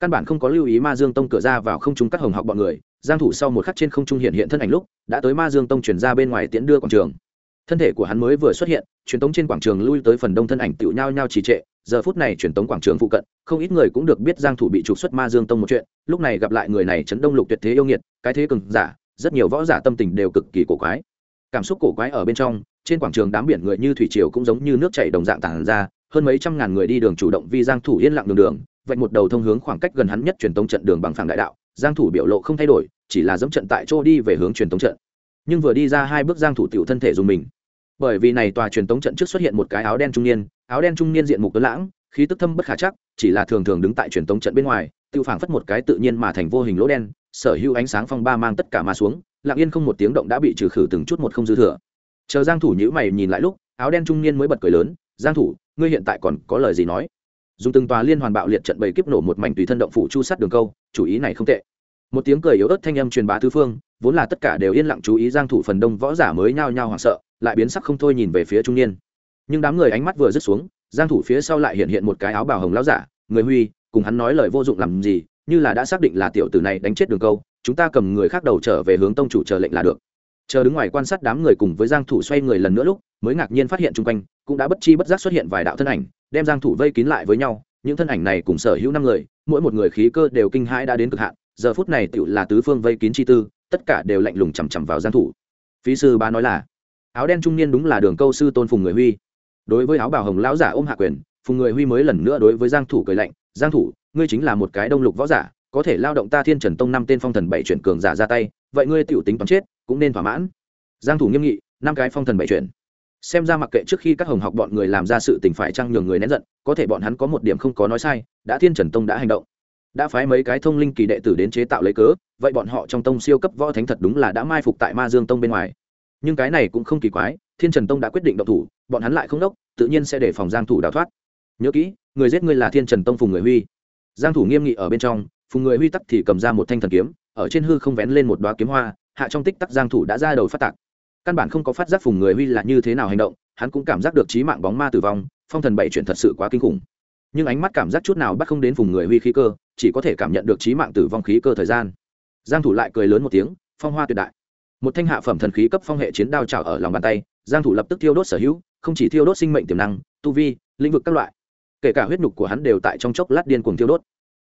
S1: Căn bản không có lưu ý ma dương tông cửa ra vào không trung cắt hồng học bọn người, giang thủ sau một khắc trên không trung hiện hiện thân ảnh lúc, đã tới ma dương tông chuyển ra bên ngoài tiễn đưa quảng trường. Thân thể của hắn mới vừa xuất hiện, truyền tống trên quảng trường lui tới phần đông thân ảnh tựu nhao nhao trì trệ, giờ phút này truyền tống quảng trường phụ cận, không ít người cũng được biết giang thủ bị trục xuất ma dương tông một chuyện, lúc này gặp lại người này chấn đông lục tuyệt thế yêu nghiệt, cái thế cường giả rất nhiều võ giả tâm tình đều cực kỳ cổ quái. Cảm xúc cổ quái ở bên trong, trên quảng trường đám biển người như thủy triều cũng giống như nước chảy đồng dạng tản ra, hơn mấy trăm ngàn người đi đường chủ động vi giang thủ yên lặng đường đường, vạch một đầu thông hướng khoảng cách gần hắn nhất truyền tống trận đường bằng phẳng đại đạo, giang thủ biểu lộ không thay đổi, chỉ là dẫm trận tại chỗ đi về hướng truyền tống trận. Nhưng vừa đi ra hai bước giang thủ tiểu thân thể dùng mình. Bởi vì này tòa truyền tống trận trước xuất hiện một cái áo đen trung niên, áo đen trung niên diện mục tuấn lãng, khí tức thâm bất khả chắc, chỉ là thường thường đứng tại truyền tống trận bên ngoài, tiêu phảng phất một cái tự nhiên mà thành vô hình lỗ đen sở hữu ánh sáng phong ba mang tất cả mà xuống, lặng yên không một tiếng động đã bị trừ khử từng chút một không dư thừa. Chờ giang thủ nhíu mày nhìn lại lúc, áo đen trung niên mới bật cười lớn, giang thủ, ngươi hiện tại còn có lời gì nói? Dùng từng tòa liên hoàn bạo liệt trận bầy kiếp nổ một mảnh tùy thân động phủ chu sát đường câu, chủ ý này không tệ. Một tiếng cười yếu ớt thanh âm truyền bá tứ phương, vốn là tất cả đều yên lặng chú ý giang thủ phần đông võ giả mới nhao nhao hoảng sợ, lại biến sắc không thôi nhìn về phía trung niên. Nhưng đám người ánh mắt vừa dứt xuống, giang thủ phía sau lại hiện hiện một cái áo bào hồng lão giả, người huy, cùng hắn nói lời vô dụng làm gì như là đã xác định là tiểu tử này đánh chết đường câu, chúng ta cầm người khác đầu trở về hướng tông chủ chờ lệnh là được. Chờ đứng ngoài quan sát đám người cùng với giang thủ xoay người lần nữa lúc, mới ngạc nhiên phát hiện chung quanh, cũng đã bất chi bất giác xuất hiện vài đạo thân ảnh, đem giang thủ vây kín lại với nhau. Những thân ảnh này cùng sở hữu năm người, mỗi một người khí cơ đều kinh hãi đã đến cực hạn, giờ phút này tựu là tứ phương vây kín chi tư, tất cả đều lạnh lùng chằm chằm vào giang thủ. Phí sư bá nói là, áo đen trung niên đúng là đường câu sư tôn phùng người huy. Đối với áo bào hồng lão giả ôm hạ quyền, phùng người huy mới lần nữa đối với giang thủ cười lạnh, giang thủ ngươi chính là một cái đông lục võ giả, có thể lao động ta thiên trần tông năm tên phong thần bảy chuyển cường giả ra tay, vậy ngươi tiểu tính toán chết, cũng nên thỏa mãn. Giang thủ nghiêm nghị, năm cái phong thần bảy chuyển. Xem ra mặc kệ trước khi các hồng học bọn người làm ra sự tình phải trang nhường người nén giận, có thể bọn hắn có một điểm không có nói sai, đã thiên trần tông đã hành động. Đã phái mấy cái thông linh kỳ đệ tử đến chế tạo lấy cớ, vậy bọn họ trong tông siêu cấp võ thánh thật đúng là đã mai phục tại ma dương tông bên ngoài. Nhưng cái này cũng không kỳ quái, thiên trần tông đã quyết định động thủ, bọn hắn lại không đốc, tự nhiên sẽ để phòng giang thủ đào thoát. Nhớ kỹ, người giết ngươi là thiên trần tông phùng người huy giang thủ nghiêm nghị ở bên trong, phùng người huy tắc thì cầm ra một thanh thần kiếm, ở trên hư không vén lên một đóa kiếm hoa, hạ trong tích tắc giang thủ đã ra đầu phát tạc. Căn bản không có phát giác phùng người huy là như thế nào hành động, hắn cũng cảm giác được trí mạng bóng ma tử vong, phong thần bảy chuyển thật sự quá kinh khủng. Nhưng ánh mắt cảm giác chút nào bắt không đến phùng người huy khí cơ, chỉ có thể cảm nhận được trí mạng tử vong khí cơ thời gian. Giang thủ lại cười lớn một tiếng, phong hoa tuyệt đại. Một thanh hạ phẩm thần khí cấp phong hệ chiến đao chảo ở lòng bàn tay, giang thủ lập tức thiêu đốt sở hữu, không chỉ thiêu đốt sinh mệnh tiềm năng, tu vi, lĩnh vực các loại. Kể cả huyết nhục của hắn đều tại trong chốc lát điên cuồng thiêu đốt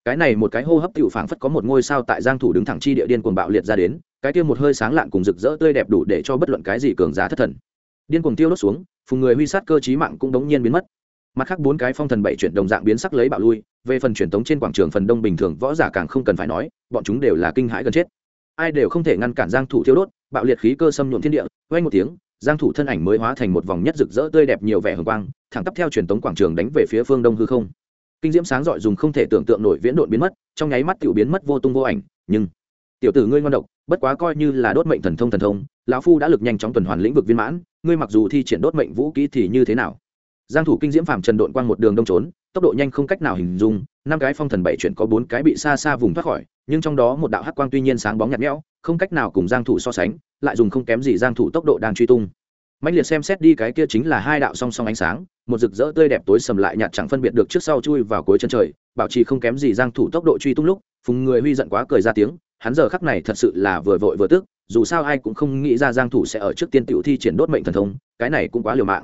S1: cái này một cái hô hấp tiểu phảng phất có một ngôi sao tại giang thủ đứng thẳng chi địa điên cuồng bạo liệt ra đến, cái kia một hơi sáng lạn cùng rực rỡ tươi đẹp đủ để cho bất luận cái gì cường giá thất thần. Điên cuồng tiêu đốt xuống, phùng người huy sát cơ trí mạng cũng đống nhiên biến mất. Mặt khác bốn cái phong thần bảy chuyển đồng dạng biến sắc lấy bạo lui, về phần truyền tống trên quảng trường phần đông bình thường võ giả càng không cần phải nói, bọn chúng đều là kinh hãi gần chết. Ai đều không thể ngăn cản giang thủ thiêu đốt, bạo liệt khí cơ xâm nhuộm thiên địa vang một tiếng, giang thủ thân ảnh mới hóa thành một vòng nhất rực rỡ tươi đẹp nhiều vẻ hồng quang, thẳng tắp theo truyền tống quảng trường đánh về phía phương đông hư không kinh diễm sáng dọi dùng không thể tưởng tượng nổi viễn độn biến mất, trong nháy mắt tiểu biến mất vô tung vô ảnh, nhưng, tiểu tử ngươi ngon độc, bất quá coi như là đốt mệnh thần thông thần thông, lão phu đã lực nhanh chóng tuần hoàn lĩnh vực viên mãn, ngươi mặc dù thi triển đốt mệnh vũ kỹ thì như thế nào? Giang thủ kinh diễm phàm trần độn quang một đường đông trốn, tốc độ nhanh không cách nào hình dung, năm cái phong thần bảy chuyển có bốn cái bị xa xa vùng thoát khỏi, nhưng trong đó một đạo hắc quang tuy nhiên sáng bóng nhạt nhẽo, không cách nào cùng giang thủ so sánh, lại dùng không kém gì giang thủ tốc độ đang truy tung mạnh liệt xem xét đi cái kia chính là hai đạo song song ánh sáng, một rực rỡ tươi đẹp tối sầm lại nhạt chẳng phân biệt được trước sau chui vào cuối chân trời, bảo trì không kém gì giang thủ tốc độ truy tung lúc, phùng người huy giận quá cười ra tiếng, hắn giờ khắc này thật sự là vừa vội vừa tức, dù sao ai cũng không nghĩ ra giang thủ sẽ ở trước tiên tiểu thi triển đốt mệnh thần thông, cái này cũng quá liều mạng.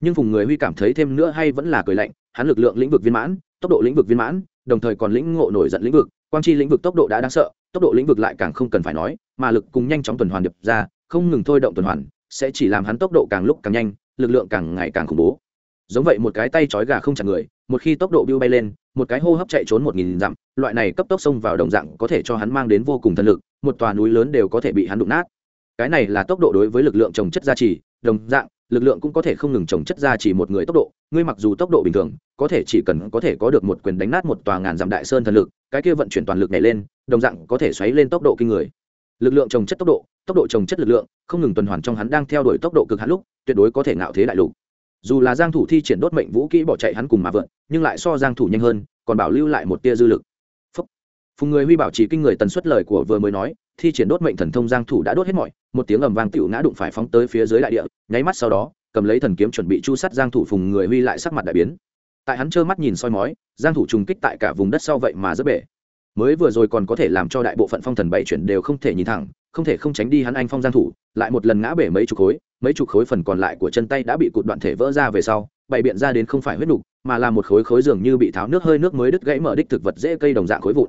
S1: Nhưng phùng người huy cảm thấy thêm nữa hay vẫn là cười lạnh, hắn lực lượng lĩnh vực viên mãn, tốc độ lĩnh vực viên mãn, đồng thời còn lĩnh ngộ nổi giận lĩnh vực, quang chi lĩnh vực tốc độ đã đáng sợ, tốc độ lĩnh vực lại càng không cần phải nói, mà lực cùng nhanh chóng tuần hoàn điệp ra, không ngừng thôi động tuần hoàn sẽ chỉ làm hắn tốc độ càng lúc càng nhanh, lực lượng càng ngày càng khủng bố. Giống vậy một cái tay trói gà không chặt người, một khi tốc độ biêu bay lên, một cái hô hấp chạy trốn một nghìn dặm, loại này cấp tốc xông vào đồng dạng có thể cho hắn mang đến vô cùng thân lực, một tòa núi lớn đều có thể bị hắn đụng nát. Cái này là tốc độ đối với lực lượng trồng chất gia trì, đồng dạng, lực lượng cũng có thể không ngừng trồng chất gia trì một người tốc độ, ngươi mặc dù tốc độ bình thường, có thể chỉ cần có thể có được một quyền đánh nát một tòa ngàn dặm đại sơn thần lực, cái kia vận chuyển toàn lực này lên, đồng dạng có thể xoáy lên tốc độ kinh người. Lực lượng trồng chất tốc độ tốc độ trồng chất lực lượng, không ngừng tuần hoàn trong hắn đang theo đuổi tốc độ cực hạn lúc, tuyệt đối có thể ngạo thế đại lục. Dù là giang thủ thi triển đốt mệnh vũ kỹ bỏ chạy hắn cùng mà vượn, nhưng lại so giang thủ nhanh hơn, còn bảo lưu lại một tia dư lực. Phúc. phùng người huy bảo chỉ kinh người tần suất lời của vừa mới nói, thi triển đốt mệnh thần thông giang thủ đã đốt hết mọi, một tiếng ầm vang tiểu ngã đụng phải phóng tới phía dưới đại địa, nháy mắt sau đó, cầm lấy thần kiếm chuẩn bị chu sát giang thủ phùng người huy lại sắc mặt đại biến. Tại hắn trơ mắt nhìn soi mói, giang thủ trùng kích tại cả vùng đất sau vậy mà rất bể. Mới vừa rồi còn có thể làm cho đại bộ phận phong thần bảy chuyển đều không thể nhìn thẳng không thể không tránh đi hắn anh phong giang thủ, lại một lần ngã bể mấy chục khối, mấy chục khối phần còn lại của chân tay đã bị cụt đoạn thể vỡ ra về sau, bày biện ra đến không phải huyết nục, mà là một khối khối dường như bị tháo nước hơi nước mới đứt gãy mở đích thực vật dễ cây đồng dạng khối vụn.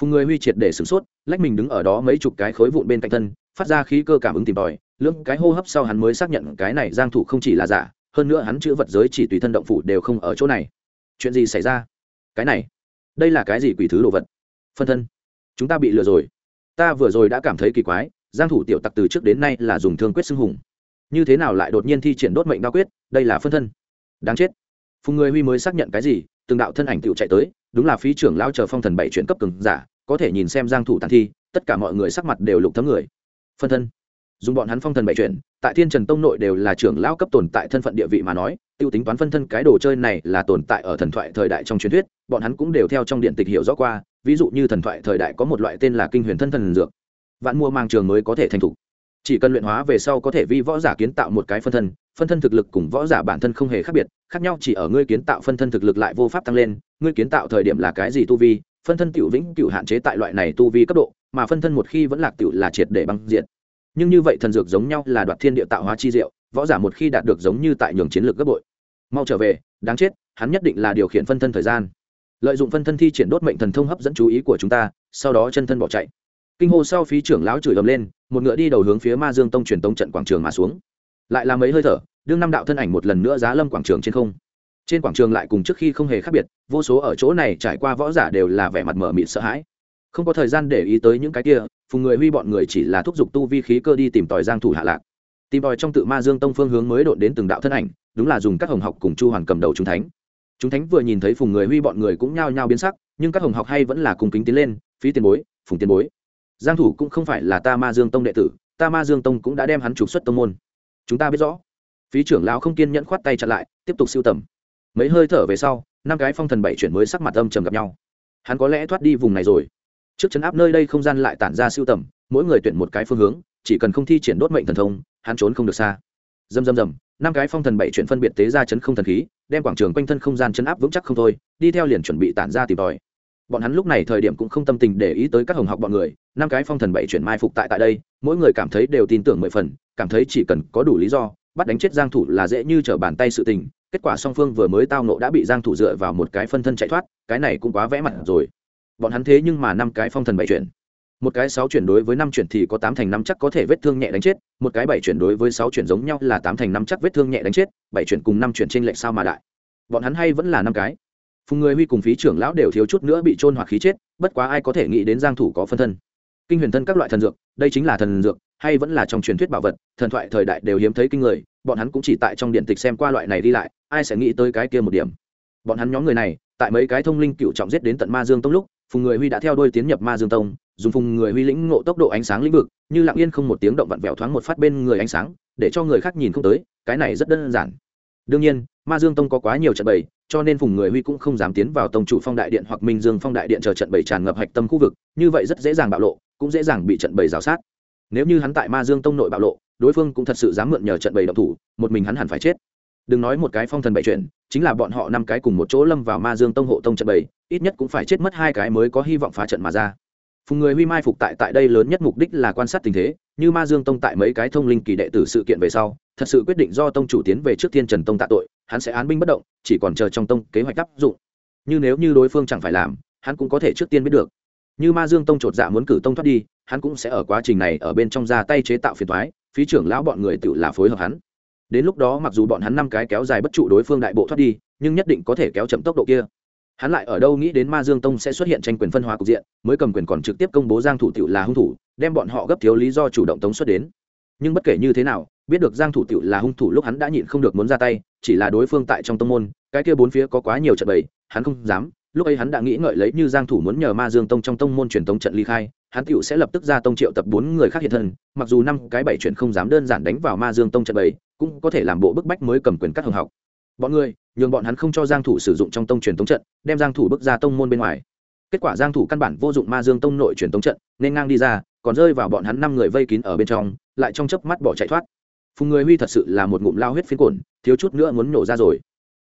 S1: Phùng người huy triệt để sửng sốt, lách mình đứng ở đó mấy chục cái khối vụn bên cạnh thân, phát ra khí cơ cảm ứng tìm tòi, lưỡng cái hô hấp sau hắn mới xác nhận cái này giang thủ không chỉ là giả, hơn nữa hắn chữ vật giới chỉ tùy thân động phủ đều không ở chỗ này. Chuyện gì xảy ra? Cái này, đây là cái gì quỷ thứ đồ vật? Phân thân, chúng ta bị lừa rồi ta vừa rồi đã cảm thấy kỳ quái, giang thủ tiểu tặc từ trước đến nay là dùng thương quyết xưng hùng. Như thế nào lại đột nhiên thi triển đốt mệnh đao quyết, đây là phân thân. Đáng chết. Phùng người huy mới xác nhận cái gì, từng đạo thân ảnh tiểu chạy tới, đúng là phí trưởng lao chờ phong thần bảy chuyển cấp cường giả, có thể nhìn xem giang thủ tàn thi, tất cả mọi người sắc mặt đều lục thấm người. Phân thân. Dùng bọn hắn phong thần bảy chuyển, tại thiên trần tông nội đều là trưởng lao cấp tồn tại thân phận địa vị mà nói tiêu tính toán phân thân cái đồ chơi này là tồn tại ở thần thoại thời đại trong truyền thuyết, bọn hắn cũng đều theo trong điện tịch hiểu rõ qua, ví dụ như thần thoại thời đại có một loại tên là kinh huyền thân thần dược. Vạn mua mang trường mới có thể thành thục. Chỉ cần luyện hóa về sau có thể vi võ giả kiến tạo một cái phân thân phân thân thực lực cùng võ giả bản thân không hề khác biệt, khác nhau chỉ ở ngươi kiến tạo phân thân thực lực lại vô pháp tăng lên, ngươi kiến tạo thời điểm là cái gì tu vi, phân thân tiểu vĩnh cựu hạn chế tại loại này tu vi cấp độ, mà phân thân một khi vẫn lạc tiểu là triệt để băng diện nhưng như vậy thần dược giống nhau là đoạt thiên địa tạo hóa chi diệu võ giả một khi đạt được giống như tại nhường chiến lược gấp bội, mau trở về, đáng chết, hắn nhất định là điều khiển phân thân thời gian. Lợi dụng phân thân thi triển đốt mệnh thần thông hấp dẫn chú ý của chúng ta, sau đó chân thân bỏ chạy. Kinh hô sau phí trưởng lão chửi ầm lên, một ngựa đi đầu hướng phía ma dương tông truyền tông trận quảng trường mà xuống. Lại là mấy hơi thở, đương năm đạo thân ảnh một lần nữa giá lâm quảng trường trên không. Trên quảng trường lại cùng trước khi không hề khác biệt, vô số ở chỗ này trải qua võ giả đều là vẻ mặt mở mịt sợ hãi. Không có thời gian để ý tới những cái kia, phùng người huy bọn người chỉ là thúc giục tu vi khí cơ đi tìm tòi giang thủ hạ lạc tìm tòi trong tự ma dương tông phương hướng mới đột đến từng đạo thân ảnh, đúng là dùng các hồng học cùng chu hoàn cầm đầu chúng thánh. Chúng thánh vừa nhìn thấy phùng người huy bọn người cũng nhao nhao biến sắc, nhưng các hồng học hay vẫn là cùng kính tiến lên, phí tiền bối, phùng tiền bối. Giang thủ cũng không phải là ta ma dương tông đệ tử, ta ma dương tông cũng đã đem hắn trục xuất tông môn. Chúng ta biết rõ. Phí trưởng lão không kiên nhẫn khoát tay chặn lại, tiếp tục siêu tầm. Mấy hơi thở về sau, năm cái phong thần bảy chuyển mới sắc mặt âm trầm gặp nhau. Hắn có lẽ thoát đi vùng này rồi. Trước chấn áp nơi đây không gian lại tản ra siêu tầm, mỗi người tuyển một cái phương hướng chỉ cần không thi triển đốt mệnh thần thông, hắn trốn không được xa. Dầm dầm dầm, năm cái phong thần bảy chuyển phân biệt tế ra chấn không thần khí, đem quảng trường quanh thân không gian chấn áp vững chắc không thôi, đi theo liền chuẩn bị tản ra tìm tòi. Bọn hắn lúc này thời điểm cũng không tâm tình để ý tới các hồng học bọn người, năm cái phong thần bảy chuyển mai phục tại tại đây, mỗi người cảm thấy đều tin tưởng mười phần, cảm thấy chỉ cần có đủ lý do, bắt đánh chết giang thủ là dễ như trở bàn tay sự tình, kết quả song phương vừa mới tao nộ đã bị giang thủ dựa vào một cái phân thân chạy thoát, cái này cũng quá vẽ mặt rồi. Bọn hắn thế nhưng mà năm cái phong thần bảy chuyển một cái sáu chuyển đối với năm chuyển thì có tám thành năm chắc có thể vết thương nhẹ đánh chết, một cái bảy chuyển đối với sáu chuyển giống nhau là tám thành năm chắc vết thương nhẹ đánh chết, bảy chuyển cùng năm chuyển trên lệnh sao mà đại? Bọn hắn hay vẫn là năm cái. Phùng người huy cùng phí trưởng lão đều thiếu chút nữa bị trôn hoặc khí chết, bất quá ai có thể nghĩ đến giang thủ có phân thân. Kinh huyền thân các loại thần dược, đây chính là thần dược, hay vẫn là trong truyền thuyết bảo vật, thần thoại thời đại đều hiếm thấy kinh người, bọn hắn cũng chỉ tại trong điện tịch xem qua loại này đi lại, ai sẽ nghĩ tới cái kia một điểm. Bọn hắn nhóm người này, tại mấy cái thông linh cựu trọng giết đến tận ma dương tông lúc phùng người huy đã theo đuôi tiến nhập ma dương tông, dùng phùng người huy lĩnh ngộ tốc độ ánh sáng lĩnh vực, như lặng yên không một tiếng động vặn vẹo thoáng một phát bên người ánh sáng, để cho người khác nhìn không tới, cái này rất đơn giản. Đương nhiên, ma dương tông có quá nhiều trận bày cho nên phùng người huy cũng không dám tiến vào tông chủ phong đại điện hoặc minh dương phong đại điện chờ trận bày tràn ngập hạch tâm khu vực, như vậy rất dễ dàng bạo lộ, cũng dễ dàng bị trận bày rào sát. Nếu như hắn tại ma dương tông nội bạo lộ, đối phương cũng thật sự dám mượn nhờ trận bày động thủ, một mình hắn hẳn phải chết đừng nói một cái phong thần bảy chuyện chính là bọn họ năm cái cùng một chỗ lâm vào ma dương tông hộ tông trận bảy, ít nhất cũng phải chết mất hai cái mới có hy vọng phá trận mà ra. Phùng người huy mai phục tại tại đây lớn nhất mục đích là quan sát tình thế như ma dương tông tại mấy cái thông linh kỳ đệ tử sự kiện về sau thật sự quyết định do tông chủ tiến về trước thiên trần tông tạ tội hắn sẽ án binh bất động chỉ còn chờ trong tông kế hoạch áp dụng. Như nếu như đối phương chẳng phải làm hắn cũng có thể trước tiên biết được. Như ma dương tông chột dạ muốn cử tông thoát đi hắn cũng sẽ ở quá trình này ở bên trong ra tay chế tạo phiền thoái phí trưởng lão bọn người tự là phối hợp hắn đến lúc đó mặc dù bọn hắn năm cái kéo dài bất trụ đối phương đại bộ thoát đi, nhưng nhất định có thể kéo chậm tốc độ kia. Hắn lại ở đâu nghĩ đến ma dương tông sẽ xuất hiện tranh quyền phân hóa cục diện, mới cầm quyền còn trực tiếp công bố giang thủ tiểu là hung thủ, đem bọn họ gấp thiếu lý do chủ động tống xuất đến. Nhưng bất kể như thế nào, biết được giang thủ tiểu là hung thủ lúc hắn đã nhịn không được muốn ra tay, chỉ là đối phương tại trong tông môn, cái kia bốn phía có quá nhiều trận bầy, hắn không dám lúc ấy hắn đã nghĩ ngợi lấy như giang thủ muốn nhờ ma dương tông trong tông môn truyền tông trận ly khai, hắn tiểu sẽ lập tức ra tông triệu tập bốn người khác hiện thân, mặc dù năm cái bảy chuyện không dám đơn giản đánh vào ma dương tông trận bầy cũng có thể làm bộ bức bách mới cầm quyền cắt hồng học. Bọn người, nhường bọn hắn không cho giang thủ sử dụng trong tông truyền tống trận, đem giang thủ bước ra tông môn bên ngoài. Kết quả giang thủ căn bản vô dụng ma dương tông nội truyền tống trận, nên ngang đi ra, còn rơi vào bọn hắn năm người vây kín ở bên trong, lại trong chớp mắt bỏ chạy thoát. Phùng người huy thật sự là một ngụm lao huyết phiến cồn thiếu chút nữa muốn nổ ra rồi.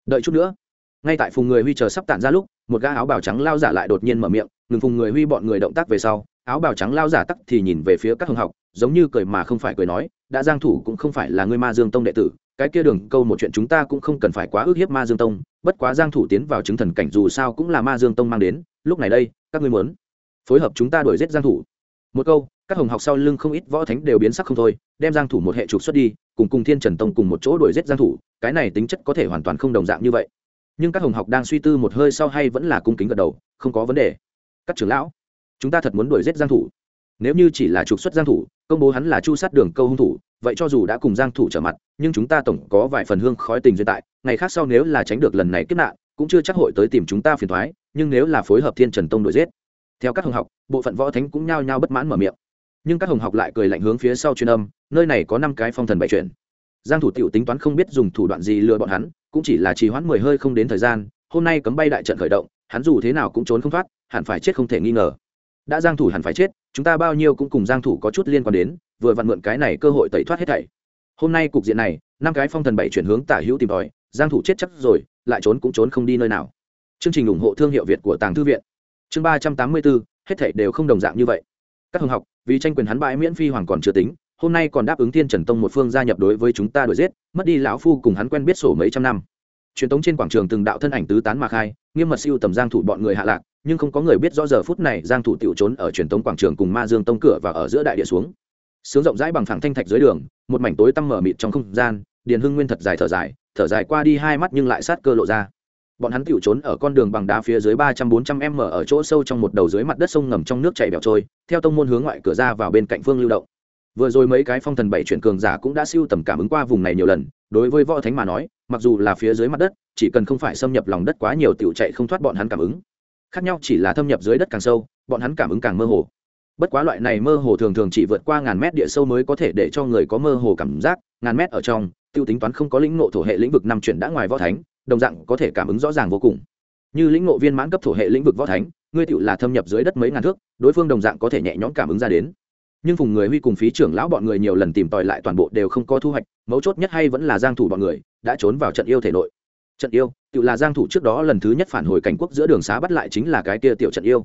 S1: Đợi chút nữa. Ngay tại phùng người huy chờ sắp tản ra lúc một gã áo bào trắng lao giả lại đột nhiên mở miệng, ngừng phùng người huy bọn người động tác về sau, áo bào trắng lao giả tắc thì nhìn về phía các hồng học, giống như cười mà không phải cười nói, đã giang thủ cũng không phải là người ma dương tông đệ tử, cái kia đường câu một chuyện chúng ta cũng không cần phải quá ước hiếp ma dương tông, bất quá giang thủ tiến vào chứng thần cảnh dù sao cũng là ma dương tông mang đến, lúc này đây, các ngươi muốn phối hợp chúng ta đuổi giết giang thủ. Một câu, các hồng học sau lưng không ít võ thánh đều biến sắc không thôi, đem giang thủ một hệ trục xuất đi, cùng cùng thiên trần tông cùng một chỗ đuổi giết giang thủ, cái này tính chất có thể hoàn toàn không đồng dạng như vậy nhưng các hồng học đang suy tư một hơi sau hay vẫn là cung kính gật đầu, không có vấn đề. Các trưởng lão, chúng ta thật muốn đuổi giết giang thủ. Nếu như chỉ là trục xuất giang thủ, công bố hắn là chu sát đường câu hung thủ, vậy cho dù đã cùng giang thủ trở mặt, nhưng chúng ta tổng có vài phần hương khói tình duyên tại. Ngày khác sau nếu là tránh được lần này kiếp nạn, cũng chưa chắc hội tới tìm chúng ta phiền toái, nhưng nếu là phối hợp thiên trần tông đuổi giết, theo các hồng học, bộ phận võ thánh cũng nhao nhao bất mãn mở miệng. Nhưng các hồng học lại cười lạnh hướng phía sau truyền âm, nơi này có năm cái phong thần bảy chuyển giang thủ tiểu tính toán không biết dùng thủ đoạn gì lừa bọn hắn cũng chỉ là trì hoãn mười hơi không đến thời gian, hôm nay cấm bay đại trận khởi động, hắn dù thế nào cũng trốn không thoát, hẳn phải chết không thể nghi ngờ. Đã giang thủ hẳn phải chết, chúng ta bao nhiêu cũng cùng giang thủ có chút liên quan đến, vừa vặn mượn cái này cơ hội tẩy thoát hết thảy. Hôm nay cục diện này, năm cái phong thần bảy chuyển hướng tả hữu tìm tòi, giang thủ chết chắc rồi, lại trốn cũng trốn không đi nơi nào. Chương trình ủng hộ thương hiệu việt của tàng thư viện. Chương ba trăm tám mươi bốn hết thảy đều không đồng dạng như vậy. Các hồng học, vì tranh quyền hắn bãi miễn phi hoàng còn chưa tính hôm nay còn đáp ứng thiên trần tông một phương gia nhập đối với chúng ta đuổi giết, mất đi lão phu cùng hắn quen biết sổ mấy trăm năm. Truyền thống trên quảng trường từng đạo thân ảnh tứ tán mà khai, nghiêm mật siêu tầm giang thủ bọn người hạ lạc, nhưng không có người biết rõ giờ phút này giang thủ tiểu trốn ở truyền thống quảng trường cùng ma dương tông cửa và ở giữa đại địa xuống. Sướng rộng rãi bằng phẳng thanh thạch dưới đường, một mảnh tối tăm mở mịt trong không gian, điền hưng nguyên thật dài thở dài thở dài qua đi hai mắt nhưng lại sát cơ lộ ra. Bọn hắn tiểu trốn ở con đường bằng đá phía dưới ba trăm bốn trăm m ở chỗ sâu trong một đầu dưới mặt đất sông ngầm trong nước chảy bèo trôi, theo tông môn hướng ngoại cửa ra vào bên cạnh phương lưu động vừa rồi mấy cái phong thần bảy chuyển cường giả cũng đã siêu tầm cảm ứng qua vùng này nhiều lần, đối với võ thánh mà nói, mặc dù là phía dưới mặt đất, chỉ cần không phải xâm nhập lòng đất quá nhiều tiểu chạy không thoát bọn hắn cảm ứng. Khác nhau chỉ là thâm nhập dưới đất càng sâu, bọn hắn cảm ứng càng mơ hồ. Bất quá loại này mơ hồ thường thường chỉ vượt qua ngàn mét địa sâu mới có thể để cho người có mơ hồ cảm giác, ngàn mét ở trong, tiêu tính toán không có lĩnh ngộ thổ hệ lĩnh vực năm chuyển đã ngoài võ thánh, đồng dạng có thể cảm ứng rõ ràng vô cùng. Như lĩnh ngộ viên mãn cấp thổ hệ lĩnh vực võ thánh, ngươi tiểu là thâm nhập dưới đất mấy ngàn thước, đối phương đồng dạng có thể nhẹ nhõm cảm ứng ra đến nhưng phùng người huy cùng phí trưởng lão bọn người nhiều lần tìm tòi lại toàn bộ đều không có thu hoạch, mấu chốt nhất hay vẫn là giang thủ bọn người, đã trốn vào trận yêu thể nội. Trận yêu, tự là giang thủ trước đó lần thứ nhất phản hồi cảnh quốc giữa đường xá bắt lại chính là cái kia tiểu trận yêu.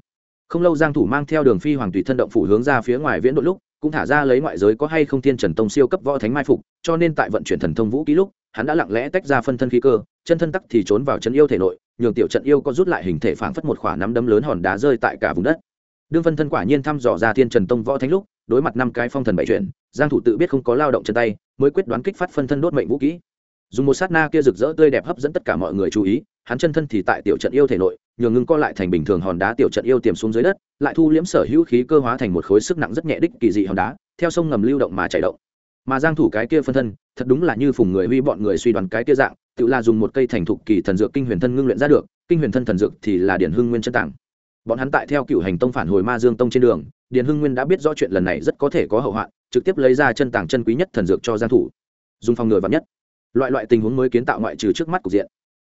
S1: Không lâu giang thủ mang theo đường phi hoàng tùy thân động phủ hướng ra phía ngoài viễn đội lúc, cũng thả ra lấy ngoại giới có hay không thiên trần tông siêu cấp võ thánh mai phục, cho nên tại vận chuyển thần thông vũ ký lúc, hắn đã lặng lẽ tách ra phân thân khí cơ, chân thân tắc thì trốn vào trận yêu thể nội, nhường tiểu trận yêu có rút lại hình thể phảng phất một khỏa nắm đấm lớn hòn đá rơi tại cả vùng đất. Đương phân thân quả nhiên thăm dò ra thiên trần tông võ thánh lúc đối mặt năm cái phong thần bảy chuyển, giang thủ tự biết không có lao động chân tay, mới quyết đoán kích phát phân thân đốt mệnh vũ kỹ. Dùng một sát na kia rực rỡ tươi đẹp hấp dẫn tất cả mọi người chú ý, hắn chân thân thì tại tiểu trận yêu thể nội, nhường ngưng co lại thành bình thường hòn đá tiểu trận yêu tiềm xuống dưới đất, lại thu liễm sở hữu khí cơ hóa thành một khối sức nặng rất nhẹ đích kỳ dị hòn đá, theo sông ngầm lưu động mà chảy động. Mà giang thủ cái kia phân thân, thật đúng là như phùng người huy bọn người suy đoán cái kia dạng, tự là dùng một cây thành thục kỳ thần dược kinh huyền thân ngưng luyện ra được, kinh huyền thân thần dược thì là điển hưng nguyên chân tàng bọn hắn tại theo cựu hành tông phản hồi ma dương tông trên đường, điền hưng nguyên đã biết rõ chuyện lần này rất có thể có hậu hoạn, trực tiếp lấy ra chân tàng chân quý nhất thần dược cho giang thủ. Dùng phòng ngừa vạn nhất. Loại loại tình huống mới kiến tạo ngoại trừ trước mắt cục diện.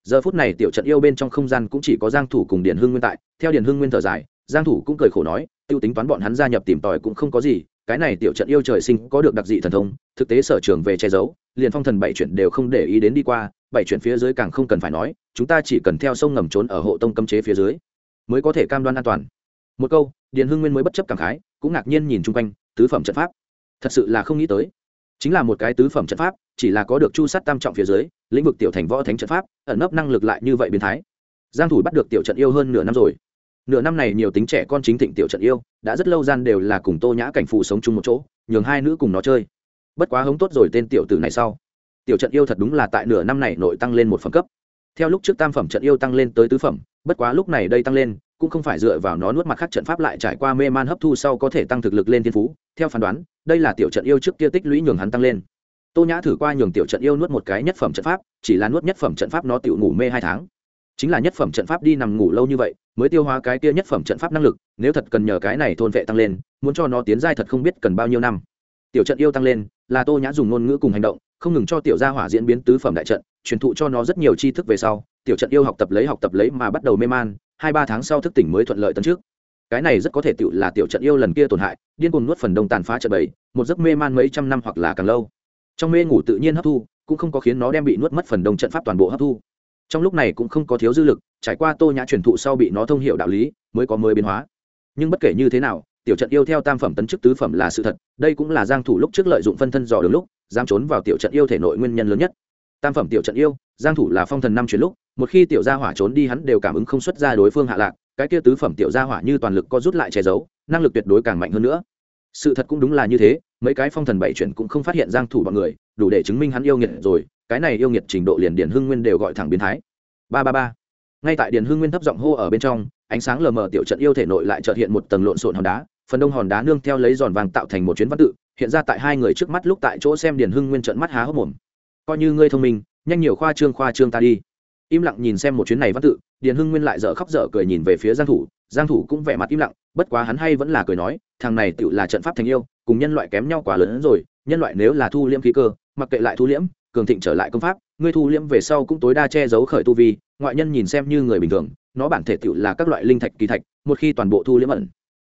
S1: Giờ phút này tiểu trận yêu bên trong không gian cũng chỉ có giang thủ cùng điền hưng nguyên tại. Theo điền hưng nguyên thở dài, giang thủ cũng cười khổ nói, tiêu tính toán bọn hắn gia nhập tìm tòi cũng không có gì, cái này tiểu trận yêu trời sinh có được đặc dị thần thông, thực tế sở trường về che giấu, liền phong thần bảy chuyển đều không để ý đến đi qua, bảy chuyển phía dưới càng không cần phải nói, chúng ta chỉ cần theo sông ngầm trốn ở hộ tông cấm chế phía dưới mới có thể cam đoan an toàn. Một câu, điền hưng nguyên mới bất chấp cảm khái, cũng ngạc nhiên nhìn chung quanh, tứ phẩm trận pháp. Thật sự là không nghĩ tới. Chính là một cái tứ phẩm trận pháp, chỉ là có được chu sát tam trọng phía dưới, lĩnh vực tiểu thành võ thánh trận pháp, ẩn nấp năng lực lại như vậy biến thái. Giang thủ bắt được tiểu trận yêu hơn nửa năm rồi. Nửa năm này nhiều tính trẻ con chính thịnh tiểu trận yêu, đã rất lâu gian đều là cùng tô nhã cảnh phụ sống chung một chỗ, nhường hai nữ cùng nó chơi. Bất quá hống tốt rồi tên tiểu tử này sau. Tiểu trận yêu thật đúng là tại nửa năm này nội tăng lên một phẩm cấp. Theo lúc trước tam phẩm trận yêu tăng lên tới tứ phẩm bất quá lúc này đây tăng lên, cũng không phải dựa vào nó nuốt mặt khác trận pháp lại trải qua mê man hấp thu sau có thể tăng thực lực lên thiên phú. Theo phán đoán, đây là tiểu trận yêu trước kia tích lũy nhường hắn tăng lên. Tô nhã thử qua nhường tiểu trận yêu nuốt một cái nhất phẩm trận pháp, chỉ là nuốt nhất phẩm trận pháp nó tự ngủ mê hai tháng. Chính là nhất phẩm trận pháp đi nằm ngủ lâu như vậy, mới tiêu hóa cái kia nhất phẩm trận pháp năng lực, nếu thật cần nhờ cái này thôn vệ tăng lên, muốn cho nó tiến giai thật không biết cần bao nhiêu năm. Tiểu trận yêu tăng lên, là tô nhã dùng ngôn ngữ cùng hành động không ngừng cho tiểu gia hỏa diễn biến tứ phẩm đại trận, truyền thụ cho nó rất nhiều tri thức về sau, tiểu trận yêu học tập lấy học tập lấy mà bắt đầu mê man, hai ba tháng sau thức tỉnh mới thuận lợi tấn trước. Cái này rất có thể tự là tiểu trận yêu lần kia tổn hại, điên cuồng nuốt phần đông tàn phá trận bảy một giấc mê man mấy trăm năm hoặc là càng lâu. Trong mê ngủ tự nhiên hấp thu, cũng không có khiến nó đem bị nuốt mất phần đông trận pháp toàn bộ hấp thu. Trong lúc này cũng không có thiếu dư lực, trải qua tô nhã truyền thụ sau bị nó thông hiệu đạo lý, mới có mới biến hóa. Nhưng bất kể như thế nào tiểu trận yêu theo tam phẩm tấn chức tứ phẩm là sự thật, đây cũng là giang thủ lúc trước lợi dụng phân thân dò đường lúc, dám trốn vào tiểu trận yêu thể nội nguyên nhân lớn nhất. Tam phẩm tiểu trận yêu, giang thủ là phong thần năm chuyển lúc, một khi tiểu gia hỏa trốn đi hắn đều cảm ứng không xuất ra đối phương hạ lạc, cái kia tứ phẩm tiểu gia hỏa như toàn lực co rút lại che giấu, năng lực tuyệt đối càng mạnh hơn nữa. Sự thật cũng đúng là như thế, mấy cái phong thần bảy chuyển cũng không phát hiện giang thủ bọn người, đủ để chứng minh hắn yêu nghiệt rồi, cái này yêu nghiệt trình độ liền điển hưng nguyên đều gọi thẳng biến thái. Ba ba ba. Ngay tại điển hưng nguyên thấp giọng hô ở bên trong, ánh sáng lờ mờ tiểu trận yêu thể nội lại chợt hiện một tầng lộn xộn hòn đá phần đông hòn đá nương theo lấy giòn vàng tạo thành một chuyến văn tự, hiện ra tại hai người trước mắt lúc tại chỗ xem Điền hưng nguyên trận mắt há hốc mồm. Coi như ngươi thông minh, nhanh nhiều khoa trương khoa trương ta đi. Im lặng nhìn xem một chuyến này văn tự, điền hưng nguyên lại dở khóc dở cười nhìn về phía giang thủ giang thủ cũng vẻ mặt im lặng, bất quá hắn hay vẫn là cười nói, thằng này tựa là trận pháp thành yêu, cùng nhân loại kém nhau quá lớn hơn rồi, nhân loại nếu là thu liễm khí cơ, mặc kệ lại thu liễm, cường thịnh trở lại công pháp, ngươi thu liễm về sau cũng tối đa che giấu khởi tu vi, ngoại nhân nhìn xem như người bình thường, nó bản thể tựa là các loại linh thạch kỳ thạch, một khi toàn bộ thu liễm ẩn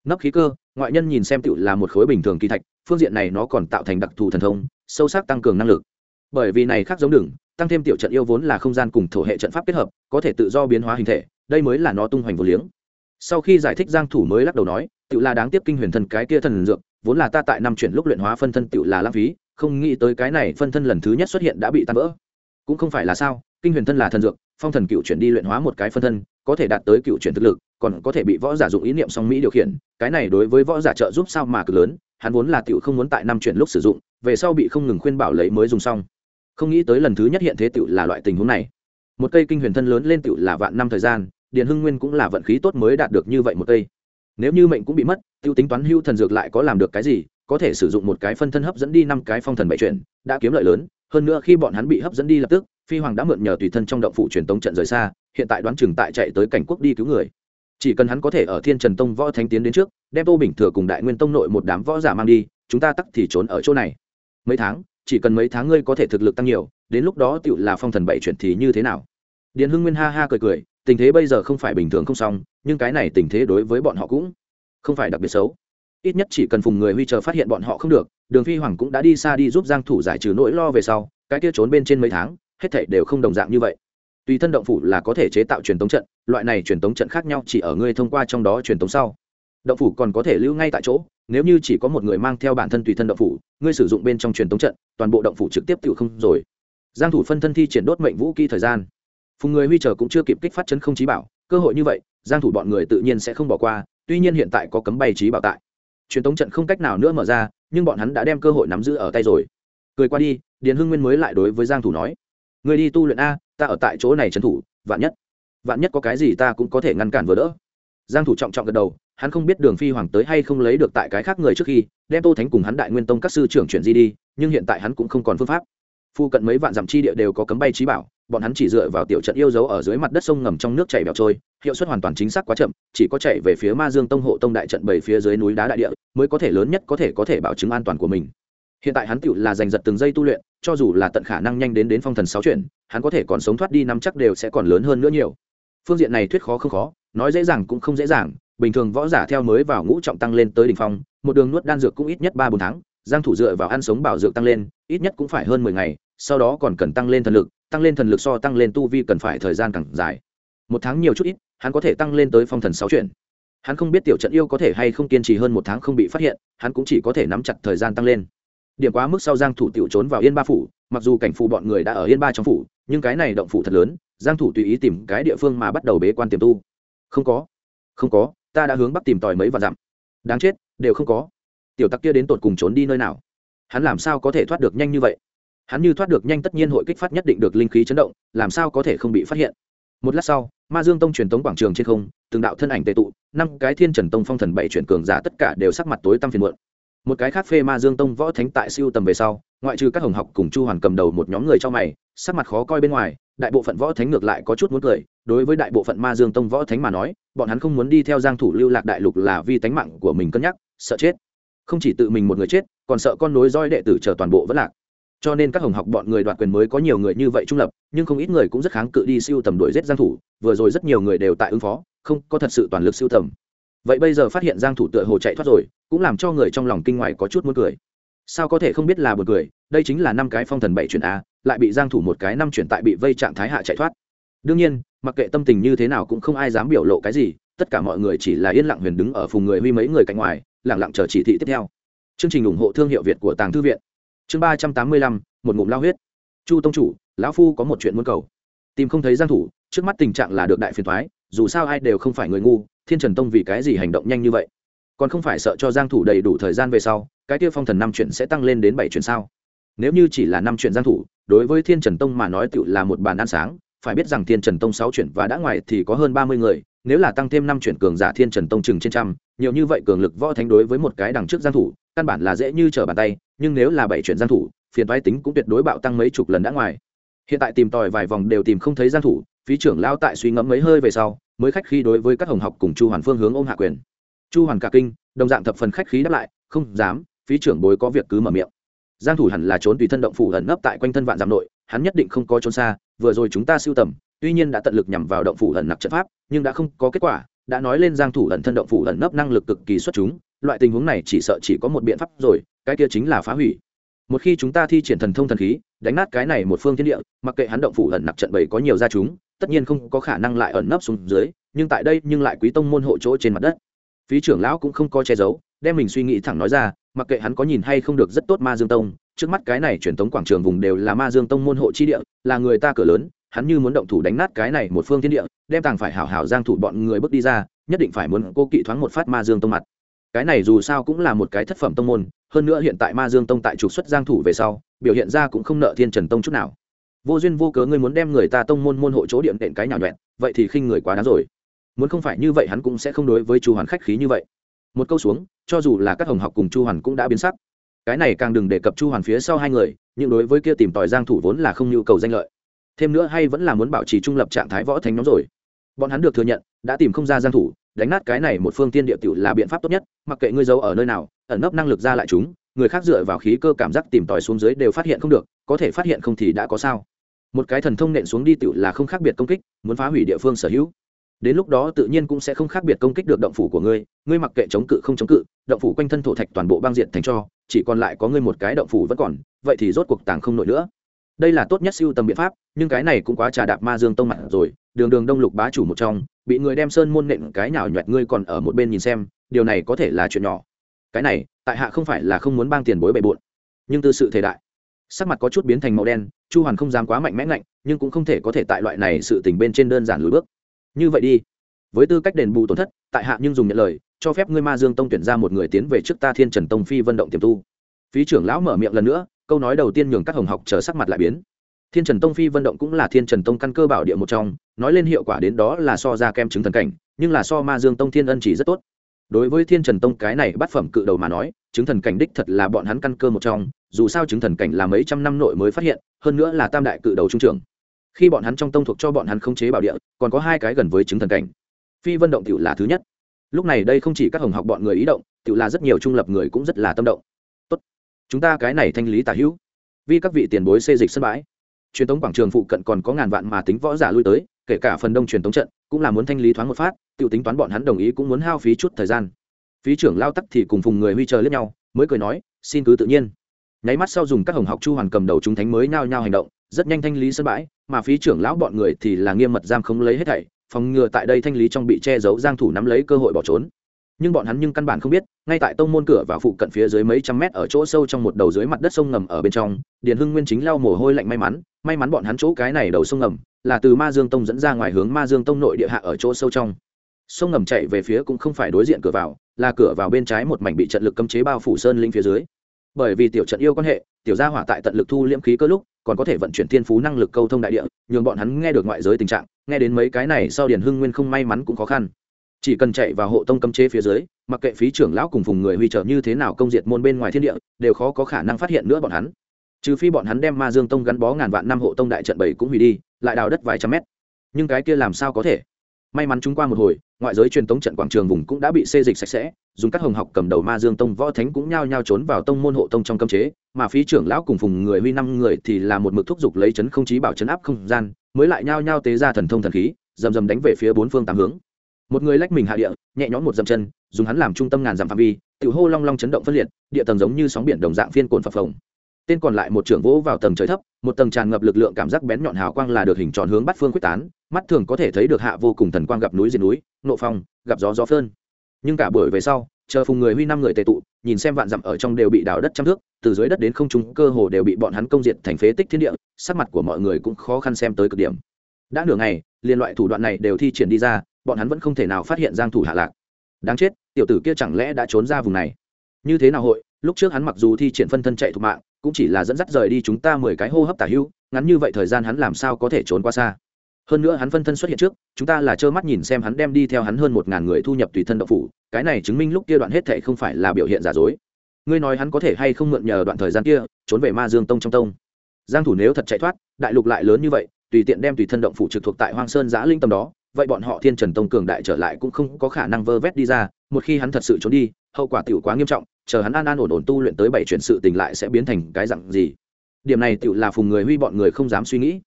S1: nấp khí cơ, ngoại nhân nhìn xem tựu là một khối bình thường kỳ thạch, phương diện này nó còn tạo thành đặc thù thần thông, sâu sắc tăng cường năng lực. Bởi vì này khác giống đường tăng thêm tiểu trận yêu vốn là không gian cùng thổ hệ trận pháp kết hợp, có thể tự do biến hóa hình thể, đây mới là nó tung hoành vô liếng. Sau khi giải thích giang thủ mới lắc đầu nói tựu là đáng tiếc kinh huyền thần cái kia thần dược, vốn là ta tại năm chuyển lúc luyện hóa phân thân tựu là lãng phí, không nghĩ tới cái này phân thân lần thứ nhất xuất hiện đã bị tan vỡ. Cũng không phải là sao, kinh huyền thân là thần dược, phong thần cựu chuyển đi luyện hóa một cái phân thân, có thể đạt tới cựu chuyển thực lực còn có thể bị võ giả dụng ý niệm song mỹ điều khiển, cái này đối với võ giả trợ giúp sao mà cực lớn, hắn vốn là tiểu không muốn tại năm chuyển lúc sử dụng, về sau bị không ngừng khuyên bảo lấy mới dùng xong. Không nghĩ tới lần thứ nhất hiện thế tiểu là loại tình huống này. Một cây kinh huyền thân lớn lên tiểu là vạn năm thời gian, điền hưng nguyên cũng là vận khí tốt mới đạt được như vậy một cây. Nếu như mệnh cũng bị mất tiêu tính toán hưu thần dược lại có làm được cái gì, có thể sử dụng một cái phân thân hấp dẫn đi năm cái phong thần bảy chuyển, đã kiếm lợi lớn, hơn nữa khi bọn hắn bị hấp dẫn đi lập tức, phi hoàng đã mượn nhờ tùy thân trong động phủ truyền tống trận rời xa, hiện tại đoán chừng tại chạy tới cảnh quốc đi cứu người chỉ cần hắn có thể ở thiên trần tông võ thánh tiến đến trước, đem tô bình thừa cùng đại nguyên tông nội một đám võ giả mang đi, chúng ta tắc thì trốn ở chỗ này. Mấy tháng, chỉ cần mấy tháng ngươi có thể thực lực tăng nhiều, đến lúc đó tựu là phong thần bảy chuyển thì như thế nào? Điền hưng nguyên ha ha cười cười, tình thế bây giờ không phải bình thường không xong, nhưng cái này tình thế đối với bọn họ cũng không phải đặc biệt xấu. Ít nhất chỉ cần phùng người huy chờ phát hiện bọn họ không được, đường phi hoàng cũng đã đi xa đi giúp giang thủ giải trừ nỗi lo về sau, cái kia trốn bên trên mấy tháng, hết thảy đều không đồng dạng như vậy tùy thân động phủ là có thể chế tạo truyền tống trận, loại này truyền tống trận khác nhau chỉ ở ngươi thông qua trong đó truyền tống sau. Động phủ còn có thể lưu ngay tại chỗ, nếu như chỉ có một người mang theo bản thân tùy thân động phủ, ngươi sử dụng bên trong truyền tống trận, toàn bộ động phủ trực tiếp tự không rồi. Giang thủ phân thân thi triển đốt mệnh vũ kỹ thời gian. Phùng người huy chờ cũng chưa kịp kích phát chấn không trí bảo, cơ hội như vậy, giang thủ bọn người tự nhiên sẽ không bỏ qua, tuy nhiên hiện tại có cấm bay trí bảo tại. Truyền tống trận không cách nào nữa mở ra, nhưng bọn hắn đã đem cơ hội nắm giữ ở tay rồi. Cười qua đi, điền hưng nguyên mới lại đối với giang thủ nói người đi tu luyện a, ta ở tại chỗ này trấn thủ, vạn nhất vạn nhất có cái gì ta cũng có thể ngăn cản vừa đỡ. Giang thủ trọng trọng gật đầu, hắn không biết đường phi hoàng tới hay không lấy được tại cái khác người trước khi, đem tô thánh cùng hắn đại nguyên tông các sư trưởng chuyển di đi, nhưng hiện tại hắn cũng không còn phương pháp. Phu cận mấy vạn dặm chi địa đều có cấm bay trí bảo, bọn hắn chỉ dựa vào tiểu trận yêu dấu ở dưới mặt đất sông ngầm trong nước chảy bèo trôi, hiệu suất hoàn toàn chính xác quá chậm, chỉ có chạy về phía ma dương tông hộ tông đại trận bảy phía dưới núi đá đại địa, mới có thể lớn nhất có thể có thể bảo chứng an toàn của mình hiện tại hắn tựu là giành giật từng giây tu luyện, cho dù là tận khả năng nhanh đến đến phong thần sáu chuyển, hắn có thể còn sống thoát đi năm chắc đều sẽ còn lớn hơn nữa nhiều. Phương diện này thuyết khó không khó, nói dễ dàng cũng không dễ dàng, bình thường võ giả theo mới vào ngũ trọng tăng lên tới đỉnh phong, một đường nuốt đan dược cũng ít nhất ba bốn tháng, giang thủ dựa vào ăn sống bảo dược tăng lên, ít nhất cũng phải hơn mười ngày, sau đó còn cần tăng lên thần lực, tăng lên thần lực so tăng lên tu vi cần phải thời gian càng dài. Một tháng nhiều chút ít, hắn có thể tăng lên tới phong thần sáu chuyển. Hắn không biết tiểu trận yêu có thể hay không kiên trì hơn một tháng không bị phát hiện, hắn cũng chỉ có thể nắm chặt thời gian tăng lên điểm quá mức sau giang thủ tiểu trốn vào yên ba phủ, mặc dù cảnh phù bọn người đã ở yên ba trong phủ, nhưng cái này động phủ thật lớn, giang thủ tùy ý tìm cái địa phương mà bắt đầu bế quan tiềm tu. Không có không có, ta đã hướng bắc tìm tòi mấy và dặm. Đáng chết, đều không có. Tiểu tặc kia đến tột cùng trốn đi nơi nào? Hắn làm sao có thể thoát được nhanh như vậy? Hắn như thoát được nhanh tất nhiên hội kích phát nhất định được linh khí chấn động, làm sao có thể không bị phát hiện? Một lát sau, ma dương tông truyền tống quảng trường trên không, từng đạo thân ảnh tệ tụ, năm cái thiên trần tông phong thần bảy chuyển cường giả tất cả đều sắc mặt tối tăm phiền muộn một cái khác phê ma dương tông võ thánh tại siêu tầm về sau, ngoại trừ các hồng học cùng chu hoàn cầm đầu một nhóm người trong mày, sắc mặt khó coi bên ngoài, đại bộ phận võ thánh ngược lại có chút muốn cười. Đối với đại bộ phận ma dương tông võ thánh mà nói, bọn hắn không muốn đi theo giang thủ lưu lạc đại lục là vì tánh mạng của mình cân nhắc, sợ chết. Không chỉ tự mình một người chết, còn sợ con nối roi đệ tử chờ toàn bộ vẫn lạc. Cho nên các hồng học bọn người đoạt quyền mới có nhiều người như vậy trung lập, nhưng không ít người cũng rất kháng cự đi siêu tầm đuổi giết giang thủ, vừa rồi rất nhiều người đều tại ứng phó, không có thật sự toàn lực siêu tầm vậy bây giờ phát hiện giang thủ tựa hồ chạy thoát rồi, cũng làm cho người trong lòng kinh ngoại có chút muốn cười. Sao có thể không biết là buồn cười, đây chính là năm cái phong thần bảy chuyển a, lại bị giang thủ một cái năm chuyển tại bị vây trạng thái hạ chạy thoát. Đương nhiên, mặc kệ tâm tình như thế nào cũng không ai dám biểu lộ cái gì, tất cả mọi người chỉ là yên lặng huyền đứng ở phùng người huy mấy người cạnh ngoài, lặng lặng chờ chỉ thị tiếp theo. Chương trình ủng hộ thương hiệu việt của tàng thư viện. Chương ba trăm tám mươi lăm, một ngụm lao huyết. Chu tông chủ, lão phu có một chuyện muốn cầu. Tìm không thấy giang thủ, trước mắt tình trạng là được đại phiền thoái, dù sao ai đều không phải người ngu thiên trần tông vì cái gì hành động nhanh như vậy? Còn không phải sợ cho giang thủ đầy đủ thời gian về sau, cái kia phong thần năm chuyện sẽ tăng lên đến bảy chuyện sao? Nếu như chỉ là năm chuyện giang thủ, đối với thiên trần tông mà nói tựu là một bàn ăn sáng. Phải biết rằng thiên trần tông sáu chuyện và đã ngoài thì có hơn ba mươi người, nếu là tăng thêm năm chuyện cường giả thiên trần tông chừng trên trăm, nhiều như vậy cường lực võ thánh đối với một cái đằng trước giang thủ, căn bản là dễ như trở bàn tay, nhưng nếu là bảy chuyện giang thủ, phiền toái tính cũng tuyệt đối bạo tăng mấy chục lần đã ngoài. Hiện tại tìm tòi vài vòng đều tìm không thấy giang thủ, phí trưởng lao tại suy ngẫm mấy hơi về sau mới khách khí đối với các hồng học cùng chu hoàn phương hướng ôm hạ quyền. Chu hoàn cả kinh, đồng dạng thập phần khách khí đáp lại, không dám, phí trưởng bối có việc cứ mở miệng. Giang thủ hẳn là trốn tùy thân động phủ ẩn nấp tại quanh thân vạn giảm nội, hắn nhất định không có trốn xa, vừa rồi chúng ta siêu tầm, tuy nhiên đã tận lực nhằm vào động phủ ẩn nặc trận pháp, nhưng đã không có kết quả, đã nói lên giang thủ ẩn thân động phủ ẩn nấp năng lực cực kỳ xuất chúng, loại tình huống này chỉ sợ chỉ có một biện pháp rồi, cái kia chính là phá hủy. Một khi chúng ta thi triển thần thông thần khí, đánh nát cái này một phương thiên địa, mặc kệ hắn động phủ ẩn nặc trận bầy có nhiều gia chúng tất nhiên không có khả năng lại ẩn nấp xuống dưới, nhưng tại đây nhưng lại quý tông môn hộ chỗ trên mặt đất. Phí trưởng lão cũng không có che giấu, đem mình suy nghĩ thẳng nói ra, mặc kệ hắn có nhìn hay không được rất tốt ma dương tông, trước mắt cái này truyền thống quảng trường vùng đều là ma dương tông môn hộ chi địa, là người ta cửa lớn, hắn như muốn động thủ đánh nát cái này một phương thiên địa, đem tàng phải hảo hảo giang thủ bọn người bước đi ra, nhất định phải muốn cô kỵ thoáng một phát ma dương tông mặt. Cái này dù sao cũng là một cái thất phẩm tông môn, hơn nữa hiện tại ma dương tông tại trục xuất giang thủ về sau, biểu hiện ra cũng không nợ thiên trần tông chút nào vô duyên vô cớ ngươi muốn đem người ta tông môn môn hộ chỗ điện đệm cái nhào nhuẹn vậy thì khinh người quá đáng rồi. Muốn không phải như vậy hắn cũng sẽ không đối với chu hoàn khách khí như vậy. Một câu xuống, cho dù là các hồng học cùng chu hoàn cũng đã biến sắc. Cái này càng đừng đề cập chu hoàn phía sau hai người, nhưng đối với kia tìm tòi giang thủ vốn là không nhu cầu danh lợi. Thêm nữa hay vẫn là muốn bảo trì trung lập trạng thái võ thánh nhóm rồi. Bọn hắn được thừa nhận, đã tìm không ra giang thủ, đánh nát cái này một phương tiên địa tiểu là biện pháp tốt nhất, mặc kệ ngươi giấu ở nơi nào, ẩn nấp năng lực ra lại chúng, người khác dựa vào khí cơ cảm giác tìm tòi xuống dưới đều phát hiện không được, có thể phát hiện không thì đã có sao một cái thần thông nện xuống đi tựu là không khác biệt công kích, muốn phá hủy địa phương sở hữu. Đến lúc đó tự nhiên cũng sẽ không khác biệt công kích được động phủ của ngươi ngươi mặc kệ chống cự không chống cự, động phủ quanh thân thổ thạch toàn bộ băng diện thành cho, chỉ còn lại có ngươi một cái động phủ vẫn còn, vậy thì rốt cuộc tàng không nổi nữa. Đây là tốt nhất siêu tầm biện pháp, nhưng cái này cũng quá trà đạp ma dương tông mặt rồi, đường đường đông lục bá chủ một trong, bị người đem sơn môn nện cái nào nhoẹt ngươi còn ở một bên nhìn xem, điều này có thể là chuyện nhỏ. Cái này, tại hạ không phải là không muốn bang tiền bối bề bộn, nhưng từ sự thể đại sắc mặt có chút biến thành màu đen, chu hoàn không dám quá mạnh mẽ ngạnh, nhưng cũng không thể có thể tại loại này sự tình bên trên đơn giản lùi bước. Như vậy đi. Với tư cách đền bù tổn thất, tại hạ nhưng dùng nhận lời, cho phép ngươi ma dương tông tuyển ra một người tiến về trước ta thiên trần tông phi vận động tiềm tu. Phí trưởng lão mở miệng lần nữa, câu nói đầu tiên nhường các hồng học chờ sắc mặt lại biến. Thiên trần tông phi vận động cũng là thiên trần tông căn cơ bảo địa một trong, nói lên hiệu quả đến đó là so ra kem chứng thần cảnh, nhưng là so ma dương tông thiên ân chỉ rất tốt. Đối với thiên trần tông cái này bắt phẩm cự đầu mà nói chứng thần cảnh đích thật là bọn hắn căn cơ một trong, dù sao chứng thần cảnh là mấy trăm năm nội mới phát hiện, hơn nữa là tam đại cự đầu trung trưởng. Khi bọn hắn trong tông thuộc cho bọn hắn không chế bảo địa, còn có hai cái gần với chứng thần cảnh. Phi vân động tự là thứ nhất. Lúc này đây không chỉ các hồng học bọn người ý động tự là rất nhiều trung lập người cũng rất là tâm động. Tốt, chúng ta cái này thanh lý tả hữu. Vì các vị tiền bối xê dịch sân bãi. Truyền thống quảng trường phụ cận còn có ngàn vạn mà tính võ giả lui tới, kể cả phần đông truyền thống trận cũng là muốn thanh lý thoáng một phát tự tính toán bọn hắn đồng ý cũng muốn hao phí chút thời gian phí trưởng lao tắc thì cùng phùng người huy chờ lẫn nhau, mới cười nói, xin cứ tự nhiên. Nháy mắt sau dùng các hồng học chu hoàn cầm đầu chúng thánh mới nhao nhao hành động, rất nhanh thanh lý sân bãi, mà phí trưởng lão bọn người thì là nghiêm mật giam không lấy hết thảy, phòng ngừa tại đây thanh lý trong bị che giấu giang thủ nắm lấy cơ hội bỏ trốn. Nhưng bọn hắn nhưng căn bản không biết, ngay tại tông môn cửa và phụ cận phía dưới mấy trăm mét ở chỗ sâu trong một đầu dưới mặt đất sông ngầm ở bên trong, điền hưng nguyên chính lau mồ hôi lạnh may mắn may mắn bọn hắn chỗ cái này đầu sông ngầm là từ ma dương tông dẫn ra ngoài hướng ma dương tông nội địa hạ ở chỗ sâu trong sông ngầm chạy về phía cũng không phải đối diện cửa vào, là cửa vào bên trái một mảnh bị trận lực cấm chế bao phủ sơn linh phía dưới. Bởi vì tiểu trận yêu quan hệ, tiểu gia hỏa tại tận lực thu liễm khí cơ lúc, còn có thể vận chuyển thiên phú năng lực câu thông đại địa, nhường bọn hắn nghe được ngoại giới tình trạng, nghe đến mấy cái này sau điền hưng nguyên không may mắn cũng khó khăn. Chỉ cần chạy vào hộ tông cấm chế phía dưới, mặc kệ phí trưởng lão cùng vùng người huy trợ như thế nào công diệt môn bên ngoài thiên địa, đều khó có khả năng phát hiện nữa bọn hắn. Trừ phi bọn hắn đem ma dương tông gắn bó ngàn vạn năm hộ tông đại trận bảy cũng hủy đi, lại đào đất vài trăm mét. Nhưng cái kia làm sao có thể? May mắn chúng qua một hồi ngoại giới truyền tống trận quảng trường vùng cũng đã bị xê dịch sạch sẽ, dùng các hồng học cầm đầu ma dương tông võ thánh cũng nhao nhao trốn vào tông môn hộ tông trong cấm chế, mà phí trưởng lão cùng phùng người huy năm người thì là một mực thúc giục lấy chấn không chí bảo chấn áp không gian, mới lại nhao nhao tế ra thần thông thần khí, rầm rầm đánh về phía bốn phương tám hướng. Một người lách mình hạ địa, nhẹ nhõm một dầm chân, dùng hắn làm trung tâm ngàn dặm phạm vi tự hô long long chấn động phân liệt, địa tầng giống như sóng biển đồng dạng phiên cồn phập phồng tên còn lại một trưởng vỗ vào tầng trời thấp, một tầng tràn ngập lực lượng cảm giác bén nhọn hào quang là được hình tròn hướng bắt phương quyết tán, mắt thường có thể thấy được hạ vô cùng thần quang gặp núi diệt núi, nộ phong, gặp gió gió phơn. Nhưng cả buổi về sau, chờ phùng người huy năm người tề tụ, nhìn xem vạn dặm ở trong đều bị đào đất trăm thước, từ dưới đất đến không trung cơ hồ đều bị bọn hắn công diệt thành phế tích thiên địa, sắc mặt của mọi người cũng khó khăn xem tới cực điểm. Đã nửa ngày, liên loại thủ đoạn này đều thi triển đi ra, bọn hắn vẫn không thể nào phát hiện giang thủ hạ lạc. Đáng chết, tiểu tử kia chẳng lẽ đã trốn ra vùng này? Như thế nào hội, lúc trước hắn mặc dù thi triển phân thân chạy thủ mạng cũng chỉ là dẫn dắt rời đi chúng ta mười cái hô hấp tả hữu, ngắn như vậy thời gian hắn làm sao có thể trốn qua xa. Hơn nữa hắn phân thân xuất hiện trước, chúng ta là trơ mắt nhìn xem hắn đem đi theo hắn hơn một ngàn người thu nhập tùy thân độc phủ, cái này chứng minh lúc kia đoạn hết thệ không phải là biểu hiện giả dối. Ngươi nói hắn có thể hay không mượn nhờ đoạn thời gian kia, trốn về ma dương tông trong tông. Giang thủ nếu thật chạy thoát, đại lục lại lớn như vậy, tùy tiện đem tùy thân động phủ trực thuộc tại hoang sơn giã linh tâm đó, vậy bọn họ thiên trần tông cường đại trở lại cũng không có khả năng vơ vét đi ra, một khi hắn thật sự trốn đi, hậu quả tiểu quá nghiêm trọng chờ hắn an an ổn ổn tu luyện tới bảy chuyện sự tình lại sẽ biến thành cái dạng gì. Điểm này tựu là phùng người huy bọn người không dám suy nghĩ.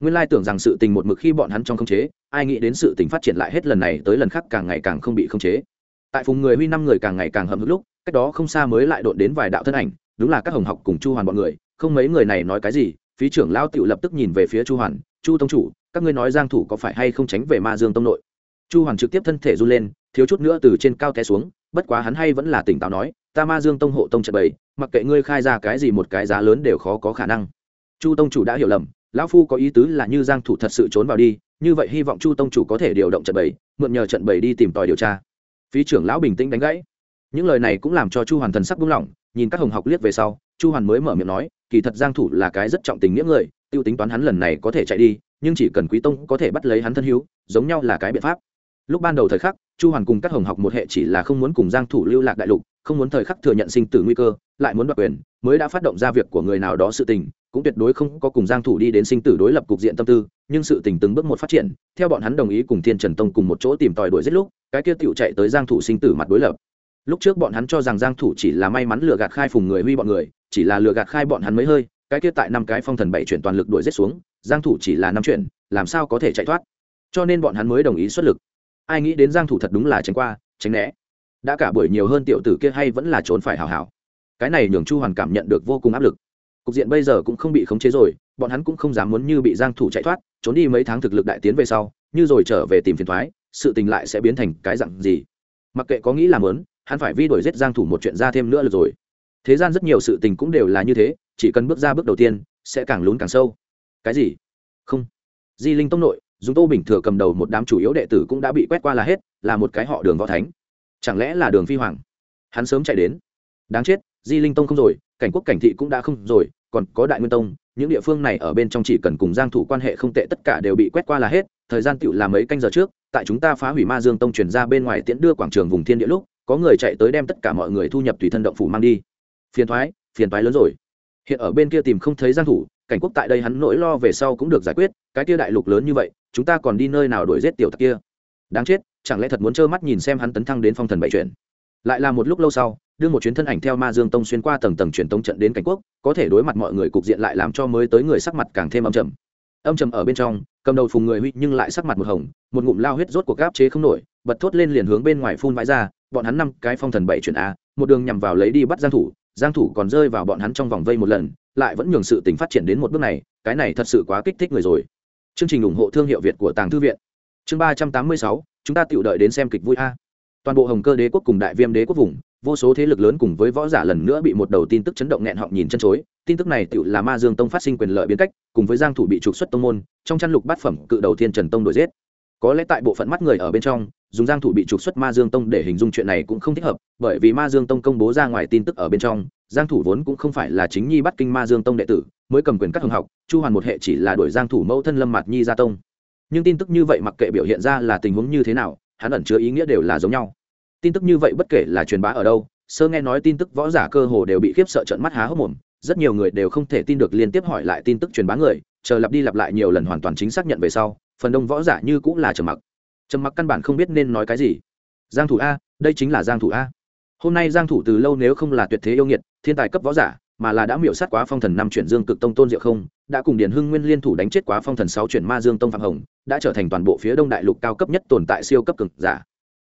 S1: Nguyên lai tưởng rằng sự tình một mực khi bọn hắn trong không chế, ai nghĩ đến sự tình phát triển lại hết lần này tới lần khác càng ngày càng không bị không chế. Tại phùng người huy năm người càng ngày càng hầm hực lúc, cách đó không xa mới lại đột đến vài đạo thân ảnh, đúng là các hồng học cùng chu hoàn bọn người, không mấy người này nói cái gì, phí trưởng lao tựu lập tức nhìn về phía chu hoàn, chu tông chủ, các ngươi nói giang thủ có phải hay không tránh về ma dương tông nội? Chu hoàn trực tiếp thân thể run lên thiếu chút nữa từ trên cao té xuống, bất quá hắn hay vẫn là tỉnh táo nói, ta ma dương tông hộ tông trận bày, mặc kệ ngươi khai ra cái gì một cái giá lớn đều khó có khả năng. Chu tông chủ đã hiểu lầm, lão phu có ý tứ là như giang thủ thật sự trốn vào đi, như vậy hy vọng chu tông chủ có thể điều động trận bày, mượn nhờ trận bày đi tìm tòi điều tra. Phí trưởng lão bình tĩnh đánh gãy. Những lời này cũng làm cho chu hoàn thần sắc buông lỏng, nhìn các hồng học liếc về sau, chu hoàn mới mở miệng nói, kỳ thật giang thủ là cái rất trọng tình nghĩa người, tiêu tính toán hắn lần này có thể chạy đi, nhưng chỉ cần quý tông có thể bắt lấy hắn thân hữu, giống nhau là cái biện pháp lúc ban đầu thời khắc, chu hoàn cùng các hồng học một hệ chỉ là không muốn cùng giang thủ lưu lạc đại lục, không muốn thời khắc thừa nhận sinh tử nguy cơ, lại muốn đoạt quyền, mới đã phát động ra việc của người nào đó sự tình, cũng tuyệt đối không có cùng giang thủ đi đến sinh tử đối lập cục diện tâm tư, nhưng sự tình từng bước một phát triển, theo bọn hắn đồng ý cùng thiên trần tông cùng một chỗ tìm tòi đuổi giết lúc, cái kia tiểu chạy tới giang thủ sinh tử mặt đối lập. Lúc trước bọn hắn cho rằng giang thủ chỉ là may mắn lừa gạt khai phùng người huy bọn người, chỉ là lừa gạt khai bọn hắn mới hơi, cái kia tại năm cái phong thần bảy chuyển toàn lực đuổi giết xuống, giang thủ chỉ là năm chuyển, làm sao có thể chạy thoát? Cho nên bọn hắn mới đồng ý xuất lực ai nghĩ đến giang thủ thật đúng là tránh qua, tránh né. Đã cả buổi nhiều hơn tiểu tử kia hay vẫn là trốn phải hảo hảo cái này nhường chu hoàn cảm nhận được vô cùng áp lực. Cục diện bây giờ cũng không bị khống chế rồi, bọn hắn cũng không dám muốn như bị giang thủ chạy thoát, trốn đi mấy tháng thực lực đại tiến về sau, như rồi trở về tìm phiền toái sự tình lại sẽ biến thành cái dạng gì. Mặc kệ có nghĩ làm lớn hắn phải vi đổi giết giang thủ một chuyện ra thêm nữa là rồi. Thế gian rất nhiều sự tình cũng đều là như thế, chỉ cần bước ra bước đầu tiên, sẽ càng lún càng sâu. Cái gì? Không. Di linh tông nội dùng tô bình thừa cầm đầu một đám chủ yếu đệ tử cũng đã bị quét qua là hết, là một cái họ đường võ thánh. Chẳng lẽ là đường phi hoàng? Hắn sớm chạy đến. Đáng chết, di linh tông không rồi, cảnh quốc cảnh thị cũng đã không rồi, còn có đại nguyên tông, những địa phương này ở bên trong chỉ cần cùng giang thủ quan hệ không tệ tất cả đều bị quét qua là hết. Thời gian tựu là mấy canh giờ trước, tại chúng ta phá hủy ma dương tông truyền ra bên ngoài tiễn đưa quảng trường vùng thiên địa lúc, có người chạy tới đem tất cả mọi người thu nhập tùy thân động phủ mang đi. Phiền thoái phiền thoái lớn rồi. Hiện ở bên kia tìm không thấy giang thủ, cảnh quốc tại đây hắn nỗi lo về sau cũng được giải quyết, cái kia đại lục lớn như vậy chúng ta còn đi nơi nào đuổi giết tiểu tặc kia? Đáng chết, chẳng lẽ thật muốn trơ mắt nhìn xem hắn tấn thăng đến phong thần bảy chuyển? Lại là một lúc lâu sau, đưa một chuyến thân ảnh theo ma dương tông xuyên qua tầng tầng truyền tống trận đến cảnh quốc, có thể đối mặt mọi người cục diện lại làm cho mới tới người sắc mặt càng thêm âm trầm. Âm trầm ở bên trong, cầm đầu phùng người huy nhưng lại sắc mặt một hồng, một ngụm lao huyết rốt của gáp chế không nổi, bật thốt lên liền hướng bên ngoài phun vãi ra, bọn hắn năm cái phong thần bảy chuyển a, một đường nhằm vào lấy đi bắt giang thủ giang thủ còn rơi vào bọn hắn trong vòng vây một lần, lại vẫn nhường sự tình phát triển đến một bước này, cái này thật sự quá kích thích người rồi chương trình ủng hộ thương hiệu việt của tàng thư viện. Chương ba trăm tám mươi sáu, chúng ta tự đợi đến xem kịch vui a. Toàn bộ hồng cơ đế quốc cùng đại viêm đế quốc vùng, vô số thế lực lớn cùng với võ giả lần nữa bị một đầu tin tức chấn động nghẹn họng nhìn chân chối. Tin tức này tự là ma dương tông phát sinh quyền lợi biến cách, cùng với giang thủ bị trục xuất tông môn, trong chăn lục bát phẩm cự đầu thiên trần tông đổi giết. Có lẽ tại bộ phận mắt người ở bên trong, dùng giang thủ bị trục xuất ma dương tông để hình dung chuyện này cũng không thích hợp, bởi vì ma dương tông công bố ra ngoài tin tức ở bên trong, giang thủ vốn cũng không phải là chính nhi bắt kinh ma dương tông đệ tử mới cầm quyền các hồng học, chu hoàn một hệ chỉ là đuổi giang thủ mẫu thân lâm mạt nhi gia tông. Nhưng tin tức như vậy mặc kệ biểu hiện ra là tình huống như thế nào, hắn ẩn chứa ý nghĩa đều là giống nhau. Tin tức như vậy bất kể là truyền bá ở đâu, sơ nghe nói tin tức võ giả cơ hồ đều bị khiếp sợ trợn mắt há hốc mồm, rất nhiều người đều không thể tin được liên tiếp hỏi lại tin tức truyền bá người, chờ lặp đi lặp lại nhiều lần hoàn toàn chính xác nhận về sau, phần đông võ giả như cũng là trầm mặc. Trầm mặc căn bản không biết nên nói cái gì. Giang thủ a, đây chính là giang thủ a. Hôm nay giang thủ từ lâu nếu không là tuyệt thế yêu nghiệt, thiên tài cấp võ giả mà là đã miểu sát quá phong thần năm chuyển dương cực tông tôn diệu không, đã cùng điển hưng nguyên liên thủ đánh chết quá phong thần sáu chuyển ma dương tông phạm hồng, đã trở thành toàn bộ phía đông đại lục cao cấp nhất tồn tại siêu cấp cực giả.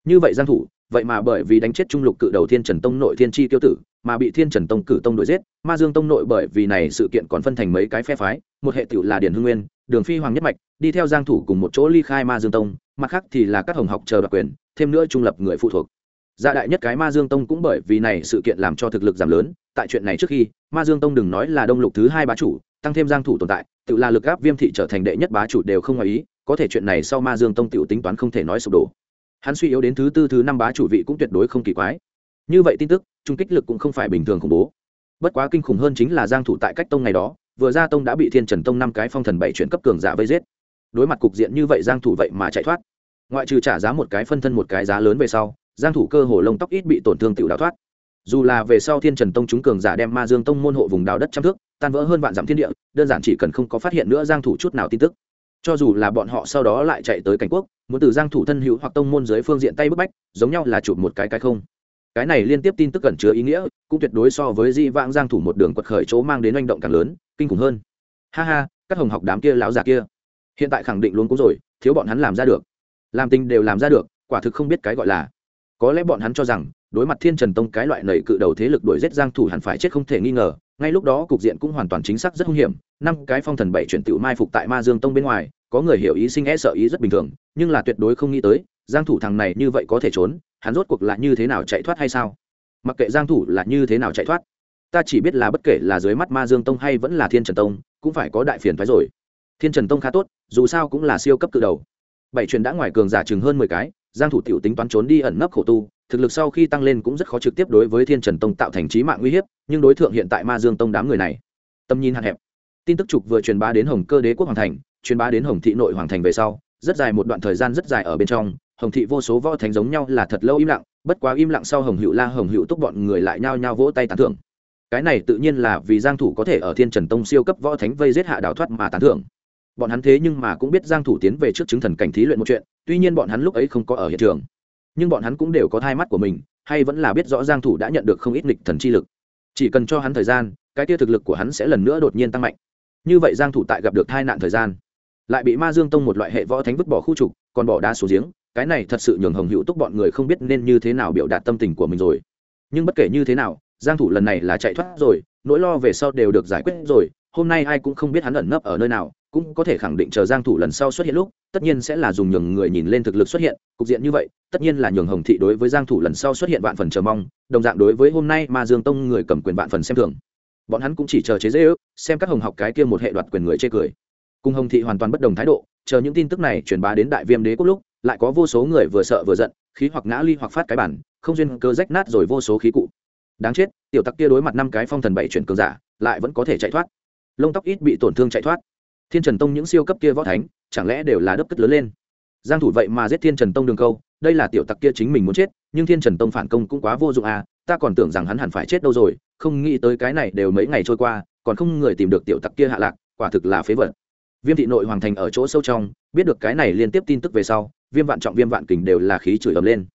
S1: Như vậy giang thủ, vậy mà bởi vì đánh chết trung lục cự đầu thiên trần tông nội thiên chi tiêu tử, mà bị thiên trần tông cử tông đuổi giết, ma dương tông nội bởi vì này sự kiện còn phân thành mấy cái phe phái, một hệ tiểu là điển hưng nguyên, đường phi hoàng nhất mạch, đi theo giang thủ cùng một chỗ ly khai ma dương tông, mặt khác thì là các hồng học chờ đoạt quyền, thêm nữa trung lập người phụ thuộc gia đại nhất cái ma dương tông cũng bởi vì này sự kiện làm cho thực lực giảm lớn, tại chuyện này trước khi, ma dương tông đừng nói là đông lục thứ hai bá chủ, tăng thêm giang thủ tồn tại, tự là lực áp viêm thị trở thành đệ nhất bá chủ đều không ngoài ý, có thể chuyện này sau ma dương tông tiểu tính toán không thể nói sụp đổ. Hắn suy yếu đến thứ tư, thứ năm bá chủ vị cũng tuyệt đối không kỳ quái. Như vậy tin tức, trung kích lực cũng không phải bình thường khủng bố. Bất quá kinh khủng hơn chính là giang thủ tại cách tông ngày đó, vừa ra tông đã bị thiên trần tông năm cái phong thần bảy chuyển cấp cường giả vây giết. Đối mặt cục diện như vậy giang thủ vậy mà chạy thoát. Ngoại trừ trả giá một cái phân thân một cái giá lớn về sau giang thủ cơ hồ lông tóc ít bị tổn thương tiểu đào thoát. Dù là về sau thiên trần tông chúng cường giả đem ma dương tông môn hộ vùng đào đất trăm thước, tan vỡ hơn vạn dặm thiên địa, đơn giản chỉ cần không có phát hiện nữa giang thủ chút nào tin tức. Cho dù là bọn họ sau đó lại chạy tới cảnh quốc, muốn từ giang thủ thân hữu hoặc tông môn dưới phương diện tay bức bách, giống nhau là chụp một cái cái không. Cái này liên tiếp tin tức cẩn chứa ý nghĩa, cũng tuyệt đối so với di vãng giang thủ một đường quật khởi chỗ mang đến hành động càng lớn, kinh khủng hơn. Ha ha, các hồng học đám kia lão già kia. Hiện tại khẳng định luôn cũng rồi, thiếu bọn hắn làm ra được. Làm tình đều làm ra được, quả thực không biết cái gọi là có lẽ bọn hắn cho rằng, đối mặt thiên trần tông cái loại nầy cự đầu thế lực đuổi giết giang thủ hẳn phải chết không thể nghi ngờ, ngay lúc đó cục diện cũng hoàn toàn chính xác rất hung hiểm. Năm cái phong thần bảy chuyển tiểu mai phục tại ma dương tông bên ngoài, có người hiểu ý sinh e sợ ý rất bình thường, nhưng là tuyệt đối không nghĩ tới, giang thủ thằng này như vậy có thể trốn, hắn rốt cuộc là như thế nào chạy thoát hay sao? Mặc kệ giang thủ là như thế nào chạy thoát, ta chỉ biết là bất kể là dưới mắt ma dương tông hay vẫn là thiên trần tông, cũng phải có đại phiền thoái rồi. Thiên trần tông khá tốt, dù sao cũng là siêu cấp cự đầu. Bảy truyền đã ngoài cường giả chừng hơn mười cái giang thủ tiểu tính toán trốn đi ẩn nấp khổ tu, thực lực sau khi tăng lên cũng rất khó trực tiếp đối với thiên trần tông tạo thành trí mạng nguy hiểm nhưng đối tượng hiện tại ma dương tông đám người này tâm nhìn hạn hẹp. Tin tức trục vừa truyền bá đến hồng cơ đế quốc hoàng thành, truyền bá đến hồng thị nội hoàng thành về sau, rất dài một đoạn thời gian rất dài ở bên trong, hồng thị vô số võ thánh giống nhau là thật lâu im lặng, bất quá im lặng sau hồng hữu la, hồng hữu túc bọn người lại nhao nhao vỗ tay tán thưởng. Cái này tự nhiên là vì giang thủ có thể ở thiên trần tông siêu cấp võ thánh vây giết hạ đào thoát mà tán thưởng. Bọn hắn thế nhưng mà cũng biết giang thủ tiến về trước chứng thần cảnh thí luyện một chuyện tuy nhiên bọn hắn lúc ấy không có ở hiện trường, nhưng bọn hắn cũng đều có thai mắt của mình, hay vẫn là biết rõ giang thủ đã nhận được không ít nghịch thần chi lực. Chỉ cần cho hắn thời gian, cái kia thực lực của hắn sẽ lần nữa đột nhiên tăng mạnh. Như vậy giang thủ tại gặp được tai nạn thời gian, lại bị ma dương tông một loại hệ võ thánh vứt bỏ khu trục, còn bỏ đá xuống giếng, cái này thật sự nhường hồng hữu túc bọn người không biết nên như thế nào biểu đạt tâm tình của mình rồi. Nhưng bất kể như thế nào, giang thủ lần này là chạy thoát rồi, nỗi lo về sau đều được giải quyết rồi, hôm nay ai cũng không biết hắn ẩn nấp ở nơi nào cũng có thể khẳng định chờ giang thủ lần sau xuất hiện lúc, tất nhiên sẽ là dùng nhường người nhìn lên thực lực xuất hiện. Cục diện như vậy, tất nhiên là nhường hồng thị đối với giang thủ lần sau xuất hiện vạn phần chờ mong, đồng dạng đối với hôm nay ma dương tông người cầm quyền vạn phần xem thường. Bọn hắn cũng chỉ chờ chế dễ ước, xem các hồng học cái kia một hệ đoạt quyền người chê cười. Cùng hồng thị hoàn toàn bất đồng thái độ, chờ những tin tức này truyền bá đến đại viêm đế quốc lúc, lại có vô số người vừa sợ vừa giận, khí hoặc ngã ly hoặc phát cái bản, không duyên cơ rách nát rồi vô số khí cụ. Đáng chết, tiểu tặc kia đối mặt năm cái phong thần bảy chuyển cường giả, lại vẫn có thể chạy thoát. Lông tóc ít bị tổn thương chạy thoát thiên trần tông những siêu cấp kia võ thánh, chẳng lẽ đều là đấp cất lớn lên? Giang thủ vậy mà giết thiên trần tông đường câu, đây là tiểu tặc kia chính mình muốn chết, nhưng thiên trần tông phản công cũng quá vô dụng à ta còn tưởng rằng hắn hẳn phải chết đâu rồi, không nghĩ tới cái này đều mấy ngày trôi qua, còn không người tìm được tiểu tặc kia hạ lạc, quả thực là phế vật. Viêm thị nội hoàng thành ở chỗ sâu trong, biết được cái này liên tiếp tin tức về sau, viêm vạn trọng viêm vạn kình đều là khí chửi ầm lên.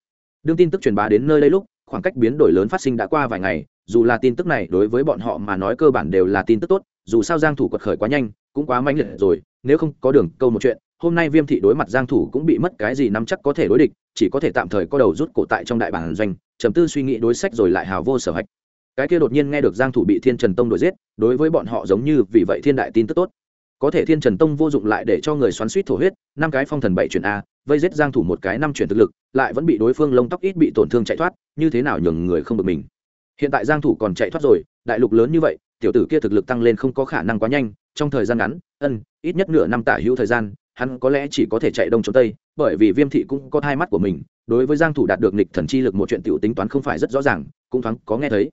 S1: Đương tin tức truyền bá đến nơi đây lúc, khoảng cách biến đổi lớn phát sinh đã qua vài ngày, dù là tin tức này đối với bọn họ mà nói cơ bản đều là tin tức tốt dù sao giang thủ quật khởi quá nhanh, cũng quá mãnh liệt rồi, nếu không có đường, câu một chuyện, hôm nay viêm thị đối mặt giang thủ cũng bị mất cái gì nắm chắc có thể đối địch, chỉ có thể tạm thời có đầu rút cổ tại trong đại bản doanh, trầm tư suy nghĩ đối sách rồi lại hào vô sở hạch. Cái kia đột nhiên nghe được giang thủ bị thiên trần tông đuổi giết, đối với bọn họ giống như vì vậy thiên đại tin tức tốt. Có thể thiên trần tông vô dụng lại để cho người xoắn suýt thổ huyết, năm cái phong thần bảy chuyển a, vây giết giang thủ một cái năm chuyển thực lực, lại vẫn bị đối phương lông tóc ít bị tổn thương chạy thoát, như thế nào nhường người không được mình. Hiện tại giang thủ còn chạy thoát rồi, đại lục lớn như vậy tiểu tử kia thực lực tăng lên không có khả năng quá nhanh, trong thời gian ngắn, ân, ít nhất nửa năm tả hữu thời gian, hắn có lẽ chỉ có thể chạy đông trốn tây, bởi vì viêm thị cũng có hai mắt của mình, đối với giang thủ đạt được nịch thần chi lực một chuyện tiểu tính toán không phải rất rõ ràng, cũng thoáng có nghe thấy.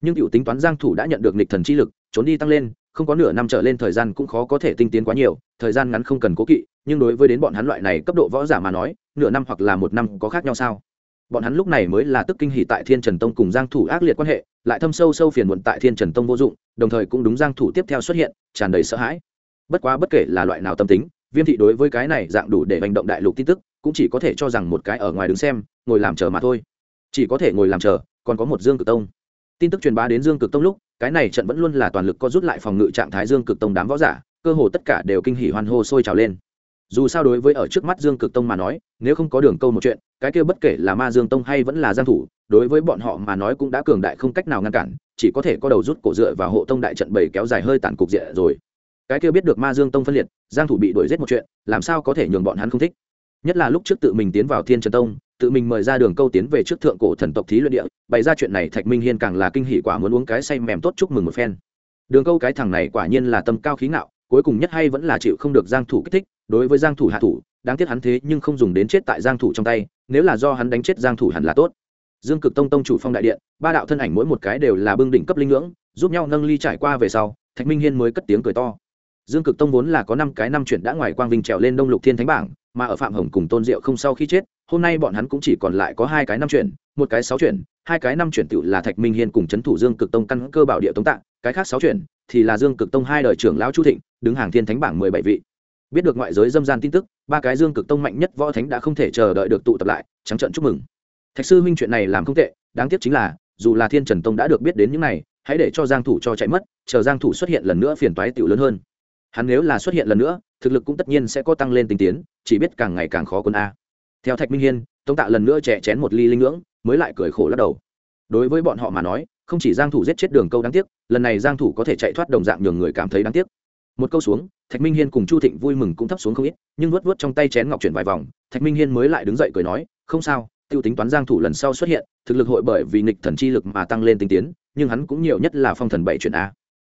S1: Nhưng tiểu tính toán giang thủ đã nhận được nịch thần chi lực, trốn đi tăng lên, không có nửa năm trở lên thời gian cũng khó có thể tinh tiến quá nhiều, thời gian ngắn không cần cố kỵ, nhưng đối với đến bọn hắn loại này cấp độ võ giả mà nói, nửa năm hoặc là một năm có khác nhau sao? Bọn hắn lúc này mới là tức kinh hỉ tại thiên trần tông cùng giang thủ ác liệt quan hệ, lại thâm sâu sâu phiền muộn tại thiên trần tông vô dụng, đồng thời cũng đúng giang thủ tiếp theo xuất hiện, tràn đầy sợ hãi. Bất quá bất kể là loại nào tâm tính, viêm thị đối với cái này dạng đủ để hành động đại lục tin tức, cũng chỉ có thể cho rằng một cái ở ngoài đứng xem, ngồi làm chờ mà thôi. Chỉ có thể ngồi làm chờ, còn có một dương cực tông. Tin tức truyền bá đến dương cực tông lúc, cái này trận vẫn luôn là toàn lực có rút lại phòng ngự trạng thái dương cực tông đám võ giả, cơ hồ tất cả đều kinh hỉ hoan hô sôi trào lên dù sao đối với ở trước mắt dương cực tông mà nói, nếu không có đường câu một chuyện, cái kia bất kể là ma dương tông hay vẫn là giang thủ, đối với bọn họ mà nói cũng đã cường đại không cách nào ngăn cản, chỉ có thể có đầu rút cổ dựa và hộ tông đại trận bảy kéo dài hơi tàn cục diện rồi. Cái kia biết được ma dương tông phân liệt, giang thủ bị đuổi giết một chuyện, làm sao có thể nhường bọn hắn không thích? Nhất là lúc trước tự mình tiến vào thiên trần tông, tự mình mời ra đường câu tiến về trước thượng cổ thần tộc thí luyện địa, bày ra chuyện này thạch minh hiên càng là kinh hỉ quả muốn uống cái say mềm tốt chúc mừng một phen. Đường câu cái thằng này quả nhiên là tâm cao khí ngạo, cuối cùng nhất hay vẫn là chịu không được giang thủ kích thích đối với giang thủ hạ thủ, đáng tiếc hắn thế nhưng không dùng đến chết tại giang thủ trong tay, nếu là do hắn đánh chết giang thủ hẳn là tốt. Dương cực tông tông chủ phong đại điện, ba đạo thân ảnh mỗi một cái đều là bưng đỉnh cấp linh ngưỡng, giúp nhau nâng ly trải qua về sau, thạch minh hiên mới cất tiếng cười to. Dương cực tông vốn là có năm cái năm chuyển đã ngoài quang vinh trèo lên đông lục thiên thánh bảng, mà ở phạm hồng cùng tôn diệu không sau khi chết, hôm nay bọn hắn cũng chỉ còn lại có hai cái năm chuyển một cái sáu chuyển hai cái năm chuyển tự là thạch minh hiên cùng c h ấ n thủ dương cực tông căn cơ bảo địa tống tạng, cái khác sáu chuyển thì là dương cực tông hai đời trưởng lão chu thịnh, đứng hàng thiên thánh bảng mười bảy vị biết được ngoại giới dâm gian tin tức, ba cái dương cực tông mạnh nhất võ thánh đã không thể chờ đợi được tụ tập lại, trắng trận chúc mừng. Thạch sư huynh chuyện này làm không tệ, đáng tiếc chính là, dù là thiên trần tông đã được biết đến những này, hãy để cho giang thủ cho chạy mất, chờ giang thủ xuất hiện lần nữa phiền toái tiểu lớn hơn. Hắn nếu là xuất hiện lần nữa, thực lực cũng tất nhiên sẽ có tăng lên tinh tiến, chỉ biết càng ngày càng khó quân a. Theo thạch minh hiên, tông tạ lần nữa chè chén một ly linh ngưỡng, mới lại cười khổ lắc đầu. Đối với bọn họ mà nói, không chỉ giang thủ giết chết đường câu đáng tiếc, lần này giang thủ có thể chạy thoát đồng dạng nhường người cảm thấy đáng tiếc một câu xuống, thạch minh hiên cùng chu thịnh vui mừng cũng thấp xuống không ít, nhưng vuốt vuốt trong tay chén ngọc chuyển vài vòng, thạch minh hiên mới lại đứng dậy cười nói, không sao, tiêu tính toán giang thủ lần sau xuất hiện, thực lực hội bởi vì nghịch thần chi lực mà tăng lên tinh tiến, nhưng hắn cũng nhiều nhất là phong thần bảy chuyển a.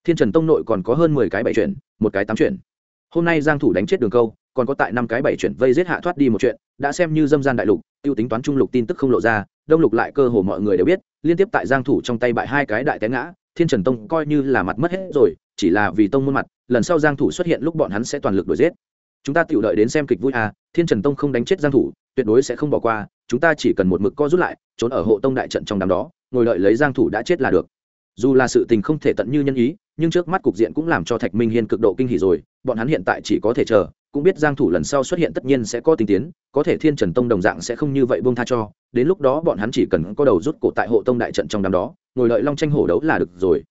S1: Thiên trần tông nội còn có hơn mười cái bảy chuyển, một cái tám chuyển. Hôm nay giang thủ đánh chết đường câu, còn có tại năm cái bảy chuyển vây giết hạ thoát đi một chuyện, đã xem như dâm gian đại lục, tiêu tính toán trung lục tin tức không lộ ra, đông lục lại cơ hồ mọi người đều biết, liên tiếp tại giang thủ trong tay bại hai cái đại té ngã, thiên trần tông coi như là mặt mất hết rồi, chỉ là vì tông muôn mặt lần sau giang thủ xuất hiện lúc bọn hắn sẽ toàn lực đuổi giết. Chúng ta tiểu đợi đến xem kịch vui à thiên trần tông không đánh chết giang thủ, tuyệt đối sẽ không bỏ qua, chúng ta chỉ cần một mực co rút lại, trốn ở hộ tông đại trận trong đám đó, ngồi đợi lấy giang thủ đã chết là được. Dù là sự tình không thể tận như nhân ý, nhưng trước mắt cục diện cũng làm cho thạch minh hiên cực độ kinh hỉ rồi, bọn hắn hiện tại chỉ có thể chờ, cũng biết giang thủ lần sau xuất hiện tất nhiên sẽ có tình tiến, có thể thiên trần tông đồng dạng sẽ không như vậy buông tha cho, đến lúc đó bọn hắn chỉ cần có đầu rút cổ tại hộ tông đại trận trong đám đó, ngồi đợi long tranh hổ đấu là được rồi.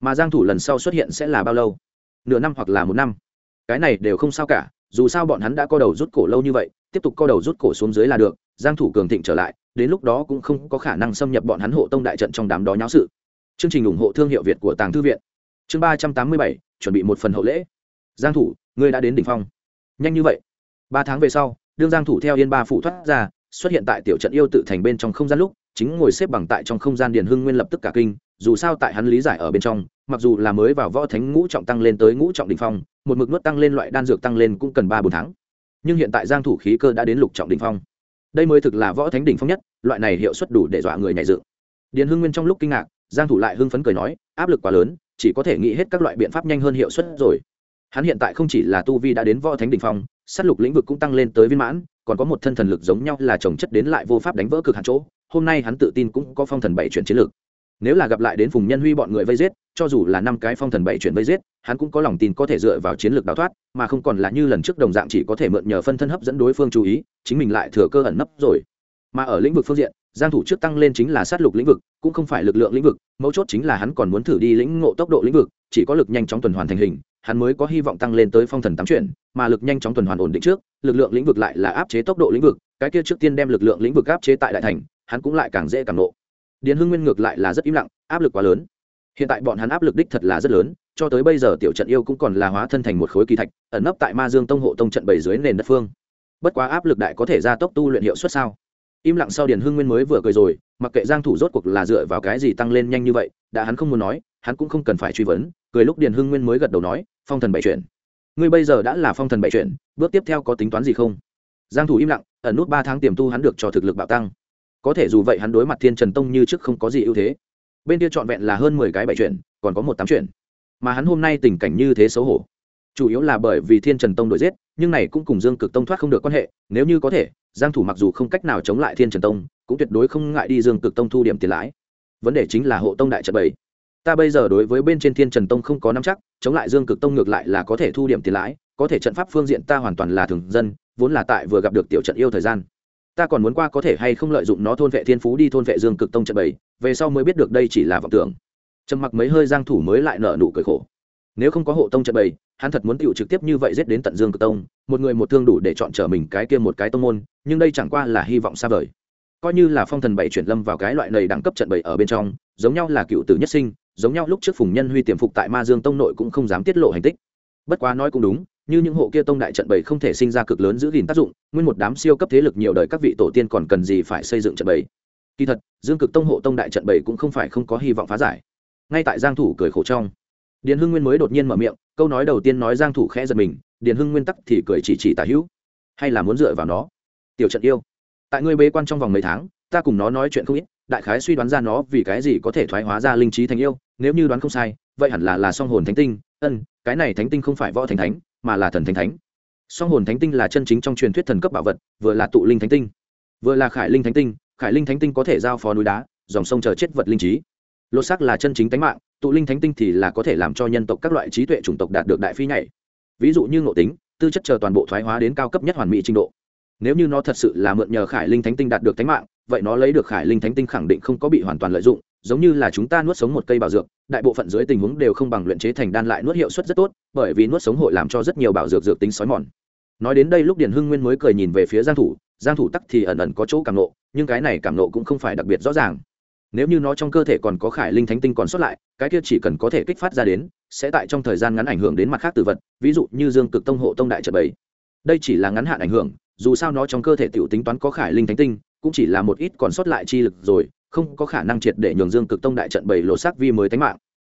S1: Mà giang thủ lần sau xuất hiện sẽ là bao lâu? Nửa năm hoặc là một năm. Cái này đều không sao cả, dù sao bọn hắn đã co đầu rút cổ lâu như vậy, tiếp tục co đầu rút cổ xuống dưới là được, giang thủ cường thịnh trở lại, đến lúc đó cũng không có khả năng xâm nhập bọn hắn hộ tông đại trận trong đám đó nháo sự. Chương trình ủng hộ thương hiệu việt của tàng thư viện. Chương ba trăm tám mươi bảy, chuẩn bị một phần hậu lễ. Giang thủ, ngươi đã đến đỉnh phong. Nhanh như vậy. Ba tháng về sau, đương giang thủ theo yên ba phủ thoát ra, xuất hiện tại tiểu trận yêu tự thành bên trong không gian lúc, chính ngồi xếp bằng tại trong không gian điền hưng nguyên lập tức cả kinh dù sao tại hắn lý giải ở bên trong, mặc dù là mới vào võ thánh ngũ trọng tăng lên tới ngũ trọng đỉnh phong, một mực nuốt tăng lên loại đan dược tăng lên cũng cần ba bốn tháng. Nhưng hiện tại giang thủ khí cơ đã đến lục trọng đỉnh phong. Đây mới thực là võ thánh đỉnh phong nhất, loại này hiệu suất đủ để dọa người nhảy dựng. Điền hưng nguyên trong lúc kinh ngạc, giang thủ lại hưng phấn cười nói, áp lực quá lớn, chỉ có thể nghĩ hết các loại biện pháp nhanh hơn hiệu suất rồi. Hắn hiện tại không chỉ là tu vi đã đến võ thánh đỉnh phong, sát lục lĩnh vực cũng tăng lên tới viên mãn, còn có một thân thần lực giống nhau là chồng chất đến lại vô pháp đánh vỡ cực hạn chỗ. Hôm nay hắn tự tin cũng có phong thần bảy chuyển chiến lược nếu là gặp lại đến phùng nhân huy bọn người vây giết, cho dù là năm cái phong thần bảy chuyển vây giết, hắn cũng có lòng tin có thể dựa vào chiến lược đào thoát, mà không còn là như lần trước đồng dạng chỉ có thể mượn nhờ phân thân hấp dẫn đối phương chú ý, chính mình lại thừa cơ ẩn nấp rồi. Mà ở lĩnh vực phương diện, giang thủ trước tăng lên chính là sát lục lĩnh vực, cũng không phải lực lượng lĩnh vực, mấu chốt chính là hắn còn muốn thử đi lĩnh ngộ tốc độ lĩnh vực, chỉ có lực nhanh chóng tuần hoàn thành hình, hắn mới có hy vọng tăng lên tới phong thần tám chuyển, mà lực nhanh chóng tuần hoàn ổn định trước, lực lượng lĩnh vực lại là áp chế tốc độ lĩnh vực, cái kia trước tiên đem lực lượng lĩnh vực áp chế tại đại thành, hắn cũng lại càng dễ càng nộ điền hưng nguyên ngược lại là rất im lặng, áp lực quá lớn. Hiện tại bọn hắn áp lực đích thật là rất lớn, cho tới bây giờ tiểu trận yêu cũng còn là hóa thân thành một khối kỳ thạch, ẩn nấp tại ma dương tông hộ tông trận bảy dưới nền đất phương. Bất quá áp lực đại có thể gia tốc tu luyện hiệu suất sao? Im lặng sau điền hưng nguyên mới vừa cười rồi, mặc kệ giang thủ rốt cuộc là dựa vào cái gì tăng lên nhanh như vậy, đã hắn không muốn nói, hắn cũng không cần phải truy vấn, cười lúc điền hưng nguyên mới gật đầu nói, phong thần bảy chuyển. Ngươi bây giờ đã là phong thần bảy chuyển, bước tiếp theo có tính toán gì không? Giang thủ im lặng, ẩn nút ba tháng tiềm tu hắn được cho thực lực bạo tăng có thể dù vậy hắn đối mặt thiên trần tông như trước không có gì ưu thế. Bên kia trọn vẹn là hơn 10 cái bảy chuyển còn có một tám chuyển mà hắn hôm nay tình cảnh như thế xấu hổ. Chủ yếu là bởi vì thiên trần tông đổi giết, nhưng này cũng cùng dương cực tông thoát không được quan hệ, nếu như có thể, giang thủ mặc dù không cách nào chống lại thiên trần tông, cũng tuyệt đối không ngại đi dương cực tông thu điểm tiền lãi. Vấn đề chính là hộ tông đại trận bảy ta bây giờ đối với bên trên thiên trần tông không có nắm chắc, chống lại dương cực tông ngược lại là có thể thu điểm tiền lãi, có thể trận pháp phương diện ta hoàn toàn là thường dân, vốn là tại vừa gặp được tiểu trận yêu thời gian ta còn muốn qua có thể hay không lợi dụng nó thôn vệ thiên phú đi thôn vệ dương cực tông trận bảy về sau mới biết được đây chỉ là vọng tưởng. Trầm mặc mấy hơi giang thủ mới lại nở nụ cười khổ. Nếu không có hộ tông trận bảy hắn thật muốn tựu trực tiếp như vậy giết đến tận dương cực tông, một người một thương đủ để chọn trở mình cái kia một cái tông môn, nhưng đây chẳng qua là hy vọng xa vời. Coi như là phong thần bảy chuyển lâm vào cái loại này đẳng cấp trận bảy ở bên trong, giống nhau là cựu tử nhất sinh, giống nhau lúc trước phùng nhân huy tiềm phục tại ma dương tông nội cũng không dám tiết lộ hành tích. Bất quá nói cũng đúng như những hộ kia tông đại trận bầy không thể sinh ra cực lớn giữ gìn tác dụng, nguyên một đám siêu cấp thế lực nhiều đời các vị tổ tiên còn cần gì phải xây dựng trận bầy. Kỳ thật, dương cực tông hộ tông đại trận bầy cũng không phải không có hy vọng phá giải. Ngay tại giang thủ cười khổ trong, điền hưng nguyên mới đột nhiên mở miệng, câu nói đầu tiên nói giang thủ khẽ giật mình, điền hưng nguyên tắc thì cười chỉ chỉ tả hữu. Hay là muốn dựa vào nó? Tiểu trận yêu, tại ngươi bế quan trong vòng mấy tháng, ta cùng nó nói chuyện không ít, đại khái suy đoán ra nó vì cái gì có thể thoái hóa ra linh trí thành yêu, nếu như đoán không sai, vậy hẳn là là song hồn thánh tinh. Ân, cái này thánh tinh không phải võ thành thánh mà là thần thánh thánh. Song hồn thánh tinh là chân chính trong truyền thuyết thần cấp bảo vật, vừa là tụ linh thánh tinh, vừa là khải linh thánh tinh, khải linh thánh tinh có thể giao phó núi đá, dòng sông chờ chết vật linh trí. Lột xác là chân chính tánh mạng, tụ linh thánh tinh thì là có thể làm cho nhân tộc các loại trí tuệ chủng tộc đạt được đại phi nhảy. Ví dụ như ngộ tính, tư chất chờ toàn bộ thoái hóa đến cao cấp nhất hoàn mỹ trình độ. Nếu như nó thật sự là mượn nhờ khải linh thánh tinh đạt được tánh mạng, vậy nó lấy được khải linh thánh tinh khẳng định không có bị hoàn toàn lợi dụng giống như là chúng ta nuốt sống một cây bảo dược, đại bộ phận dưới tình huống đều không bằng luyện chế thành đan lại nuốt hiệu suất rất tốt, bởi vì nuốt sống hội làm cho rất nhiều bảo dược dược tính sói mòn. Nói đến đây lúc điền hưng nguyên mới cười nhìn về phía giang thủ giang thủ tắc thì ẩn ẩn có chỗ cảm nộ, nhưng cái này cảm nộ cũng không phải đặc biệt rõ ràng. Nếu như nó trong cơ thể còn có khải linh thánh tinh còn sót lại, cái kia chỉ cần có thể kích phát ra đến, sẽ tại trong thời gian ngắn ảnh hưởng đến mặt khác tử vật, ví dụ như dương cực tông hộ tông đại trận bảy đây chỉ là ngắn hạn ảnh hưởng, dù sao nó trong cơ thể tiểu tính toán có khải linh thánh tinh, cũng chỉ là một ít còn sót lại chi lực rồi không có khả năng triệt để nhường dương cực tông đại trận bảy lộ sắc vi mới tánh mạng.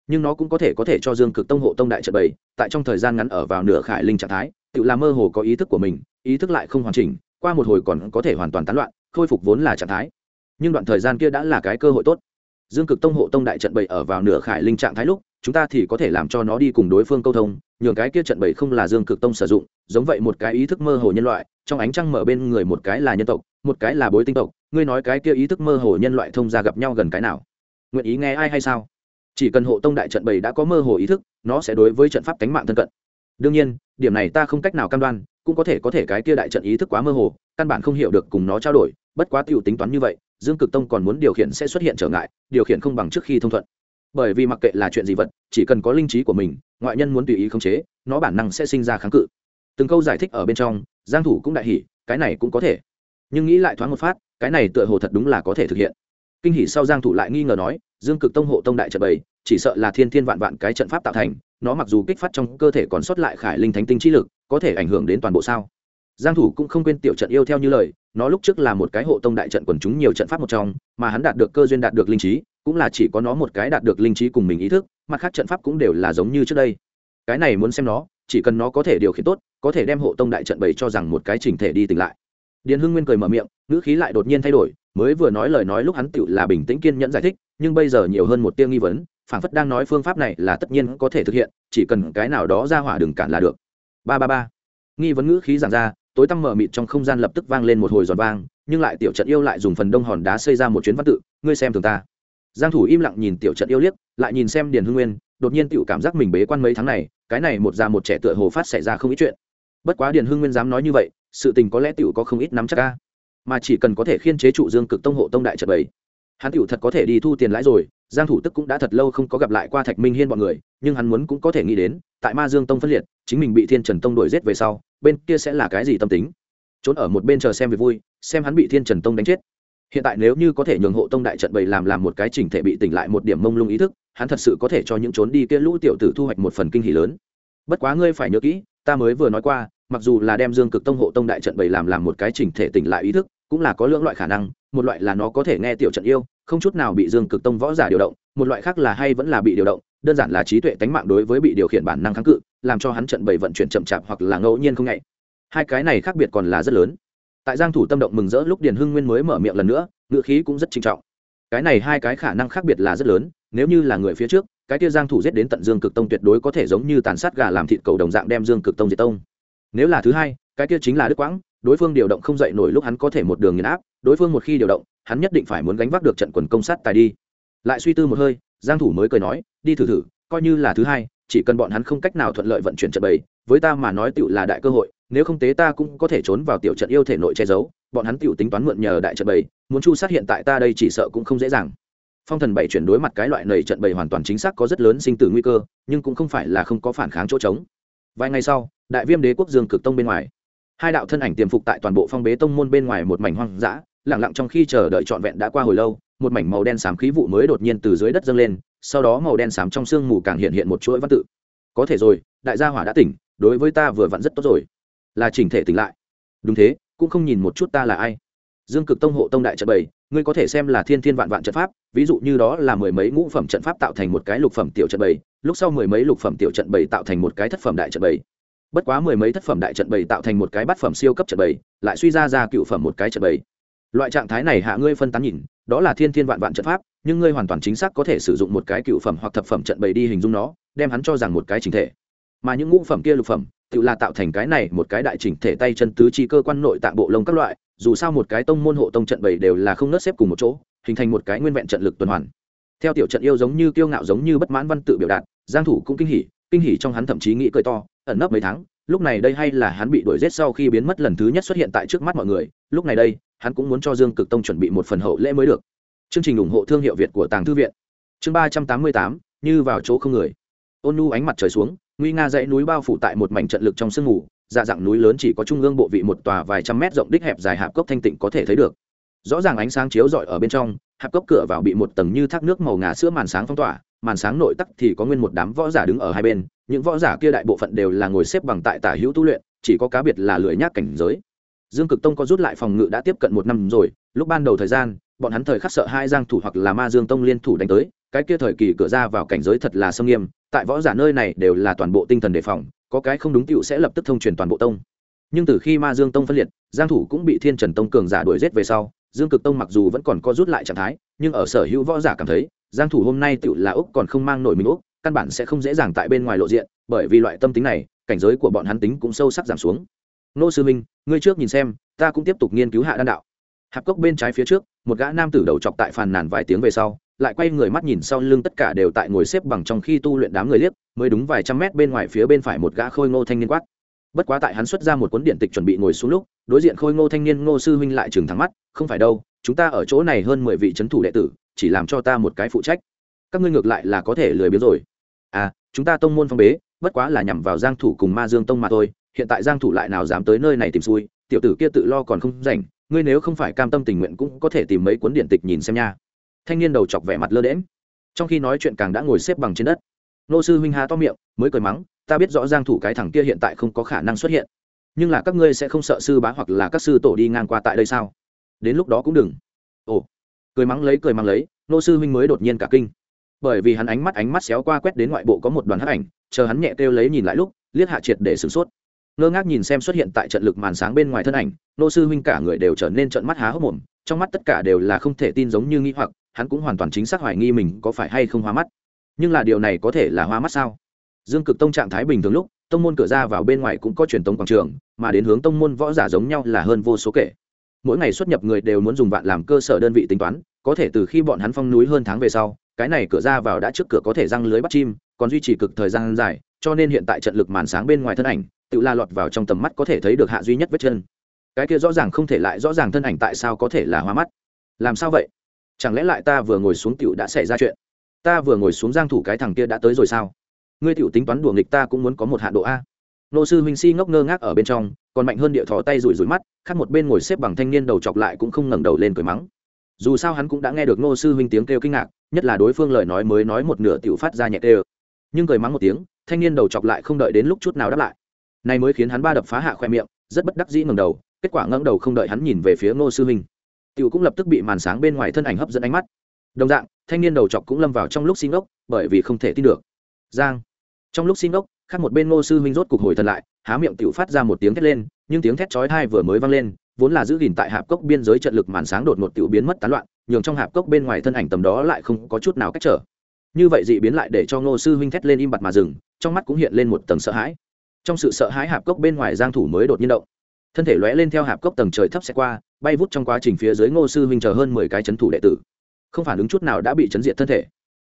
S1: Nhưng nó cũng có thể có thể cho dương cực tông hộ tông đại trận bảy tại trong thời gian ngắn ở vào nửa khải linh trạng thái, tự làm mơ hồ có ý thức của mình, ý thức lại không hoàn chỉnh, qua một hồi còn có thể hoàn toàn tán loạn, khôi phục vốn là trạng thái. Nhưng đoạn thời gian kia đã là cái cơ hội tốt. Dương cực tông hộ tông đại trận bảy ở vào nửa khải linh trạng thái lúc, chúng ta thì có thể làm cho nó đi cùng đối phương câu thông, nhường cái kia trận bảy không là dương cực tông sử dụng, giống vậy một cái ý thức mơ hồ nhân loại, trong ánh trăng mở bên người một cái là nhân tộc một cái là bối tinh tộc, ngươi nói cái kia ý thức mơ hồ nhân loại thông ra gặp nhau gần cái nào? Nguyện ý nghe ai hay sao? Chỉ cần hộ tông đại trận bảy đã có mơ hồ ý thức, nó sẽ đối với trận pháp cánh mạng thân cận. Đương nhiên, điểm này ta không cách nào cam đoan, cũng có thể có thể cái kia đại trận ý thức quá mơ hồ, căn bản không hiểu được cùng nó trao đổi, bất quá tiểu tính toán như vậy, dương cực tông còn muốn điều khiển sẽ xuất hiện trở ngại, điều khiển không bằng trước khi thông thuận. Bởi vì mặc kệ là chuyện gì vật, chỉ cần có linh trí của mình, ngoại nhân muốn tùy ý khống chế, nó bản năng sẽ sinh ra kháng cự. Từng câu giải thích ở bên trong, giang thủ cũng đại hỉ, cái này cũng có thể nhưng nghĩ lại thoáng một phát, cái này tựa hồ thật đúng là có thể thực hiện. Kinh hỉ sau giang thủ lại nghi ngờ nói, dương cực tông hộ tông đại trận bày chỉ sợ là thiên thiên vạn vạn cái trận pháp tạo thành, nó mặc dù kích phát trong cơ thể còn sót lại khải linh thánh tinh chi lực, có thể ảnh hưởng đến toàn bộ sao? Giang thủ cũng không quên tiểu trận yêu theo như lời, nó lúc trước là một cái hộ tông đại trận quần chúng nhiều trận pháp một trong, mà hắn đạt được cơ duyên đạt được linh trí, cũng là chỉ có nó một cái đạt được linh trí cùng mình ý thức, mặt khác trận pháp cũng đều là giống như trước đây. Cái này muốn xem nó, chỉ cần nó có thể điều khiển tốt, có thể đem hộ tông đại trận bày cho rằng một cái chỉnh thể đi tỉnh lại điền hưng nguyên cười mở miệng, ngữ khí lại đột nhiên thay đổi, mới vừa nói lời nói lúc hắn tựu là bình tĩnh kiên nhẫn giải thích, nhưng bây giờ nhiều hơn một tiêu nghi vấn, phảng phất đang nói phương pháp này là tất nhiên có thể thực hiện, chỉ cần cái nào đó ra hỏa đừng cản là được. Ba ba ba. Nghi vấn ngữ khí giảng ra, tối tăm mở mịt trong không gian lập tức vang lên một hồi giòn vang, nhưng lại tiểu trận yêu lại dùng phần đông hòn đá xây ra một chuyến văn tự, ngươi xem thường ta. Giang thủ im lặng nhìn tiểu trận yêu liếc, lại nhìn xem điền hưng nguyên, đột nhiên tiểu cảm giác mình bế quan mấy tháng này, cái này một già một trẻ tựa hồ phát xảy ra không ít chuyện. Bất quá điền hưng nguyên dám nói như vậy sự tình có lẽ tiểu có không ít nắm chắc ca mà chỉ cần có thể khiên chế trụ dương cực tông hộ tông đại trận bảy hắn tiểu thật có thể đi thu tiền lãi rồi, giang thủ tức cũng đã thật lâu không có gặp lại qua thạch minh hiên bọn người, nhưng hắn muốn cũng có thể nghĩ đến, tại ma dương tông phân liệt, chính mình bị thiên trần tông đuổi giết về sau, bên kia sẽ là cái gì tâm tính? Trốn ở một bên chờ xem về vui, xem hắn bị thiên trần tông đánh chết. Hiện tại nếu như có thể nhường hộ tông đại trận bày làm làm một cái chỉnh thể bị tỉnh lại một điểm mông lung ý thức, hắn thật sự có thể cho những trốn đi kia lũ tiểu tử thu hoạch một phần kinh hỉ lớn. Bất quá ngươi phải nhớ kỹ, ta mới vừa nói qua mặc dù là đem dương cực tông hộ tông đại trận bày làm làm một cái chỉnh thể tỉnh lại ý thức, cũng là có lưỡng loại khả năng, một loại là nó có thể nghe tiểu trận yêu, không chút nào bị dương cực tông võ giả điều động, một loại khác là hay vẫn là bị điều động, đơn giản là trí tuệ tánh mạng đối với bị điều khiển bản năng kháng cự, làm cho hắn trận bày vận chuyển chậm chạp hoặc là ngẫu nhiên không nhạy hai cái này khác biệt còn là rất lớn. Tại giang thủ tâm động mừng rỡ lúc điền hưng nguyên mới mở miệng lần nữa ngựa khí cũng rất trinh trọng. Cái này hai cái khả năng khác biệt là rất lớn, nếu như là người phía trước, cái kia giang thủ giết đến tận dương cực tông tuyệt đối có thể giống như tàn sát gà làm thịt cầu đồng dạng đem dương cực tông diệt tông nếu là thứ hai, cái kia chính là đức quãng, đối phương điều động không dậy nổi lúc hắn có thể một đường nghiền áp, đối phương một khi điều động, hắn nhất định phải muốn gánh vác được trận quần công sát tài đi. Lại suy tư một hơi, giang thủ mới cười nói, đi thử thử, coi như là thứ hai, chỉ cần bọn hắn không cách nào thuận lợi vận chuyển trận bầy, với ta mà nói tựu là đại cơ hội, nếu không tế ta cũng có thể trốn vào tiểu trận yêu thể nội che giấu, bọn hắn tựu tính toán mượn nhờ đại trận bầy, muốn chu sát hiện tại ta đây chỉ sợ cũng không dễ dàng. Phong thần bảy chuyển đối mặt cái loại nầy trận bầy hoàn toàn chính xác có rất lớn sinh tử nguy cơ, nhưng cũng không phải là không có phản kháng chỗ trống vài ngày sau, đại viêm đế quốc dương cực tông bên ngoài. Hai đạo thân ảnh tiềm phục tại toàn bộ phong bế tông môn bên ngoài một mảnh hoang dã lẳng lặng trong khi chờ đợi trọn vẹn đã qua hồi lâu, một mảnh màu đen xám khí vụ mới đột nhiên từ dưới đất dâng lên, sau đó màu đen xám trong sương mù càng hiện hiện một chuỗi văn tự. Có thể rồi, đại gia hỏa đã tỉnh, đối với ta vừa vặn rất tốt rồi. Là chỉnh thể tỉnh lại. Đúng thế, cũng không nhìn một chút ta là ai dương cực tông hộ tông đại trận bảy, ngươi có thể xem là thiên thiên vạn vạn trận pháp, ví dụ như đó là mười mấy ngũ phẩm trận pháp tạo thành một cái lục phẩm tiểu trận bảy, lúc sau mười mấy lục phẩm tiểu trận bảy tạo thành một cái thất phẩm đại trận bảy. Bất quá mười mấy thất phẩm đại trận bảy tạo thành một cái bát phẩm siêu cấp trận bảy, lại suy ra ra cựu phẩm một cái trận bảy. Loại trạng thái này hạ ngươi phân tán nhìn, đó là thiên thiên vạn vạn trận pháp, nhưng ngươi hoàn toàn chính xác có thể sử dụng một cái cựu phẩm hoặc thập phẩm trận bảy đi hình dung nó, đem hắn cho rằng một cái chính thể. Mà những ngũ phẩm kia lục phẩm, tự là tạo thành cái này một cái đại chỉnh thể tay chân tứ chi cơ quan nội tạng bộ lông các loại dù sao một cái tông môn hộ tông trận bảy đều là không nớt xếp cùng một chỗ, hình thành một cái nguyên vẹn trận lực tuần hoàn. Theo tiểu trận yêu giống như kiêu ngạo giống như bất mãn văn tự biểu đạt, giang thủ cũng kinh hỉ kinh hỉ trong hắn thậm chí nghĩ cười to, ẩn nấp mấy tháng, lúc này đây hay là hắn bị đuổi giết sau khi biến mất lần thứ nhất xuất hiện tại trước mắt mọi người, lúc này đây, hắn cũng muốn cho dương cực tông chuẩn bị một phần hậu lễ mới được. Chương trình ủng hộ thương hiệu việt của tàng thư viện. Chương ba trăm tám mươi tám, như vào chỗ không người. Ôn nu ánh mặt trời xuống, nguy nga dãy núi bao phủ tại một mảnh trận lực trong sương mù dạ dạng núi lớn chỉ có trung ương bộ vị một tòa vài trăm mét rộng đích hẹp dài hạp cốc thanh tịnh có thể thấy được. Rõ ràng ánh sáng chiếu rọi ở bên trong, hạp cốc cửa vào bị một tầng như thác nước màu ngà sữa màn sáng phong tỏa, màn sáng nội tắc thì có nguyên một đám võ giả đứng ở hai bên, những võ giả kia đại bộ phận đều là ngồi xếp bằng tại tả hữu tu luyện, chỉ có cá biệt là lười nhác cảnh giới. Dương cực tông có rút lại phòng ngự đã tiếp cận một năm rồi, lúc ban đầu thời gian, bọn hắn thời khắc sợ hai giang thủ hoặc là ma dương tông liên thủ đánh tới, cái kia thời kỳ cửa ra vào cảnh giới thật là sâm nghiêm, tại võ giả nơi này đều là toàn bộ tinh thần đề phòng có cái không đúng tựu sẽ lập tức thông truyền toàn bộ tông. Nhưng từ khi ma dương tông phân liệt, giang thủ cũng bị thiên trần tông cường giả đuổi giết về sau, dương cực tông mặc dù vẫn còn có rút lại trạng thái, nhưng ở sở hữu võ giả cảm thấy, giang thủ hôm nay tiểu là úc còn không mang nổi mình úc, căn bản sẽ không dễ dàng tại bên ngoài lộ diện, bởi vì loại tâm tính này, cảnh giới của bọn hắn tính cũng sâu sắc giảm xuống. Nô sư minh, ngươi trước nhìn xem, ta cũng tiếp tục nghiên cứu hạ đan đạo. Hạp cốc bên trái phía trước, một gã nam tử đầu chọc tại phàn nàn vài tiếng về sau lại quay người mắt nhìn sau lưng tất cả đều tại ngồi xếp bằng trong khi tu luyện đám người liếc, mới đúng vài trăm mét bên ngoài phía bên phải một gã khôi ngô thanh niên quát. Bất quá tại hắn xuất ra một cuốn điện tịch chuẩn bị ngồi xuống lúc, đối diện khôi ngô thanh niên ngô sư huynh lại trừng thắng mắt, không phải đâu, chúng ta ở chỗ này hơn mười vị c h ấ n thủ đệ tử, chỉ làm cho ta một cái phụ trách. Các ngươi ngược lại là có thể lười biếng rồi. À chúng ta tông môn phong bế, bất quá là nhằm vào giang thủ cùng ma dương tông mà thôi, hiện tại giang thủ lại nào dám tới nơi này tìm xui, tiểu tử kia tự lo còn không rảnh, ngươi nếu không phải cam tâm tình nguyện cũng có thể tìm mấy cuốn điện tịch nhìn xem nha thanh niên đầu chọc vẻ mặt lơ đễm trong khi nói chuyện càng đã ngồi xếp bằng trên đất. Nô sư huynh hà to miệng, mới cười mắng, ta biết rõ giang thủ cái thằng kia hiện tại không có khả năng xuất hiện. Nhưng là các ngươi sẽ không sợ sư bá hoặc là các sư tổ đi ngang qua tại đây sao? Đến lúc đó cũng đừng. Ồ. Cười mắng lấy, cười mắng lấy, nô sư huynh mới đột nhiên cả kinh. Bởi vì hắn ánh mắt ánh mắt xéo qua quét đến ngoại bộ có một đoàn hắc ảnh, chờ hắn nhẹ kêu lấy nhìn lại lúc, liếc hạ triệt để sửng sốt. Ngơ ngác nhìn xem xuất hiện tại trận lực màn sáng bên ngoài thân ảnh, nô sư huynh cả người đều trở nên trận mắt há hốc mồm, trong mắt tất cả đều là không thể tin giống như nghĩ hoặc hắn cũng hoàn toàn chính xác hoài nghi mình có phải hay không hoa mắt. Nhưng là điều này có thể là hoa mắt sao? Dương cực tông trạng thái bình thường lúc, tông môn cửa ra vào bên ngoài cũng có truyền tống quảng trường, mà đến hướng tông môn võ giả giống nhau là hơn vô số kể. Mỗi ngày xuất nhập người đều muốn dùng vạn làm cơ sở đơn vị tính toán, có thể từ khi bọn hắn phong núi hơn tháng về sau, cái này cửa ra vào đã trước cửa có thể răng lưới bắt chim, còn duy trì cực thời gian dài, cho nên hiện tại trận lực màn sáng bên ngoài thân ảnh, tự la lọt vào trong tầm mắt có thể thấy được hạ duy nhất vết chân. Cái kia rõ ràng không thể lại rõ ràng thân ảnh tại sao có thể là hoa mắt. Làm sao vậy? Chẳng lẽ lại ta vừa ngồi xuống tiểu đã xảy ra chuyện? Ta vừa ngồi xuống giang thủ cái thằng kia đã tới rồi sao? Ngươi tiểu tính toán đùa nghịch ta cũng muốn có một hạn độ a. Nô sư huynh si ngốc ngơ ngác ở bên trong, còn mạnh hơn địa thò tay rủi rủi mắt, khác một bên ngồi xếp bằng thanh niên đầu chọc lại cũng không ngẩng đầu lên cười mắng. Dù sao hắn cũng đã nghe được nô sư huynh tiếng kêu kinh ngạc, nhất là đối phương lời nói mới nói một nửa tiểu phát ra nhẹ kêu. Nhưng cười mắng một tiếng, thanh niên đầu chọc lại không đợi đến lúc chút nào đáp lại. Này mới khiến hắn ba đập phá hạ khoe miệng, rất bất đắc dĩ ngẩng đầu, kết quả ngẩng đầu không đợi hắn nhìn về phía nô sư huynh tiểu cũng lập tức bị màn sáng bên ngoài thân ảnh hấp dẫn ánh mắt. Đồng dạng, thanh niên đầu chọc cũng lâm vào trong lúc xin ốc bởi vì không thể tin được. Giang. Trong lúc xin ốc khác một bên ngô sư huynh rốt cục hồi thần lại, há miệng tiểu phát ra một tiếng thét lên, nhưng tiếng thét chói tai vừa mới vang lên, vốn là giữ gìn tại hạp cốc biên giới trận lực màn sáng đột ngột tiểu biến mất tán loạn, nhường trong hạp cốc bên ngoài thân ảnh tầm đó lại không có chút nào cách trở. Như vậy dị biến lại để cho ngô sư huynh thét lên im bặt mà dừng, trong mắt cũng hiện lên một tầng sợ hãi. Trong sự sợ hãi hạp cốc bên ngoài giang thủ mới đột nhiên động thân thể lóe lên theo hạp cốc tầng trời thấp xe qua, bay vút trong quá trình phía dưới ngô sư huynh chờ hơn mười cái chấn thủ đệ tử. Không phản ứng chút nào đã bị chấn diệt thân thể.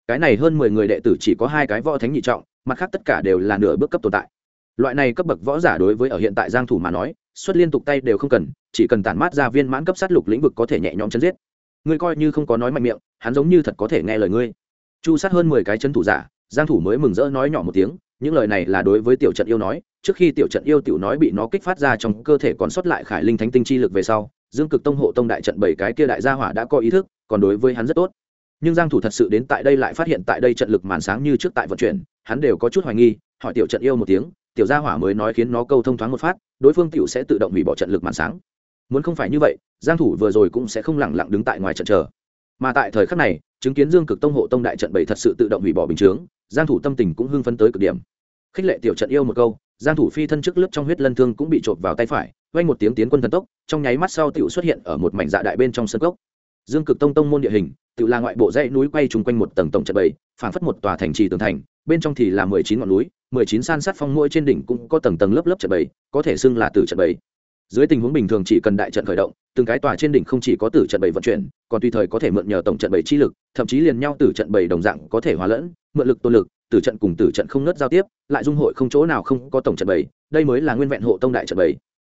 S1: Cái này hơn mười người đệ tử chỉ có hai cái võ thánh nhị trọng, mặt khác tất cả đều là nửa bước cấp tồn tại. Loại này cấp bậc võ giả đối với ở hiện tại giang thủ mà nói, xuất liên tục tay đều không cần, chỉ cần tản mát ra viên mãn cấp sát lục lĩnh vực có thể nhẹ nhõm chấn giết. Ngươi coi như không có nói mạnh miệng, hắn giống như thật có thể nghe lời ngươi. Chu sát hơn mười cái chấn thủ giả, giang thủ mới mừng rỡ nói nhỏ một tiếng những lời này là đối với tiểu trận yêu nói, trước khi tiểu trận yêu tiểu nói bị nó kích phát ra trong cơ thể còn sót lại khải linh thánh tinh chi lực về sau, dương cực tông hộ tông đại trận bảy cái kia đại gia hỏa đã có ý thức, còn đối với hắn rất tốt. Nhưng giang thủ thật sự đến tại đây lại phát hiện tại đây trận lực màn sáng như trước tại vận chuyển, hắn đều có chút hoài nghi, hỏi tiểu trận yêu một tiếng, tiểu gia hỏa mới nói khiến nó câu thông thoáng một phát, đối phương tiểu sẽ tự động hủy bỏ trận lực màn sáng. Muốn không phải như vậy, giang thủ vừa rồi cũng sẽ không lẳng lặng đứng tại ngoài trận chờ. Mà tại thời khắc này, chứng kiến dương cực tông hộ tông đại trận bảy thật sự tự động hủy bỏ bình chướng, giang thủ tâm tình cũng hưng phấn tới cực điểm khích lệ tiểu trận yêu một câu, giang thủ phi thân trước lướt trong huyết lân thương cũng bị trộn vào tay phải, vang một tiếng tiến quân thần tốc, trong nháy mắt sau tiểu xuất hiện ở một mảnh dạ đại bên trong sân cốc. Dương cực tông tông môn địa hình tự là ngoại bộ dãy núi quay trùng quanh một tầng tổng trận bầy, phảng phất một tòa thành trì tường thành, bên trong thì là mười chín ngọn núi, mười chín san sát phong mỗi trên đỉnh cũng có tầng tầng lớp lớp trận bầy, có thể xưng là tử trận bầy dưới tình huống bình thường chỉ cần đại trận khởi động, từng cái tòa trên đỉnh không chỉ có tử trận bảy vận chuyển, còn tùy thời có thể mượn nhờ tổng trận bảy chi lực, thậm chí liền nhau tử trận bảy đồng dạng có thể hòa lẫn, mượn lực tôn lực, tử trận cùng tử trận không nớt giao tiếp, lại dung hội không chỗ nào không có tổng trận bảy, đây mới là nguyên vẹn hộ tông đại trận bảy.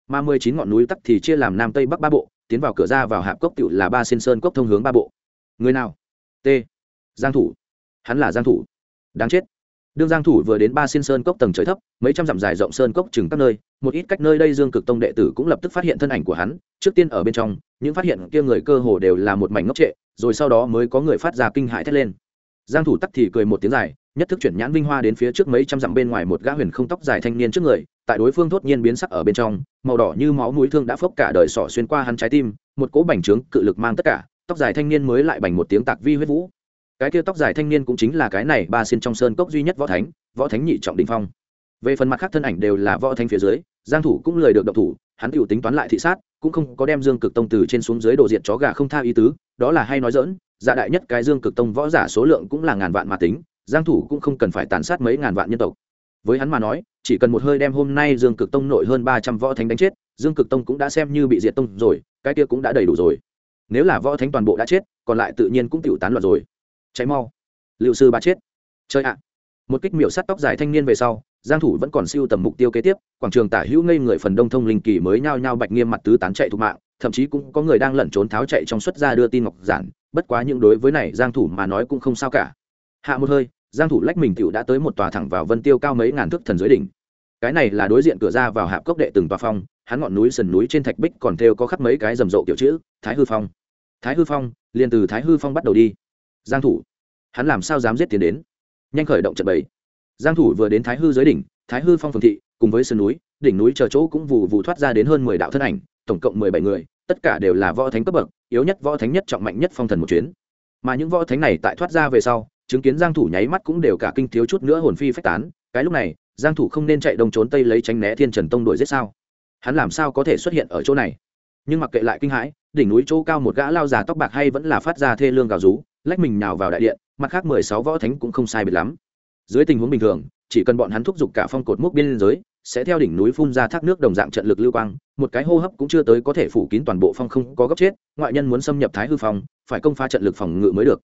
S1: Mà mười chín ngọn núi tắc thì chia làm nam tây bắc ba bộ, tiến vào cửa ra vào hạp cốc tựu là ba xin sơn cốc thông hướng ba bộ. Người nào? T. Giang thủ. Hắn là giang thủ. Đáng chết đương giang thủ vừa đến ba xin sơn cốc tầng trời thấp, mấy trăm dặm dài rộng sơn cốc chừng các nơi, một ít cách nơi đây dương cực tông đệ tử cũng lập tức phát hiện thân ảnh của hắn. Trước tiên ở bên trong, những phát hiện kia người cơ hồ đều là một mảnh ngốc trệ, rồi sau đó mới có người phát ra kinh hãi thét lên. Giang thủ tắc thì cười một tiếng dài, nhất thức chuyển nhãn vinh hoa đến phía trước mấy trăm dặm bên ngoài một gã huyền không tóc dài thanh niên trước người, tại đối phương thốt nhiên biến sắc ở bên trong, màu đỏ như máu mũi thương đã phốc cả đời sọ xuyên qua hắn trái tim, một cỗ bành trướng cự lực mang tất cả, tóc dài thanh niên mới lại bành một tiếng tạc vi huyết vũ cái kia tóc dài thanh niên cũng chính là cái này ba xin trong sơn cốc duy nhất võ thánh võ thánh nhị trọng đình phong. Về phần mặt khác thân ảnh đều là võ thánh phía dưới, giang thủ cũng lời được độc thủ, hắn tự tính toán lại thị sát, cũng không có đem dương cực tông từ trên xuống dưới đồ diện chó gà không tha ý tứ, đó là hay nói dỡn dạ đại nhất cái dương cực tông võ giả số lượng cũng là ngàn vạn mà tính, giang thủ cũng không cần phải tàn sát mấy ngàn vạn nhân tộc. Với hắn mà nói, chỉ cần một hơi đem hôm nay dương cực tông nội hơn 300 võ thánh đánh chết, dương cực tông cũng đã xem như bị diệt tông rồi, cái kia cũng đã đầy đủ rồi. Nếu là võ thánh toàn bộ đã chết, còn lại tự nhiên cũng tiểu tán loạn rồi cháy mau. Liệu sư bà chết. Chơi ạ. Một kích miểu sắt tóc dài thanh niên về sau, giang thủ vẫn còn siêu tầm mục tiêu kế tiếp, quảng trường tả hữu ngây người phần đông thông linh kỳ mới nhao nhao bạch nghiêm mặt tứ tán chạy thục mạng, thậm chí cũng có người đang lẩn trốn tháo chạy trong xuất ra đưa tin ngọc giản, bất quá những đối với này giang thủ mà nói cũng không sao cả. Hạ một hơi, giang thủ lách mình tiểu đã tới một tòa thẳng vào vân tiêu cao mấy ngàn thước thần dưới đỉnh. Cái này là đối diện cửa ra vào hạp cốc đệ từng tòa phong, hắn ngọn núi sườn núi trên thạch bích còn theo có khắc mấy cái rầm rộ tiểu chữ, thái hư phong. Thái hư phong, liền từ thái hư phong bắt đầu đi giang thủ. Hắn làm sao dám giết tiến đến? Nhanh khởi động trận bảy giang thủ vừa đến thái hư dưới đỉnh, thái hư phong phường thị, cùng với sườn núi, đỉnh núi chờ chỗ cũng vụ vụ thoát ra đến hơn 10 đạo thân ảnh, tổng cộng 17 người, tất cả đều là võ thánh cấp bậc, yếu nhất võ thánh nhất, trọng mạnh nhất phong thần một chuyến. Mà những võ thánh này tại thoát ra về sau, chứng kiến giang thủ nháy mắt cũng đều cả kinh thiếu chút nữa hồn phi phách tán, cái lúc này, giang thủ không nên chạy đông trốn tây lấy tránh né thiên trần tông đuổi giết sao? Hắn làm sao có thể xuất hiện ở chỗ này? Nhưng mặc kệ lại kinh hãi, đỉnh núi chỗ cao một gã lao già tóc bạc hay vẫn là phát ra thê lương gào rú lách mình nào vào đại điện, mặt khác mười sáu võ thánh cũng không sai biệt lắm. Dưới tình huống bình thường, chỉ cần bọn hắn thúc giục cả phong cột mốc biên giới, sẽ theo đỉnh núi phun ra thác nước đồng dạng trận lực lưu quang, một cái hô hấp cũng chưa tới có thể phủ kín toàn bộ phong không có góc chết, ngoại nhân muốn xâm nhập thái hư phong, phải công phá trận lực phòng ngự mới được.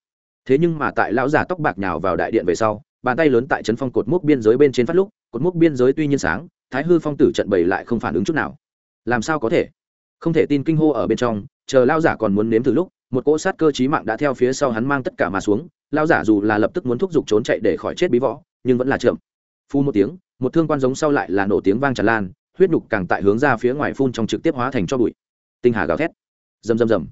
S1: Thế nhưng mà tại lão già tóc bạc nhào vào đại điện về sau, bàn tay lớn tại trấn phong cột mốc biên giới bên trên phát lúc, cột mốc biên giới tuy nhiên sáng, thái hư phong tử trận bày lại không phản ứng chút nào. Làm sao có thể? Không thể tin kinh hô ở bên trong, chờ lao giả còn muốn nếm từ lúc một cỗ sát cơ chí mạng đã theo phía sau hắn mang tất cả mà xuống lao giả dù là lập tức muốn thúc giục trốn chạy để khỏi chết bí võ, nhưng vẫn là chậm. Phu một tiếng, một thương quan giống sau lại là nổ tiếng vang tràn lan, huyết nhục càng tại hướng ra phía ngoài phun trong trực tiếp hóa thành cho bụi. Tinh hà gào thét. Rầm rầm rầm.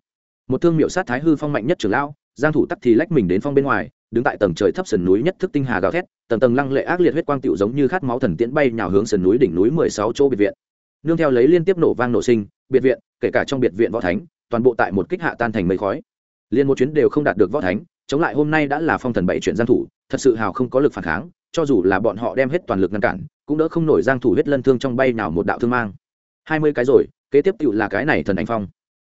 S1: Một thương miệu sát thái hư phong mạnh nhất trường lao giang thủ tắc thì lách mình đến phong bên ngoài, đứng tại tầng trời thấp sườn núi nhất thức tinh hà gào thét, tầng tầng lăng lệ ác liệt huyết quang tiểu giống như khát máu thần tiễn bay nhào hướng sườn núi đỉnh núi 16 chỗ biệt viện. Nương theo lấy liên tiếp nổ vang nổ sinh, biệt viện, kể cả trong biệt viện võ thánh toàn bộ tại một kích hạ tan thành mây khói. Liên một chuyến đều không đạt được võ thánh, chống lại hôm nay đã là phong thần bảy chuyển giang thủ, thật sự hào không có lực phản kháng, cho dù là bọn họ đem hết toàn lực ngăn cản, cũng đỡ không nổi giang thủ huyết lân thương trong bay nào một đạo thương mang. 20 cái rồi, kế tiếp tựu là cái này thần ảnh phong.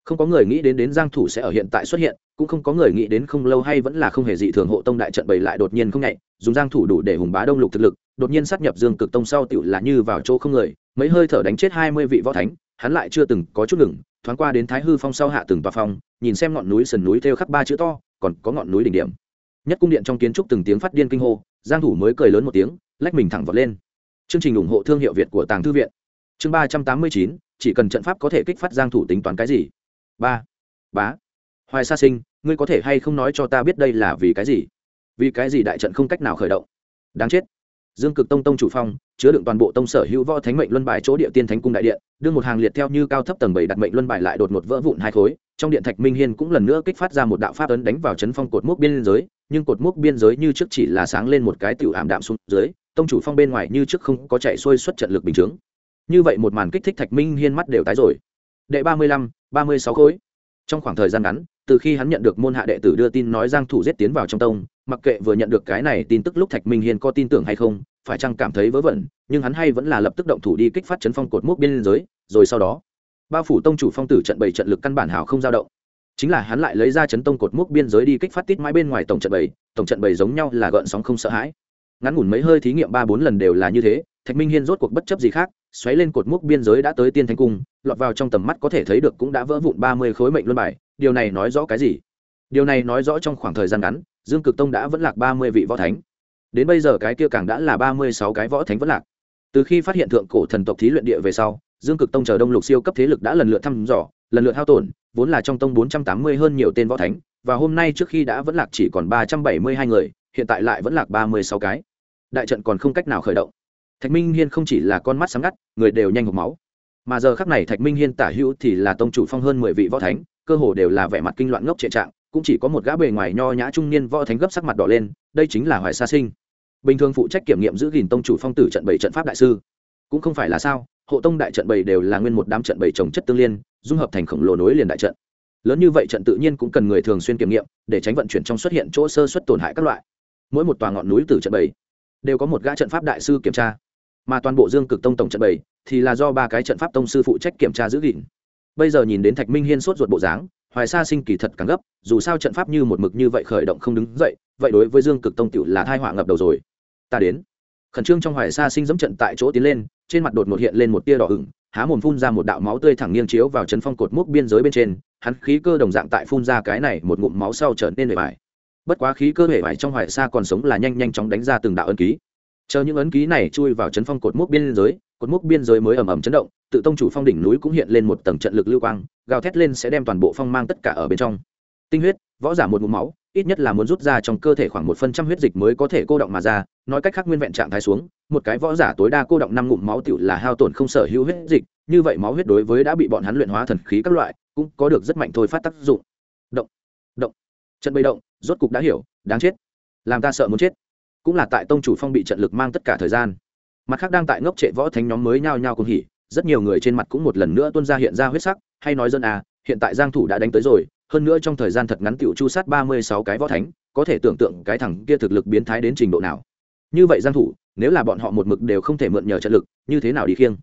S1: Không có người nghĩ đến đến giang thủ sẽ ở hiện tại xuất hiện, cũng không có người nghĩ đến không lâu hay vẫn là không hề dị thường hộ tông đại trận bày lại đột nhiên không nhạy, dùng giang thủ đủ để hùng bá đông lục thực lực, đột nhiên sát nhập dương cực tông sau tựu là như vào chỗ không người, mấy hơi thở đánh chết 20 vị võ thánh, hắn lại chưa từng có chút ngừng thoáng qua đến thái hư phong sau hạ từng tòa phong, nhìn xem ngọn núi sườn núi theo khắc ba chữ to, còn có ngọn núi đỉnh điểm. Nhất cung điện trong kiến trúc từng tiếng phát điên kinh hô, giang thủ mới cười lớn một tiếng, lách mình thẳng vọt lên. Chương trình ủng hộ thương hiệu việt của tàng thư viện. Chương ba trăm tám mươi chín, chỉ cần trận pháp có thể kích phát giang thủ tính toán cái gì? Ba. Bá. Hoài sa sinh, ngươi có thể hay không nói cho ta biết đây là vì cái gì? Vì cái gì đại trận không cách nào khởi động? Đáng chết dương cực tông tông chủ phong, chứa đựng toàn bộ tông sở hữu võ thánh mệnh luân bài chỗ địa tiên thánh cung đại điện, đưa một hàng liệt theo như cao thấp tầng bảy đặt mệnh luân bài lại đột một vỡ vụn hai khối. Trong điện thạch minh hiên cũng lần nữa kích phát ra một đạo pháp ấn đánh vào chấn phong cột mốc biên giới, nhưng cột mốc biên giới như trước chỉ là sáng lên một cái tiểu ảm đạm xuống dưới, tông chủ phong bên ngoài như trước không có chạy xuôi xuất trận lực bình chướng như vậy một màn kích thích thạch minh hiên mắt đều tái rồi. Đệ ba mươi lăm, ba mươi sáu khối. Trong khoảng thời gian ngắn, từ khi hắn nhận được môn hạ đệ tử đưa tin nói giang thủ giết tiến vào trong tông mặc kệ vừa nhận được cái này tin tức lúc thạch minh hiên có tin tưởng hay không, phải chăng cảm thấy vớ vẩn, nhưng hắn hay vẫn là lập tức động thủ đi kích phát chấn phong cột mốc biên giới, rồi sau đó bao phủ tông chủ phong tử trận bảy trận lực căn bản hào không dao động. Chính là hắn lại lấy ra chấn tông cột mốc biên giới đi kích phát tít mãi bên ngoài tổng trận bảy, tổng trận bảy giống nhau là gợn sóng không sợ hãi. Ngắn ngủn mấy hơi thí nghiệm ba bốn lần đều là như thế, thạch minh hiên rốt cuộc bất chấp gì khác, xoáy lên cột mốc biên giới đã tới tiên thánh cung, lọt vào trong tầm mắt có thể thấy được cũng đã vỡ vụn ba mươi khối mệnh luân bài, điều này nói rõ cái gì? Điều này nói rõ trong khoảng thời gian ngắn dương cực tông đã vẫn lạc ba mươi vị võ thánh. Đến bây giờ cái kia càng đã là ba mươi sáu cái võ thánh vẫn lạc. Từ khi phát hiện thượng cổ thần tộc thí luyện địa về sau, dương cực tông chờ đông lục siêu cấp thế lực đã lần lượt thăm dò, lần lượt hao tổn, vốn là trong tông bốn trăm tám mươi hơn nhiều tên võ thánh, và hôm nay trước khi đã vẫn lạc chỉ còn ba trăm bảy mươi hai người, hiện tại lại vẫn lạc ba mươi sáu cái. Đại trận còn không cách nào khởi động. Thạch minh hiên không chỉ là con mắt sáng ngắt, người đều nhanh hộp máu. Mà giờ khắc này thạch minh hiên tả hữu thì là tông chủ phong hơn mười vị võ thánh, cơ hồ đều là vẻ mặt kinh loạn ngốc trệ trạng cũng chỉ có một gã bề ngoài nho nhã trung niên võ thánh gấp sắc mặt đỏ lên, đây chính là hoài sa sinh. Bình thường phụ trách kiểm nghiệm giữ gìn tông chủ phong tử trận bảy trận pháp đại sư. Cũng không phải là sao, hộ tông đại trận bảy đều là nguyên một đám trận bảy trồng chất tương liên, dung hợp thành khổng lồ nối liền đại trận. Lớn như vậy trận tự nhiên cũng cần người thường xuyên kiểm nghiệm, để tránh vận chuyển trong xuất hiện chỗ sơ xuất tổn hại các loại. Mỗi một tòa ngọn núi từ trận bảy đều có một gã trận pháp đại sư kiểm tra. Mà toàn bộ dương cực tông tổng trận bảy thì là do ba cái trận pháp tông sư phụ trách kiểm tra giữ gìn. Bây giờ nhìn đến thạch minh hiên sốt ruột bộ dáng hoài sa sinh kỳ thật càng gấp, dù sao trận pháp như một mực như vậy khởi động không đứng dậy, vậy đối với dương cực tông tiểu là thai họa ngập đầu rồi. Ta đến. Khẩn trương trong hoài sa sinh dẫm trận tại chỗ tiến lên, trên mặt đột ngột hiện lên một tia đỏ ửng, há mồm phun ra một đạo máu tươi thẳng nghiêng chiếu vào chấn phong cột mốc biên giới bên trên, hắn khí cơ đồng dạng tại phun ra cái này một ngụm máu sau trở nên bề bài bất quá khí cơ bề bài trong hoài sa còn sống là nhanh nhanh chóng đánh ra từng đạo ân ký. Chờ những ấn ký này chui vào chấn phong cột mốc biên giới cột mốc biên giới mới ầm ầm chấn động, tự tông chủ phong đỉnh núi cũng hiện lên một tầng trận lực lưu quang, gào thét lên sẽ đem toàn bộ phong mang tất cả ở bên trong. Tinh huyết, võ giả một ngụm máu, ít nhất là muốn rút ra trong cơ thể khoảng một phần trăm huyết dịch mới có thể cô động mà ra, nói cách khác nguyên vẹn trạng thái xuống, một cái võ giả tối đa cô động năm ngụm máu tựu là hao tổn không sở hữu huyết dịch, như vậy máu huyết đối với đã bị bọn hắn luyện hóa thần khí các loại, cũng có được rất mạnh thôi phát tác dụng. Động động, trận bầy động, rốt cục đã hiểu, đáng chết, làm ta sợ muốn chết. Cũng là tại tông chủ phong bị trận lực mang tất cả thời gian mặt khác đang tại ngốc trệ võ thánh nhóm mới nhao nhao cùng hỉ, rất nhiều người trên mặt cũng một lần nữa tuân ra hiện ra huyết sắc, hay nói dân à hiện tại giang thủ đã đánh tới rồi, hơn nữa trong thời gian thật ngắn tiểu chu sát 36 cái võ thánh, có thể tưởng tượng cái thằng kia thực lực biến thái đến trình độ nào. Như vậy giang thủ, nếu là bọn họ một mực đều không thể mượn nhờ trận lực, như thế nào đi khiêng?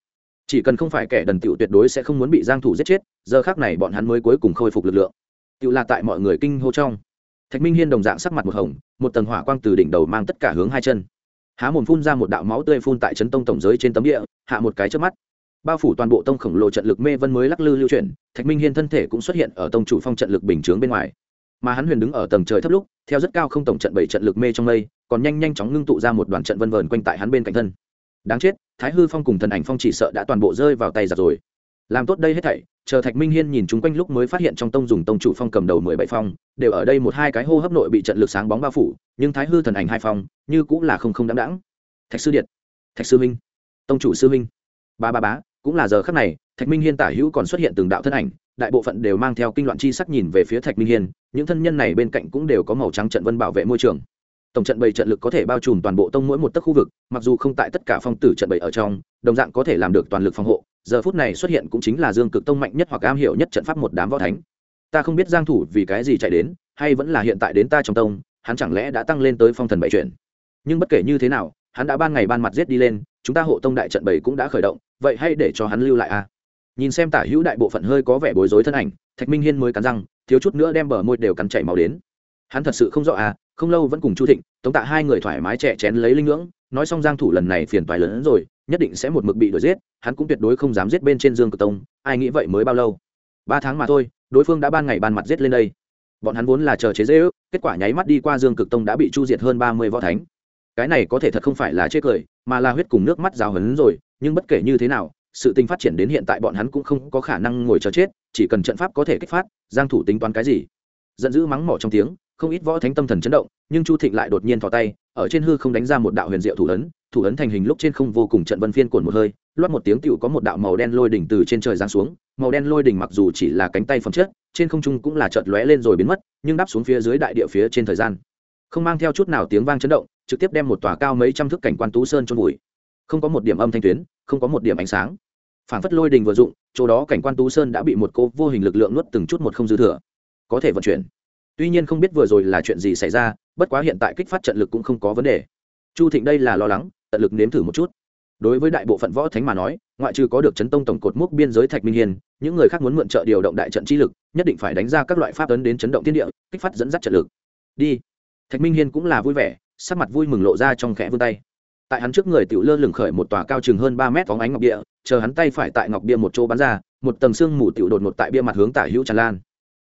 S1: Chỉ cần không phải kẻ đần tiểu tuyệt đối sẽ không muốn bị giang thủ giết chết, giờ khắc này bọn hắn mới cuối cùng khôi phục lực lượng. Tiểu là tại mọi người kinh hô trong. Thạch minh hiên đồng dạng sắc mặt một hồng, một tầng hỏa quang từ đỉnh đầu mang tất cả hướng hai chân há mồm phun ra một đạo máu tươi phun tại chấn tông tổng giới trên tấm địa, hạ một cái trước mắt. Bao phủ toàn bộ tông khổng lồ trận lực mê vân mới lắc lư lưu chuyển, thạch minh hiên thân thể cũng xuất hiện ở tông chủ phong trận lực bình chướng bên ngoài. Mà hắn huyền đứng ở tầng trời thấp lúc, theo rất cao không tổng trận bảy trận lực mê trong mây, còn nhanh nhanh chóng ngưng tụ ra một đoàn trận vân vờn quanh tại hắn bên cạnh thân. Đáng chết, thái hư phong cùng thần ảnh phong chỉ sợ đã toàn bộ rơi vào tay giặc rồi làm tốt đây hết thảy, chờ thạch minh hiên nhìn chung quanh lúc mới phát hiện trong tông dùng tông chủ phong cầm đầu mười bảy phong, đều ở đây một hai cái hô hấp nội bị trận lực sáng bóng bao phủ, nhưng thái hư thần ảnh hai phong, như cũng là không không đáng đáng thạch sư điện, thạch sư minh, tông chủ sư minh. Ba ba bá cũng là giờ khắc này, thạch minh hiên tả hữu còn xuất hiện từng đạo thân ảnh, đại bộ phận đều mang theo kinh loạn chi sắc nhìn về phía thạch minh hiên, những thân nhân này bên cạnh cũng đều có màu trắng trận vân bảo vệ môi trường. Tổng trận bảy trận lực có thể bao trùm toàn bộ tông mỗi một tấc khu vực, mặc dù không tại tất cả phong tử trận bảy ở trong, đồng dạng có thể làm được toàn lực phòng hộ giờ phút này xuất hiện cũng chính là dương cực tông mạnh nhất hoặc am hiểu nhất trận pháp một đám võ thánh. Ta không biết giang thủ vì cái gì chạy đến, hay vẫn là hiện tại đến ta trong tông, hắn chẳng lẽ đã tăng lên tới phong thần bảy chuyển? Nhưng bất kể như thế nào, hắn đã ban ngày ban mặt giết đi lên, chúng ta hộ tông đại trận bảy cũng đã khởi động, vậy hay để cho hắn lưu lại a. Nhìn xem tả hữu đại bộ phận hơi có vẻ bối rối thân ảnh, thạch minh hiên mới cắn răng, thiếu chút nữa đem bờ môi đều cắn chảy máu đến. Hắn thật sự không rõ à không lâu vẫn cùng chu thịnh, tống tạ hai người thoải mái trẻ chén lấy linh ngưỡng nói xong giang thủ lần này phiền toái lớn hơn rồi, nhất định sẽ một mực bị đuổi giết, hắn cũng tuyệt đối không dám giết bên trên dương cực tông, ai nghĩ vậy mới bao lâu? Ba tháng mà thôi, đối phương đã ban ngày ban mặt giết lên đây. Bọn hắn vốn là chờ chế dễ ước, kết quả nháy mắt đi qua dương cực tông đã bị chu diệt hơn ba mươi võ thánh. Cái này có thể thật không phải là chế cười, mà là huyết cùng nước mắt rào hấn rồi, nhưng bất kể như thế nào, sự tình phát triển đến hiện tại bọn hắn cũng không có khả năng ngồi chờ chết, chỉ cần trận pháp có thể kích phát, giang thủ tính toán cái gì? Giận dữ mắng mỏ trong tiếng, không ít võ thánh tâm thần chấn động, nhưng chu thịnh lại đột nhiên thò tay ở trên hư không đánh ra một đạo huyền diệu thủ ấn thủ ấn thành hình lúc trên không vô cùng trận vân phiên cuộn một hơi, loát một tiếng tựu có một đạo màu đen lôi đỉnh từ trên trời giáng xuống, màu đen lôi đỉnh mặc dù chỉ là cánh tay phẩm chất, trên không trung cũng là chợt lóe lên rồi biến mất, nhưng đáp xuống phía dưới đại địa phía trên thời gian, không mang theo chút nào tiếng vang chấn động, trực tiếp đem một tòa cao mấy trăm thước cảnh quan tú sơn trôn vùi. Không có một điểm âm thanh tuyến, không có một điểm ánh sáng. Phản phất lôi đình vừa dụng, chỗ đó cảnh quan tú sơn đã bị một cô vô hình lực lượng nuốt từng chút một không dư thừa. Có thể vận chuyển. Tuy nhiên không biết vừa rồi là chuyện gì xảy ra bất quá hiện tại kích phát trận lực cũng không có vấn đề. Chu thịnh đây là lo lắng, tận lực nếm thử một chút. Đối với đại bộ phận võ thánh mà nói, ngoại trừ có được chấn tông tổng cột mốc biên giới thạch minh hiền những người khác muốn mượn trợ điều động đại trận chi lực, nhất định phải đánh ra các loại pháp ấn đến chấn động thiên địa, kích phát dẫn dắt trận lực. Đi. Thạch minh hiên cũng là vui vẻ, sắc mặt vui mừng lộ ra trong khẽ vươn tay. Tại hắn trước người tiểu lơ lửng khởi một tòa cao chừng hơn ba mét phóng ánh ngọc địa, chờ hắn tay phải tại ngọc bia một chỗ bắn ra, một tầng xương mù tiểu đột ngột tại bia mặt hướng tả hữu tràn lan.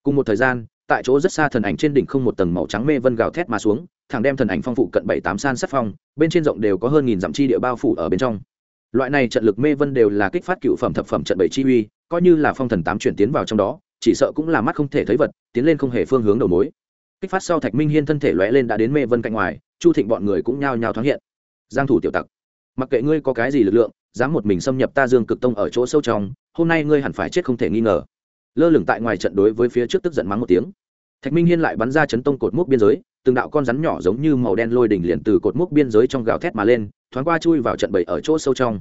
S1: Cùng một thời gian tại chỗ rất xa thần ảnh trên đỉnh không một tầng màu trắng mê vân gào thét mà xuống, thẳng đem thần ảnh phong phụ cận bảy tám san sắt phong, bên trên rộng đều có hơn nghìn dặm chi địa bao phủ ở bên trong. Loại này trận lực mê vân đều là kích phát cựu phẩm thập phẩm trận bảy chi uy, coi như là phong thần tám chuyển tiến vào trong đó, chỉ sợ cũng là mắt không thể thấy vật, tiến lên không hề phương hướng đầu mối. Kích phát sau thạch minh hiên thân thể lóe lên đã đến mê vân cạnh ngoài, chu thịnh bọn người cũng nhao nhao thoáng hiện. Giang thủ tiểu tặc, mặc kệ ngươi có cái gì lực lượng, dám một mình xâm nhập ta dương cực tông ở chỗ sâu trong, hôm nay ngươi hẳn phải chết không thể nghi ngờ. Lơ lửng tại ngoài trận đối với phía trước tức giận mắng một tiếng thạch minh hiên lại bắn ra chấn tông cột mốc biên giới, từng đạo con rắn nhỏ giống như màu đen lôi đỉnh liền từ cột mốc biên giới trong gào thét mà lên, thoáng qua chui vào trận bầy ở chỗ sâu trong.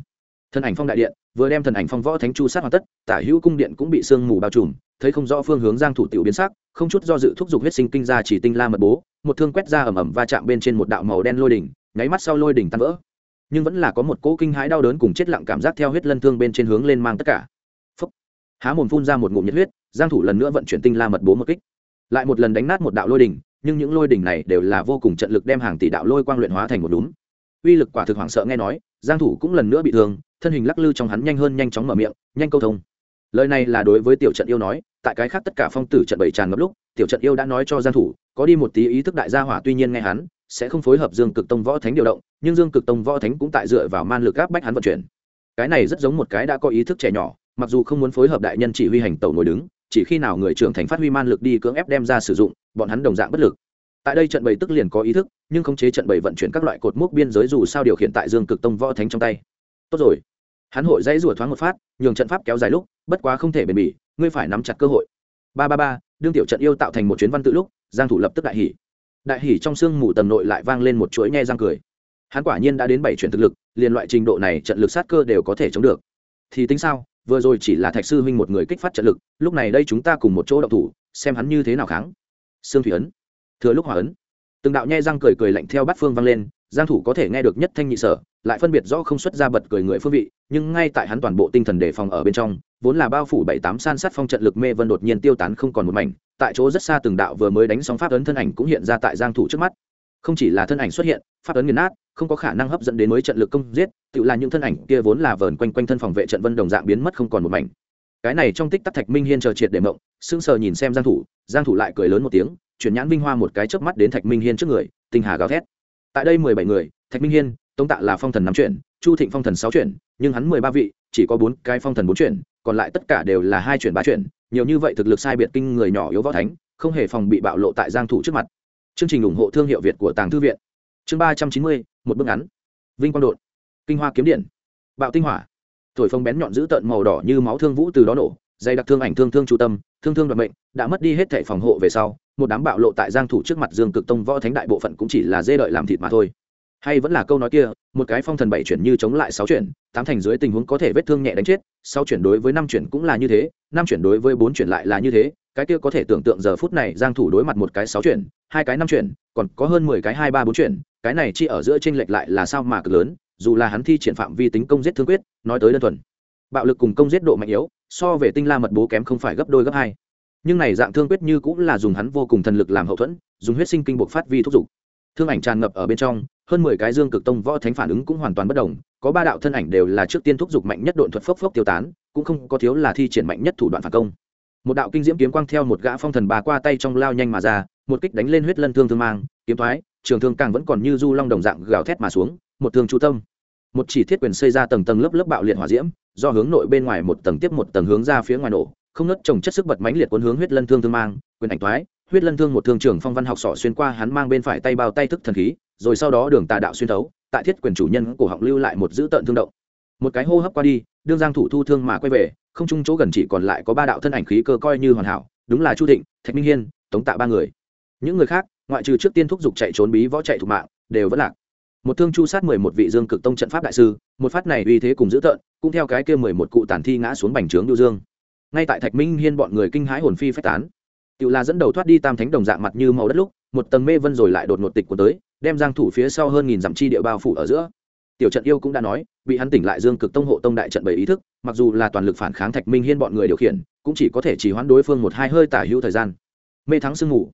S1: Thần ảnh phong đại điện, vừa đem thần ảnh phong võ thánh chu sát hoàn tất, tả hữu cung điện cũng bị sương mù bao trùm, thấy không rõ phương hướng giang thủ tiểu biến sắc, không chút do dự thúc giục huyết sinh kinh ra chỉ tinh la mật bố, một thương quét ra ầm ầm va chạm bên trên một đạo màu đen lôi đỉnh, nháy mắt sau lôi đỉnh tan vỡ. Nhưng vẫn là có một cỗ kinh hãi đau đớn cùng chết lặng cảm giác theo huyết lân thương bên trên hướng lên mang tất cả. Phúc. há mồm phun ra một ngụm nhiệt huyết, giang thủ lần nữa vận chuyển tinh la mật bố một kích lại một lần đánh nát một đạo lôi đỉnh nhưng những lôi đỉnh này đều là vô cùng trận lực đem hàng tỷ đạo lôi quang luyện hóa thành một đúng uy lực quả thực hoảng sợ nghe nói, giang thủ cũng lần nữa bị thương, thân hình lắc lư trong hắn nhanh hơn nhanh chóng mở miệng, nhanh câu thông. Lời này là đối với tiểu trận yêu nói, tại cái khác tất cả phong tử trận bảy tràn ngập lúc, tiểu trận yêu đã nói cho giang thủ, có đi một tí ý thức đại gia hỏa tuy nhiên nghe hắn, sẽ không phối hợp dương cực tông võ thánh điều động, nhưng dương cực tông võ thánh cũng tại dựa vào man lực áp bách hắn vận chuyển. Cái này rất giống một cái đã có ý thức trẻ nhỏ, mặc dù không muốn phối hợp đại nhân chỉ huy hành tẩu ngồi đứng chỉ khi nào người trưởng thành phát huy man lực đi cưỡng ép đem ra sử dụng, bọn hắn đồng dạng bất lực. Tại đây trận bảy tức liền có ý thức, nhưng khống chế trận bảy vận chuyển các loại cột mốc biên giới dù sao điều khiển tại dương cực tông võ thánh trong tay. Tốt rồi. Hắn hội dãy rủa thoáng một phát, nhường trận pháp kéo dài lúc, bất quá không thể bền bỉ, ngươi phải nắm chặt cơ hội. Ba ba ba, đương tiểu trận yêu tạo thành một chuyến văn tự lúc, giang thủ lập tức đại hỉ. Đại hỉ trong xương mù tầm nội lại vang lên một chuỗi nhe răng cười. Hắn quả nhiên đã đến bảy chuyển thực lực, liền loại trình độ này trận lực sát cơ đều có thể chống được. Thì tính sao? Vừa rồi chỉ là thạch sư huynh một người kích phát trận lực, lúc này đây chúng ta cùng một chỗ động thủ, xem hắn như thế nào kháng. Sương thủy ấn. Thừa lúc hòa ấn. Từng đạo nhai răng cười cười lạnh theo bát phương vang lên, giang thủ có thể nghe được nhất thanh nhị sở, lại phân biệt rõ không xuất ra bật cười người phương vị, nhưng ngay tại hắn toàn bộ tinh thần đề phòng ở bên trong, vốn là bao phủ bảy tám san sát phong trận lực mê vân đột nhiên tiêu tán không còn một mảnh, tại chỗ rất xa từng đạo vừa mới đánh xong pháp ấn thân ảnh cũng hiện ra tại giang thủ trước mắt không chỉ là thân ảnh xuất hiện phát ấn nghiền nát, không có khả năng hấp dẫn đến mới trận lực công giết tự là những thân ảnh kia vốn là vờn quanh quanh thân phòng vệ trận vân đồng dạng biến mất không còn một mảnh. Cái này trong tích tắc thạch minh hiên chờ triệt để mộng, sững sờ nhìn xem giang thủ giang thủ lại cười lớn một tiếng, chuyển nhãn vinh hoa một cái chớp mắt đến thạch minh hiên trước người, tinh hà gào thét. Tại đây mười bảy người, thạch minh hiên, tống tạ là phong thần năm chuyển, chu thịnh phong thần sáu chuyển, nhưng hắn mười ba vị, chỉ có bốn cái phong thần bốn chuyển, còn lại tất cả đều là hai chuyển ba chuyển, nhiều như vậy thực lực sai biệt kinh người nhỏ yếu võ thánh, không hề phòng bị bạo lộ tại giang thủ trước mặt chương trình ủng hộ thương hiệu việt của tàng thư viện. Chương ba trăm chín mươi, một bước ngắn. Vinh quang đột. Kinh hoa kiếm điện. Bạo tinh hỏa. Thổi phông bén nhọn giữ tợn màu đỏ như máu thương vũ từ đó nổ, dày đặc thương ảnh thương thương chu tâm, thương thương đoạn mệnh, đã mất đi hết thể phòng hộ về sau, một đám bạo lộ tại giang thủ trước mặt dương cực tông võ thánh đại bộ phận cũng chỉ là dê đợi làm thịt mà thôi. Hay vẫn là câu nói kia, một cái phong thần bảy chuyển như chống lại sáu chuyển, tám thành dưới tình huống có thể vết thương nhẹ đánh chết, sáu chuyển đối với năm chuyển cũng là như thế, năm chuyển đối với bốn chuyển lại là như thế cái kia có thể tưởng tượng giờ phút này giang thủ đối mặt một cái sáu chuyển, hai cái năm chuyển, còn có hơn mười cái hai ba bốn chuyển, cái này chi ở giữa trên lệch lại là sao mà cực lớn, dù là hắn thi triển phạm vi tính công giết thương quyết, nói tới đơn thuần. Bạo lực cùng công giết độ mạnh yếu, so về tinh la mật bố kém không phải gấp đôi gấp hai. Nhưng này dạng thương quyết như cũng là dùng hắn vô cùng thần lực làm hậu thuẫn, dùng huyết sinh kinh buộc phát vi thúc giục thương ảnh tràn ngập ở bên trong, hơn mười cái dương cực tông võ thánh phản ứng cũng hoàn toàn bất đồng, có ba đạo thân ảnh đều là trước tiên thúc giục mạnh nhất độn thuật phốc phốc tiêu tán, cũng không có thiếu là thi triển mạnh nhất thủ đoạn phản công một đạo kinh diễm kiếm quang theo một gã phong thần bà qua tay trong lao nhanh mà ra, một kích đánh lên huyết lân thương thương mang, kiếm thoái, trường thương càng vẫn còn như du long đồng dạng gào thét mà xuống, một thương chú tâm. Một chỉ thiết quyền xây ra tầng tầng lớp lớp bạo liệt hỏa diễm, do hướng nội bên ngoài một tầng tiếp một tầng hướng ra phía ngoài nổ, không nứt trồng chất sức bật mãnh liệt cuốn hướng huyết lân thương thương mang, quyền ảnh thoái, huyết lân thương một thương trưởng phong văn học sỏ xuyên qua hắn mang bên phải tay bao tay thức thần khí, rồi sau đó đường tà đạo xuyên thấu, tại thiết quyền chủ nhân cổ họng lưu lại một dữ tợn thương động. Một cái hô hấp qua đi, đương giang thủ thu thương mà quay về không trung chỗ gần chỉ còn lại có ba đạo thân ảnh khí cơ coi như hoàn hảo, đúng là chu thịnh, thạch minh hiên, tống tạ ba người. Những người khác, ngoại trừ trước tiên thúc giục chạy trốn bí võ chạy thủ mạng, đều vẫn lạc. Một thương chu sát mười một vị dương cực tông trận pháp đại sư, một phát này uy thế cùng dữ tợn, cũng theo cái kia mười một cụ tàn thi ngã xuống bành trướng điêu dương. Ngay tại thạch minh hiên bọn người kinh hãi hồn phi phách tán tự là dẫn đầu thoát đi tam thánh đồng dạng mặt như màu đất lúc, một tầng mê vân rồi lại đột ngột tịch của tới, đem giang thủ phía sau hơn nghìn dặm chi địa bao phủ ở giữa tiểu trận yêu cũng đã nói, bị hắn tỉnh lại dương cực tông hộ tông đại trận bảy ý thức, mặc dù là toàn lực phản kháng thạch minh hiên bọn người điều khiển, cũng chỉ có thể chỉ hoãn đối phương một hai hơi tả hữu thời gian. Mê thắng sương mù.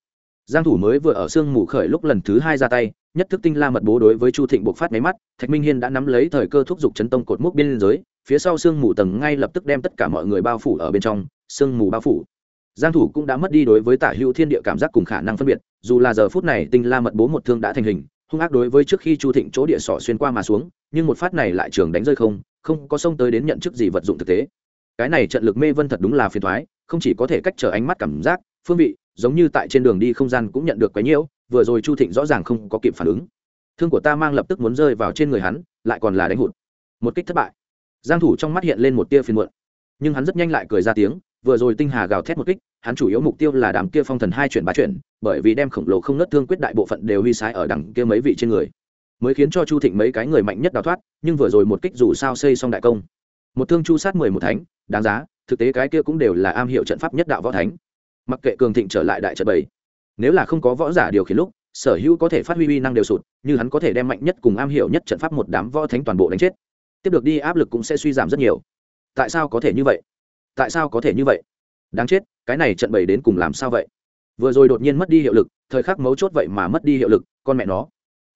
S1: Giang thủ mới vừa ở sương mù khởi lúc lần thứ hai ra tay, nhất thức tinh la mật bố đối với chu thịnh buộc phát máy mắt, thạch minh hiên đã nắm lấy thời cơ thúc giục chấn tông cột mốc biên giới, phía sau sương mù tầng ngay lập tức đem tất cả mọi người bao phủ ở bên trong, sương mù bao phủ. Giang thủ cũng đã mất đi đối với tả hữu thiên địa cảm giác cùng khả năng phân biệt, dù là giờ phút này tinh la mật bố một thương đã thành hình, hung ác đối với trước khi chu thịnh chỗ địa sọ xuyên qua mà xuống nhưng một phát này lại trường đánh rơi không không có sông tới đến nhận chức gì vật dụng thực tế. Cái này trận lực mê vân thật đúng là phiền thoái không chỉ có thể cách trở ánh mắt cảm giác, phương vị, giống như tại trên đường đi không gian cũng nhận được quấy nhiễu, vừa rồi chu thịnh rõ ràng không có kịp phản ứng. Thương của ta mang lập tức muốn rơi vào trên người hắn, lại còn là đánh hụt. Một kích thất bại. Giang thủ trong mắt hiện lên một tia phiền muộn. Nhưng hắn rất nhanh lại cười ra tiếng, vừa rồi tinh hà gào thét một kích, hắn chủ yếu mục tiêu là đám kia phong thần hai chuyển ba chuyển, bởi vì đem khổng lồ không nớt thương quyết đại bộ phận đều huy sái ở đằng kia mấy vị trên người mới khiến cho chu thịnh mấy cái người mạnh nhất đào thoát, nhưng vừa rồi một kích dù sao xây xong đại công. Một thương chu sát mười một thánh, đáng giá, thực tế cái kia cũng đều là am hiểu trận pháp nhất đạo võ thánh. Mặc kệ cường thịnh trở lại đại trận bảy, nếu là không có võ giả điều khiển lúc, sở hữu có thể phát huy uy năng đều sụt, như hắn có thể đem mạnh nhất cùng am hiểu nhất trận pháp một đám võ thánh toàn bộ đánh chết. Tiếp được đi, áp lực cũng sẽ suy giảm rất nhiều. Tại sao có thể như vậy? Tại sao có thể như vậy? Đáng chết, cái này trận bảy đến cùng làm sao vậy? Vừa rồi đột nhiên mất đi hiệu lực, thời khắc mấu chốt vậy mà mất đi hiệu lực, con mẹ nó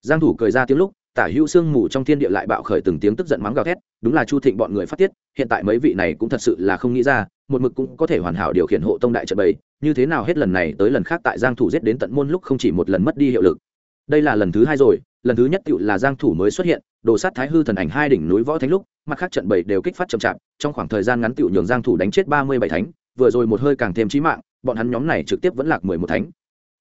S1: giang thủ cười ra tiếng lúc, tả hữu sương mù trong thiên địa lại bạo khởi từng tiếng tức giận mắng gào thét, đúng là chu thịnh bọn người phát tiết, hiện tại mấy vị này cũng thật sự là không nghĩ ra, một mực cũng có thể hoàn hảo điều khiển hộ tông đại trận bầy. như thế nào hết lần này tới lần khác tại giang thủ giết đến tận môn lúc không chỉ một lần mất đi hiệu lực đây là lần thứ hai rồi, lần thứ nhất tựu là giang thủ mới xuất hiện, đồ sát thái hư thần ảnh hai đỉnh núi võ thánh lúc, mặt khác trận bầy đều kích phát chậm chạp, trong khoảng thời gian ngắn tựu nhường giang thủ đánh chết 37 thánh, vừa rồi một hơi càng thêm chí mạng, bọn hắn nhóm này trực tiếp vẫn lạc 11 thánh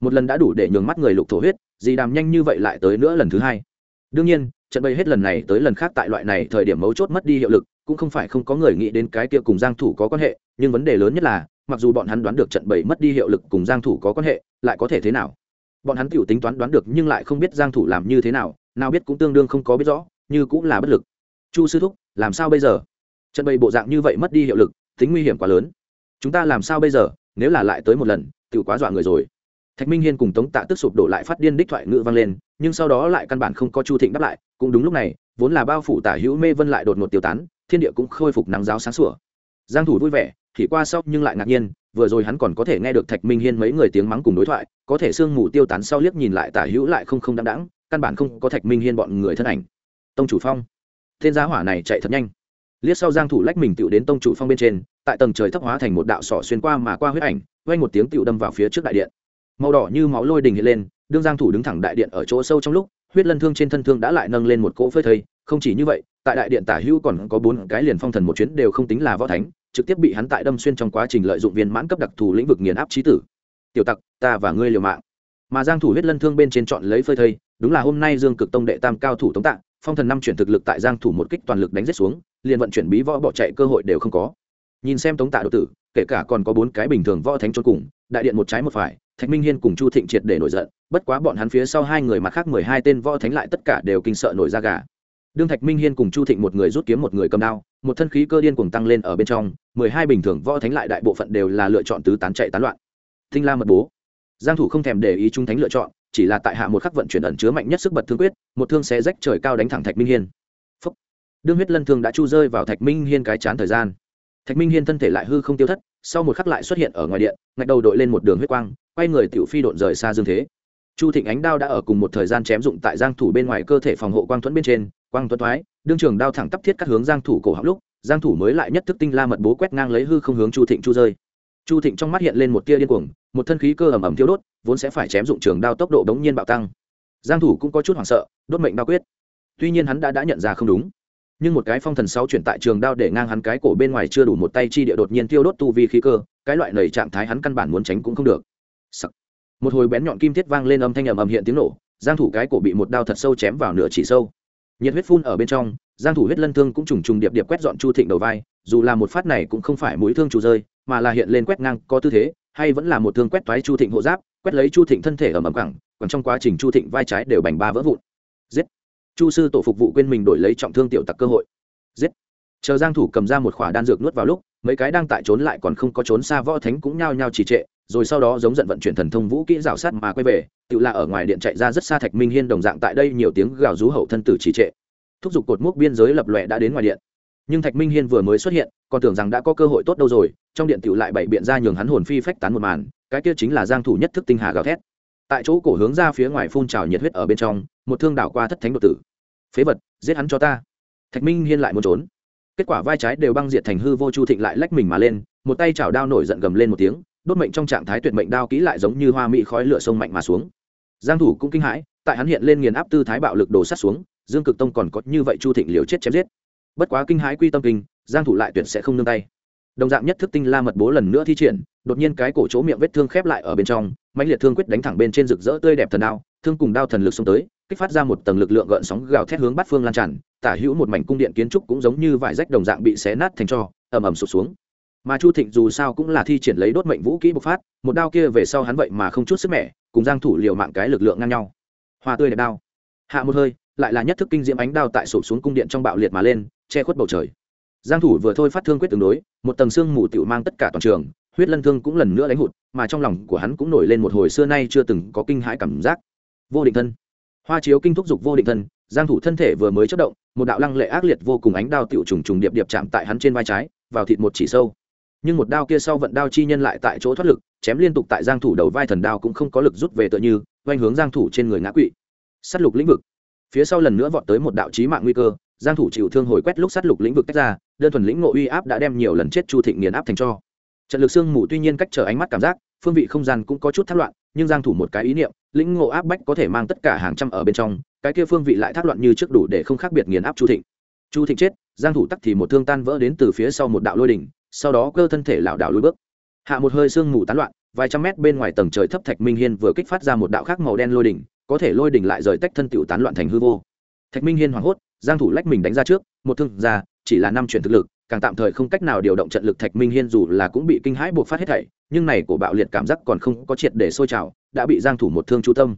S1: một lần đã đủ để nhường mắt người lục thổ huyết gì đàm nhanh như vậy lại tới nữa lần thứ hai. Đương nhiên, trận bày hết lần này tới lần khác tại loại này thời điểm mấu chốt mất đi hiệu lực, cũng không phải không có người nghĩ đến cái kia cùng giang thủ có quan hệ, nhưng vấn đề lớn nhất là, mặc dù bọn hắn đoán được trận bày mất đi hiệu lực cùng giang thủ có quan hệ, lại có thể thế nào? Bọn hắn tiểu tính toán đoán được nhưng lại không biết giang thủ làm như thế nào nào biết cũng tương đương không có biết rõ, như cũng là bất lực. Chu sư thúc, làm sao bây giờ? Trận bày bộ dạng như vậy mất đi hiệu lực, tính nguy hiểm quá lớn. Chúng ta làm sao bây giờ? Nếu là lại tới một lần, tiểu quá dọa người rồi thạch minh hiên cùng tống tạ tức sụp đổ lại phát điên đích thoại ngữ vang lên, nhưng sau đó lại căn bản không có chu thịnh đáp lại, cũng đúng lúc này, vốn là bao phủ tả hữu mê vân lại đột ngột tiêu tán, thiên địa cũng khôi phục nắng giáo sáng sủa. Giang thủ vui vẻ, thì qua sau nhưng lại ngạc nhiên, vừa rồi hắn còn có thể nghe được thạch minh hiên mấy người tiếng mắng cùng đối thoại, có thể sương mù tiêu tán sau liếc nhìn lại tả hữu lại không không đăng đẳng căn bản không có thạch minh hiên bọn người thân ảnh. Tông chủ phong. Tên giá hỏa này chạy thật nhanh. Liếc sau giang thủ lách mình tựu đến tông chủ phong bên trên, tại tầng trời thấp hóa thành một đạo sọ xuyên qua mà qua huyết ảnh, vang một tiếng tựu đâm vào phía trước đại điện màu đỏ như máu lôi đình hiện lên, đương giang thủ đứng thẳng đại điện ở chỗ sâu trong lúc, huyết lân thương trên thân thương đã lại nâng lên một cỗ phơi thây. Không chỉ như vậy, tại đại điện tả hữu còn có bốn cái liền phong thần một chuyến đều không tính là võ thánh, trực tiếp bị hắn tại đâm xuyên trong quá trình lợi dụng viên mãn cấp đặc thù lĩnh vực nghiền áp trí tử. Tiểu tặc, ta và ngươi liều mạng. Mà giang thủ huyết lân thương bên trên chọn lấy phơi thây, đúng là hôm nay dương cực tông đệ tam cao thủ tống tạ, phong thần năm chuyển thực lực tại giang thủ một kích toàn lực đánh giết xuống, liền vận chuyển bí võ bỏ chạy cơ hội đều không có. Nhìn xem tống tạ đồ tử, kể cả còn có bốn cái bình thường võ thánh chôn cùng đại điện một trái một phải, thạch minh hiên cùng chu thịnh triệt để nổi giận, bất quá bọn hắn phía sau hai người mặt khác mười hai tên võ thánh lại tất cả đều kinh sợ nổi da gà. Đương thạch minh hiên cùng chu thịnh một người rút kiếm một người cầm đao, một thân khí cơ điên cùng tăng lên ở bên trong, mười hai bình thường võ thánh lại đại bộ phận đều là lựa chọn tứ tán chạy tán loạn. Thinh la mật bố. Giang thủ không thèm để ý trung thánh lựa chọn, chỉ là tại hạ một khắc vận chuyển ẩn chứa mạnh nhất sức bật thương quyết, một thương xé rách trời cao đánh thẳng thạch minh hiên. Phúc. đương huyết lân thương đã chu rơi vào thạch minh hiên cái chán thời gian. Thạch minh hiên thân thể lại hư không tiêu thất sau một khắc lại xuất hiện ở ngoài điện, ngạch đầu đội lên một đường huyết quang, quay người tiểu phi độn rời xa dương thế. Chu thịnh ánh đao đã ở cùng một thời gian chém dụng tại giang thủ bên ngoài cơ thể phòng hộ quang thuẫn bên trên, quang thuẫn thoái, đương trường đao thẳng tắp thiết các hướng giang thủ cổ họng lúc, giang thủ mới lại nhất thức tinh la mật bố quét ngang lấy hư không hướng chu thịnh chu rơi. Chu thịnh trong mắt hiện lên một tia điên cuồng, một thân khí cơ ẩm ẩm thiêu đốt, vốn sẽ phải chém dụng trường đao tốc độ đống nhiên bạo tăng. Giang thủ cũng có chút hoảng sợ, đốt mệnh đao quyết. Tuy nhiên hắn đã đã nhận ra không đúng nhưng một cái phong thần sáu chuyển tại trường đao để ngang hắn cái cổ bên ngoài chưa đủ một tay chi địa đột nhiên tiêu đốt tu vi khí cơ, cái loại nầy trạng thái hắn căn bản muốn tránh cũng không được. Sắc. một hồi bén nhọn kim thiết vang lên âm thanh ầm ầm hiện tiếng nổ, giang thủ cái cổ bị một đao thật sâu chém vào nửa chỉ sâu. Nhiệt huyết phun ở bên trong, giang thủ huyết lân thương cũng trùng trùng điệp điệp quét dọn chu thịnh đầu vai, dù là một phát này cũng không phải mũi thương chủ rơi, mà là hiện lên quét ngang có tư thế, hay vẫn là một thương quét toái chu thịnh hộ giáp, quét lấy chu thịnh thân thể ầm ầm cẳng còn trong quá trình chu thịnh vai trái đều bành ba vỡ vụn. Giết chu sư tổ phục vụ quên mình đổi lấy trọng thương tiểu tặc cơ hội. Giết. Chờ giang thủ cầm ra một khỏa đan dược nuốt vào lúc, mấy cái đang tại trốn lại còn không có trốn xa võ thánh cũng nhao nhao trì trệ, rồi sau đó giống giận vận chuyển thần thông vũ kỹ rào sát mà quay về, tự là ở ngoài điện chạy ra rất xa thạch minh hiên đồng dạng tại đây nhiều tiếng gào rú hậu thân tử trì trệ. Thúc giục cột mốc biên giới lập lòe đã đến ngoài điện. Nhưng thạch minh hiên vừa mới xuất hiện, còn tưởng rằng đã có cơ hội tốt đâu rồi, trong điện tiểu lại bảy biện ra nhường hắn hồn phi phách tán một màn, cái kia chính là giang thủ nhất thức tinh hà gào thét tại chỗ cổ hướng ra phía ngoài phun trào nhiệt huyết ở bên trong, một thương đảo qua thất thánh đột tử. Phế vật, giết hắn cho ta. Thạch minh hiên lại muốn trốn. Kết quả vai trái đều băng diệt thành hư vô chu thịnh lại lách mình mà lên, một tay chảo đao nổi giận gầm lên một tiếng, đốt mệnh trong trạng thái tuyệt mệnh đao kỹ lại giống như hoa mỹ khói lửa sông mạnh mà xuống. Giang thủ cũng kinh hãi, tại hắn hiện lên nghiền áp tư thái bạo lực đổ sát xuống, dương cực tông còn có như vậy chu thịnh liều chết chém giết. Bất quá kinh hãi quy tâm kinh, giang thủ lại tuyệt sẽ không nương tay. Đồng dạng nhất thức tinh la mật bố lần nữa thi triển đột nhiên cái cổ chỗ miệng vết thương khép lại ở bên trong, mãnh liệt thương quyết đánh thẳng bên trên rực rỡ tươi đẹp thần đao, thương cùng đao thần lực xông tới, kích phát ra một tầng lực lượng gợn sóng gào thét hướng bát phương lan tràn, tả hữu một mảnh cung điện kiến trúc cũng giống như vải rách đồng dạng bị xé nát thành cho, ầm ầm sụp xuống. Mà chu thịnh dù sao cũng là thi triển lấy đốt mệnh vũ kỹ bộc phát, một đao kia về sau hắn vậy mà không chút sức mẻ, cùng giang thủ liều mạng cái lực lượng ngang nhau. Hoa tươi đẹp đao. Hạ một hơi, lại là nhất thức kinh diễm ánh đao tại sụp xuống cung điện trong bạo liệt mà lên, che khuất bầu trời. Giang thủ vừa thôi phát thương quyết tương đối, một tầng xương mù tiểu mang tất cả toàn trường huyết lân thương cũng lần nữa đánh hụt, mà trong lòng của hắn cũng nổi lên một hồi xưa nay chưa từng có kinh hãi cảm giác. Vô định thân. Hoa chiếu kinh thúc dục vô định thân, giang thủ thân thể vừa mới chất động, một đạo lăng lệ ác liệt vô cùng ánh đao tiểu trùng trùng điệp điệp chạm tại hắn trên vai trái, vào thịt một chỉ sâu. Nhưng một đao kia sau vận đao chi nhân lại tại chỗ thoát lực, chém liên tục tại giang thủ đầu vai thần đao cũng không có lực rút về tựa như quanh hướng giang thủ trên người ngã quỵ. Sát lục lĩnh vực. Phía sau lần nữa vọt tới một đạo chí mạng nguy cơ, giang thủ chịu thương hồi quét lúc sát lục lĩnh vực tách ra, đơn thuần lĩnh ngộ uy áp đã đem nhiều lần chết chu thịnh nghiền áp thành cho trận lực sương mù tuy nhiên cách trở ánh mắt cảm giác, phương vị không gian cũng có chút thác loạn, nhưng giang thủ một cái ý niệm, lĩnh ngộ áp bách có thể mang tất cả hàng trăm ở bên trong, cái kia phương vị lại thác loạn như trước đủ để không khác biệt nghiền áp chu thịnh. Chu thịnh chết, giang thủ tắc thì một thương tan vỡ đến từ phía sau một đạo lôi đỉnh, sau đó cơ thân thể lảo đảo lùi bước. Hạ một hơi sương mù tán loạn, vài trăm mét bên ngoài tầng trời thấp thạch minh hiên vừa kích phát ra một đạo khác màu đen lôi đỉnh, có thể lôi đỉnh lại rời tách thân tiểu tán loạn thành hư vô. Thạch minh hiên hoảng hốt, giang thủ lách mình đánh ra trước, một thương ra, chỉ là năm chuyển thực lực càng tạm thời không cách nào điều động trận lực thạch minh hiên dù là cũng bị kinh hãi buộc phát hết thảy, nhưng này của bạo liệt cảm giác còn không có triệt để sôi trào, đã bị giang thủ một thương chu tâm.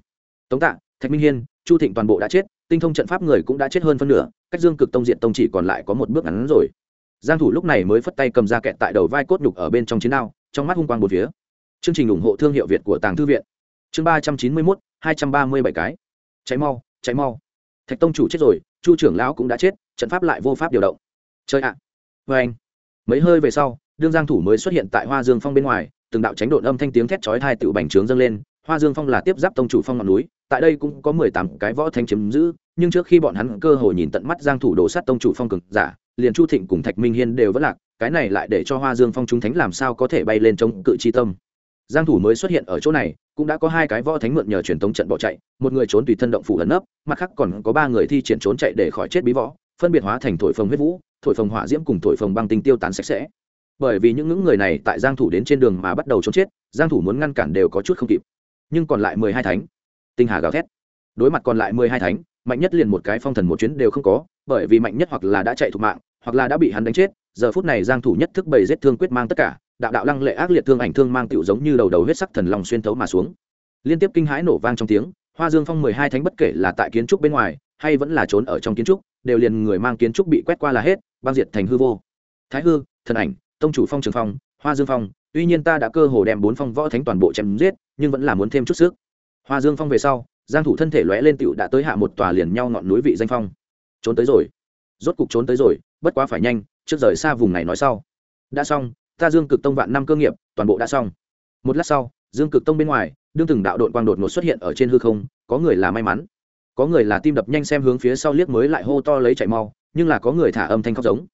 S1: Tống tạ, thạch minh hiên, chu thịnh toàn bộ đã chết, tinh thông trận pháp người cũng đã chết hơn phân nửa, cách dương cực tông diện tông chỉ còn lại có một bước ngắn rồi. Giang thủ lúc này mới phất tay cầm ra kẹt tại đầu vai cốt nhục ở bên trong chiến đao, trong mắt hung quang bốn phía. Chương trình ủng hộ thương hiệu việt của tàng thư viện. Chương ba trăm chín mươi mốt, hai trăm ba mươi bảy cái. Cháy mau cháy mau. Thạch tông chủ chết rồi, chu trưởng lão cũng đã chết, trận pháp lại vô pháp điều động. Chơi ạ à vê anh. Mấy hơi về sau, đương giang thủ mới xuất hiện tại hoa dương phong bên ngoài, từng đạo tránh độn âm thanh tiếng thét chói tai tự bành trướng dâng lên. Hoa dương phong là tiếp giáp tông chủ phong ngọn núi, tại đây cũng có mười tám cái võ thanh chiếm giữ, nhưng trước khi bọn hắn cơ hội nhìn tận mắt giang thủ đổ sát tông chủ phong cực giả, liền chu thịnh cùng thạch minh hiên đều vẫn lạc, cái này lại để cho hoa dương phong chúng thánh làm sao có thể bay lên chống cự chi tâm. Giang thủ mới xuất hiện ở chỗ này, cũng đã có hai cái võ thánh mượn nhờ truyền tống trận bỏ chạy, một người trốn tùy thân động phủ ẩn nấp, mặt khác còn có ba người thi triển trốn chạy để khỏi chết bí võ phân biệt hóa thành thổi phồng huyết vũ, thổi phồng hỏa diễm cùng thổi phồng băng tinh tiêu tán sạch sẽ. Bởi vì những ngưỡng người này tại giang thủ đến trên đường mà bắt đầu trốn chết, giang thủ muốn ngăn cản đều có chút không kịp. Nhưng còn lại mười hai thánh, tinh hà gào thét. Đối mặt còn lại mười hai thánh, mạnh nhất liền một cái phong thần một chuyến đều không có, bởi vì mạnh nhất hoặc là đã chạy thục mạng, hoặc là đã bị hắn đánh chết, giờ phút này giang thủ nhất thức bầy giết thương quyết mang tất cả, đạo đạo lăng lệ ác liệt thương ảnh thương mang tiểu giống như đầu đầu huyết sắc thần long xuyên thấu mà xuống. Liên tiếp kinh hãi nổ vang trong tiếng, hoa dương phong mười hai thánh bất kể là tại kiến trúc bên ngoài hay vẫn là trốn ở trong kiến trúc, đều liền người mang kiến trúc bị quét qua là hết, băng diệt thành hư vô. Thái hư, thần ảnh, tông chủ phong trường phong, hoa dương phong, tuy nhiên ta đã cơ hồ đem bốn phong võ thánh toàn bộ chém giết, nhưng vẫn là muốn thêm chút sức. Hoa dương phong về sau, giang thủ thân thể lóe lên tiểu đã tới hạ một tòa liền nhau ngọn núi vị danh phong. Trốn tới rồi. Rốt cục trốn tới rồi, bất quá phải nhanh, trước rời xa vùng này nói sau. Đã xong, ta dương cực tông vạn năm cơ nghiệp, toàn bộ đã xong. Một lát sau, dương cực tông bên ngoài, đương từng đạo đội quang đột ngột xuất hiện ở trên hư không, có người là may mắn có người là tim đập nhanh xem hướng phía sau liếc mới lại hô to lấy chạy mau, nhưng là có người thả âm thanh khóc giống.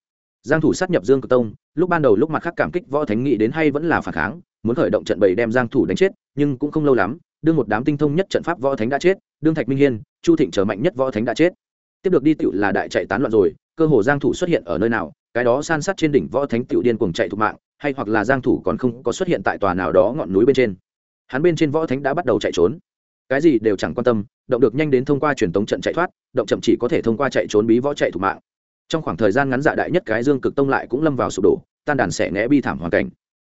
S1: Giang thủ sát nhập dương cực tông, lúc ban đầu lúc mặt khác cảm kích võ thánh nghị đến hay vẫn là phản kháng, muốn khởi động trận bầy đem giang thủ đánh chết, nhưng cũng không lâu lắm, đương một đám tinh thông nhất trận pháp võ thánh đã chết, đương thạch minh hiên, chu thịnh trở mạnh nhất võ thánh đã chết. Tiếp được đi tiểu là đại chạy tán loạn rồi, cơ hồ giang thủ xuất hiện ở nơi nào, cái đó san sát trên đỉnh võ thánh tiểu điên cuồng chạy thục mạng, hay hoặc là giang thủ còn không có xuất hiện tại tòa nào đó ngọn núi bên trên. Hắn bên trên võ thánh đã bắt đầu chạy trốn cái gì đều chẳng quan tâm, động được nhanh đến thông qua truyền tống trận chạy thoát, động chậm chỉ có thể thông qua chạy trốn bí võ chạy thủ mạng. Trong khoảng thời gian ngắn dạ đại nhất cái dương cực tông lại cũng lâm vào sụp đổ, tan đàn xẻ né bi thảm hoàn cảnh.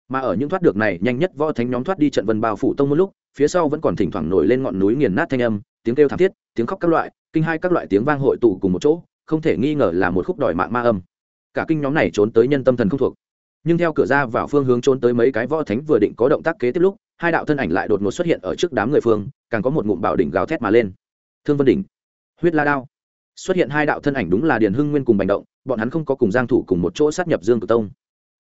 S1: Mà ở những thoát được này, nhanh nhất võ thánh nhóm thoát đi trận vân bao phủ tông một lúc, phía sau vẫn còn thỉnh thoảng nổi lên ngọn núi nghiền nát thanh âm, tiếng kêu thảm thiết, tiếng khóc các loại, kinh hai các loại tiếng vang hội tụ cùng một chỗ, không thể nghi ngờ là một khúc đòi mạng ma âm. Cả kinh nhóm này trốn tới nhân tâm thần không thuộc. Nhưng theo cửa ra vào phương hướng trốn tới mấy cái võ thánh vừa định có động tác kế tiếp lúc hai đạo thân ảnh lại đột ngột xuất hiện ở trước đám người phương, càng có một ngụm bảo đỉnh gào thét mà lên. Thương vân đỉnh, huyết la đao. Xuất hiện hai đạo thân ảnh đúng là điền hưng nguyên cùng bành động, bọn hắn không có cùng giang thủ cùng một chỗ sát nhập dương cực tông.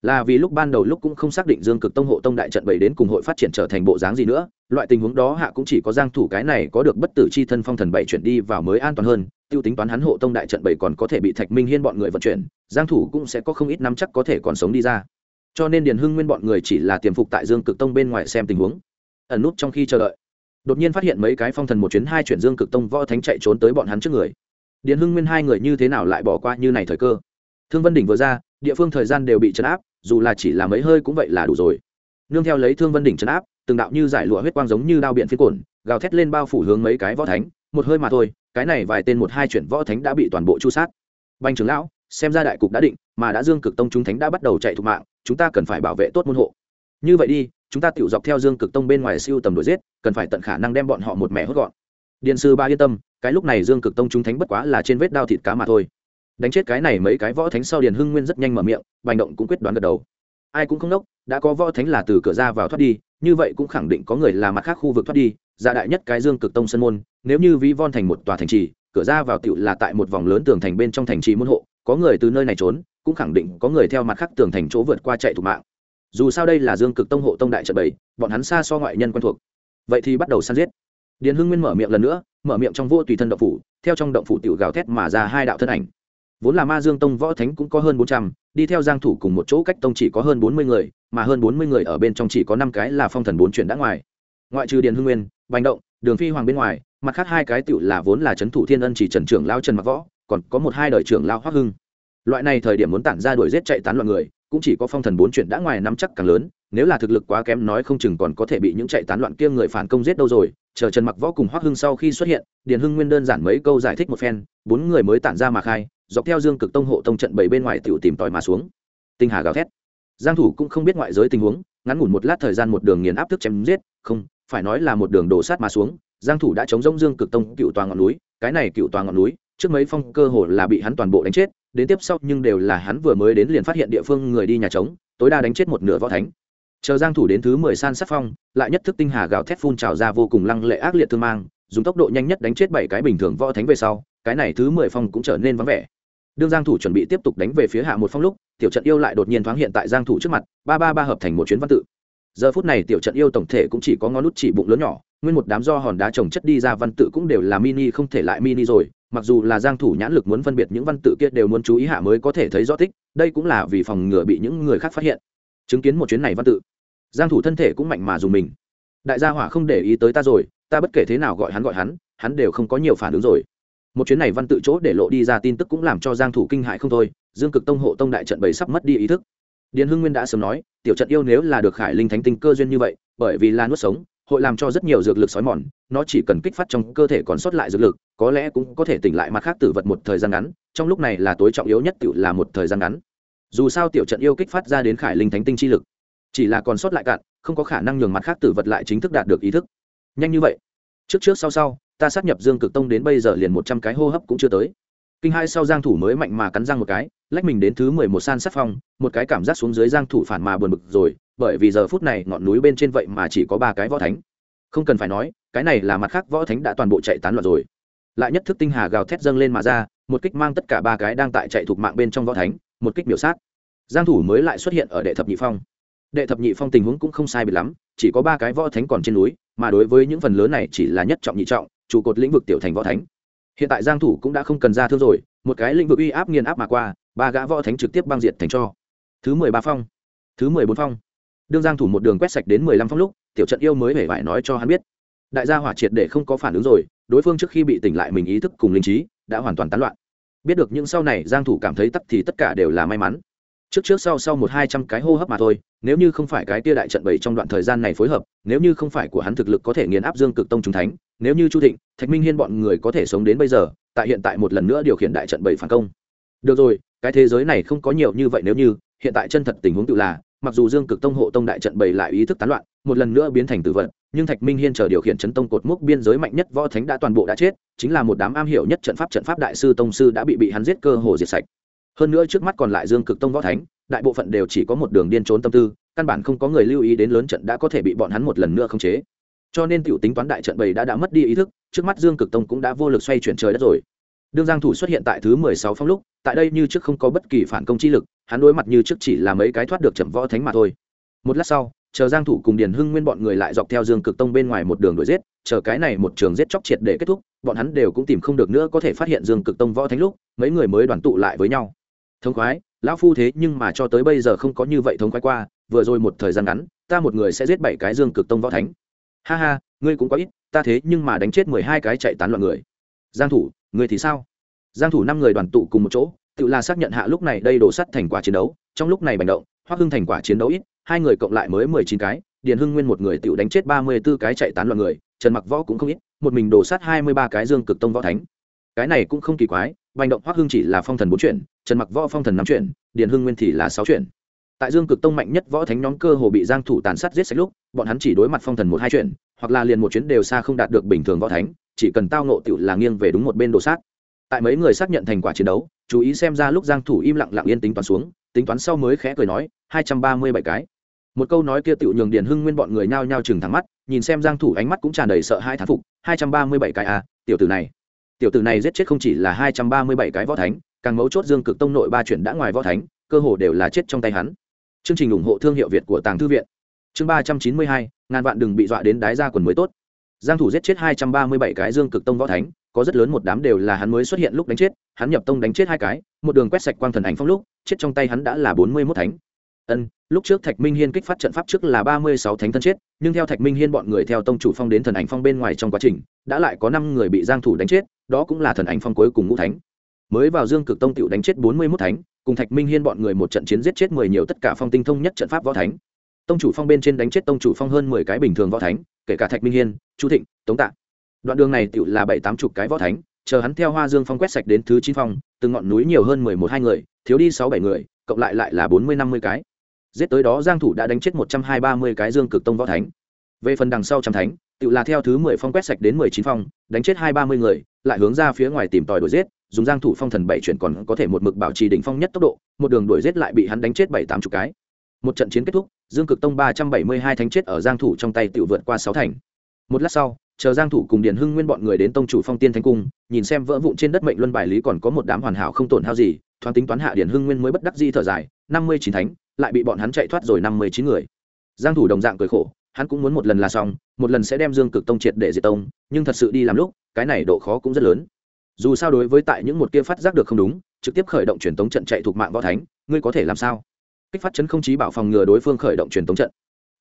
S1: Là vì lúc ban đầu lúc cũng không xác định dương cực tông hộ tông đại trận bảy đến cùng hội phát triển trở thành bộ dáng gì nữa, loại tình huống đó hạ cũng chỉ có giang thủ cái này có được bất tử chi thân phong thần bảy chuyển đi vào mới an toàn hơn, tiêu tính toán hắn hộ tông đại trận bảy còn có thể bị thạch minh hiên bọn người vận chuyển, giang thủ cũng sẽ có không ít nắm chắc có thể còn sống đi ra cho nên điền hưng nguyên bọn người chỉ là tiềm phục tại dương cực tông bên ngoài xem tình huống. Ẩn nút trong khi chờ đợi, đột nhiên phát hiện mấy cái phong thần một chuyến hai chuyển dương cực tông võ thánh chạy trốn tới bọn hắn trước người. Điền hưng nguyên hai người như thế nào lại bỏ qua như này thời cơ? Thương vân đỉnh vừa ra, địa phương thời gian đều bị chấn áp, dù là chỉ là mấy hơi cũng vậy là đủ rồi. Nương theo lấy thương vân đỉnh chấn áp, từng đạo như giải lụa huyết quang giống như đao biện phiến cồn gào thét lên bao phủ hướng mấy cái võ thánh, một hơi mà thôi, cái này vài tên một hai chuyển võ thánh đã bị toàn bộ chu sát. Banh trưởng lão, xem ra đại cục đã định, mà đã dương cực tông chúng thánh đã bắt đầu chạy thục mạng chúng ta cần phải bảo vệ tốt môn hộ. Như vậy đi, chúng ta tự dọc theo dương cực tông bên ngoài siêu tầm đuổi giết, cần phải tận khả năng đem bọn họ một mẹ hốt gọn. Điện sư ba yên tâm, cái lúc này dương cực tông chúng thánh bất quá là trên vết đao thịt cá mà thôi. Đánh chết cái này mấy cái võ thánh sau điền hưng nguyên rất nhanh mở miệng, bành động cũng quyết đoán gật đầu. Ai cũng không đốc đã có võ thánh là từ cửa ra vào thoát đi, như vậy cũng khẳng định có người là mặt khác khu vực thoát đi dạ đại nhất cái dương cực tông sân môn, nếu như ví von thành một tòa thành trì, cửa ra vào tựu là tại một vòng lớn tường thành bên trong thành trì môn hộ, có người từ nơi này trốn cũng khẳng định có người theo mặt khác tường thành chỗ vượt qua chạy thủ mạng. Dù sao đây là dương cực tông hộ tông đại trận bảy, bọn hắn xa so ngoại nhân quen thuộc. Vậy thì bắt đầu săn giết. Điền hưng nguyên mở miệng lần nữa, mở miệng trong vô tùy thân động phủ, theo trong động phủ tiểu gào thét mà ra hai đạo thân ảnh. Vốn là ma dương tông võ thánh cũng có hơn bốn trăm, đi theo giang thủ cùng một chỗ cách tông chỉ có hơn bốn mươi người, mà hơn bốn mươi người ở bên trong chỉ có năm cái là phong thần bốn chuyển đã ngoài. Ngoại trừ điền hưng nguyên, bành động, đường phi hoàng bên ngoài, mặt khác hai cái tiểu là vốn là trấn thủ thiên ân chỉ trần trưởng lao trần mặc võ, còn có một hai đời trưởng lao hoắc hưng loại này thời điểm muốn tản ra đuổi giết chạy tán loạn người, cũng chỉ có phong thần bốn chuyện đã ngoài nắm chắc càng lớn, nếu là thực lực quá kém nói không chừng còn có thể bị những chạy tán loạn kia người phản công giết đâu rồi. Chờ trần mặc võ cùng hoắc hưng sau khi xuất hiện, điền hưng nguyên đơn giản mấy câu giải thích một phen, bốn người mới tản ra mà khai, dọc theo dương cực tông hộ tông trận bảy bên ngoài tiểu tìm tòi mà xuống. Tinh hà gào thét. Giang thủ cũng không biết ngoại giới tình huống, ngắn ngủn một lát thời gian một đường nghiền áp thức chém giết, không, phải nói là một đường đổ sát mà xuống, giang thủ đã chống rông dương cực tông cựu toàn ngọn núi, cái này cựu toàn ngọn núi, trước mấy phong cơ hồ là bị hắn toàn bộ đánh chết đến tiếp sau nhưng đều là hắn vừa mới đến liền phát hiện địa phương người đi nhà trống, tối đa đánh chết một nửa võ thánh. Chờ giang thủ đến thứ 10 san sát phong, lại nhất thức tinh hà gào thét phun trào ra vô cùng lăng lệ ác liệt thương mang, dùng tốc độ nhanh nhất đánh chết bảy cái bình thường võ thánh về sau, cái này thứ 10 phong cũng trở nên vắng vẻ. Đương giang thủ chuẩn bị tiếp tục đánh về phía hạ một phong lúc, tiểu trận yêu lại đột nhiên thoáng hiện tại giang thủ trước mặt, ba ba ba hợp thành một chuyến văn tự. Giờ phút này tiểu trận yêu tổng thể cũng chỉ có ngón nút chỉ bụng lớn nhỏ, nguyên một đám do hòn đá trồng chất đi ra văn tự cũng đều là mini, không thể lại mini rồi mặc dù là giang thủ nhãn lực muốn phân biệt những văn tự kia đều muốn chú ý hạ mới có thể thấy rõ thích, đây cũng là vì phòng ngừa bị những người khác phát hiện. Chứng kiến một chuyến này văn tự, giang thủ thân thể cũng mạnh mà dùng mình. Đại gia hỏa không để ý tới ta rồi, ta bất kể thế nào gọi hắn gọi hắn hắn đều không có nhiều phản ứng rồi. Một chuyến này văn tự chỗ để lộ đi ra tin tức cũng làm cho giang thủ kinh hại không thôi, dương cực tông hộ tông đại trận bảy sắp mất đi ý thức. Điền hưng nguyên đã sớm nói, tiểu trận yêu nếu là được khải linh thánh tinh cơ duyên như vậy, bởi vì là nuốt sống hội làm cho rất nhiều dược lực sói mòn, nó chỉ cần kích phát trong cơ thể còn sót lại dược lực, có lẽ cũng có thể tỉnh lại mặt khác tử vật một thời gian ngắn, trong lúc này là tối trọng yếu nhất tự là một thời gian ngắn. Dù sao tiểu trận yêu kích phát ra đến khải linh thánh tinh chi lực, chỉ là còn sót lại cạn, không có khả năng nhường mặt khác tử vật lại chính thức đạt được ý thức. Nhanh như vậy. Trước trước sau sau, ta sát nhập dương cực tông đến bây giờ liền một trăm cái hô hấp cũng chưa tới. Kinh hai sau giang thủ mới mạnh mà cắn răng một cái, lách mình đến thứ mười một san sát phong, một cái cảm giác xuống dưới giang thủ phản mà buồn bực rồi bởi vì giờ phút này ngọn núi bên trên vậy mà chỉ có ba cái võ thánh. Không cần phải nói, cái này là mặt khác võ thánh đã toàn bộ chạy tán loạn rồi. Lại nhất thức tinh hà gào thét dâng lên mà ra, một kích mang tất cả ba cái đang tại chạy thuộc mạng bên trong võ thánh, một kích biểu sát. Giang thủ mới lại xuất hiện ở đệ thập nhị phong. Đệ thập nhị phong tình huống cũng không sai biệt lắm, chỉ có ba cái võ thánh còn trên núi, mà đối với những phần lớn này chỉ là nhất trọng nhị trọng, trụ cột lĩnh vực tiểu thành võ thánh. Hiện tại giang thủ cũng đã không cần ra thương rồi, một cái lĩnh vực uy áp nghiền áp mà qua, ba gã võ thánh trực tiếp băng diệt thành cho. Thứ mười ba phong. Thứ mười bốn phong đương giang thủ một đường quét sạch đến mười lăm phong lúc, tiểu trận yêu mới hề vải nói cho hắn biết. Đại gia hỏa triệt để không có phản ứng rồi, đối phương trước khi bị tỉnh lại mình ý thức cùng linh trí, đã hoàn toàn tán loạn. Biết được những sau này giang thủ cảm thấy tất thì tất cả đều là may mắn. Trước trước sau sau một hai trăm cái hô hấp mà thôi, nếu như không phải cái tia đại trận bảy trong đoạn thời gian này phối hợp, nếu như không phải của hắn thực lực có thể nghiền áp dương cực tông trung thánh, nếu như chu thịnh, thạch minh hiên bọn người có thể sống đến bây giờ, tại hiện tại một lần nữa điều khiển đại trận bảy phản công. Được rồi, cái thế giới này không có nhiều như vậy nếu như, hiện tại chân thật tình huống tự là mặc dù dương cực tông hộ tông đại trận bày lại ý thức tán loạn, một lần nữa biến thành tử vận nhưng thạch minh hiên chờ điều khiển chấn tông cột mốc biên giới mạnh nhất võ thánh đã toàn bộ đã chết, chính là một đám am hiểu nhất trận pháp trận pháp đại sư tông sư đã bị bị hắn giết cơ hồ diệt sạch. Hơn nữa trước mắt còn lại dương cực tông võ thánh, đại bộ phận đều chỉ có một đường điên trốn tâm tư, căn bản không có người lưu ý đến lớn trận đã có thể bị bọn hắn một lần nữa khống chế. Cho nên tiểu tính toán đại trận bầy đã đã mất đi ý thức, trước mắt dương cực tông cũng đã vô lực xoay chuyển trời đất rồi. Đương giang thủ xuất hiện tại thứ mười sáu phong lúc tại đây như trước không có bất kỳ phản công chi lực, hắn đối mặt như trước chỉ là mấy cái thoát được chậm võ thánh mà thôi. Một lát sau, chờ giang thủ cùng điền hưng nguyên bọn người lại dọc theo dương cực tông bên ngoài một đường đuổi giết, chờ cái này một trường giết chóc triệt để kết thúc, bọn hắn đều cũng tìm không được nữa có thể phát hiện dương cực tông võ thánh lúc, mấy người mới đoàn tụ lại với nhau. Thông khoái, lão phu thế nhưng mà cho tới bây giờ không có như vậy thông khoái qua, vừa rồi một thời gian ngắn, ta một người sẽ giết bảy cái dương cực tông võ thánh. Ha ha, ngươi cũng có ít, ta thế nhưng mà đánh chết mười hai cái chạy tán loạn người. Giang thủ, ngươi thì sao? Giang thủ năm người đoàn tụ cùng một chỗ tự là xác nhận hạ lúc này đây đổ sắt thành quả chiến đấu trong lúc này bành động hoắc hưng thành quả chiến đấu ít hai người cộng lại mới mười chín cái điền hưng nguyên một người tự đánh chết ba mươi 34 cái chạy tán loạn người trần mặc võ cũng không ít một mình đổ sát hai mươi ba cái dương cực tông võ thánh cái này cũng không kỳ quái bành động hoắc hưng chỉ là phong thần bốn chuyển, trần mặc võ phong thần năm chuyển, điền hưng nguyên thì là sáu chuyển. tại dương cực tông mạnh nhất võ thánh nhóm cơ hồ bị giang thủ tàn sát giết sạch lúc bọn hắn chỉ đối mặt phong thần một hai chuyện hoặc là liền một chuyến đều xa không đạt được bình thường võ thánh chỉ cần tao nộ tiểu là nghiêng về đúng một bên đồ sát tại mấy người xác nhận thành quả chiến đấu, chú ý xem ra lúc giang thủ im lặng lặng yên tính toán xuống, tính toán sau mới khẽ cười nói, hai trăm ba mươi bảy cái. Một câu nói kia tiểu nhường điền hưng nguyên bọn người nhao nhao chừng thẳng mắt, nhìn xem giang thủ ánh mắt cũng tràn đầy sợ hai thán phục, hai trăm ba mươi bảy cái à tiểu tử này. Tiểu tử này giết chết không chỉ là hai trăm ba mươi bảy cái võ thánh, càng mấu chốt dương cực tông nội ba chuyện đã ngoài võ thánh, cơ hồ đều là chết trong tay hắn. Chương trình ủng hộ thương hiệu việt của tàng thư viện. Chương ba trăm chín mươi hai, ngàn vạn đừng bị dọa đến đái ra quần mới tốt. Giang thủ giết chết hai trăm ba mươi bảy cái dương cực tông võ thánh có rất lớn một đám đều là hắn mới xuất hiện lúc đánh chết, hắn nhập tông đánh chết hai cái, một đường quét sạch quang thần ảnh phong lúc, chết trong tay hắn đã là bốn mươi mốt thánh. Ân, lúc trước thạch minh hiên kích phát trận pháp trước là ba mươi sáu thánh thân chết, nhưng theo thạch minh hiên bọn người theo tông chủ phong đến thần ảnh phong bên ngoài trong quá trình, đã lại có năm người bị giang thủ đánh chết, đó cũng là thần ảnh phong cuối cùng ngũ thánh. Mới vào dương cực tông tiểu đánh chết bốn mươi mốt thánh, cùng thạch minh hiên bọn người một trận chiến giết chết mười nhiều tất cả phong tinh thông nhất trận pháp võ thánh. Tông chủ phong bên trên đánh chết tông chủ phong hơn mười cái bình thường võ thánh, kể cả thạch minh hiên, chu thịnh, tống tạ đoạn đường này tự là bảy tám chục cái võ thánh, chờ hắn theo hoa dương phong quét sạch đến thứ chín phong, từng ngọn núi nhiều hơn mười một hai người, thiếu đi sáu bảy người, cộng lại lại là bốn mươi năm mươi cái. Giết tới đó giang thủ đã đánh chết một trăm hai ba mươi cái dương cực tông võ thánh. Về phần đằng sau trăm thánh tự là theo thứ mười phong quét sạch đến mười chín phong, đánh chết hai ba mươi người, lại hướng ra phía ngoài tìm tòi đuổi giết, dùng giang thủ phong thần bảy chuyển còn có thể một mực bảo trì đỉnh phong nhất tốc độ, một đường đuổi giết lại bị hắn đánh chết bảy tám chục cái. Một trận chiến kết thúc, dương cực tông ba trăm bảy mươi hai thánh chết ở giang thủ trong tay tự vượt qua sáu thành. Một lát sau chờ giang thủ cùng điền hưng nguyên bọn người đến tông chủ phong tiên thánh cung, nhìn xem vỡ vụn trên đất mệnh luân bài lý còn có một đám hoàn hảo không tổn hao gì, thoáng tính toán hạ điền hưng nguyên mới bất đắc di thở dài, năm mươi chín thánh, lại bị bọn hắn chạy thoát rồi năm mươi chín người. Giang thủ đồng dạng cười khổ, hắn cũng muốn một lần là xong, một lần sẽ đem dương cực tông triệt để diệt tông, nhưng thật sự đi làm lúc, cái này độ khó cũng rất lớn. Dù sao đối với tại những một kia phát giác được không đúng, trực tiếp khởi động truyền tống trận chạy thuộc mạng võ thánh, ngươi có thể làm sao? Kích phát chấn không chí bảo phòng ngừa đối phương khởi động truyền tống trận.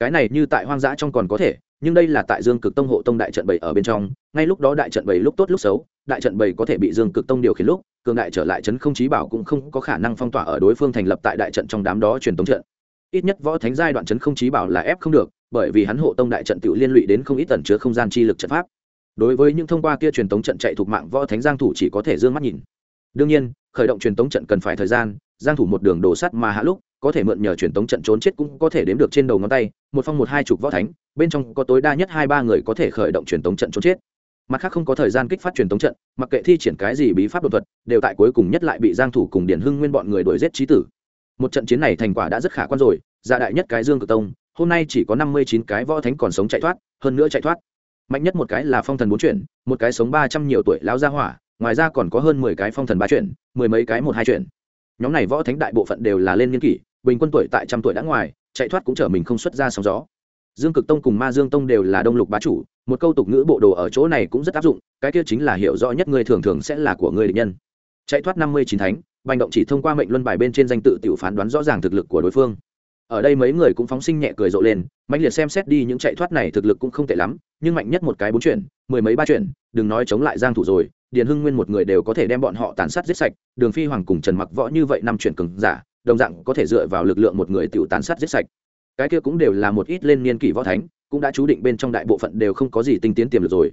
S1: Cái này như tại hoang dã trong còn có thể nhưng đây là tại dương cực tông hộ tông đại trận bảy ở bên trong, ngay lúc đó đại trận bảy lúc tốt lúc xấu, đại trận bảy có thể bị dương cực tông điều khiển lúc, cường đại trở lại chấn không chí bảo cũng không có khả năng phong tỏa ở đối phương thành lập tại đại trận trong đám đó truyền tống trận. Ít nhất võ thánh giai đoạn chấn không chí bảo là ép không được, bởi vì hắn hộ tông đại trận tự liên lụy đến không ít tần chứa không gian chi lực trận pháp. Đối với những thông qua kia truyền tống trận chạy thuộc mạng võ thánh giang thủ chỉ có thể dương mắt nhìn. Đương nhiên, khởi động truyền tống trận cần phải thời gian, giang thủ một đường đổ sắt mà hạ lúc có thể mượn nhờ truyền tống trận trốn chết cũng có thể đếm được trên đầu ngón tay, một phong một hai chục võ thánh, bên trong có tối đa nhất hai ba người có thể khởi động truyền tống trận trốn chết. Mặt khác không có thời gian kích phát truyền tống trận, mặc kệ thi triển cái gì bí pháp đột thuật, đều tại cuối cùng nhất lại bị giang thủ cùng điển hưng nguyên bọn người đuổi giết chí tử. Một trận chiến này thành quả đã rất khả quan rồi gia đại nhất cái dương cử tông, hôm nay chỉ có năm mươi chín cái võ thánh còn sống chạy thoát, hơn nữa chạy thoát. Mạnh nhất một cái là phong thần bốn chuyển, một cái sống ba trăm nhiều tuổi lão gia hỏa, ngoài ra còn có hơn mười cái phong thần ba chuyển, mười mấy cái một hai chuyển. Nhóm này võ thánh đại bộ phận đều là lên niên kỷ bình quân tuổi tại trăm tuổi đã ngoài chạy thoát cũng trở mình không xuất ra sóng gió. Dương cực tông cùng ma dương tông đều là đông lục bá chủ một câu tục ngữ bộ đồ ở chỗ này cũng rất áp dụng cái kia chính là hiểu rõ nhất người thường thường sẽ là của người địch nhân. Chạy thoát năm mươi chín thánh bành động chỉ thông qua mệnh luân bài bên trên danh tự tiểu phán đoán rõ ràng thực lực của đối phương. Ở đây mấy người cũng phóng sinh nhẹ cười rộ lên mạnh liệt xem xét đi những chạy thoát này thực lực cũng không tệ lắm nhưng mạnh nhất một cái bốn chuyển, mười mấy ba chuyển, đừng nói chống lại giang thủ rồi điền hưng nguyên một người đều có thể đem bọn họ tàn sát giết sạch đường phi hoàng cùng trần mặc võ như vậy năm chuyển cường giả đồng dạng có thể dựa vào lực lượng một người tiểu tàn sát giết sạch. Cái kia cũng đều là một ít lên niên kỷ võ thánh, cũng đã chú định bên trong đại bộ phận đều không có gì tinh tiến tiềm lực rồi.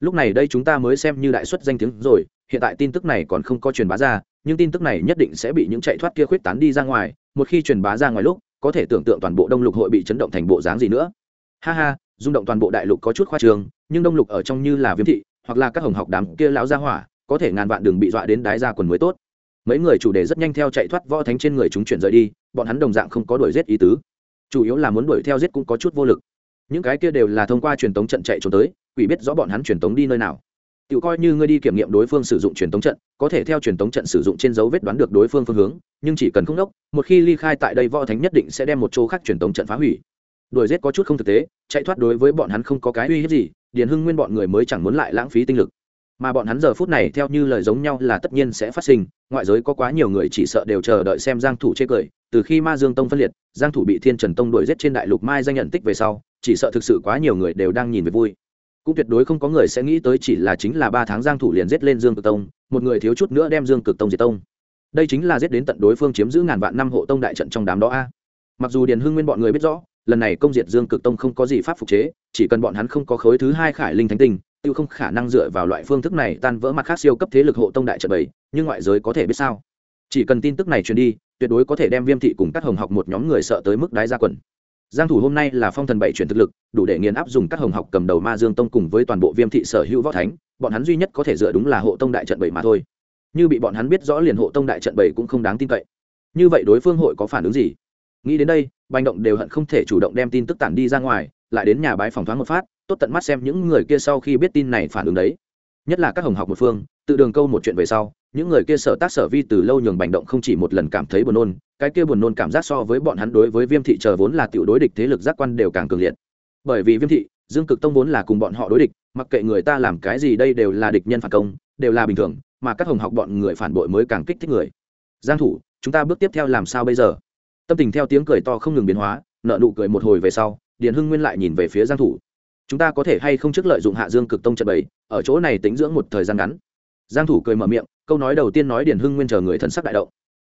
S1: Lúc này đây chúng ta mới xem như đại xuất danh tiếng rồi, hiện tại tin tức này còn không có truyền bá ra, nhưng tin tức này nhất định sẽ bị những chạy thoát kia khuyết tán đi ra ngoài, một khi truyền bá ra ngoài lúc, có thể tưởng tượng toàn bộ đông lục hội bị chấn động thành bộ dáng gì nữa. Ha ha, rung động toàn bộ đại lục có chút khoa trường, nhưng đông lục ở trong như là viêm thị, hoặc là các hồng học đám kia lão gia hỏa, có thể ngàn vạn đường bị dọa đến đái ra quần mới tốt mấy người chủ đề rất nhanh theo chạy thoát võ thánh trên người chúng chuyển rời đi, bọn hắn đồng dạng không có đuổi giết ý tứ. Chủ yếu là muốn đuổi theo giết cũng có chút vô lực. Những cái kia đều là thông qua truyền tống trận chạy trốn tới, quỷ biết rõ bọn hắn truyền tống đi nơi nào. Tự coi như ngươi đi kiểm nghiệm đối phương sử dụng truyền tống trận, có thể theo truyền tống trận sử dụng trên dấu vết đoán được đối phương phương hướng, nhưng chỉ cần không đốc, một khi ly khai tại đây võ thánh nhất định sẽ đem một chỗ khác truyền tống trận phá hủy. Đuổi giết có chút không thực tế, chạy thoát đối với bọn hắn không có cái uy hiếp gì, điền hưng nguyên bọn người mới chẳng muốn lại lãng phí tinh lực mà bọn hắn giờ phút này theo như lời giống nhau là tất nhiên sẽ phát sinh, ngoại giới có quá nhiều người chỉ sợ đều chờ đợi xem giang thủ chê cười, từ khi ma dương tông phân liệt, giang thủ bị thiên trần tông đuổi giết trên đại lục mai danh nhận tích về sau, chỉ sợ thực sự quá nhiều người đều đang nhìn về vui. Cũng tuyệt đối không có người sẽ nghĩ tới chỉ là chính là ba tháng giang thủ liền giết lên dương cực tông, một người thiếu chút nữa đem dương cực tông diệt tông. Đây chính là giết đến tận đối phương chiếm giữ ngàn vạn năm hộ tông đại trận trong đám đó a. Mặc dù điền hưng nguyên bọn người biết rõ, lần này công diệt dương cực tông không có gì pháp phục chế, chỉ cần bọn hắn không có khối thứ hai khải linh thánh tinh tiêu không khả năng dựa vào loại phương thức này tan vỡ mặt khác siêu cấp thế lực hộ tông đại trận bảy nhưng ngoại giới có thể biết sao? Chỉ cần tin tức này truyền đi, tuyệt đối có thể đem viêm thị cùng các hồng học một nhóm người sợ tới mức đái ra quần. Giang thủ hôm nay là phong thần bảy chuyển thực lực, đủ để nghiền áp dùng các hồng học cầm đầu ma dương tông cùng với toàn bộ viêm thị sở hữu võ thánh, bọn hắn duy nhất có thể dựa đúng là hộ tông đại trận bảy mà thôi. Như bị bọn hắn biết rõ liền hộ tông đại trận bảy cũng không đáng tin cậy. Như vậy đối phương hội có phản ứng gì? Nghĩ đến đây, bành động đều hận không thể chủ động đem tin tức tản đi ra ngoài, lại đến nhà bái phòng thoáng một phát, tốt tận mắt xem những người kia sau khi biết tin này phản ứng đấy. Nhất là các hồng học một phương, tự đường câu một chuyện về sau, những người kia sở tác sở vi từ lâu nhường bành động không chỉ một lần cảm thấy buồn nôn, cái kia buồn nôn cảm giác so với bọn hắn đối với viêm thị chờ vốn là tiểu đối địch thế lực giác quan đều càng cường liệt. Bởi vì viêm thị, dương cực tông vốn là cùng bọn họ đối địch, mặc kệ người ta làm cái gì đây đều là địch nhân phản công, đều là bình thường, mà các hồng học bọn người phản bội mới càng kích thích người. Giang thủ, chúng ta bước tiếp theo làm sao bây giờ? Tâm tình theo tiếng cười to không ngừng biến hóa, nợ nụ cười một hồi về sau, điền hưng nguyên lại nhìn về phía giang thủ. Chúng ta có thể hay không trước lợi dụng hạ dương cực tông trận bảy ở chỗ này tính dưỡng một thời gian ngắn? Giang thủ cười mở miệng, câu nói đầu tiên nói điền hưng nguyên chờ người thân sắc đại động.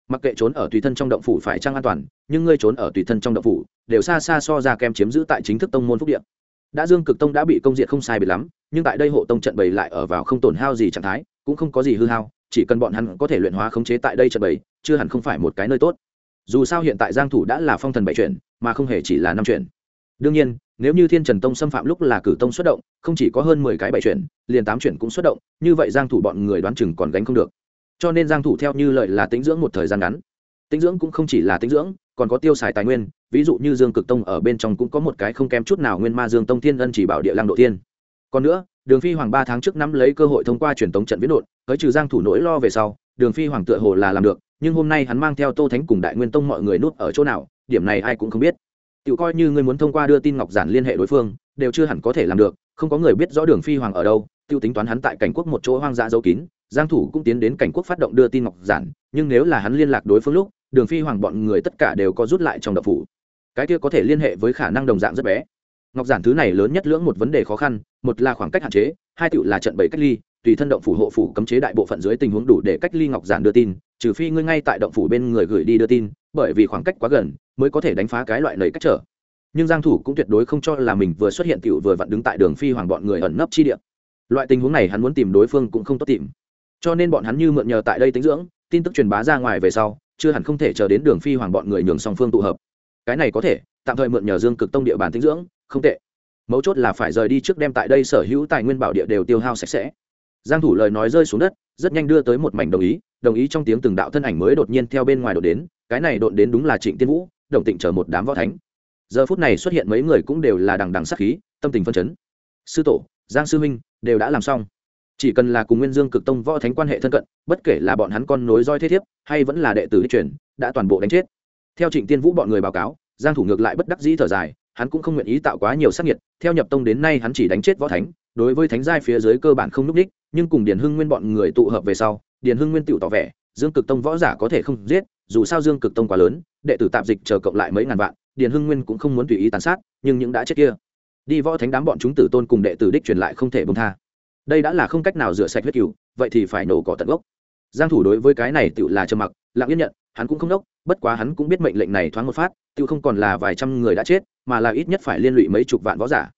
S1: Mặc kệ trốn ở tùy thân trong động phủ phải trang an toàn, nhưng ngươi trốn ở tùy thân trong động phủ, đều xa xa so ra kem chiếm giữ tại chính thức tông môn phúc địa. đã dương cực tông đã bị công diện không sai biệt lắm, nhưng tại đây hộ tông trận bày lại ở vào không tổn hao gì trạng thái, cũng không có gì hư hao, chỉ cần bọn hắn có thể luyện hóa khống chế tại đây trận bày, chưa hẳn không phải một cái nơi tốt dù sao hiện tại giang thủ đã là phong thần bảy chuyển, mà không hề chỉ là năm chuyển. Đương nhiên, nếu như thiên trần tông xâm phạm lúc là cử tông xuất động, không chỉ có hơn mười cái bảy chuyển, liền tám chuyển cũng xuất động, như vậy giang thủ bọn người đoán chừng còn gánh không được. Cho nên giang thủ theo như lợi là tĩnh dưỡng một thời gian ngắn. Tĩnh dưỡng cũng không chỉ là tĩnh dưỡng, còn có tiêu xài tài nguyên, ví dụ như dương cực tông ở bên trong cũng có một cái không kém chút nào nguyên ma dương tông thiên ân chỉ bảo địa Lang độ thiên. Còn nữa, đường phi hoàng ba tháng trước nắm lấy cơ hội thông qua truyền tống trận viễn đột tới trừ giang thủ nỗi lo về sau, đường phi hoàng tựa hồ là làm được nhưng hôm nay hắn mang theo tô thánh cùng đại nguyên tông mọi người nuốt ở chỗ nào, điểm này ai cũng không biết. Tự coi như ngươi muốn thông qua đưa tin ngọc giản liên hệ đối phương, đều chưa hẳn có thể làm được, không có người biết rõ đường phi hoàng ở đâu, tiêu tính toán hắn tại cảnh quốc một chỗ hoang dã giấu kín, giang thủ cũng tiến đến cảnh quốc phát động đưa tin ngọc giản, nhưng nếu là hắn liên lạc đối phương lúc, đường phi hoàng bọn người tất cả đều có rút lại trong đập phủ. Cái kia có thể liên hệ với khả năng đồng dạng rất bé. Ngọc giản thứ này lớn nhất lưỡng một vấn đề khó khăn, một là khoảng cách hạn chế, hai tựu là trận bảy cách ly tùy thân động phủ hộ phủ cấm chế đại bộ phận dưới tình huống đủ để cách ly ngọc giản đưa tin, trừ phi ngươi ngay tại động phủ bên người gửi đi đưa tin, bởi vì khoảng cách quá gần mới có thể đánh phá cái loại lầy cách trở. Nhưng giang thủ cũng tuyệt đối không cho là mình vừa xuất hiện tiểu vừa vặn đứng tại đường phi hoàng bọn người ẩn nấp chi địa. Loại tình huống này hắn muốn tìm đối phương cũng không tốt tìm. Cho nên bọn hắn như mượn nhờ tại đây tính dưỡng, tin tức truyền bá ra ngoài về sau, chưa hẳn không thể chờ đến đường phi hoàng bọn người nhường song phương tụ hợp. Cái này có thể, tạm thời mượn nhờ dương cực tông địa bàn tính dưỡng, không tệ. Mấu chốt là phải rời đi trước đem tại đây sở hữu tài nguyên bảo địa đều tiêu hao sạch sẽ giang thủ lời nói rơi xuống đất, rất nhanh đưa tới một mảnh đồng ý đồng ý trong tiếng từng đạo thân ảnh mới đột nhiên theo bên ngoài đột đến, cái này đột đến đúng là trịnh tiên vũ, đồng tịnh chờ một đám võ thánh. Giờ phút này xuất hiện mấy người cũng đều là đằng đằng sát khí, tâm tình phân chấn. Sư tổ, giang sư Minh đều đã làm xong. Chỉ cần là cùng nguyên dương cực tông võ thánh quan hệ thân cận, bất kể là bọn hắn con nối roi thế thiếp, hay vẫn là đệ tử đi truyền, đã toàn bộ đánh chết. Theo trịnh tiên vũ bọn người báo cáo, giang thủ ngược lại bất đắc dĩ thở dài, hắn cũng không nguyện ý tạo quá nhiều sát nhiệt theo nhập tông đến nay hắn chỉ đánh chết võ thánh đối với thánh giai phía dưới cơ bản không núp đích, nhưng cùng điền hưng nguyên bọn người tụ hợp về sau, điền hưng nguyên tự tỏ vẻ, dương cực tông võ giả có thể không giết, dù sao dương cực tông quá lớn, đệ tử tạp dịch chờ cộng lại mấy ngàn vạn, điền hưng nguyên cũng không muốn tùy ý tàn sát, nhưng những đã chết kia. Đi võ thánh đám bọn chúng tử tôn cùng đệ tử đích truyền lại không thể bông tha. Đây đã là không cách nào rửa sạch huyết cừu, vậy thì phải nổ cỏ tận gốc. Giang thủ đối với cái này tựu là trầm mặc, lặng yên nhận, hắn cũng không đốc, bất quá hắn cũng biết mệnh lệnh này thoáng một phát, tựu không còn là vài trăm người đã chết, mà là ít nhất phải liên lụy mấy chục vạn võ giả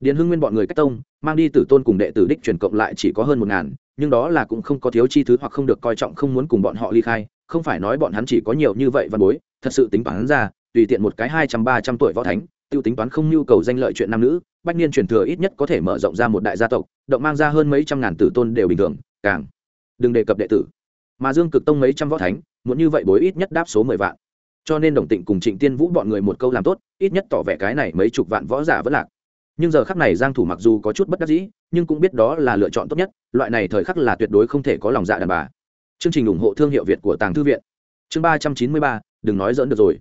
S1: điền hưng nguyên bọn người cách tông, mang đi tử tôn cùng đệ tử đích truyền cộng lại chỉ có hơn một ngàn, nhưng đó là cũng không có thiếu chi thứ hoặc không được coi trọng, không muốn cùng bọn họ ly khai, không phải nói bọn hắn chỉ có nhiều như vậy văn bối, thật sự tính bản ra, tùy tiện một cái hai trăm, ba trăm tuổi võ thánh, tiêu tính toán không nhu cầu danh lợi chuyện nam nữ, bách niên truyền thừa ít nhất có thể mở rộng ra một đại gia tộc, động mang ra hơn mấy trăm ngàn tử tôn đều bình thường, càng đừng đề cập đệ tử. Mà dương cực tông mấy trăm võ thánh, muốn như vậy bối ít nhất đáp số mười vạn. Cho nên đồng tịnh cùng trịnh tiên vũ bọn người một câu làm tốt, ít nhất tỏ vẻ cái này mấy chục vạn võ giả vẫn lạc nhưng giờ khắc này giang thủ mặc dù có chút bất đắc dĩ, nhưng cũng biết đó là lựa chọn tốt nhất, loại này thời khắc là tuyệt đối không thể có lòng dạ đàn bà. Chương trình ủng hộ thương hiệu việt của tàng thư viện. Chương ba trăm chín mươi ba, đừng nói dỡn được rồi.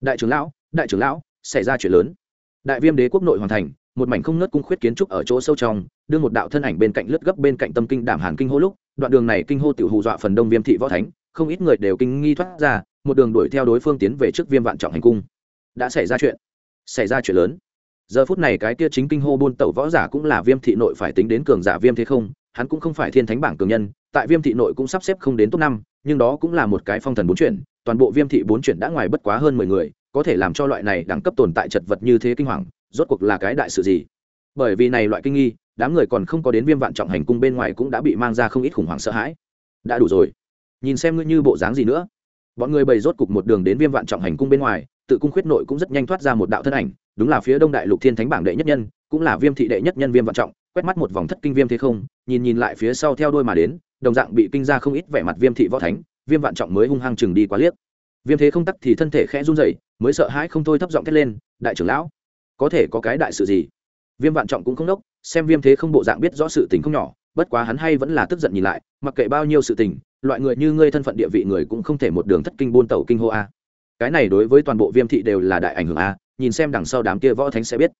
S1: Đại trưởng lão, đại trưởng lão, xảy ra chuyện lớn. Đại viêm đế quốc nội hoàn thành, một mảnh không nớt cung khuyết kiến trúc ở chỗ sâu trong, đưa một đạo thân ảnh bên cạnh lướt gấp bên cạnh tâm kinh đảm hàn kinh hô lúc, đoạn đường này kinh hô tiểu hù dọa phần đông viêm thị võ thánh, không ít người đều kinh nghi thoát ra, một đường đuổi theo đối phương tiến về trước viêm vạn trọng hành cung. Đã xảy ra chuyện. Xảy ra chuyện lớn giờ phút này cái kia chính kinh hô buôn tẩu võ giả cũng là viêm thị nội phải tính đến cường giả viêm thế không, hắn cũng không phải thiên thánh bảng cường nhân, tại viêm thị nội cũng sắp xếp không đến top năm, nhưng đó cũng là một cái phong thần bốn chuyển, toàn bộ viêm thị bốn chuyển đã ngoài bất quá hơn mười người, có thể làm cho loại này đẳng cấp tồn tại chật vật như thế kinh hoàng, rốt cuộc là cái đại sự gì? Bởi vì này loại kinh nghi, đám người còn không có đến viêm vạn trọng hành cung bên ngoài cũng đã bị mang ra không ít khủng hoảng sợ hãi. Đã đủ rồi. Nhìn xem ngươi như bộ dáng gì nữa. Bọn người bày rốt cục một đường đến viêm vạn trọng hành cung bên ngoài, tự cung khuyết nội cũng rất nhanh thoát ra một đạo thân ảnh đúng là phía đông đại lục thiên thánh bảng đệ nhất nhân, cũng là viêm thị đệ nhất nhân viêm vạn trọng, quét mắt một vòng thất kinh viêm thế không, nhìn nhìn lại phía sau theo đôi mà đến, đồng dạng bị kinh ra không ít vẻ mặt viêm thị võ thánh, viêm vạn trọng mới hung hăng chừng đi quá liếc. Viêm thế không tắc thì thân thể khẽ run rẩy, mới sợ hãi không thôi thấp giọng thét lên, đại trưởng lão, có thể có cái đại sự gì? Viêm vạn trọng cũng không đốc, xem viêm thế không bộ dạng biết rõ sự tình không nhỏ, bất quá hắn hay vẫn là tức giận nhìn lại, mặc kệ bao nhiêu sự tình, loại người như ngươi thân phận địa vị người cũng không thể một đường thất kinh buôn tàu kinh hô a. Cái này đối với toàn bộ viêm thị đều là đại ảnh hưởng a nhìn xem đằng sau đám kia võ thánh sẽ biết.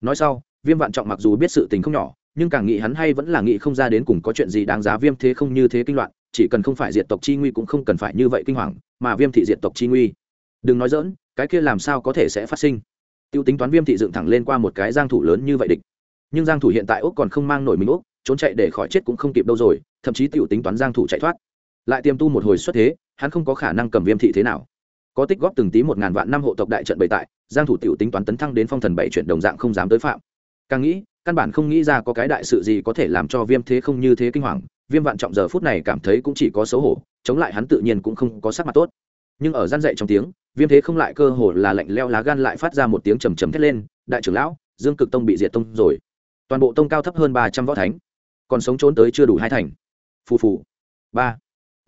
S1: Nói sau, viêm vạn trọng mặc dù biết sự tình không nhỏ, nhưng càng nghĩ hắn hay vẫn là nghĩ không ra đến cùng có chuyện gì đáng giá viêm thế không như thế kinh loạn, chỉ cần không phải diệt tộc chi nguy cũng không cần phải như vậy kinh hoàng, mà viêm thị diệt tộc chi nguy. Đừng nói dỡn cái kia làm sao có thể sẽ phát sinh? Tiêu tính toán viêm thị dựng thẳng lên qua một cái giang thủ lớn như vậy địch. Nhưng giang thủ hiện tại úc còn không mang nổi mình úc, trốn chạy để khỏi chết cũng không kịp đâu rồi, thậm chí tiểu tính toán giang thủ chạy thoát. Lại tiêm tu một hồi xuất thế, hắn không có khả năng cầm viêm thị thế nào có tích góp từng tí một ngàn vạn năm hộ tộc đại trận bày tại, giang thủ tiểu tính toán tấn thăng đến phong thần bảy chuyển đồng dạng không dám tới phạm. Càng nghĩ, căn bản không nghĩ ra có cái đại sự gì có thể làm cho viêm thế không như thế kinh hoàng, viêm vạn trọng giờ phút này cảm thấy cũng chỉ có xấu hổ, chống lại hắn tự nhiên cũng không có sắc mặt tốt. Nhưng ở gian dậy trong tiếng, viêm thế không lại cơ hồ là lạnh leo lá gan lại phát ra một tiếng trầm trầm thét lên, đại trưởng lão, dương cực tông bị diệt tông rồi. Toàn bộ tông cao thấp hơn ba trăm võ thánh, còn sống trốn tới chưa đủ hai thành. Phù phù. Ba.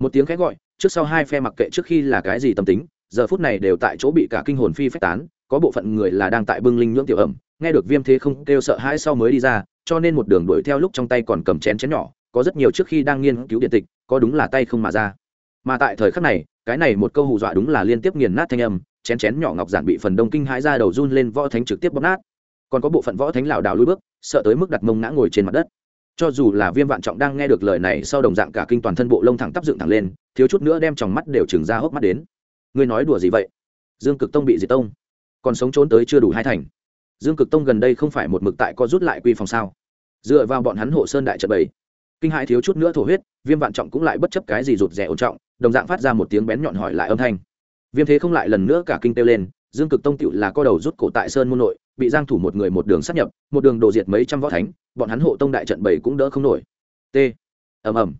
S1: Một tiếng khẽ gọi, trước sau hai phe mặc kệ trước khi là cái gì tâm tính giờ phút này đều tại chỗ bị cả kinh hồn phi phách tán, có bộ phận người là đang tại bưng linh nhưỡng tiểu ẩm, nghe được viêm thế không kêu sợ hãi sau mới đi ra, cho nên một đường đuổi theo lúc trong tay còn cầm chén chén nhỏ, có rất nhiều trước khi đang nghiên cứu điện tịch, có đúng là tay không mà ra. Mà tại thời khắc này, cái này một câu hù dọa đúng là liên tiếp nghiền nát thanh âm, chén chén nhỏ ngọc giản bị phần đông kinh hãi ra đầu run lên võ thánh trực tiếp bóp nát. Còn có bộ phận võ thánh lảo đảo lùi bước, sợ tới mức đặt mông ngã ngồi trên mặt đất. Cho dù là viêm vạn trọng đang nghe được lời này sau đồng dạng cả kinh toàn thân bộ lông thẳng tắp dựng thẳng lên, thiếu chút nữa đem tròng mắt đều trừng ra hốc mắt đến ngươi nói đùa gì vậy? Dương cực tông bị diệt tông, còn sống trốn tới chưa đủ hai thành. Dương cực tông gần đây không phải một mực tại có rút lại quy phòng sao? Dựa vào bọn hắn hộ sơn đại trận bảy kinh hãi thiếu chút nữa thổ huyết, viêm vạn trọng cũng lại bất chấp cái gì rụt rẻ ổn trọng, đồng dạng phát ra một tiếng bén nhọn hỏi lại âm thanh. Viêm thế không lại lần nữa cả kinh têu lên, dương cực tông tựu là co đầu rút cổ tại sơn môn nội, bị giang thủ một người một đường sát nhập, một đường đổ diệt mấy trăm võ thánh, bọn hắn hộ tông đại trận bảy cũng đỡ không nổi. T. Ầm ầm.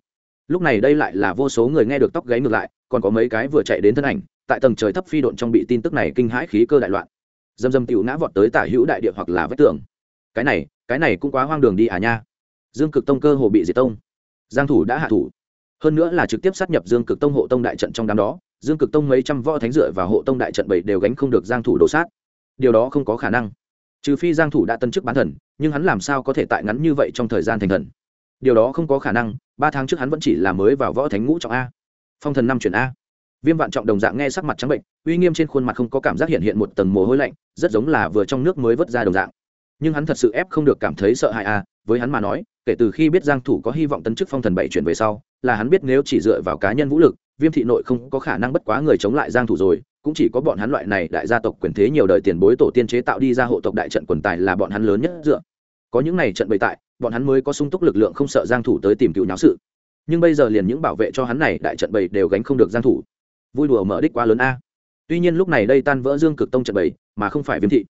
S1: Lúc này đây lại là vô số người nghe được tóc gáy ngược lại, còn có mấy cái vừa chạy đến thân ảnh tại tầng trời thấp phi độn trong bị tin tức này kinh hãi khí cơ đại loạn. Dầm dầm tiểu ngã vọt tới tả hữu đại địa hoặc là vách tường. Cái này cái này cũng quá hoang đường đi à nha. Dương cực tông cơ hồ bị diệt tông. Giang thủ đã hạ thủ. Hơn nữa là trực tiếp sát nhập dương cực tông hộ tông đại trận trong đám đó, dương cực tông mấy trăm võ thánh dựa và hộ tông đại trận bảy đều gánh không được giang thủ đổ sát. Điều đó không có khả năng. Trừ phi giang thủ đã tân chức bán thần, nhưng hắn làm sao có thể tại ngắn như vậy trong thời gian thành thần? Điều đó không có khả năng, ba tháng trước hắn vẫn chỉ là mới vào võ thánh ngũ trọng a. Phong thần năm chuyển a viêm vạn trọng đồng dạng nghe sắc mặt trắng bệnh, uy nghiêm trên khuôn mặt không có cảm giác hiện hiện một tầng mồ hôi lạnh, rất giống là vừa trong nước mới vớt ra đồng dạng. Nhưng hắn thật sự ép không được cảm thấy sợ hãi a với hắn mà nói, kể từ khi biết giang thủ có hy vọng tấn chức phong thần bảy chuyển về sau, là hắn biết nếu chỉ dựa vào cá nhân vũ lực, viêm thị nội không có khả năng bất quá người chống lại giang thủ rồi, cũng chỉ có bọn hắn loại này đại gia tộc quyền thế nhiều đời tiền bối tổ tiên chế tạo đi ra hộ tộc đại trận quần tài là bọn hắn lớn nhất dựa. Có những này trận bày tại, bọn hắn mới có sung túc lực lượng không sợ giang thủ tới tìm cứu nháo sự. Nhưng bây giờ liền những bảo vệ cho hắn này đại trận bày đều gánh không được giang thủ vui đùa mở đích quá lớn a. Tuy nhiên lúc này đây tan vỡ dương cực tông trận bảy mà không phải viêm thị.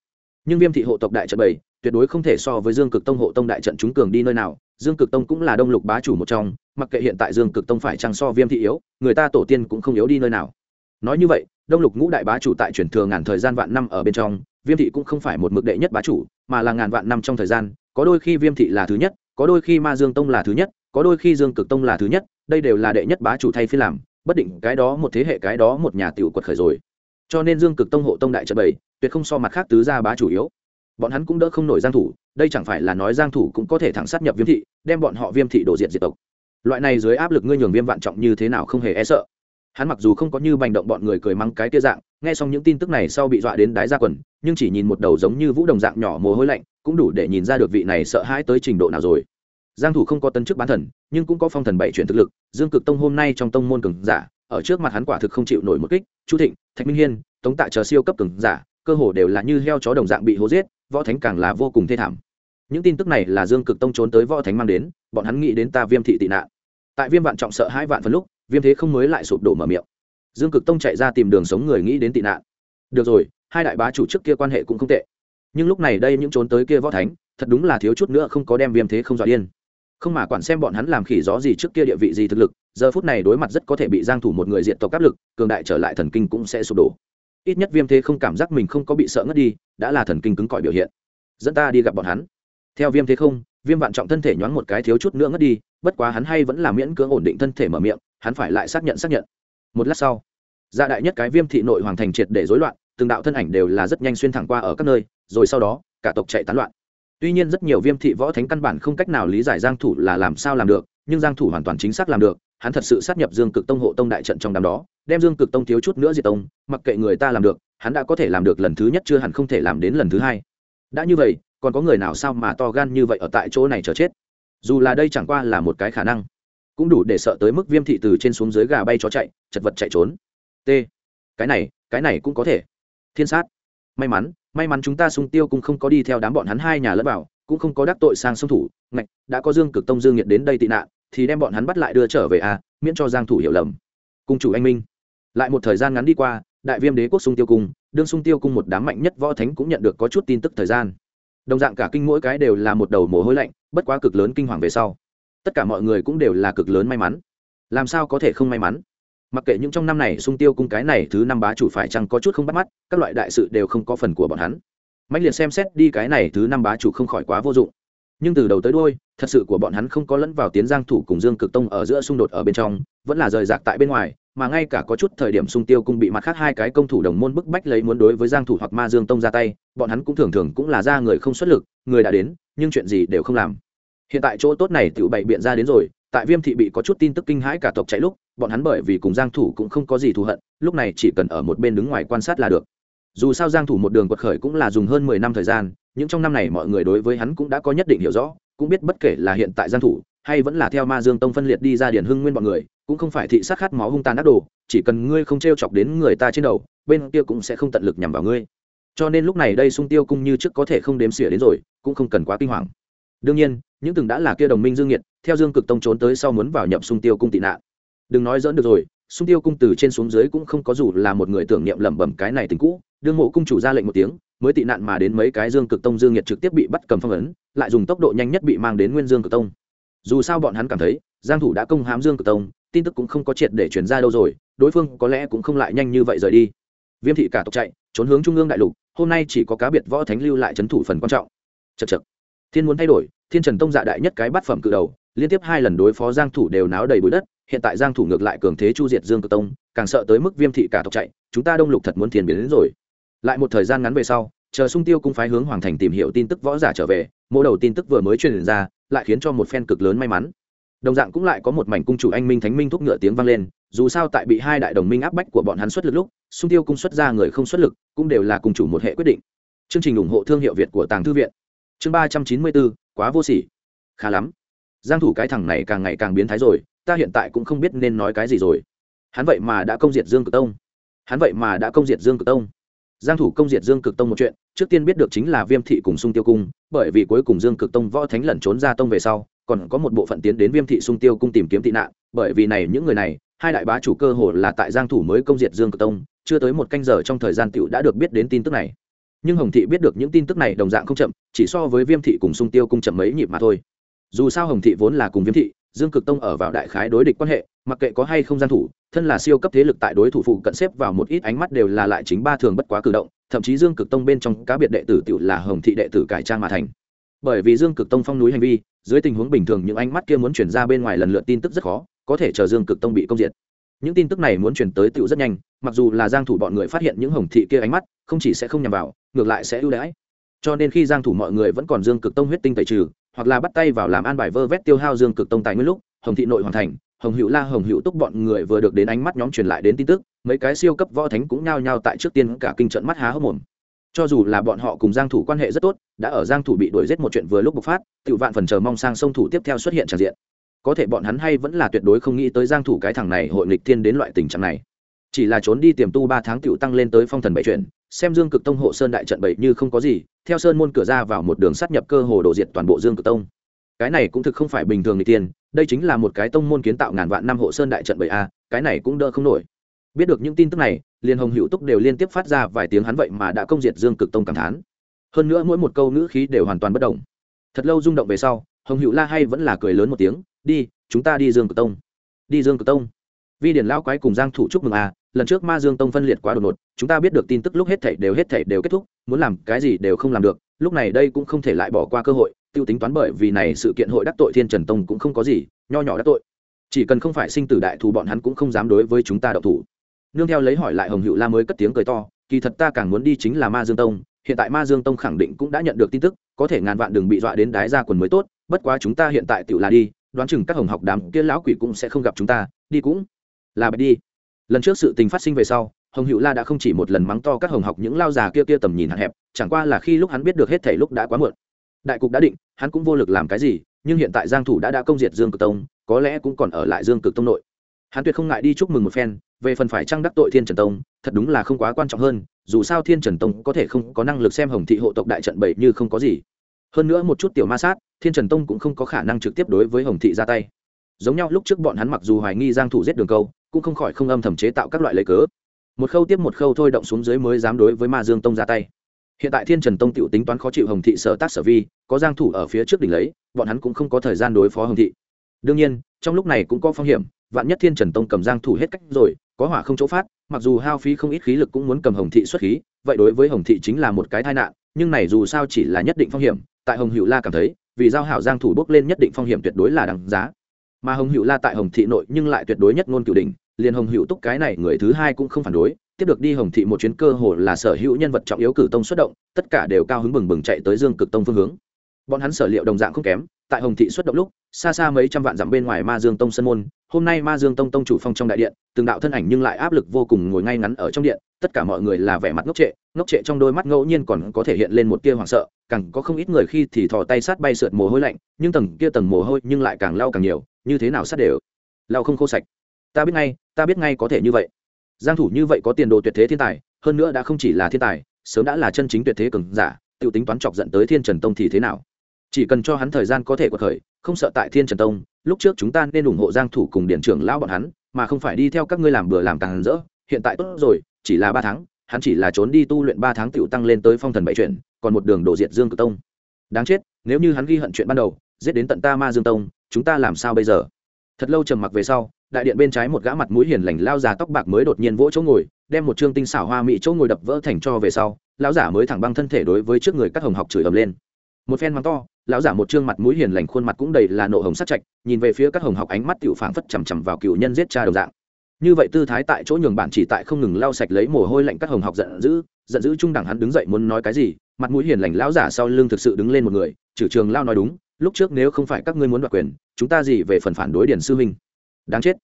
S1: Nhưng viêm thị hộ tộc đại trận bảy tuyệt đối không thể so với dương cực tông hộ tông đại trận chúng cường đi nơi nào. Dương cực tông cũng là đông lục bá chủ một trong, mặc kệ hiện tại dương cực tông phải chăng so viêm thị yếu, người ta tổ tiên cũng không yếu đi nơi nào. Nói như vậy, đông lục ngũ đại bá chủ tại truyền thừa ngàn thời gian vạn năm ở bên trong, viêm thị cũng không phải một mực đệ nhất bá chủ, mà là ngàn vạn năm trong thời gian, có đôi khi viêm thị là thứ nhất, có đôi khi ma dương tông là thứ nhất, có đôi khi dương cực tông là thứ nhất, đây đều là đệ nhất bá chủ thay phiên làm bất định cái đó một thế hệ cái đó một nhà tiểu quật khởi rồi. Cho nên dương cực tông hộ tông đại trận bảy, tuyệt không so mặt khác tứ gia bá chủ yếu. Bọn hắn cũng đỡ không nổi giang thủ, đây chẳng phải là nói giang thủ cũng có thể thẳng sát nhập viêm thị, đem bọn họ viêm thị đổ diệt diệt tộc. Loại này dưới áp lực ngươi nhường viêm vạn trọng như thế nào không hề e sợ. Hắn mặc dù không có như bành động bọn người cười mắng cái tia dạng, nghe xong những tin tức này sau bị dọa đến đái ra quần, nhưng chỉ nhìn một đầu giống như vũ đồng dạng nhỏ mồ hôi lạnh, cũng đủ để nhìn ra được vị này sợ hãi tới trình độ nào rồi giang thủ không có tấn chức bán thần, nhưng cũng có phong thần bảy chuyển thực lực, dương cực tông hôm nay trong tông môn cường giả, ở trước mặt hắn quả thực không chịu nổi một kích, chu thịnh, thạch minh hiên, tống tạ chờ siêu cấp cường giả, cơ hồ đều là như heo chó đồng dạng bị hố giết, võ thánh càng là vô cùng thê thảm. Những tin tức này là dương cực tông trốn tới võ thánh mang đến, bọn hắn nghĩ đến ta viêm thị tị nạn. Tại viêm vạn trọng sợ hai vạn phần lúc, viêm thế không mới lại sụp đổ mở miệng. Dương cực tông chạy ra tìm đường sống người nghĩ đến tị nạn. Được rồi, hai đại bá chủ trước kia quan hệ cũng không tệ. Nhưng lúc này đây những trốn tới kia võ thánh, thật đúng là thiếu chút nữa không có đem viêm thế không dọa điên không mà quản xem bọn hắn làm khỉ gió gì trước kia địa vị gì thực lực, giờ phút này đối mặt rất có thể bị giang thủ một người diện tộc áp lực, cường đại trở lại thần kinh cũng sẽ sụp đổ. Ít nhất viêm thế không cảm giác mình không có bị sợ ngất đi, đã là thần kinh cứng cỏi biểu hiện. Dẫn ta đi gặp bọn hắn. Theo viêm thế không, viêm vạn trọng thân thể nhoáng một cái thiếu chút nữa ngất đi, bất quá hắn hay vẫn là miễn cưỡng ổn định thân thể mở miệng, hắn phải lại xác nhận xác nhận. Một lát sau gia đại nhất cái viêm thị nội hoàng thành triệt để rối loạn, từng đạo thân ảnh đều là rất nhanh xuyên thẳng qua ở các nơi, rồi sau đó, cả tộc chạy tán loạn tuy nhiên rất nhiều viêm thị võ thánh căn bản không cách nào lý giải giang thủ là làm sao làm được, nhưng giang thủ hoàn toàn chính xác làm được, hắn thật sự sát nhập dương cực tông hộ tông đại trận trong đám đó, đem dương cực tông thiếu chút nữa diệt tông, mặc kệ người ta làm được, hắn đã có thể làm được lần thứ nhất chưa hẳn không thể làm đến lần thứ hai. Đã như vậy, còn có người nào sao mà to gan như vậy ở tại chỗ này chờ chết? Dù là đây chẳng qua là một cái khả năng, cũng đủ để sợ tới mức viêm thị từ trên xuống dưới gà bay chó chạy, chật vật chạy trốn. T. Cái này cái này cũng có thể. Thiên sát. May mắn may mắn chúng ta sung tiêu cũng không có đi theo đám bọn hắn hai nhà lẫn vào, cũng không có đắc tội sang sông thủ, ngạch, đã có dương cực tông dương nhiệt đến đây tị nạn, thì đem bọn hắn bắt lại đưa trở về à miễn cho giang thủ hiểu lầm. Cung chủ anh minh. Lại một thời gian ngắn đi qua, đại viêm đế quốc sung tiêu cung, đương sung tiêu cung một đám mạnh nhất võ thánh cũng nhận được có chút tin tức thời gian. Đồng dạng cả kinh mỗi cái đều là một đầu mồ hôi lạnh, bất quá cực lớn kinh hoàng về sau. Tất cả mọi người cũng đều là cực lớn may mắn. Làm sao có thể không may mắn? Mặc kệ những trong năm này sung tiêu cung cái này thứ năm bá chủ phải chăng có chút không bắt mắt, các loại đại sự đều không có phần của bọn hắn. Mạnh liệt xem xét đi cái này thứ năm bá chủ không khỏi quá vô dụng. Nhưng từ đầu tới đôi thật sự của bọn hắn không có lẫn vào tiến giang thủ cùng dương cực tông ở giữa xung đột ở bên trong, vẫn là rời rạc tại bên ngoài, mà ngay cả có chút thời điểm sung tiêu cung bị mặt khác hai cái công thủ đồng môn bức bách lấy muốn đối với giang thủ hoặc ma dương tông ra tay, bọn hắn cũng thường thường cũng là ra người không xuất lực, người đã đến, nhưng chuyện gì đều không làm. Hiện tại chỗ tốt này tiểu bảy biện ra đến rồi, tại viêm thị bị có chút tin tức kinh hãi cả tộc chạy lúc bọn hắn bởi vì cùng giang thủ cũng không có gì thù hận, lúc này chỉ cần ở một bên đứng ngoài quan sát là được. Dù sao giang thủ một đường quật khởi cũng là dùng hơn 10 năm thời gian, những trong năm này mọi người đối với hắn cũng đã có nhất định hiểu rõ, cũng biết bất kể là hiện tại giang thủ, hay vẫn là theo ma dương tông phân liệt đi ra điển hưng nguyên bọn người, cũng không phải thị sát khát máu hung tàn ác đồ, chỉ cần ngươi không treo chọc đến người ta trên đầu, bên kia cũng sẽ không tận lực nhằm vào ngươi. Cho nên lúc này đây sung tiêu cung như trước có thể không đếm xỉa đến rồi, cũng không cần quá kinh hoàng. Đương nhiên, những từng đã là kia đồng minh dương nhiệt, theo dương cực tông trốn tới sau muốn vào nhập sung tiêu cung tị nạn đừng nói dỡn được rồi, sung tiêu cung từ trên xuống dưới cũng không có dù là một người tưởng niệm lẩm bẩm cái này tình cũ. Đương mộ cung chủ ra lệnh một tiếng, mới tị nạn mà đến mấy cái dương cực tông dương nhiệt trực tiếp bị bắt cầm phong ấn, lại dùng tốc độ nhanh nhất bị mang đến nguyên dương cực tông. Dù sao bọn hắn cảm thấy, giang thủ đã công hám dương cực tông, tin tức cũng không có triệt để truyền ra đâu rồi, đối phương có lẽ cũng không lại nhanh như vậy rời đi. Viêm thị cả tộc chạy, trốn hướng trung ương đại lục, hôm nay chỉ có cá biệt võ thánh lưu lại chấn thủ phần quan trọng. Chật chật thiên muốn thay đổi, thiên trần tông dạ đại nhất cái bát phẩm cự đầu, liên tiếp hai lần đối phó giang thủ đều náo đầy bụi đất hiện tại giang thủ ngược lại cường thế chu diệt dương cực tông, càng sợ tới mức viêm thị cả tộc chạy, chúng ta đông lục thật muốn thiền biến đến rồi. Lại một thời gian ngắn về sau, chờ sung tiêu cung phái hướng hoàng thành tìm hiểu tin tức võ giả trở về, mỗi đầu tin tức vừa mới truyền ra, lại khiến cho một phen cực lớn may mắn. Đồng dạng cũng lại có một mảnh cung chủ anh minh thánh minh thúc ngựa tiếng vang lên, dù sao tại bị hai đại đồng minh áp bách của bọn hắn xuất lực lúc, sung tiêu cung xuất ra người không xuất lực, cũng đều là cung chủ một hệ quyết định. Chương trình ủng hộ thương hiệu việt của tàng thư viện. Chương ba trăm chín mươi bốn, quá vô sỉ. Khá lắm. Giang thủ cái thằng này càng ngày càng biến thái rồi ta hiện tại cũng không biết nên nói cái gì rồi. Hắn vậy mà đã công diệt dương cực tông. Hắn vậy mà đã công diệt dương cực tông. Giang thủ công diệt dương cực tông một chuyện, trước tiên biết được chính là viêm thị cùng sung tiêu cung, bởi vì cuối cùng dương cực tông võ thánh lẩn trốn ra tông về sau, còn có một bộ phận tiến đến viêm thị sung tiêu cung tìm kiếm tị nạn, bởi vì này những người này, hai đại bá chủ cơ hồ là tại giang thủ mới công diệt dương cực tông, chưa tới một canh giờ trong thời gian tiểu đã được biết đến tin tức này. Nhưng hồng thị biết được những tin tức này đồng dạng không chậm, chỉ so với viêm thị cùng sung tiêu cung chậm mấy nhịp mà thôi. Dù sao hồng thị vốn là cùng viêm thị dương cực tông ở vào đại khái đối địch quan hệ, mặc kệ có hay không gian thủ, thân là siêu cấp thế lực tại đối thủ phụ cận xếp vào một ít ánh mắt đều là lại chính ba thường bất quá cử động, thậm chí dương cực tông bên trong cá biệt đệ tử tự là hồng thị đệ tử cải trang mà thành. Bởi vì dương cực tông phong núi hành vi, dưới tình huống bình thường những ánh mắt kia muốn chuyển ra bên ngoài lần lượt tin tức rất khó, có thể chờ dương cực tông bị công diệt. Những tin tức này muốn chuyển tới tựu rất nhanh, mặc dù là giang thủ bọn người phát hiện những hồng thị kia ánh mắt, không chỉ sẽ không nhằm vào, ngược lại sẽ ưu đãi. Cho nên khi giang thủ mọi người vẫn còn dương cực tông huyết tinh tẩy trừ hoặc là bắt tay vào làm an bài vơ vét tiêu hao dương cực tông tài nguyên lúc, hồng thị nội hoàn thành, hồng hữu la, hồng hữu túc bọn người vừa được đến ánh mắt nhóm truyền lại đến tin tức, mấy cái siêu cấp võ thánh cũng nhao nhao tại trước tiên cả kinh trận mắt há hốc mồm. Cho dù là bọn họ cùng giang thủ quan hệ rất tốt, đã ở giang thủ bị đuổi giết một chuyện vừa lúc bộc phát, tiểu vạn phần chờ mong sang sông thủ tiếp theo xuất hiện tràn diện. Có thể bọn hắn hay vẫn là tuyệt đối không nghĩ tới giang thủ cái thằng này hội nghịch thiên đến loại tình trạng này. Chỉ là trốn đi tiềm tu ba tháng tiểu tăng lên tới phong thần bảy chuyển xem dương cực tông hộ sơn đại trận bảy như không có gì, theo sơn môn cửa ra vào một đường sát nhập cơ hồ đổ diệt toàn bộ dương cực tông. Cái này cũng thực không phải bình thường người tiền, đây chính là một cái tông môn kiến tạo ngàn vạn năm hộ sơn đại trận bảy a, cái này cũng đỡ không nổi. Biết được những tin tức này liên hồng hữu túc đều liên tiếp phát ra vài tiếng hắn vậy mà đã công diệt dương cực tông cảm thán. Hơn nữa mỗi một câu ngữ khí đều hoàn toàn bất động. Thật lâu rung động về sau, hồng hữu la hay vẫn là cười lớn một tiếng, đi, chúng ta đi dương cực tông. Đi dương cực tông? Vi điển lão quái cùng giang thủ chúc mừng a lần trước ma dương tông phân liệt quá đột ngột, chúng ta biết được tin tức lúc hết thảy đều hết thảy đều kết thúc, muốn làm cái gì đều không làm được, lúc này đây cũng không thể lại bỏ qua cơ hội, tiêu tính toán bởi vì này sự kiện hội đắc tội thiên trần tông cũng không có gì, nho nhỏ đắc tội. Chỉ cần không phải sinh tử đại thù bọn hắn cũng không dám đối với chúng ta đậu thủ. Nương theo lấy hỏi lại hồng hữu la mới cất tiếng cười to, kỳ thật ta càng muốn đi chính là ma dương tông, hiện tại ma dương tông khẳng định cũng đã nhận được tin tức, có thể ngàn vạn đừng bị dọa đến đái ra quần mới tốt, bất quá chúng ta hiện tại tự là đi, đoán chừng các hồng học đám kia lão quỷ cũng sẽ không gặp chúng ta, đi cũng là bạch đi lần trước sự tình phát sinh về sau, hồng hữu la đã không chỉ một lần mắng to các hồng học những lao già kia kia tầm nhìn hạn hẹp, chẳng qua là khi lúc hắn biết được hết thể lúc đã quá muộn. Đại cục đã định, hắn cũng vô lực làm cái gì, nhưng hiện tại giang thủ đã đã công diệt dương cực tông, có lẽ cũng còn ở lại dương cực tông nội. Hắn tuyệt không ngại đi chúc mừng một phen, về phần phải trang đắc tội thiên trần tông, thật đúng là không quá quan trọng hơn, dù sao thiên trần tông có thể không có năng lực xem hồng thị hộ tộc đại trận bảy như không có gì. Hơn nữa một chút tiểu ma sát, thiên trần tông cũng không có khả năng trực tiếp đối với hồng thị ra tay. Giống nhau lúc trước bọn hắn mặc dù hoài nghi giang thủ giết đường câu cũng không khỏi không âm thầm chế tạo các loại lấy cớ. Một khâu tiếp một khâu thôi động xuống dưới mới dám đối với ma dương tông ra tay. Hiện tại thiên trần tông tiểu tính toán khó chịu hồng thị sở tác sở vi, có giang thủ ở phía trước đỉnh lấy, bọn hắn cũng không có thời gian đối phó hồng thị. Đương nhiên, trong lúc này cũng có phong hiểm, vạn nhất thiên trần tông cầm giang thủ hết cách rồi, có hỏa không chỗ phát, mặc dù hao phí không ít khí lực cũng muốn cầm hồng thị xuất khí, vậy đối với hồng thị chính là một cái tai nạn, nhưng này dù sao chỉ là nhất định phong hiểm, tại hồng hữu la cảm thấy, vì giao hảo giang thủ bước lên nhất định phong hiểm tuyệt đối là đáng giá. Mà hồng hữu la tại hồng thị nội nhưng lại tuyệt đối nhất ngôn cửu đỉnh liền hồng hữu túc cái này người thứ hai cũng không phản đối, tiếp được đi hồng thị một chuyến cơ hồ là sở hữu nhân vật trọng yếu cử tông xuất động, tất cả đều cao hứng bừng bừng chạy tới dương cực tông phương hướng. Bọn hắn sở liệu đồng dạng không kém, tại hồng thị xuất động lúc, xa xa mấy trăm vạn dặm bên ngoài ma dương tông sân môn, hôm nay ma dương tông tông chủ phong trong đại điện, từng đạo thân ảnh nhưng lại áp lực vô cùng ngồi ngay ngắn ở trong điện, tất cả mọi người là vẻ mặt ngốc trệ ngốc trệ trong đôi mắt ngẫu nhiên còn có thể hiện lên một tia hoảng sợ, càng có không ít người khi thì thò tay sát bay sượt mồ hôi lạnh, nhưng tầng kia tầng mồ hôi nhưng lại càng lau càng nhiều, như thế nào sát đều, lau không khô sạch ta biết ngay, ta biết ngay có thể như vậy. Giang thủ như vậy có tiền đồ tuyệt thế thiên tài, hơn nữa đã không chỉ là thiên tài, sớm đã là chân chính tuyệt thế cường giả tiêu tính toán chọc giận tới thiên trần tông thì thế nào? Chỉ cần cho hắn thời gian có thể quật khởi, không sợ tại thiên trần tông, lúc trước chúng ta nên ủng hộ giang thủ cùng điện trưởng lão bọn hắn, mà không phải đi theo các ngươi làm bừa làm càng rỡ, hiện tại tốt rồi, chỉ là ba tháng, hắn chỉ là trốn đi tu luyện ba tháng tiểu tăng lên tới phong thần bảy chuyển, còn một đường đổ diệt dương cực tông. Đáng chết, nếu như hắn ghi hận chuyện ban đầu, giết đến tận ta ma dương tông, chúng ta làm sao bây giờ? Thật lâu trầm mặc về sau đại điện bên trái một gã mặt mũi hiền lành lao già tóc bạc mới đột nhiên vỗ chỗ ngồi, đem một trương tinh xảo hoa mỹ chỗ ngồi đập vỡ thành cho về sau, lão giả mới thẳng băng thân thể đối với trước người các hồng học chửi ầm lên. Một phen mắng to, lão giả một trương mặt mũi hiền lành khuôn mặt cũng đầy là nộ hồng sắc chạch nhìn về phía các hồng học ánh mắt tiểu phảng phất chằm chằm vào cựu nhân giết cha đồng dạng. Như vậy tư thái tại chỗ nhường bản chỉ tại không ngừng lau sạch lấy mồ hôi lạnh các hồng học giận dữ giận dữ trung đẳng hắn đứng dậy muốn nói cái gì, mặt mũi hiền lành lão giả sau lưng thực sự đứng lên một người, trừ trường lao nói đúng, lúc trước nếu không phải các ngươi muốn đoạt quyền, chúng ta gì về phần phản đối điển sư huynh? Đáng chết.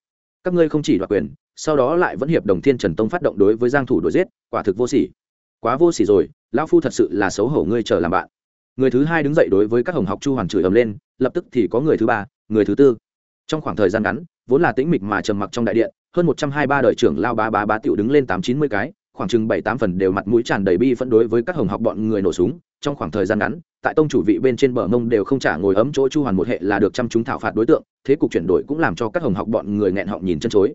S1: Các ngươi không chỉ đoạt quyền, sau đó lại vẫn hiệp đồng thiên trần tông phát động đối với giang thủ đuổi giết, quả thực vô sỉ. Quá vô sỉ rồi, lão phu thật sự là xấu hổ ngươi chờ làm bạn. Người thứ hai đứng dậy đối với các hồng học chu hoàn chửi ầm lên, lập tức thì có người thứ ba, người thứ tư. Trong khoảng thời gian ngắn, vốn là tĩnh mịch mà trầm mặc trong đại điện, hơn một trăm hai ba đời trưởng lao ba ba ba tiểu đứng lên tám chín mươi cái khoảng chừng bảy tám phần đều mặt mũi tràn đầy bi phẫn đối với các hồng học bọn người nổ súng. Trong khoảng thời gian ngắn, tại tông chủ vị bên trên bờ mông đều không trả ngồi ấm chỗ chu hoàn một hệ là được chăm chúng thảo phạt đối tượng, thế cục chuyển đổi cũng làm cho các hồng học bọn người nghẹn họng nhìn chân chối.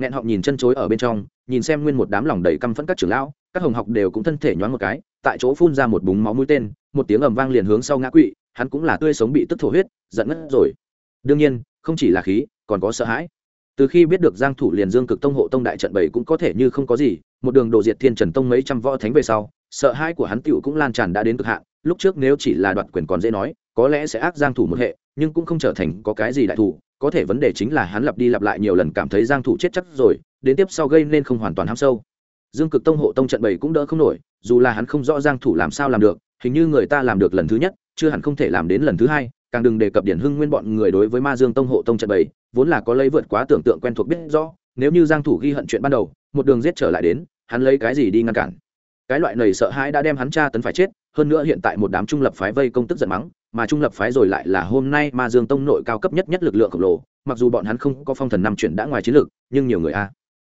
S1: Nghẹn họng nhìn chân chối ở bên trong, nhìn xem nguyên một đám lòng đầy căm phẫn các trưởng lão, các hồng học đều cũng thân thể nhoáng một cái, tại chỗ phun ra một búng máu mũi tên, một tiếng ầm vang liền hướng sau ngã quỵ, hắn cũng là tươi sống bị tức thổ huyết, giận ngất rồi. Đương nhiên, không chỉ là khí, còn có sợ hãi từ khi biết được giang thủ liền dương cực tông hộ tông đại trận bảy cũng có thể như không có gì, một đường đổ diệt thiên trần tông mấy trăm võ thánh về sau, sợ hãi của hắn tiểu cũng lan tràn đã đến cực hạn. Lúc trước nếu chỉ là đoạt quyền còn dễ nói, có lẽ sẽ ác giang thủ một hệ, nhưng cũng không trở thành có cái gì đại thủ. Có thể vấn đề chính là hắn lặp đi lặp lại nhiều lần cảm thấy giang thủ chết chắc rồi, đến tiếp sau gây nên không hoàn toàn ham sâu. Dương cực tông hộ tông trận bảy cũng đỡ không nổi, dù là hắn không rõ giang thủ làm sao làm được, hình như người ta làm được lần thứ nhất, chưa hẳn không thể làm đến lần thứ hai càng đừng đề cập điển hưng nguyên bọn người đối với ma dương tông hộ tông trận bảy vốn là có lấy vượt quá tưởng tượng quen thuộc biết rõ, nếu như giang thủ ghi hận chuyện ban đầu, một đường giết trở lại đến, hắn lấy cái gì đi ngăn cản? Cái loại này sợ hãi đã đem hắn tra tấn phải chết, hơn nữa hiện tại một đám trung lập phái vây công tức giận mắng, mà trung lập phái rồi lại là hôm nay ma dương tông nội cao cấp nhất nhất lực lượng khổng lồ, mặc dù bọn hắn không có phong thần năm chuyển đã ngoài chiến lược, nhưng nhiều người a.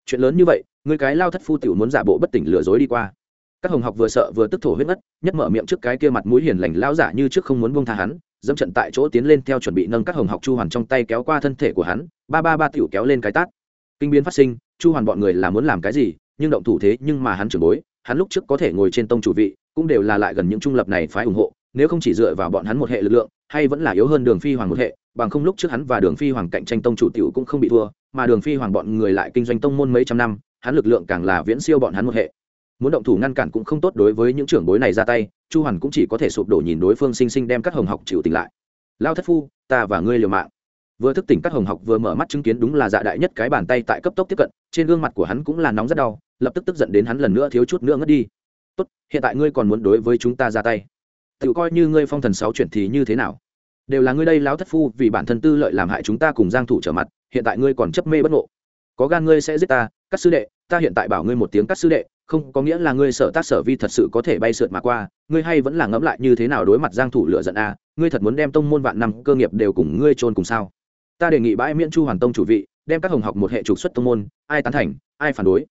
S1: Chuyện lớn như vậy, người cái lao thất phu tiểu muốn giả bộ bất tỉnh lừa dối đi qua các hồng học vừa sợ vừa tức thổ huyết ngất, nhất mở miệng trước cái kia mặt mũi hiền lành lao giả như trước không muốn buông tha hắn, dẫm trận tại chỗ tiến lên theo chuẩn bị nâng các hồng học chu hoàn trong tay kéo qua thân thể của hắn, ba ba ba tiểu kéo lên cái tát. Kinh biến phát sinh, chu hoàn bọn người là muốn làm cái gì, nhưng động thủ thế nhưng mà hắn trưởng bối, hắn lúc trước có thể ngồi trên tông chủ vị, cũng đều là lại gần những trung lập này phái ủng hộ, nếu không chỉ dựa vào bọn hắn một hệ lực lượng, hay vẫn là yếu hơn đường phi hoàng một hệ, bằng không lúc trước hắn và đường phi hoàng cạnh tranh tông chủ tiểu cũng không bị thua, mà đường phi hoàng bọn người lại kinh doanh tông môn mấy trăm năm, hắn lực lượng càng là viễn siêu bọn hắn một hệ muốn động thủ ngăn cản cũng không tốt đối với những trưởng bối này ra tay, chu hoàn cũng chỉ có thể sụp đổ nhìn đối phương sinh sinh đem các hồng học chịu tỉnh lại. Lao thất phu, ta và ngươi liều mạng. Vừa thức tỉnh các hồng học vừa mở mắt chứng kiến đúng là dạ đại nhất cái bàn tay tại cấp tốc tiếp cận, trên gương mặt của hắn cũng là nóng rất đau, lập tức tức giận đến hắn lần nữa thiếu chút nữa ngất đi. Tốt, hiện tại ngươi còn muốn đối với chúng ta ra tay? Tự coi như ngươi phong thần sáu chuyển thì như thế nào? Đều là ngươi đây lão thất phu, vì bản thân tư lợi làm hại chúng ta cùng giang thủ trở mặt, hiện tại ngươi còn chấp mê bất ngộ. Có gan ngươi sẽ giết ta các sư đệ, ta hiện tại bảo ngươi một tiếng các sư đệ không có nghĩa là ngươi sợ tác sở vi thật sự có thể bay sượt mà qua, ngươi hay vẫn là ngẫm lại như thế nào đối mặt giang thủ lựa giận a, ngươi thật muốn đem tông môn vạn năm cơ nghiệp đều cùng ngươi trôn cùng sao? Ta đề nghị bãi miễn chu hoàn tông chủ vị, đem các hồng học một hệ trục xuất tông môn, ai tán thành, ai phản đối.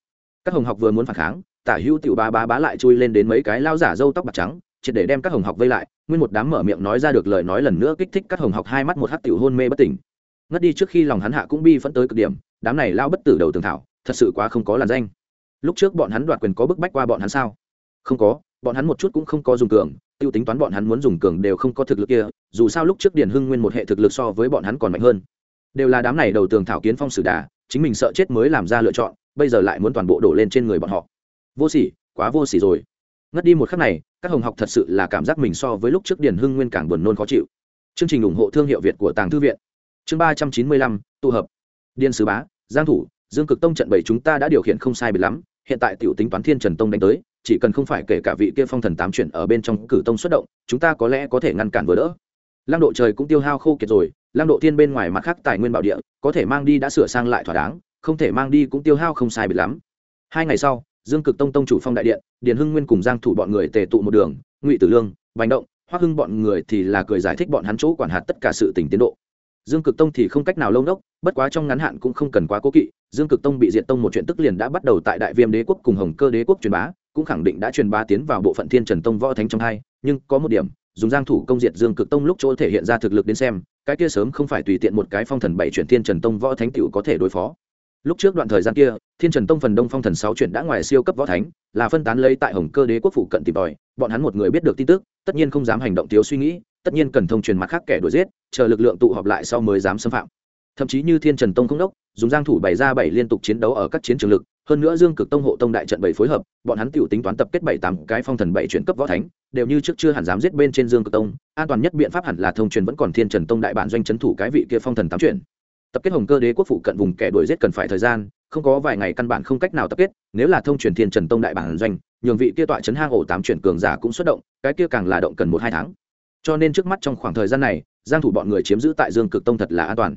S1: Các hồng học vừa muốn phản kháng, tả hữu tiểu ba bá bá lại chui lên đến mấy cái lao giả râu tóc bạc trắng, triệt để đem các hồng học vây lại, nguyên một đám mở miệng nói ra được lời nói lần nữa kích thích các hồng học hai mắt một hắt tiểu hôn mê bất tỉnh. Ngất đi trước khi lòng hắn hạ cũng bi phẫn tới cực điểm, đám này lao bất tử đầu tường thảo, thật sự quá không có làn danh lúc trước bọn hắn đoạt quyền có bức bách qua bọn hắn sao? Không có, bọn hắn một chút cũng không có dùng cường t i ê u tính toán bọn hắn muốn dùng cường đều không có thực lực kia, dù sao lúc trước điền hưng nguyên một hệ thực lực so với bọn hắn còn mạnh hơn. Đều là đám này đầu tường thảo kiến phong sử đà, chính mình sợ chết mới làm ra lựa chọn, bây giờ lại muốn toàn bộ đổ lên trên người bọn họ. Vô s ỉ quá vô s ỉ rồi. Ngất đi một khắc này, các hồng học thật sự là cảm giác mình so với lúc trước điền hưng nguyên càng buồn nôn khó chịu. Chương trình ủng hộ thương hiệu việt của tàng thư viện. Chương ba trăm chín mươi lăm, tụ hợp. Điền sứ bá, giang thủ, dương cực tông trận bảy chúng ta đã điều khiển không sai biệt lắm hiện tại tiểu tính toán thiên trần tông đánh tới, chỉ cần không phải kể cả vị kia phong thần tám chuyển ở bên trong cử tông xuất động, chúng ta có lẽ có thể ngăn cản vừa đỡ. Lăng độ trời cũng tiêu hao khô kiệt rồi, lăng độ thiên bên ngoài mặt khác tài nguyên bảo địa, có thể mang đi đã sửa sang lại thỏa đáng, không thể mang đi cũng tiêu hao không sai biệt lắm. Hai ngày sau, dương cực tông tông chủ phong đại điện, điền hưng nguyên cùng giang thủ bọn người tề tụ một đường, ngụy tử lương, bành động, hoắc hưng bọn người thì là cười giải thích bọn hắn chỗ quản hạt tất cả sự tình tiến độ. Dương cực tông thì không cách nào lâu đốc, bất quá trong ngắn hạn cũng không cần quá cố kỵ dương cực tông bị diệt tông một chuyện tức liền đã bắt đầu tại đại viêm đế quốc cùng hồng cơ đế quốc truyền bá, cũng khẳng định đã truyền bá tiến vào bộ phận thiên trần tông võ thánh trong hai, nhưng có một điểm, dùng giang thủ công diệt dương cực tông lúc chỗ thể hiện ra thực lực đến xem, cái kia sớm không phải tùy tiện một cái phong thần bảy chuyển thiên trần tông võ thánh tiểu có thể đối phó. Lúc trước đoạn thời gian kia, thiên trần tông phần đông phong thần sáu chuyển đã ngoài siêu cấp võ thánh, là phân tán lấy tại hồng cơ đế quốc phụ cận tìm tòi, bọn hắn một người biết được tin tức, tất nhiên không dám hành động thiếu suy nghĩ, tất nhiên cần thông truyền mặt khác kẻ đuổi giết, chờ lực lượng tụ họp lại sau mới dám xâm phạm thậm chí như thiên trần tông không đốc dùng giang thủ bày ra bảy liên tục chiến đấu ở các chiến trường lực hơn nữa dương cực tông hộ tông đại trận bảy phối hợp bọn hắn tiểu tính toán tập kết bảy tám cái phong thần bảy chuyển cấp võ thánh đều như trước chưa hẳn dám giết bên trên dương cực tông an toàn nhất biện pháp hẳn là thông truyền vẫn còn thiên trần tông đại bản doanh chấn thủ cái vị kia phong thần tám chuyển tập kết hồng cơ đế quốc phụ cận vùng kẻ đuổi giết cần phải thời gian không có vài ngày căn bản không cách nào tập kết nếu là thông truyền thiên trần tông đại bản doanh nhường vị kia tọa chấn hang ổ tám chuyển cường giả cũng xuất động cái kia càng là động cần một hai tháng cho nên trước mắt trong khoảng thời gian này giang thủ bọn người chiếm giữ tại dương cực tông thật là an toàn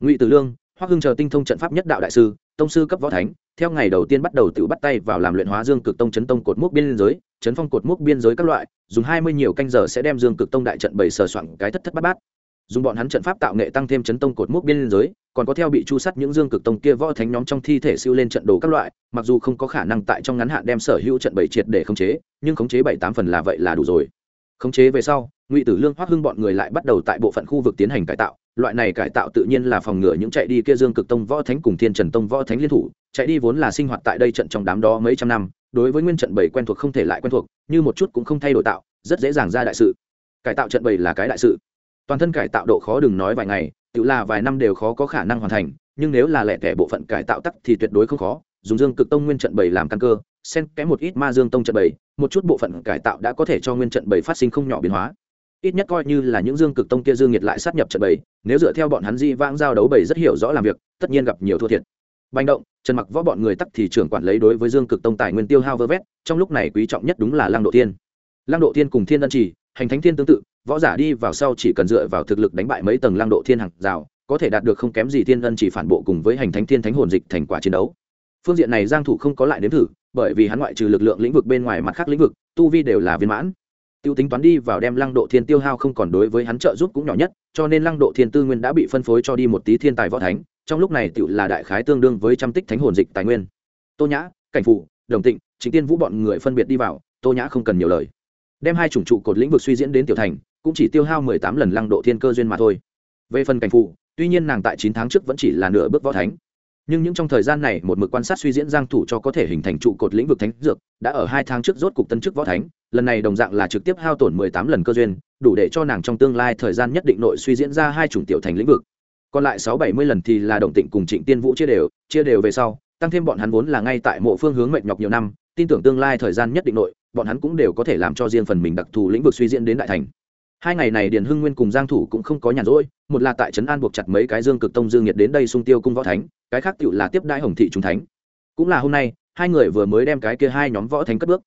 S1: ngụy tử lương hoắc hưng chờ tinh thông trận pháp nhất đạo đại sư tông sư cấp võ thánh theo ngày đầu tiên bắt đầu tự bắt tay vào làm luyện hóa dương cực tông chấn tông cột mốc biên giới chấn phong cột mốc biên giới các loại dùng hai mươi nhiều canh giờ sẽ đem dương cực tông đại trận bảy sờ soạn cái thất thất bát bát dùng bọn hắn trận pháp tạo nghệ tăng thêm chấn tông cột mốc biên giới còn có theo bị chu sắt những dương cực tông kia võ thánh nhóm trong thi thể siêu lên trận đồ các loại mặc dù không có khả năng tại trong ngắn hạn đem sở hữu trận bảy triệt để khống chế nhưng khống chế bảy tám phần là vậy là đủ rồi khống chế về sau ngụy tử lương hoắc hưng bọn người lại bắt đầu tại bộ phận khu vực tiến hành cải tạo loại này cải tạo tự nhiên là phòng ngừa những chạy đi kia dương cực tông võ thánh cùng thiên trần tông võ thánh liên thủ. Chạy đi vốn là sinh hoạt tại đây trận trong đám đó mấy trăm năm, đối với nguyên trận bảy quen thuộc không thể lại quen thuộc, như một chút cũng không thay đổi tạo, rất dễ dàng ra đại sự. Cải tạo trận bảy là cái đại sự. Toàn thân cải tạo độ khó đừng nói vài ngày, tự là vài năm đều khó có khả năng hoàn thành, nhưng nếu là lẻ tẻ bộ phận cải tạo tắc thì tuyệt đối không khó, dùng dương cực tông nguyên trận bảy làm căn cơ, xen kẽ một ít ma dương tông trận bảy, một chút bộ phận cải tạo đã có thể cho nguyên trận bảy phát sinh không nhỏ biến hóa ít nhất coi như là những dương cực tông kia dương nhiệt lại sát nhập trận bảy nếu dựa theo bọn hắn di vãng giao đấu bảy rất hiểu rõ làm việc, tất nhiên gặp nhiều thua thiệt. Bành động, trần mặc võ bọn người tắc thì trưởng quản lấy đối với dương cực tông tài nguyên tiêu hao vơ vét, trong lúc này quý trọng nhất đúng là lăng độ thiên. Lăng độ thiên cùng thiên ân trì, hành thánh thiên tương tự, võ giả đi vào sau chỉ cần dựa vào thực lực đánh bại mấy tầng lăng độ thiên hàng rào, có thể đạt được không kém gì thiên ân chỉ phản bộ cùng với hành thánh thiên thánh hồn dịch thành quả chiến đấu. Phương diện này giang thủ không có lại đến thử, bởi vì hắn ngoại trừ lực lượng lĩnh vực bên ngoài mặt khác lĩnh vực, tu vi đều là viên mãn tiêu tính toán đi vào đem lăng độ thiên tiêu hao không còn đối với hắn trợ giúp cũng nhỏ nhất cho nên lăng độ thiên tư nguyên đã bị phân phối cho đi một tí thiên tài võ thánh trong lúc này tiểu là đại khái tương đương với trăm tích thánh hồn dịch tài nguyên. Tô nhã cảnh Phủ, đồng tịnh chính tiên vũ bọn người phân biệt đi vào tô nhã không cần nhiều lời. Đem hai chủng trụ cột lĩnh vực suy diễn đến tiểu thành cũng chỉ tiêu hao mười tám lần lăng độ thiên cơ duyên mà thôi. Về phần cảnh Phủ, tuy nhiên nàng tại chín tháng trước vẫn chỉ là nửa bước võ thánh nhưng những trong thời gian này một mực quan sát suy diễn giang thủ cho có thể hình thành trụ cột lĩnh vực thánh dược, đã ở hai tháng trước rốt cục tân chức võ thánh, lần này đồng dạng là trực tiếp hao tổn 18 lần cơ duyên, đủ để cho nàng trong tương lai thời gian nhất định nội suy diễn ra hai chủng tiểu thành lĩnh vực. Còn lại sáu bảy mươi lần thì là đồng tịnh cùng trịnh tiên vũ chia đều chia đều về sau, tăng thêm bọn hắn vốn là ngay tại mộ phương hướng mệnh nhọc nhiều năm, tin tưởng tương lai thời gian nhất định nội, bọn hắn cũng đều có thể làm cho riêng phần mình đặc thù lĩnh vực suy diễn đến đại thành. Hai ngày này điền hưng nguyên cùng giang thủ cũng không có nhàn rỗi một là tại trấn an buộc chặt mấy cái dương cực tông dương nhiệt đến đây sung tiêu cung võ thánh, cái khác tựu là tiếp đãi hồng thị trung thánh. Cũng là hôm nay, hai người vừa mới đem cái kia hai nhóm võ thánh cất bước.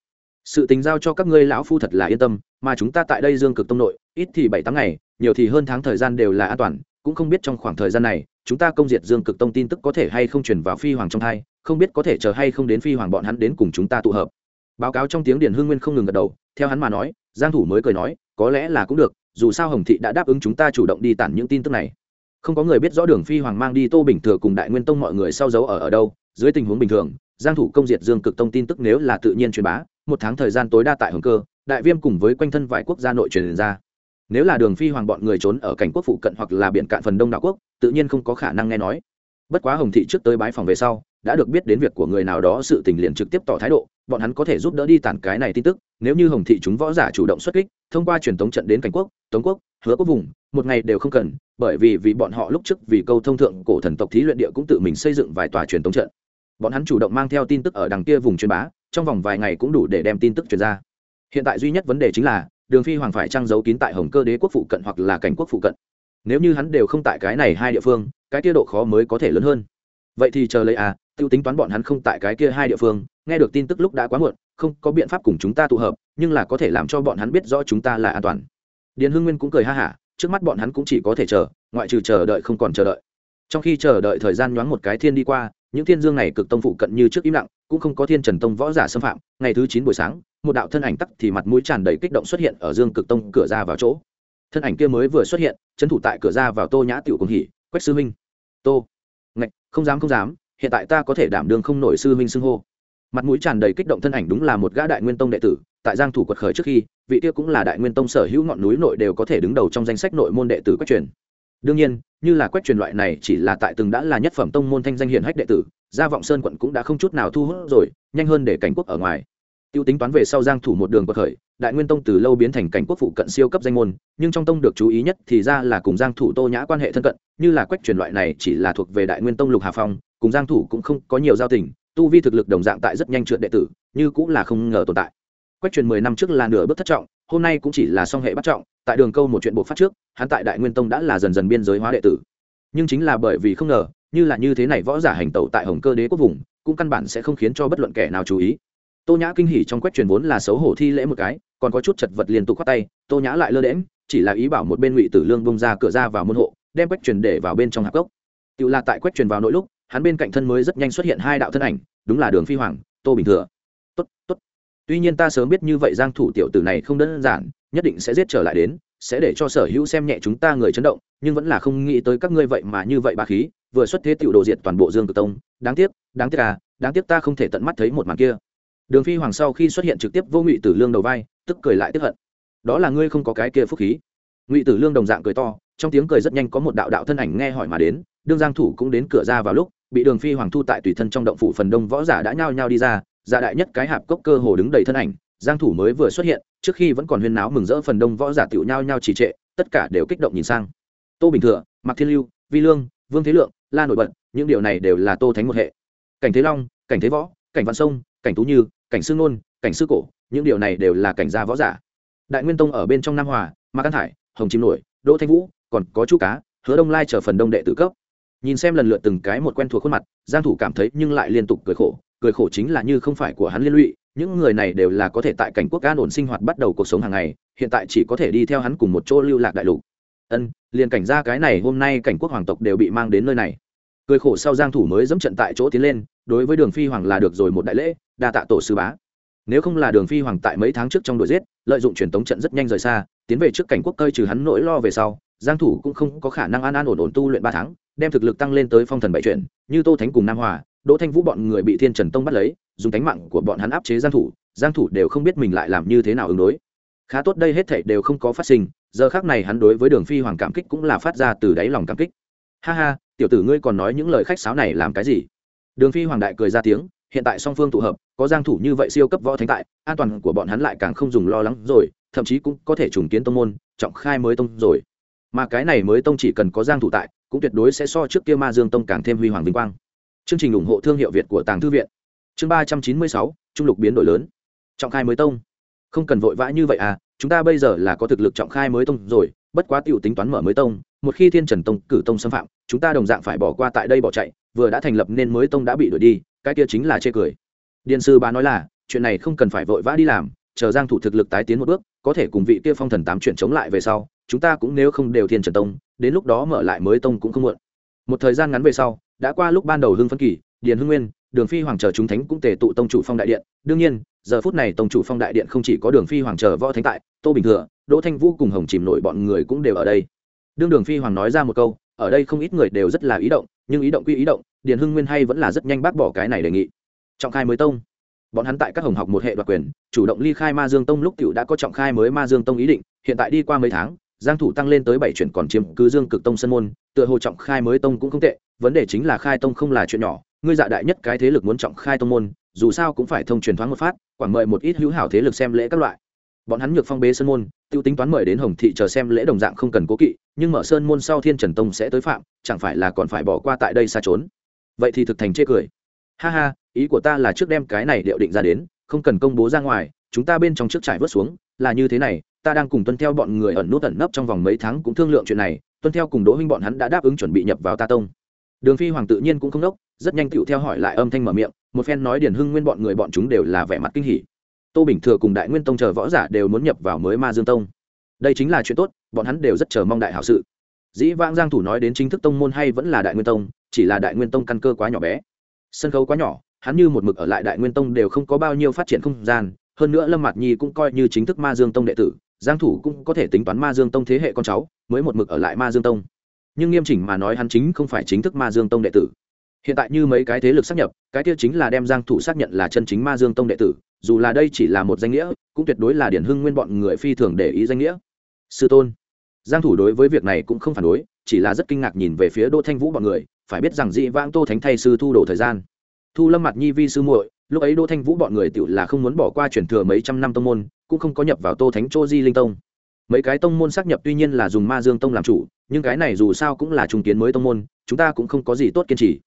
S1: Sự tình giao cho các ngươi lão phu thật là yên tâm, mà chúng ta tại đây dương cực tông nội, ít thì bảy tháng ngày, nhiều thì hơn tháng thời gian đều là an toàn, cũng không biết trong khoảng thời gian này, chúng ta công diệt dương cực tông tin tức có thể hay không truyền vào phi hoàng trong thai không biết có thể chờ hay không đến phi hoàng bọn hắn đến cùng chúng ta tụ hợp. Báo cáo trong tiếng điền hưng nguyên không ngừng gật đầu, theo hắn mà nói, giang thủ mới cười nói, có lẽ là cũng được dù sao hồng thị đã đáp ứng chúng ta chủ động đi tản những tin tức này. Không có người biết rõ đường phi hoàng mang đi tô bình thừa cùng đại nguyên tông mọi người sau giấu ở ở đâu, dưới tình huống bình thường, giang thủ công diệt dương cực tông tin tức nếu là tự nhiên truyền bá, một tháng thời gian tối đa tại hồng cơ, đại viêm cùng với quanh thân vài quốc gia nội truyền ra. Nếu là đường phi hoàng bọn người trốn ở cảnh quốc phụ cận hoặc là biển cạn phần đông đảo quốc, tự nhiên không có khả năng nghe nói. Bất quá hồng thị trước tới bái phòng về sau đã được biết đến việc của người nào đó sự tình liền trực tiếp tỏ thái độ, bọn hắn có thể giúp đỡ đi tản cái này tin tức, nếu như hồng thị chúng võ giả chủ động xuất kích, thông qua truyền tống trận đến cảnh quốc, tống quốc, hứa quốc vùng, một ngày đều không cần, bởi vì vì bọn họ lúc trước vì câu thông thượng cổ thần tộc thí luyện địa cũng tự mình xây dựng vài tòa truyền tống trận. Bọn hắn chủ động mang theo tin tức ở đằng kia vùng truyền bá, trong vòng vài ngày cũng đủ để đem tin tức truyền ra. Hiện tại duy nhất vấn đề chính là, đường phi hoàng phải trang giấu kín tại hồng cơ đế quốc phụ cận hoặc là cảnh quốc phụ cận. Nếu như hắn đều không tại cái này hai địa phương, cái kia độ khó mới có thể lớn hơn. Vậy thì chờ lấy à tiêu tính toán bọn hắn không tại cái kia hai địa phương, nghe được tin tức lúc đã quá muộn, không có biện pháp cùng chúng ta tụ hợp, nhưng là có thể làm cho bọn hắn biết rõ chúng ta là an toàn. Điền hưng nguyên cũng cười ha hả, trước mắt bọn hắn cũng chỉ có thể chờ, ngoại trừ chờ đợi không còn chờ đợi. Trong khi chờ đợi thời gian nhoáng một cái thiên đi qua, những thiên dương này cực tông phụ cận như trước im lặng, cũng không có thiên trần tông võ giả xâm phạm, ngày thứ chín buổi sáng, một đạo thân ảnh tắc thì mặt mũi tràn đầy kích động xuất hiện ở dương cực tông cửa ra vào chỗ. Thân ảnh kia mới vừa xuất hiện, trấn thủ tại cửa ra vào tô nhã tiểu cùng hỉ, quách sư minh tô. Ngạch, không dám không dám hiện tại ta có thể đảm đương không nổi sư minh xưng hô. Mặt mũi tràn đầy kích động thân ảnh đúng là một gã đại nguyên tông đệ tử, tại giang thủ quật khởi trước khi, vị kia cũng là đại nguyên tông sở hữu ngọn núi nội đều có thể đứng đầu trong danh sách nội môn đệ tử quách truyền. Đương nhiên, như là quách truyền loại này chỉ là tại từng đã là nhất phẩm tông môn thanh danh hiển hách đệ tử, gia vọng sơn quận cũng đã không chút nào thu hút rồi, nhanh hơn để cảnh quốc ở ngoài. Tiêu tính toán về sau giang thủ một đường quật khởi, đại nguyên tông từ lâu biến thành cảnh quốc phụ cận siêu cấp danh môn, nhưng trong tông được chú ý nhất thì ra là cùng giang thủ tô nhã quan hệ thân cận, như là quách truyền loại này chỉ là thuộc về đại nguyên tông lục hà phong cùng giang thủ cũng không có nhiều giao tình, tu vi thực lực đồng dạng tại rất nhanh trượt đệ tử, như cũng là không ngờ tồn tại. Quách truyền mười năm trước là nửa bước thất trọng, hôm nay cũng chỉ là song hệ bắt trọng, tại đường câu một chuyện buộc phát trước, hắn tại đại nguyên tông đã là dần dần biên giới hóa đệ tử. Nhưng chính là bởi vì không ngờ, như là như thế này võ giả hành tẩu tại hồng cơ đế quốc vùng, cũng căn bản sẽ không khiến cho bất luận kẻ nào chú ý. Tô nhã kinh hỉ trong quách truyền vốn là xấu hổ thi lễ một cái, còn có chút chật vật liên tục khoát tay, tô nhã lại lơ đễm chỉ là ý bảo một bên ngụy tử lương bông ra cửa ra vào môn hộ, đem quách truyền để vào bên trong hạp gốc tự là tại quách truyền vào nội lúc hắn bên cạnh thân mới rất nhanh xuất hiện hai đạo thân ảnh, đúng là đường phi hoàng, tô bình thừa. Tốt tốt. Tuy nhiên ta sớm biết như vậy giang thủ tiểu tử này không đơn giản, nhất định sẽ giết trở lại đến, sẽ để cho sở hữu xem nhẹ chúng ta người chấn động, nhưng vẫn là không nghĩ tới các ngươi vậy mà như vậy ba khí, vừa xuất thế tiểu đồ diệt toàn bộ dương cực tông. Đáng tiếc đáng tiếc à đáng tiếc ta không thể tận mắt thấy một màn kia. Đường phi hoàng sau khi xuất hiện trực tiếp vô ngụy tử lương đầu vai, tức cười lại tức hận. Đó là ngươi không có cái kia phúc khí ngụy tử lương đồng dạng cười to trong tiếng cười rất nhanh có một đạo đạo thân ảnh nghe hỏi mà đến đương giang thủ cũng đến cửa ra vào lúc bị đường phi hoàng thu tại tùy thân trong động phủ phần đông võ giả đã nhao nhao đi ra giả đại nhất cái hạp cốc cơ hồ đứng đầy thân ảnh giang thủ mới vừa xuất hiện trước khi vẫn còn huyên náo mừng rỡ phần đông võ giả tiểu nhao nhao trì trệ tất cả đều kích động nhìn sang tô bình thừa mạc thiên lưu vi lương vương thế lượng la nổi bật những điều này đều là tô thánh một hệ cảnh thế long cảnh thế võ cảnh văn sông cảnh tú như cảnh sư ngôn cảnh sư cổ những điều này đều là cảnh gia võ giả đại nguyên tông ở bên trong nam hòa mạc an thải hồng chim nổi, đỗ thanh vũ, còn có chú cá, hứa đông lai trở phần đông đệ tử cấp. Nhìn xem lần lượt từng cái một quen thuộc khuôn mặt, giang thủ cảm thấy nhưng lại liên tục cười khổ cười khổ chính là như không phải của hắn liên lụy, những người này đều là có thể tại cảnh quốc an ổn sinh hoạt bắt đầu cuộc sống hàng ngày, hiện tại chỉ có thể đi theo hắn cùng một chỗ lưu lạc đại lục. Ân, liền cảnh ra cái này hôm nay cảnh quốc hoàng tộc đều bị mang đến nơi này. Cười khổ sau giang thủ mới dẫm trận tại chỗ tiến lên, đối với đường phi hoàng là được rồi một đại lễ, đa tạ tổ sư bá. Nếu không là đường phi hoàng tại mấy tháng trước trong đuổi giết, lợi dụng truyền tống trận rất nhanh rời xa tiến về trước cảnh quốc cơi trừ hắn nỗi lo về sau, giang thủ cũng không có khả năng an an ổn ổn tu luyện ba tháng, đem thực lực tăng lên tới phong thần bảy chuyển, như tô thánh cùng nam hòa, đỗ thanh vũ bọn người bị thiên trần tông bắt lấy, dùng tánh mạng của bọn hắn áp chế giang thủ giang thủ đều không biết mình lại làm như thế nào ứng đối. Khá tốt đây hết thảy đều không có phát sinh, giờ khắc này hắn đối với đường phi hoàng cảm kích cũng là phát ra từ đáy lòng cảm kích. Ha ha, tiểu tử ngươi còn nói những lời khách sáo này làm cái gì? Đường phi hoàng đại cười ra tiếng, hiện tại song phương tụ hợp, có giang thủ như vậy siêu cấp võ thánh tại, an toàn của bọn hắn lại càng không dùng lo lắng rồi thậm chí cũng có thể trùng kiến tông môn, trọng khai mới tông rồi. Mà cái này mới tông chỉ cần có giang thủ tại, cũng tuyệt đối sẽ so trước kia ma dương tông càng thêm huy hoàng vinh quang. Chương trình ủng hộ thương hiệu việt của tàng thư viện. Chương ba trăm chín mươi sáu, trung lục biến đổi lớn. Trọng khai mới tông. Không cần vội vã như vậy à chúng ta bây giờ là có thực lực trọng khai mới tông rồi, bất quá tiểu tính toán mở mới tông, một khi thiên trần tông, cử tông xâm phạm, chúng ta đồng dạng phải bỏ qua tại đây bỏ chạy, vừa đã thành lập nên mới tông đã bị đuổi đi, cái kia chính là chê cười. Điện sư bà nói là, chuyện này không cần phải vội vã đi làm, chờ giang thủ thực lực tái tiến một bước có thể cùng vị kia phong thần tám chuyện chống lại về sau, chúng ta cũng nếu không đều thiên trần tông, đến lúc đó mở lại mới tông cũng không muộn. Một thời gian ngắn về sau, đã qua lúc ban đầu hưng phân kỳ, điền hưng nguyên, đường phi hoàng chờ chúng thánh cũng tề tụ tông chủ phong đại điện. Đương nhiên, giờ phút này tông chủ phong đại điện không chỉ có đường phi hoàng chờ võ thánh tại, tô bình thừa, đỗ thanh vũ cùng hồng chìm nổi bọn người cũng đều ở đây. Đương đường phi hoàng nói ra một câu, ở đây không ít người đều rất là ý động, nhưng ý động quy ý động, điền hưng nguyên hay vẫn là rất nhanh bác bỏ cái này đề nghị. Trọng khai mới tông bọn hắn tại các hồng học một hệ đoạt quyền, chủ động ly khai ma dương tông lúc t đã có trọng khai mới ma dương tông ý định, hiện tại đi qua mấy tháng, giang thủ tăng lên tới bảy chuyển còn chiếm cứ dương cực tông sân môn, tựa hồ trọng khai mới tông cũng không tệ, vấn đề chính là khai tông không là chuyện nhỏ, ngươi dạ đại nhất cái thế lực muốn trọng khai tông môn, dù sao cũng phải thông truyền thoáng một phát, quảng mời một ít hữu hảo thế lực xem lễ các loại. Bọn hắn nhược phong bế sơn môn, tiêu tính toán mời đến hồng thị chờ xem lễ đồng dạng không cần cố kỵ, nhưng mở sơn môn sau thiên trần tông sẽ tới phạm, chẳng phải là còn phải bỏ qua tại đây xa trốn. Vậy thì thực thành chê cười. Ha ha ý của ta là trước đem cái này liệu định ra đến, không cần công bố ra ngoài, chúng ta bên trong trước trải vớt xuống, là như thế này, ta đang cùng tuân theo bọn người ẩn nút ẩn nấp trong vòng mấy tháng cũng thương lượng chuyện này, tuân theo cùng đỗ huynh bọn hắn đã đáp ứng chuẩn bị nhập vào ta tông. Đường phi hoàng tự nhiên cũng không đốc, rất nhanh tựu theo hỏi lại âm thanh mở miệng, một phen nói điển hưng nguyên bọn người bọn chúng đều là vẻ mặt kinh hỉ. Tô bình thừa cùng đại nguyên tông chờ võ giả đều muốn nhập vào mới ma dương tông. Đây chính là chuyện tốt, bọn hắn đều rất chờ mong đại hảo sự. Dĩ vãng giang thủ nói đến chính thức tông môn hay vẫn là đại nguyên tông, chỉ là đại nguyên tông căn cơ quá nhỏ bé. Sân khấu quá nhỏ hắn như một mực ở lại đại nguyên tông đều không có bao nhiêu phát triển không gian, hơn nữa lâm mạt nhi cũng coi như chính thức ma dương tông đệ tử, giang thủ cũng có thể tính toán ma dương tông thế hệ con cháu, mới một mực ở lại ma dương tông. Nhưng nghiêm chỉnh mà nói hắn chính không phải chính thức ma dương tông đệ tử. Hiện tại như mấy cái thế lực xác nhập, cái kia chính là đem giang thủ xác nhận là chân chính ma dương tông đệ tử, dù là đây chỉ là một danh nghĩa, cũng tuyệt đối là điển hưng nguyên bọn người phi thường để ý danh nghĩa. Sư tôn, giang thủ đối với việc này cũng không phản đối, chỉ là rất kinh ngạc nhìn về phía đỗ thanh vũ bọn người, phải biết rằng dị vãng tô thánh thay sư thu đồ thời gian thu lâm mặt nhi vi sư muội, lúc ấy đỗ thanh vũ bọn người tự là không muốn bỏ qua truyền thừa mấy trăm năm tông môn, cũng không có nhập vào tô thánh chô di linh tông. Mấy cái tông môn xác nhập tuy nhiên là dùng ma dương tông làm chủ, nhưng cái này dù sao cũng là trung kiến mới tông môn, chúng ta cũng không có gì tốt kiên trì.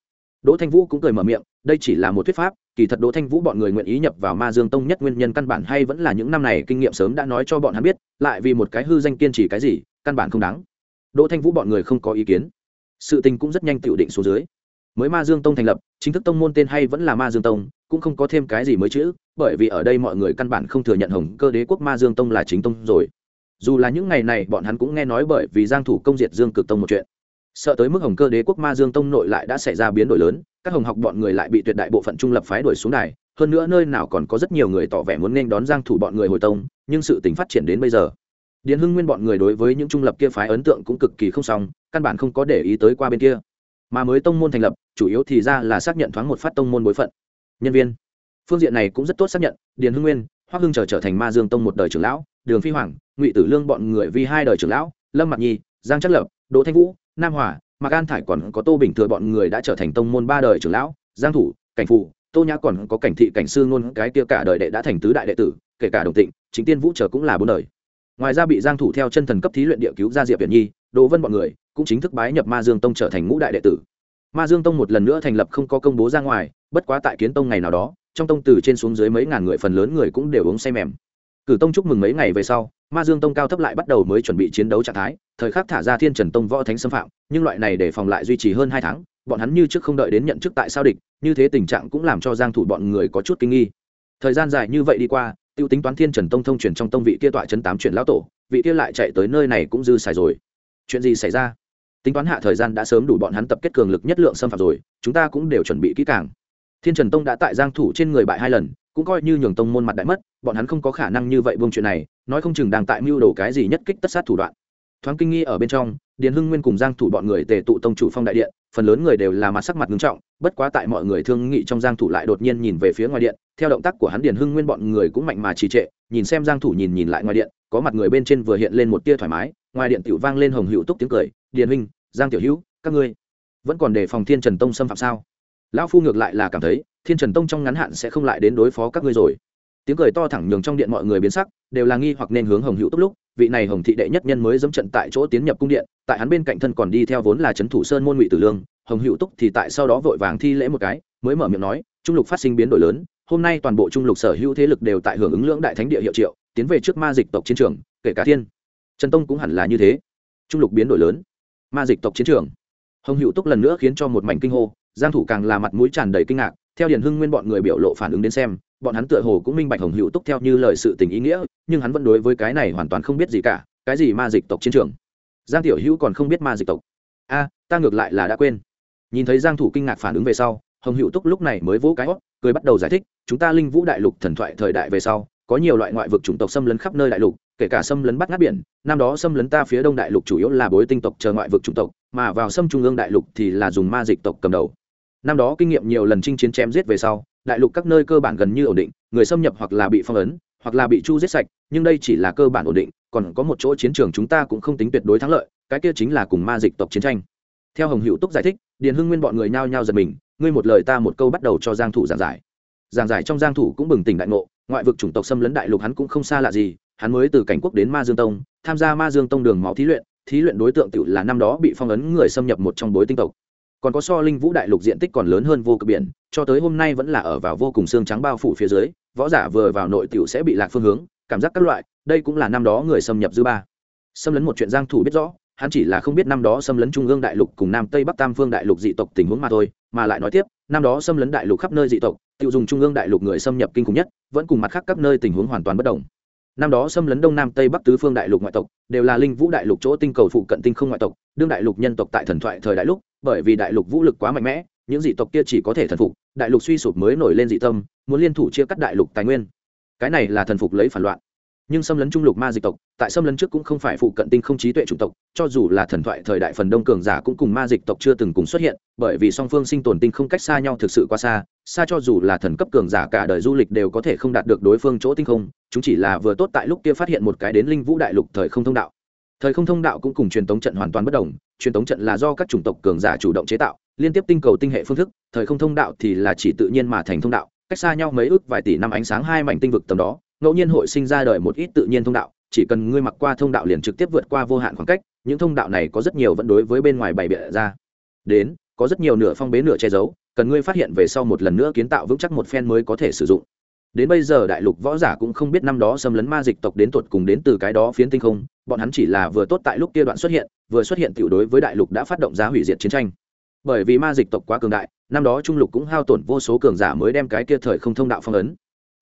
S1: Đỗ thanh vũ cũng cười mở miệng, đây chỉ là một thuyết pháp, kỳ thật đỗ thanh vũ bọn người nguyện ý nhập vào ma dương tông nhất nguyên nhân căn bản hay vẫn là những năm này kinh nghiệm sớm đã nói cho bọn hắn biết, lại vì một cái hư danh kiên trì cái gì, căn bản không đáng. Đỗ thanh vũ bọn người không có ý kiến. Sự tình cũng rất nhanh tự định số dưới mới ma dương tông thành lập, chính thức tông môn tên hay vẫn là ma dương tông, cũng không có thêm cái gì mới chữ, bởi vì ở đây mọi người căn bản không thừa nhận hồng cơ đế quốc ma dương tông là chính tông rồi. Dù là những ngày này bọn hắn cũng nghe nói bởi vì giang thủ công diệt dương cực tông một chuyện. Sợ tới mức hồng cơ đế quốc ma dương tông nội lại đã xảy ra biến đổi lớn, các hồng học bọn người lại bị tuyệt đại bộ phận trung lập phái đuổi xuống đài, hơn nữa nơi nào còn có rất nhiều người tỏ vẻ muốn nên đón giang thủ bọn người hồi tông, nhưng sự tình phát triển đến bây giờ. Điền hưng nguyên bọn người đối với những trung lập kia phái ấn tượng cũng cực kỳ không xong, căn bản không có để ý tới qua bên kia mà mới tông môn thành lập, chủ yếu thì ra là xác nhận thoáng một phát tông môn bối phận. Nhân viên. Phương diện này cũng rất tốt xác nhận, điền hưng nguyên, hoắc hưng trở trở thành ma dương tông một đời trưởng lão, đường phi hoàng, ngụy tử lương bọn người vì hai đời trưởng lão, lâm mặc nhi, giang chất lập, đỗ thanh vũ, nam hòa, mạc an thải còn có tô bình thừa bọn người đã trở thành tông môn ba đời trưởng lão, giang thủ, cảnh phụ, tô nhã còn có cảnh thị, cảnh sư ngôn, cái kia cả đời đệ đã thành tứ đại đệ tử, kể cả đồng tịnh, chính tiên vũ trở cũng là bốn đời. Ngoài ra bị giang thủ theo chân thần cấp thí luyện địa cứu ra diệp viện nhi, đỗ vân bọn người cũng chính thức bái nhập ma dương tông trở thành ngũ đại đệ tử. Ma dương tông một lần nữa thành lập không có công bố ra ngoài, bất quá tại kiến tông ngày nào đó, trong tông từ trên xuống dưới mấy ngàn người phần lớn người cũng đều uống say mềm. Cử tông chúc mừng mấy ngày về sau, ma dương tông cao thấp lại bắt đầu mới chuẩn bị chiến đấu trạng thái, thời khắc thả ra thiên trần tông võ thánh xâm phạm, nhưng loại này để phòng lại duy trì hơn hai tháng, bọn hắn như trước không đợi đến nhận chức tại sao địch, như thế tình trạng cũng làm cho giang thủ bọn người có chút kinh nghi. Thời gian dài như vậy đi qua, tiêu tính toán thiên trần tông thông truyền trong tông vị kia tọa chấn tám chuyển lão tổ, vị kia lại chạy tới nơi này cũng dư xài rồi. Chuyện gì xảy ra? Tính toán hạ thời gian đã sớm đủ bọn hắn tập kết cường lực nhất lượng xâm phạm rồi, chúng ta cũng đều chuẩn bị kỹ càng. Thiên trần tông đã tại giang thủ trên người bại hai lần, cũng coi như nhường tông môn mặt đại mất, bọn hắn không có khả năng như vậy buông chuyện này, nói không chừng đang tại mưu đồ cái gì nhất kích tất sát thủ đoạn. Thoáng kinh nghi ở bên trong, điền hưng nguyên cùng giang thủ bọn người tề tụ tông chủ phong đại điện, phần lớn người đều là mặt sắc mặt nghiêm trọng, bất quá tại mọi người thương nghị trong giang thủ lại đột nhiên nhìn về phía ngoài điện, theo động tác của hắn điền hưng nguyên bọn người cũng mạnh mà trì trệ, nhìn xem giang thủ nhìn nhìn lại ngoài điện, có mặt người bên trên vừa hiện lên một tia thoải mái, ngoài điện tiểu vang lên hồng hữu túc tiếng cười, điền huynh giang tiểu hữu, các ngươi vẫn còn đề phòng thiên trần tông xâm phạm sao? Lão phu ngược lại là cảm thấy, thiên trần tông trong ngắn hạn sẽ không lại đến đối phó các ngươi rồi. Tiếng cười to thẳng nhường trong điện mọi người biến sắc, đều là nghi hoặc nên hướng hồng hữu túc lúc, vị này hồng thị đệ nhất nhân mới dẫm trận tại chỗ tiến nhập cung điện, tại hắn bên cạnh thân còn đi theo vốn là trấn thủ sơn môn ngụy tử lương, hồng hữu túc thì tại sau đó vội vàng thi lễ một cái, mới mở miệng nói, trung lục phát sinh biến đổi lớn, hôm nay toàn bộ trung lục sở hữu thế lực đều tại hưởng ứng lưỡng đại thánh địa hiệu triệu, tiến về trước ma dịch tộc chiến trường, kể cả thiên trần tông cũng hẳn là như thế. Trung lục biến đổi lớn ma dịch tộc chiến trường. Hồng hữu túc lần nữa khiến cho một mảnh kinh hô giang thủ càng là mặt mũi tràn đầy kinh ngạc theo điển hưng nguyên bọn người biểu lộ phản ứng đến xem bọn hắn tựa hồ cũng minh bạch hồng hữu túc theo như lời sự tình ý nghĩa nhưng hắn vẫn đối với cái này hoàn toàn không biết gì cả cái gì ma dịch tộc chiến trường. Giang tiểu hữu còn không biết ma dịch tộc. A ta ngược lại là đã quên. Nhìn thấy giang thủ kinh ngạc phản ứng về sau hồng hữu túc lúc này mới vỗ cái óc, cười bắt đầu giải thích chúng ta linh vũ đại lục thần thoại thời đại về sau có nhiều loại ngoại vực chủng tộc xâm lấn khắp nơi đại lục, kể cả xâm lấn bắt ngát biển, năm đó xâm lấn ta phía đông đại lục chủ yếu là bối tinh tộc chờ ngoại vực chủng tộc, mà vào xâm trung ương đại lục thì là dùng ma dịch tộc cầm đầu. Năm đó kinh nghiệm nhiều lần chinh chiến chém giết về sau, đại lục các nơi cơ bản gần như ổn định, người xâm nhập hoặc là bị phong ấn, hoặc là bị chu giết sạch, nhưng đây chỉ là cơ bản ổn định, còn có một chỗ chiến trường chúng ta cũng không tính tuyệt đối thắng lợi, cái kia chính là cùng ma dịch tộc chiến tranh. Theo hồng hữu túc giải thích, điền hưng nguyên bọn người nhao nhao giật mình, ngươi một lời ta một câu bắt đầu cho giang thủ giảng giải. Giảng giải trong giang thủ cũng bừng tỉnh đại ngộ ngoại vực chủng tộc xâm lấn đại lục hắn cũng không xa lạ gì, hắn mới từ cảnh quốc đến ma dương tông, tham gia ma dương tông đường máu thí luyện thí luyện đối tượng tự là năm đó bị phong ấn người xâm nhập một trong bối tinh tộc. Còn có so linh vũ đại lục diện tích còn lớn hơn vô cực biển, cho tới hôm nay vẫn là ở vào vô cùng xương trắng bao phủ phía dưới, võ giả vừa vào nội tiểu sẽ bị lạc phương hướng, cảm giác các loại, đây cũng là năm đó người xâm nhập dư ba. Xâm lấn một chuyện giang thủ biết rõ, hắn chỉ là không biết năm đó xâm lấn trung ương đại lục cùng nam tây bắc tam phương đại lục dị tộc tình huống mà thôi, mà lại nói tiếp năm đó xâm lấn đại lục khắp nơi dị tộc, tiêu dùng trung ương đại lục người xâm nhập kinh khủng nhất, vẫn cùng mặt khác các nơi tình huống hoàn toàn bất đồng. Năm đó xâm lấn đông nam tây bắc tứ phương đại lục ngoại tộc, đều là linh vũ đại lục chỗ tinh cầu phụ cận tinh không ngoại tộc, đương đại lục nhân tộc tại thần thoại thời đại lúc, bởi vì đại lục vũ lực quá mạnh mẽ, những dị tộc kia chỉ có thể thần phục, đại lục suy sụp mới nổi lên dị tâm, muốn liên thủ chia cắt đại lục tài nguyên. Cái này là thần phục lấy phản loạn nhưng xâm lấn trung lục ma dịch tộc, tại xâm lấn trước cũng không phải phụ cận tinh không trí tuệ chủng tộc, cho dù là thần thoại thời đại phần đông cường giả cũng cùng ma dịch tộc chưa từng cùng xuất hiện, bởi vì song phương sinh tồn tinh không cách xa nhau thực sự quá xa xa cho dù là thần cấp cường giả cả đời du lịch đều có thể không đạt được đối phương chỗ tinh không, chúng chỉ là vừa tốt tại lúc kia phát hiện một cái đến linh vũ đại lục thời không thông đạo. Thời không thông đạo cũng cùng truyền tống trận hoàn toàn bất đồng, truyền tống trận là do các chủng tộc cường giả chủ động chế tạo, liên tiếp tinh cầu tinh hệ phương thức, thời không thông đạo thì là chỉ tự nhiên mà thành thông đạo, cách xa nhau mấy ước vài tỷ năm ánh sáng hai mảnh tinh vực tầm đó ngẫu nhiên hội sinh ra đời một ít tự nhiên thông đạo, chỉ cần ngươi mặc qua thông đạo liền trực tiếp vượt qua vô hạn khoảng cách, những thông đạo này có rất nhiều vẫn đối với bên ngoài bày bịa ra. Đến, có rất nhiều nửa phong bế nửa che giấu, cần ngươi phát hiện về sau một lần nữa kiến tạo vững chắc một phen mới có thể sử dụng. Đến bây giờ đại lục võ giả cũng không biết năm đó xâm lấn ma dịch tộc đến tột cùng đến từ cái đó phiến tinh không, bọn hắn chỉ là vừa tốt tại lúc kia đoạn xuất hiện, vừa xuất hiện tiểu đối với đại lục đã phát động giá hủy diệt chiến tranh. Bởi vì ma dịch tộc quá cường đại, năm đó trung lục cũng hao tổn vô số cường giả mới đem cái kia thời không thông đạo phong ấn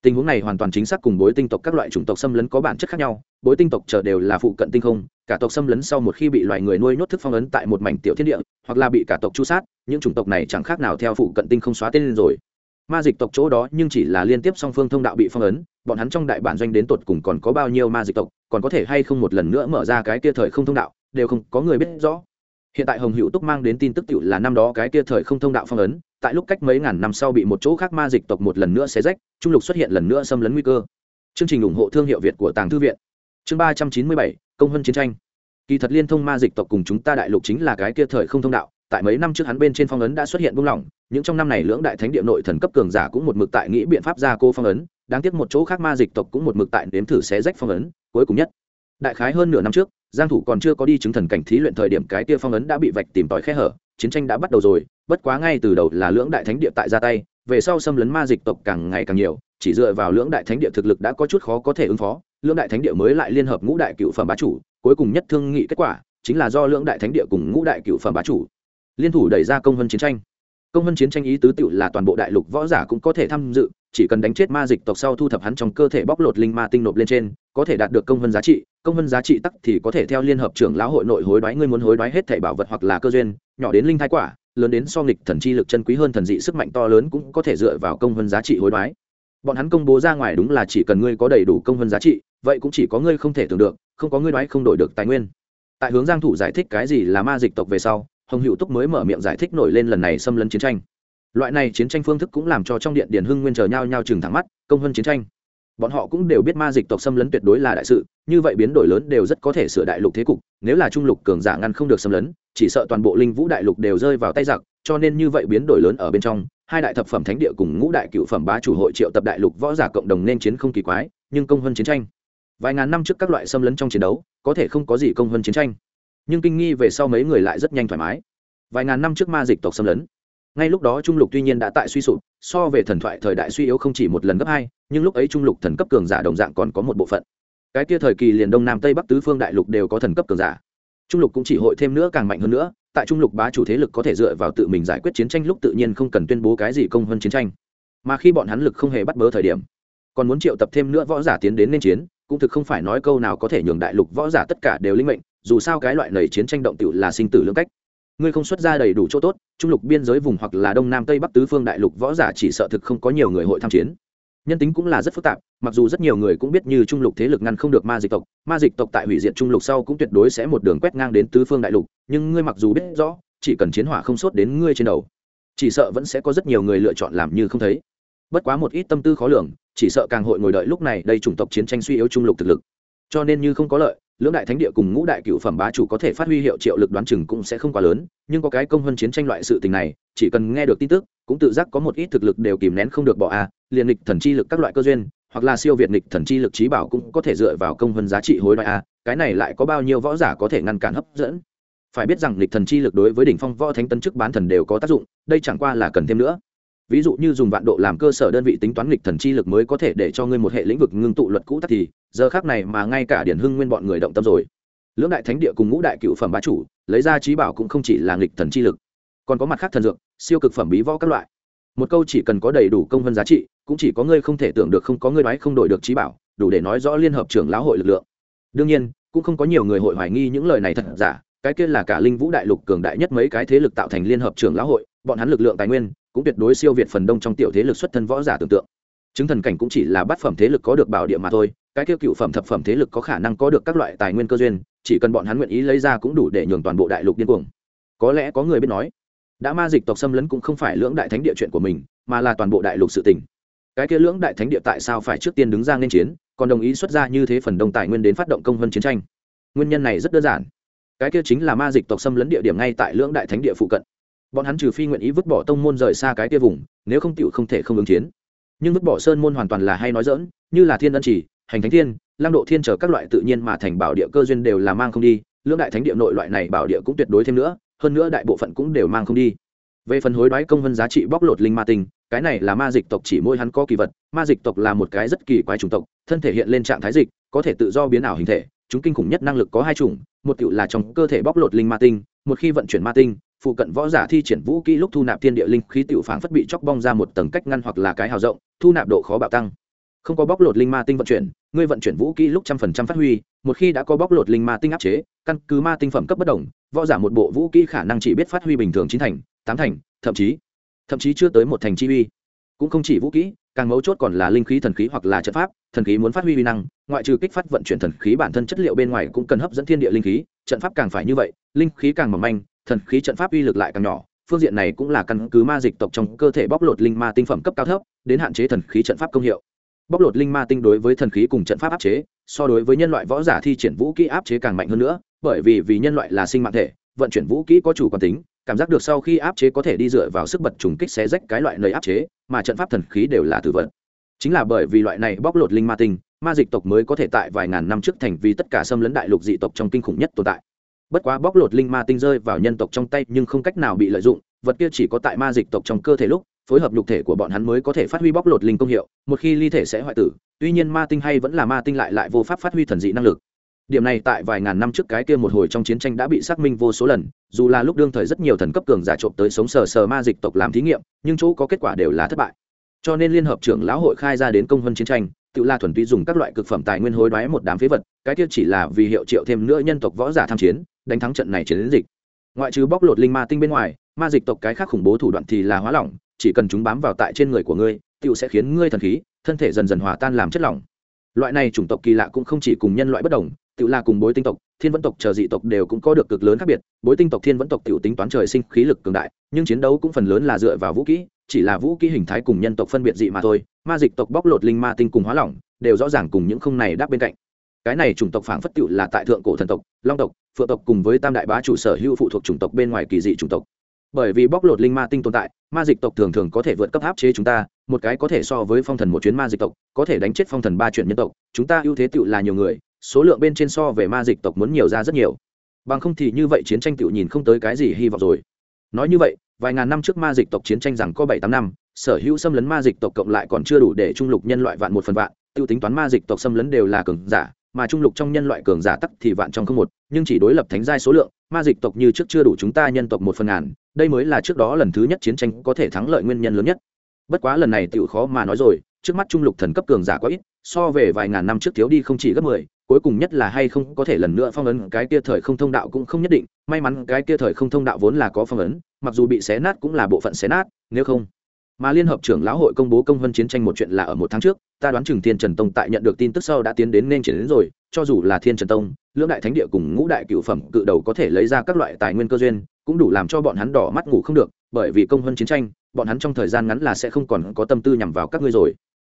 S1: tình huống này hoàn toàn chính xác cùng bối tinh tộc các loại chủng tộc xâm lấn có bản chất khác nhau, bối tinh tộc chờ đều là phụ cận tinh không, cả tộc xâm lấn sau một khi bị loài người nuôi nhốt thức phong ấn tại một mảnh tiểu thiên địa, hoặc là bị cả tộc chu sát, những chủng tộc này chẳng khác nào theo phụ cận tinh không xóa tên lên rồi. Ma dịch tộc chỗ đó nhưng chỉ là liên tiếp song phương thông đạo bị phong ấn, bọn hắn trong đại bản doanh đến tột cùng còn có bao nhiêu ma dịch tộc, còn có thể hay không một lần nữa mở ra cái kia thời không thông đạo, đều không có người biết rõ. Hiện tại hồng hữu túc mang đến tin tức tự là năm đó cái kia thời không thông đạo phong ấn tại lúc cách mấy ngàn năm sau bị một chỗ khác ma dịch tộc một lần nữa xé rách, trung lục xuất hiện lần nữa xâm lấn nguy cơ. Chương trình ủng hộ thương hiệu việt của tàng thư viện. Chương ba trăm chín mươi bảy, công hơn chiến tranh. Kỳ thật liên thông ma dịch tộc cùng chúng ta đại lục chính là cái kia thời không thông đạo, tại mấy năm trước hắn bên trên phong ấn đã xuất hiện buông lỏng, những trong năm này lưỡng đại thánh địa nội thần cấp cường giả cũng một mực tại nghĩ biện pháp ra cô phong ấn, đáng tiếc một chỗ khác ma dịch tộc cũng một mực tại nếm thử xé rách phong ấn, cuối cùng nhất. Đại khái hơn nửa năm trước, giang thủ còn chưa có đi chứng thần cảnh thí luyện thời điểm cái kia phong ấn đã bị vạch tìm tòi khe hở, chiến tranh đã bắt đầu rồi bất quá ngay từ đầu là lưỡng đại thánh địa tại ra tay, về sau xâm lấn ma dịch tộc càng ngày càng nhiều, chỉ dựa vào lưỡng đại thánh địa thực lực đã có chút khó có thể ứng phó, lưỡng đại thánh địa mới lại liên hợp ngũ đại cựu phẩm bá chủ, cuối cùng nhất thương nghị kết quả chính là do lưỡng đại thánh địa cùng ngũ đại cựu phẩm bá chủ liên thủ đẩy ra công vân chiến tranh. Công vân chiến tranh ý tứ tựu là toàn bộ đại lục võ giả cũng có thể tham dự, chỉ cần đánh chết ma dịch tộc sau thu thập hắn trong cơ thể bóc lột linh ma tinh nộp lên trên, có thể đạt được công vân giá trị, công vân giá trị tắc thì có thể theo liên hợp trưởng lão hội nội hối đoái, ngươi muốn hối đoái hết thảy bảo vật hoặc là cơ duyên, nhỏ đến linh thái quả lớn đến so nghịch thần chi lực chân quý hơn thần dị sức mạnh to lớn cũng có thể dựa vào công hơn giá trị hối đoái. Bọn hắn công bố ra ngoài đúng là chỉ cần ngươi có đầy đủ công hơn giá trị, vậy cũng chỉ có ngươi không thể tưởng được, không có ngươi đoái không đổi được tài nguyên. Tại hướng giang thủ giải thích cái gì là ma dịch tộc về sau, hồng hữu túc mới mở miệng giải thích nổi lên lần này xâm lấn chiến tranh. Loại này chiến tranh phương thức cũng làm cho trong điện điển hưng nguyên chờ nhau nhau chừng thẳng mắt, công hơn chiến tranh. Bọn họ cũng đều biết ma dịch tộc xâm lấn tuyệt đối là đại sự, như vậy biến đổi lớn đều rất có thể sửa đại lục thế cục, nếu là trung lục cường giả ngăn không được xâm lấn chỉ sợ toàn bộ linh vũ đại lục đều rơi vào tay giặc, cho nên như vậy biến đổi lớn ở bên trong, hai đại thập phẩm thánh địa cùng ngũ đại cựu phẩm bá chủ hội triệu tập đại lục võ giả cộng đồng nên chiến không kỳ quái, nhưng công hơn chiến tranh. Vài ngàn năm trước các loại xâm lấn trong chiến đấu, có thể không có gì công hơn chiến tranh. Nhưng kinh nghi về sau mấy người lại rất nhanh thoải mái. Vài ngàn năm trước ma dịch tộc xâm lấn. Ngay lúc đó trung lục tuy nhiên đã tại suy sụp, so về thần thoại thời đại suy yếu không chỉ một lần gấp hai, nhưng lúc ấy trung lục thần cấp cường giả đồng dạng còn có một bộ phận. Cái kia thời kỳ liền đông nam tây bắc tứ phương đại lục đều có thần cấp cường giả trung lục cũng chỉ hội thêm nữa càng mạnh hơn nữa, tại trung lục bá chủ thế lực có thể dựa vào tự mình giải quyết chiến tranh lúc tự nhiên không cần tuyên bố cái gì công hơn chiến tranh. Mà khi bọn hắn lực không hề bắt bớ thời điểm, còn muốn triệu tập thêm nữa võ giả tiến đến nên chiến, cũng thực không phải nói câu nào có thể nhường đại lục võ giả tất cả đều linh mệnh, dù sao cái loại này chiến tranh động tự là sinh tử lưỡng cách. Ngươi không xuất ra đầy đủ chỗ tốt, trung lục biên giới vùng hoặc là đông nam tây bắc tứ phương đại lục võ giả chỉ sợ thực không có nhiều người hội tham chiến nhân tính cũng là rất phức tạp mặc dù rất nhiều người cũng biết như trung lục thế lực ngăn không được ma dịch tộc ma dịch tộc tại hủy diệt trung lục sau cũng tuyệt đối sẽ một đường quét ngang đến tứ phương đại lục nhưng ngươi mặc dù biết rõ chỉ cần chiến hỏa không sốt đến ngươi trên đầu chỉ sợ vẫn sẽ có rất nhiều người lựa chọn làm như không thấy. Bất quá một ít tâm tư khó lường chỉ sợ càng hội ngồi đợi lúc này đây chủng tộc chiến tranh suy yếu trung lục thực lực. Cho nên như không có lợi lưỡng đại thánh địa cùng ngũ đại cựu phẩm bá chủ có thể phát huy hiệu triệu lực đoán chừng cũng sẽ không quá lớn nhưng có cái công hơn chiến tranh loại sự tình này chỉ cần nghe được tin tức cũng tự giác có một ít thực lực đều kìm nén không được bỏ a à, liền lịch thần chi lực các loại cơ duyên, hoặc là siêu việt lịch thần chi lực trí bảo cũng có thể dựa vào công hơn giá trị hối đoái a, cái này lại có bao nhiêu võ giả có thể ngăn cản hấp dẫn? Phải biết rằng lịch thần chi lực đối với đỉnh phong võ thánh tân chức bán thần đều có tác dụng, đây chẳng qua là cần thêm nữa. Ví dụ như dùng vạn độ làm cơ sở đơn vị tính toán lịch thần chi lực mới có thể để cho ngươi một hệ lĩnh vực ngưng tụ luật cũ tắc thì, giờ khác này mà ngay cả điển hưng nguyên bọn người động tâm rồi. Lưỡng đại thánh địa cùng ngũ đại cựu phẩm bá chủ, lấy ra trí bảo cũng không chỉ là lịch thần chi lực, còn có mặt khác thần dược, siêu cực phẩm bí võ các loại một câu chỉ cần có đầy đủ công vân giá trị, cũng chỉ có ngươi không thể tưởng được không có ngươi nói không đổi được trí bảo, đủ để nói rõ liên hợp trưởng lão hội lực lượng. Đương nhiên, cũng không có nhiều người hội hoài nghi những lời này thật giả, cái kia là cả linh vũ đại lục cường đại nhất mấy cái thế lực tạo thành liên hợp trưởng lão hội, bọn hắn lực lượng tài nguyên, cũng tuyệt đối siêu việt phần đông trong tiểu thế lực xuất thân võ giả tưởng tượng. Chứng thần cảnh cũng chỉ là bát phẩm thế lực có được bảo địa mà thôi, cái kia cựu phẩm thập phẩm thế lực có khả năng có được các loại tài nguyên cơ duyên, chỉ cần bọn hắn nguyện ý lấy ra cũng đủ để nhường toàn bộ đại lục điên cuồng. Có lẽ có người biết nói đã ma dịch tộc xâm lấn cũng không phải lưỡng đại thánh địa chuyện của mình, mà là toàn bộ đại lục sự tình. Cái kia lưỡng đại thánh địa tại sao phải trước tiên đứng ra nên chiến, còn đồng ý xuất ra như thế phần đông tài nguyên đến phát động công vân chiến tranh? Nguyên nhân này rất đơn giản. Cái kia chính là ma dịch tộc xâm lấn địa điểm ngay tại lưỡng đại thánh địa phụ cận. Bọn hắn trừ phi nguyện ý vứt bỏ tông môn rời xa cái kia vùng, nếu không tựu không thể không ứng chiến. Nhưng vứt bỏ sơn môn hoàn toàn là hay nói dỡn như là thiên ân chỉ, hành thánh thiên lang độ thiên trở các loại tự nhiên mà thành bảo địa cơ duyên đều là mang không đi, lưỡng đại thánh địa nội loại này bảo địa cũng tuyệt đối thêm nữa hơn nữa đại bộ phận cũng đều mang không đi. Về phần hối đoái công vân giá trị bóc lột linh ma tinh, cái này là ma dịch tộc chỉ môi hắn có kỳ vật, ma dịch tộc là một cái rất kỳ quái chủng tộc, thân thể hiện lên trạng thái dịch, có thể tự do biến ảo hình thể, chúng kinh khủng nhất năng lực có hai chủng, một kiểu là trong cơ thể bóc lột linh ma tinh, một khi vận chuyển ma tinh, phụ cận võ giả thi triển vũ kỹ lúc thu nạp thiên địa linh khí tiểu phảng phất bị chóc bong ra một tầng cách ngăn hoặc là cái hào rộng, thu nạp độ khó bạo tăng. Không có bóc lột linh ma tinh vận chuyển, ngươi vận chuyển vũ kỹ lúc trăm phần trăm phát huy, một khi đã có bóc lột linh ma tinh áp chế, căn cứ ma tinh phẩm cấp bất đồng võ giả một bộ vũ kỹ khả năng chỉ biết phát huy bình thường chín thành, tám thành, thậm chí thậm chí chưa tới một thành chi uy. Cũng không chỉ vũ kỹ, càng mấu chốt còn là linh khí thần khí hoặc là trận pháp, thần khí muốn phát huy uy năng, ngoại trừ kích phát vận chuyển thần khí bản thân chất liệu bên ngoài cũng cần hấp dẫn thiên địa linh khí, trận pháp càng phải như vậy, linh khí càng mỏng manh, thần khí trận pháp uy lực lại càng nhỏ, phương diện này cũng là căn cứ ma dịch tộc trong cơ thể bóc lột linh ma tinh phẩm cấp cao thấp, đến hạn chế thần khí trận pháp công hiệu bóc lột linh ma tinh đối với thần khí cùng trận pháp áp chế, so đối với nhân loại võ giả thi triển vũ kỹ áp chế càng mạnh hơn nữa, bởi vì vì nhân loại là sinh mạng thể, vận chuyển vũ kỹ có chủ quan tính, cảm giác được sau khi áp chế có thể đi dựa vào sức bật trùng kích xé rách cái loại nơi áp chế, mà trận pháp thần khí đều là tử vận chính là bởi vì loại này bóc lột linh ma tinh, ma dịch tộc mới có thể tại vài ngàn năm trước thành vì tất cả xâm lấn đại lục dị tộc trong kinh khủng nhất tồn tại. Bất quá bóc lột linh ma tinh rơi vào nhân tộc trong tay nhưng không cách nào bị lợi dụng, vật kia chỉ có tại ma dịch tộc trong cơ thể lúc phối hợp nhục thể của bọn hắn mới có thể phát huy bóc lột linh công hiệu, một khi ly thể sẽ hoại tử, tuy nhiên ma tinh hay vẫn là ma tinh lại lại vô pháp phát huy thần dị năng lực. Điểm này tại vài ngàn năm trước cái kia một hồi trong chiến tranh đã bị xác minh vô số lần, dù là lúc đương thời rất nhiều thần cấp cường giả trộm tới sống sờ sờ ma dịch tộc làm thí nghiệm, nhưng chỗ có kết quả đều là thất bại. Cho nên liên hợp trưởng lão hội khai ra đến công vân chiến tranh, tự la thuần túy dùng các loại cực phẩm tài nguyên hối đoái một đám phế vật, cái kia chỉ là vì hiệu triệu thêm nữa nhân tộc võ giả tham chiến, đánh thắng trận này chiến dịch. Ngoại trừ bóc lột linh ma tinh bên ngoài, ma dịch tộc cái khác khủng bố thủ đoạn thì là hóa lỏng chỉ cần chúng bám vào tại trên người của ngươi tựu sẽ khiến ngươi thần khí, thân thể dần dần hòa tan làm chất lỏng. Loại này chủng tộc kỳ lạ cũng không chỉ cùng nhân loại bất đồng tự là cùng bối tinh tộc, thiên vẫn tộc chờ dị tộc đều cũng có được cực lớn khác biệt. Bối tinh tộc thiên vẫn tộc tự tính toán trời sinh khí lực cường đại, nhưng chiến đấu cũng phần lớn là dựa vào vũ kỹ chỉ là vũ kỹ hình thái cùng nhân tộc phân biệt dị mà thôi. Ma dịch tộc bóc lột linh ma tinh cùng hóa lỏng, đều rõ ràng cùng những không này đáp bên cạnh. Cái này chủng tộc phảng phất tựu là tại thượng cổ thần tộc, long tộc, phượng tộc cùng với tam đại bá chủ sở hữu phụ thuộc chủng tộc bên ngoài kỳ dị chủng tộc bởi vì bóc lột linh ma tinh tồn tại, ma dịch tộc thường thường có thể vượt cấp áp chế chúng ta, một cái có thể so với phong thần một chuyến ma dịch tộc, có thể đánh chết phong thần ba chuyện nhân tộc, chúng ta ưu thế tựu là nhiều người, số lượng bên trên so về ma dịch tộc muốn nhiều ra rất nhiều. Bằng không thì như vậy chiến tranh tựu nhìn không tới cái gì hy vọng rồi. Nói như vậy, vài ngàn năm trước ma dịch tộc chiến tranh rằng có bảy tám năm, sở hữu xâm lấn ma dịch tộc cộng lại còn chưa đủ để trung lục nhân loại vạn một phần vạn tiêu tính toán ma dịch tộc xâm lấn đều là cường giả, mà trung lục trong nhân loại cường giả tắc thì vạn trong không một, nhưng chỉ đối lập thánh giai số lượng, ma dịch tộc như trước chưa đủ chúng ta nhân tộc một phần ngàn đây mới là trước đó lần thứ nhất chiến tranh có thể thắng lợi nguyên nhân lớn nhất. Bất quá lần này tựu khó mà nói rồi, trước mắt trung lục thần cấp cường giả quá ít, so về vài ngàn năm trước thiếu đi không chỉ gấp mười, cuối cùng nhất là hay không có thể lần nữa phong ấn cái kia thời không thông đạo cũng không nhất định, may mắn cái kia thời không thông đạo vốn là có phong ấn, mặc dù bị xé nát cũng là bộ phận xé nát, nếu không mà liên hợp trưởng lão hội công bố công vân chiến tranh một chuyện là ở một tháng trước, ta đoán chừng thiên trần tông tại nhận được tin tức sau đã tiến đến nên triển đến rồi, cho dù là thiên trần tông, lưỡng đại thánh địa cùng ngũ đại cựu phẩm cự đầu có thể lấy ra các loại tài nguyên cơ duyên, cũng đủ làm cho bọn hắn đỏ mắt ngủ không được, bởi vì công vân chiến tranh, bọn hắn trong thời gian ngắn là sẽ không còn có tâm tư nhằm vào các ngươi rồi.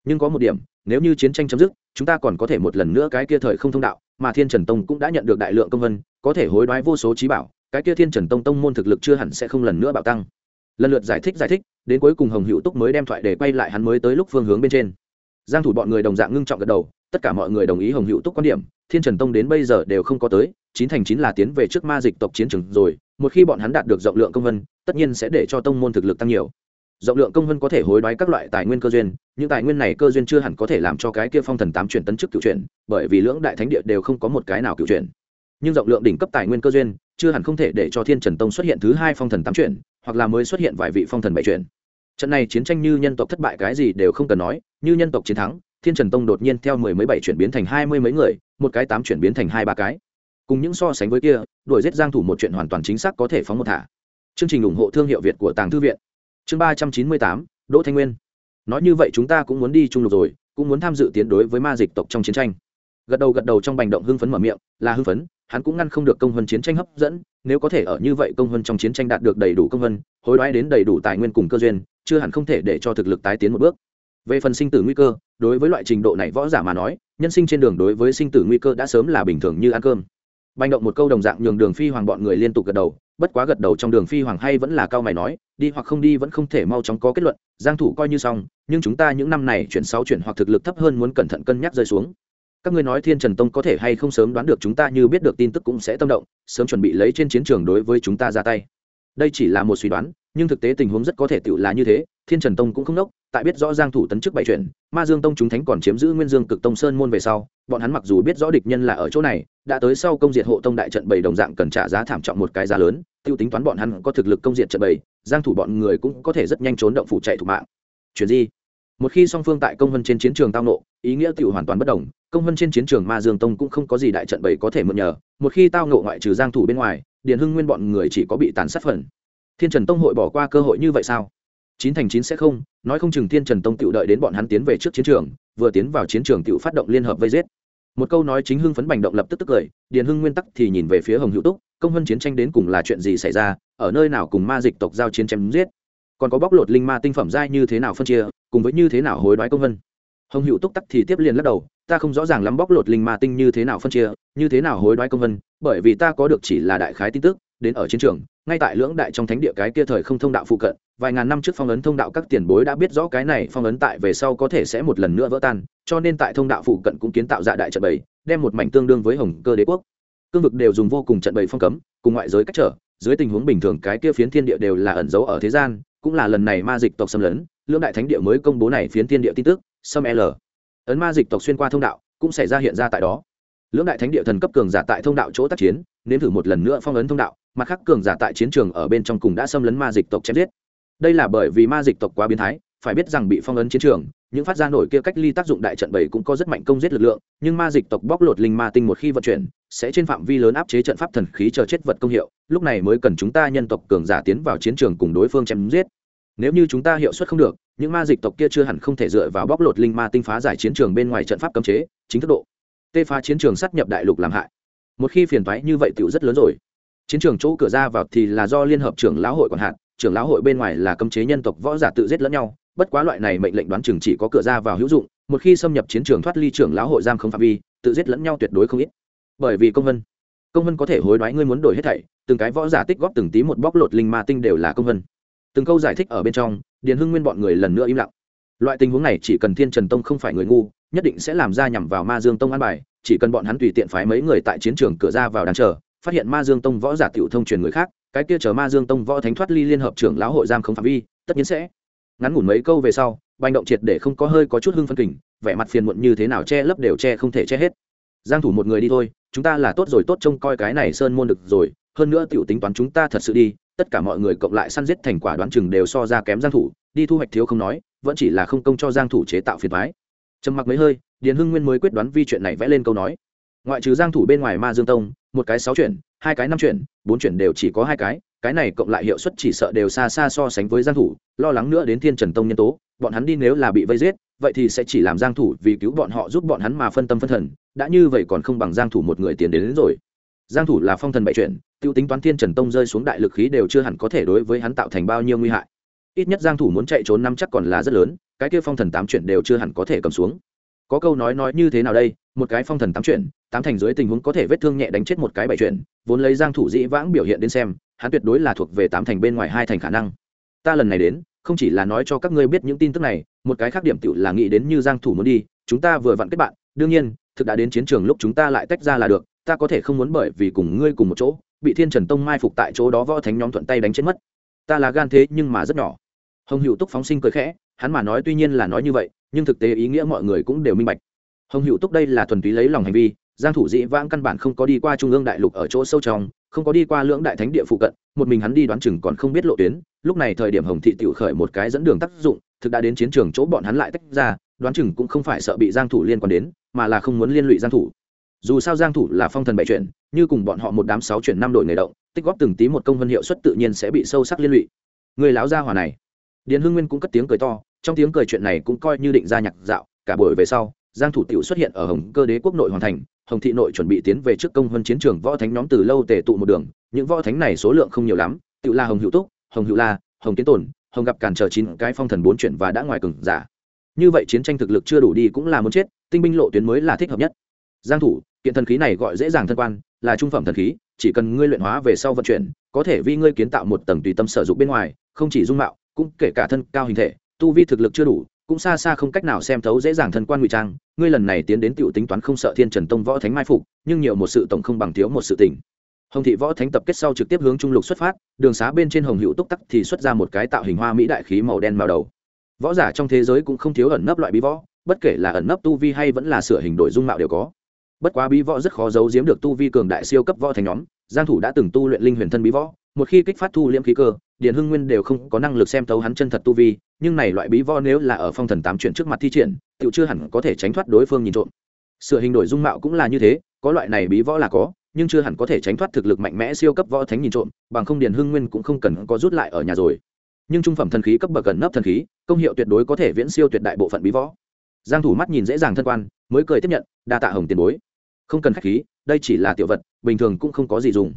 S1: Nhưng có một điểm, nếu như chiến tranh chấm dứt, chúng ta còn có thể một lần nữa cái kia thời không thông đạo, mà thiên trần tông cũng đã nhận được đại lượng công vân, có thể hối đoái vô số trí bảo, cái kia thiên trần tông tông môn thực lực chưa hẳn sẽ không lần nữa bạo tăng lần lượt giải thích giải thích, đến cuối cùng hồng hữu túc mới đem thoại để quay lại hắn mới tới lúc phương hướng bên trên. Giang thủ bọn người đồng dạng ngưng trọng gật đầu, tất cả mọi người đồng ý hồng hữu túc quan điểm, thiên trần tông đến bây giờ đều không có tới, chín thành chín là tiến về trước ma dịch tộc chiến trường rồi, một khi bọn hắn đạt được rộng lượng công vân, tất nhiên sẽ để cho tông môn thực lực tăng nhiều. Rộng lượng công vân có thể hối đoái các loại tài nguyên cơ duyên, những tài nguyên này cơ duyên chưa hẳn có thể làm cho cái kia phong thần tám chuyển tấn chức cựu chuyển, bởi vì lưỡng đại thánh địa đều không có một cái nào cựu chuyển. Nhưng rộng lượng đỉnh cấp tài nguyên cơ duyên, chưa hẳn không thể để cho thiên trần tông xuất hiện thứ hai phong thần tám chuyển hoặc là mới xuất hiện vài vị phong thần bảy chuyển trận này chiến tranh như nhân tộc thất bại cái gì đều không cần nói, như nhân tộc chiến thắng, thiên trần tông đột nhiên theo mười mấy bảy chuyển biến thành hai mươi mấy người, một cái tám chuyển biến thành hai ba cái. Cùng những so sánh với kia, đuổi giết giang thủ một chuyện hoàn toàn chính xác có thể phóng một thả. Chương trình ủng hộ thương hiệu việt của tàng thư viện. Chương ba trăm chín mươi tám, đỗ thanh nguyên. Nói như vậy chúng ta cũng muốn đi trung lục rồi, cũng muốn tham dự tiến đối với ma dịch tộc trong chiến tranh. Gật đầu gật đầu trong bành động hưng phấn mở miệng, là hưng phấn hắn cũng ngăn không được công hơn chiến tranh hấp dẫn nếu có thể ở như vậy công hơn trong chiến tranh đạt được đầy đủ công hơn, hối đoái đến đầy đủ tài nguyên cùng cơ duyên chưa hẳn không thể để cho thực lực tái tiến một bước. Về phần sinh tử nguy cơ đối với loại trình độ này võ giả mà nói nhân sinh trên đường đối với sinh tử nguy cơ đã sớm là bình thường như ăn cơm. Banh động một câu đồng dạng nhường đường phi hoàng bọn người liên tục gật đầu bất quá gật đầu trong đường phi hoàng hay vẫn là cao mày nói đi hoặc không đi vẫn không thể mau chóng có kết luận giang thủ coi như xong nhưng chúng ta những năm này chuyển sáu chuyển hoặc thực lực thấp hơn muốn cẩn thận cân nhắc rơi xuống các ngươi nói thiên trần tông có thể hay không sớm đoán được chúng ta như biết được tin tức cũng sẽ tâm động, sớm chuẩn bị lấy trên chiến trường đối với chúng ta ra tay. Đây chỉ là một suy đoán, nhưng thực tế tình huống rất có thể tự là như thế, thiên trần tông cũng không nốc tại biết rõ giang thủ tấn chức bảy chuyện, ma dương tông chúng thánh còn chiếm giữ nguyên dương cực tông sơn môn về sau, bọn hắn mặc dù biết rõ địch nhân là ở chỗ này, đã tới sau công diệt hộ tông đại trận bảy đồng dạng cần trả giá thảm trọng một cái giá lớn, tiêu tính toán bọn hắn có thực lực công diệt trận bảy, giang thủ bọn người cũng có thể rất nhanh trốn động phủ chạy thủ mạng. Chuyện gì? Một khi song phương tại công vân trên chiến trường tao nộ ý nghĩa tiểu hoàn toàn bất đồng, công vân trên chiến trường ma dương tông cũng không có gì đại trận bảy có thể mượn nhờ. Một khi tao nộ ngoại trừ giang thủ bên ngoài, điền hưng nguyên bọn người chỉ có bị tàn sát phần. Thiên trần tông hội bỏ qua cơ hội như vậy sao? Chín thành chín sẽ không, nói không chừng thiên trần tông tự đợi đến bọn hắn tiến về trước chiến trường, vừa tiến vào chiến trường tự phát động liên hợp vây giết. Một câu nói chính hưng phấn bành động lập tức tức cười, điền hưng nguyên tắc thì nhìn về phía hồng hữu túc, công vân chiến tranh đến cùng là chuyện gì xảy ra, ở nơi nào cùng ma dịch tộc giao chiến chém giết? Còn có bóc lột linh ma tinh phẩm giai như thế nào phân chia cùng với như thế nào hối đoái công vân. Hồng hữu túc tắc thì tiếp liền lắc đầu, ta không rõ ràng lắm bóc lột linh ma tinh như thế nào phân chia, như thế nào hối đoái công vân, bởi vì ta có được chỉ là đại khái tin tức, đến ở chiến trường, ngay tại lưỡng đại trong thánh địa cái kia thời không thông đạo phụ cận, vài ngàn năm trước phong ấn thông đạo các tiền bối đã biết rõ cái này phong ấn tại về sau có thể sẽ một lần nữa vỡ tan, cho nên tại thông đạo phụ cận cũng kiến tạo dạ đại trận bảy đem một mảnh tương đương với hồng cơ đế quốc. Cương vực đều dùng vô cùng trận bày phong cấm, cùng ngoại giới cách trở, dưới tình huống bình thường cái kia phiến thiên địa đều là ẩn giấu ở thế gian, cũng là lần này ma dịch tộc xâm lấn lưỡng đại thánh địa mới công bố này phiến thiên địa tin tức, sâm l. Ấn ma dịch tộc xuyên qua thông đạo, cũng xảy ra hiện ra tại đó. Lưỡng đại thánh địa thần cấp cường giả tại thông đạo chỗ tác chiến, nếm thử một lần nữa phong ấn thông đạo, mặt khác cường giả tại chiến trường ở bên trong cùng đã xâm lấn ma dịch tộc chém giết. Đây là bởi vì ma dịch tộc quá biến thái, phải biết rằng bị phong ấn chiến trường, những phát ra nổi kia cách ly tác dụng đại trận bảy cũng có rất mạnh công giết lực lượng, nhưng ma dịch tộc bóc lột linh ma tinh một khi vận chuyển, sẽ trên phạm vi lớn áp chế trận pháp thần khí chờ chết vật công hiệu, lúc này mới cần chúng ta nhân tộc cường giả tiến vào chiến trường cùng đối phương chém giết nếu như chúng ta hiệu suất không được, những ma dịch tộc kia chưa hẳn không thể dựa vào bóc lột linh ma tinh phá giải chiến trường bên ngoài trận pháp cấm chế, chính thức độ. Tê phá chiến trường sát nhập đại lục làm hại. Một khi phiền toái như vậy tựu rất lớn rồi. Chiến trường chỗ cửa ra vào thì là do liên hợp trưởng lão hội quản hạt, trưởng lão hội bên ngoài là cấm chế nhân tộc võ giả tự giết lẫn nhau. Bất quá loại này mệnh lệnh đoán chừng chỉ có cửa ra vào hữu dụng, một khi xâm nhập chiến trường thoát ly trưởng lão hội giam không phạm vi, tự giết lẫn nhau tuyệt đối không ít. Bởi vì công vân công vân có thể hối đoái ngươi muốn đổi hết thảy, từng cái võ giả tích góp từng tí một bóc lột linh ma tinh đều là công vân từng câu giải thích ở bên trong, điền hưng nguyên bọn người lần nữa im lặng. Loại tình huống này chỉ cần thiên trần tông không phải người ngu, nhất định sẽ làm ra nhằm vào ma dương tông an bài, chỉ cần bọn hắn tùy tiện phái mấy người tại chiến trường cửa ra vào đàn chờ, phát hiện ma dương tông võ giả tiểu thông truyền người khác, cái kia chờ ma dương tông võ thánh thoát ly liên hợp trưởng lão hội giam không phạm vi, tất nhiên sẽ. Ngắn ngủn mấy câu về sau, bành động triệt để không có hơi có chút hưng phân kình, vẻ mặt phiền muộn như thế nào che lấp đều che không thể che hết. Giang thủ một người đi thôi, chúng ta là tốt rồi, tốt trông coi cái này sơn môn được rồi, hơn nữa tiểu tính toán chúng ta thật sự đi tất cả mọi người cộng lại săn giết thành quả đoán chừng đều so ra kém giang thủ đi thu hoạch thiếu không nói vẫn chỉ là không công cho giang thủ chế tạo phiền toái. Trầm mặc mấy hơi điền hưng nguyên mới quyết đoán vi chuyện này vẽ lên câu nói. Ngoại trừ giang thủ bên ngoài ma dương tông một cái sáu chuyển hai cái năm chuyển bốn chuyển đều chỉ có hai cái cái này cộng lại hiệu suất chỉ sợ đều xa xa so sánh với giang thủ lo lắng nữa đến thiên trần tông nhân tố bọn hắn đi nếu là bị vây giết vậy thì sẽ chỉ làm giang thủ vì cứu bọn họ giúp bọn hắn mà phân tâm phân thần đã như vậy còn không bằng giang thủ một người tiền đến, đến rồi giang thủ là phong thần bảy chuyển, tiêu tính toán thiên trần tông rơi xuống đại lực khí đều chưa hẳn có thể đối với hắn tạo thành bao nhiêu nguy hại. Ít nhất giang thủ muốn chạy trốn năm chắc còn là rất lớn, cái kia phong thần tám chuyển đều chưa hẳn có thể cầm xuống. Có câu nói nói như thế nào đây, một cái phong thần tám chuyển, tám thành dưới tình huống có thể vết thương nhẹ đánh chết một cái bảy chuyển, vốn lấy giang thủ dĩ vãng biểu hiện đến xem, hắn tuyệt đối là thuộc về tám thành bên ngoài hai thành khả năng. Ta lần này đến, không chỉ là nói cho các ngươi biết những tin tức này, một cái khác điểm tiểu là nghĩ đến như giang thủ muốn đi, chúng ta vừa vặn kết bạn, đương nhiên, thực đã đến chiến trường lúc chúng ta lại tách ra là được ta có thể không muốn bởi vì cùng ngươi cùng một chỗ, bị thiên trần tông mai phục tại chỗ đó võ thánh nhóm thuận tay đánh chết mất. Ta là gan thế nhưng mà rất nhỏ. Hồng hữu túc phóng sinh cười khẽ, hắn mà nói tuy nhiên là nói như vậy, nhưng thực tế ý nghĩa mọi người cũng đều minh bạch. Hồng hữu túc đây là thuần túy lấy lòng hành vi, giang thủ dĩ vãng căn bản không có đi qua trung ương đại lục ở chỗ sâu trong, không có đi qua lưỡng đại thánh địa phụ cận, một mình hắn đi đoán chừng còn không biết lộ tuyến, lúc này thời điểm hồng thị tiểu khởi một cái dẫn đường tác dụng, thực đã đến chiến trường chỗ bọn hắn lại tách ra, đoán chừng cũng không phải sợ bị giang thủ liên quan đến, mà là không muốn liên lụy giang thủ dù sao giang thủ là phong thần bảy chuyện như cùng bọn họ một đám sáu chuyển năm đội nghề động, tích góp từng tí một công vân hiệu suất tự nhiên sẽ bị sâu sắc liên lụy. Người lão gia hỏa này. Điền hưng nguyên cũng cất tiếng cười to, trong tiếng cười chuyện này cũng coi như định ra nhạc dạo, cả buổi về sau, giang thủ tiểu xuất hiện ở hồng cơ đế quốc nội hoàn thành, hồng thị nội chuẩn bị tiến về trước công vân chiến trường võ thánh nhóm từ lâu tề tụ một đường, những võ thánh này số lượng không nhiều lắm, tiểu là hồng hữu túc, hồng hữu la, hồng tiến tồn, hồng gặp cản trở chín cái phong thần bốn chuyển và đã ngoài cường giả. Như vậy chiến tranh thực lực chưa đủ đi cũng là muốn chết, tinh binh lộ tuyến mới là thích hợp nhất. Giang thủ kiện thần khí này gọi dễ dàng thân quan, là trung phẩm thần khí, chỉ cần ngươi luyện hóa về sau vận chuyển, có thể vi ngươi kiến tạo một tầng tùy tâm sử dụng bên ngoài, không chỉ dung mạo, cũng kể cả thân cao hình thể, tu vi thực lực chưa đủ, cũng xa xa không cách nào xem thấu dễ dàng thân quan ngụy trang. Ngươi lần này tiến đến tiểu tính toán không sợ thiên trần tông võ thánh mai phục, nhưng nhiều một sự tổng không bằng thiếu một sự tỉnh. hồng thị võ thánh tập kết sau trực tiếp hướng trung lục xuất phát, đường xá bên trên hồng hữu túc tắc thì xuất ra một cái tạo hình hoa mỹ đại khí màu đen màu đầu. Võ giả trong thế giới cũng không thiếu ẩn nấp loại bí võ, bất kể là ẩn nấp tu vi hay vẫn là sửa hình đổi dung mạo đều có bất quá bí võ rất khó giấu giếm được tu vi cường đại siêu cấp võ thành nhóm, giang thủ đã từng tu luyện linh huyền thân bí võ, một khi kích phát thu liễm khí cơ, điền hưng nguyên đều không có năng lực xem tấu hắn chân thật tu vi, nhưng này loại bí võ nếu là ở phong thần tám chuyển trước mặt thi triển tự chưa hẳn có thể tránh thoát đối phương nhìn trộm. Sửa hình đổi dung mạo cũng là như thế, có loại này bí võ là có, nhưng chưa hẳn có thể tránh thoát thực lực mạnh mẽ siêu cấp võ thánh nhìn trộm, bằng không điền hưng nguyên cũng không cần có rút lại ở nhà rồi. Nhưng trung phẩm thần khí cấp bậc gần nấp thần khí, công hiệu tuyệt đối có thể viễn siêu tuyệt đại bộ phận bí võ. Giang thủ mắt nhìn dễ dàng thân quan, mới cười tiếp nhận, đa tạ hồng tiền bối không cần khách khí, đây chỉ là tiểu vật, bình thường cũng không có gì dùng.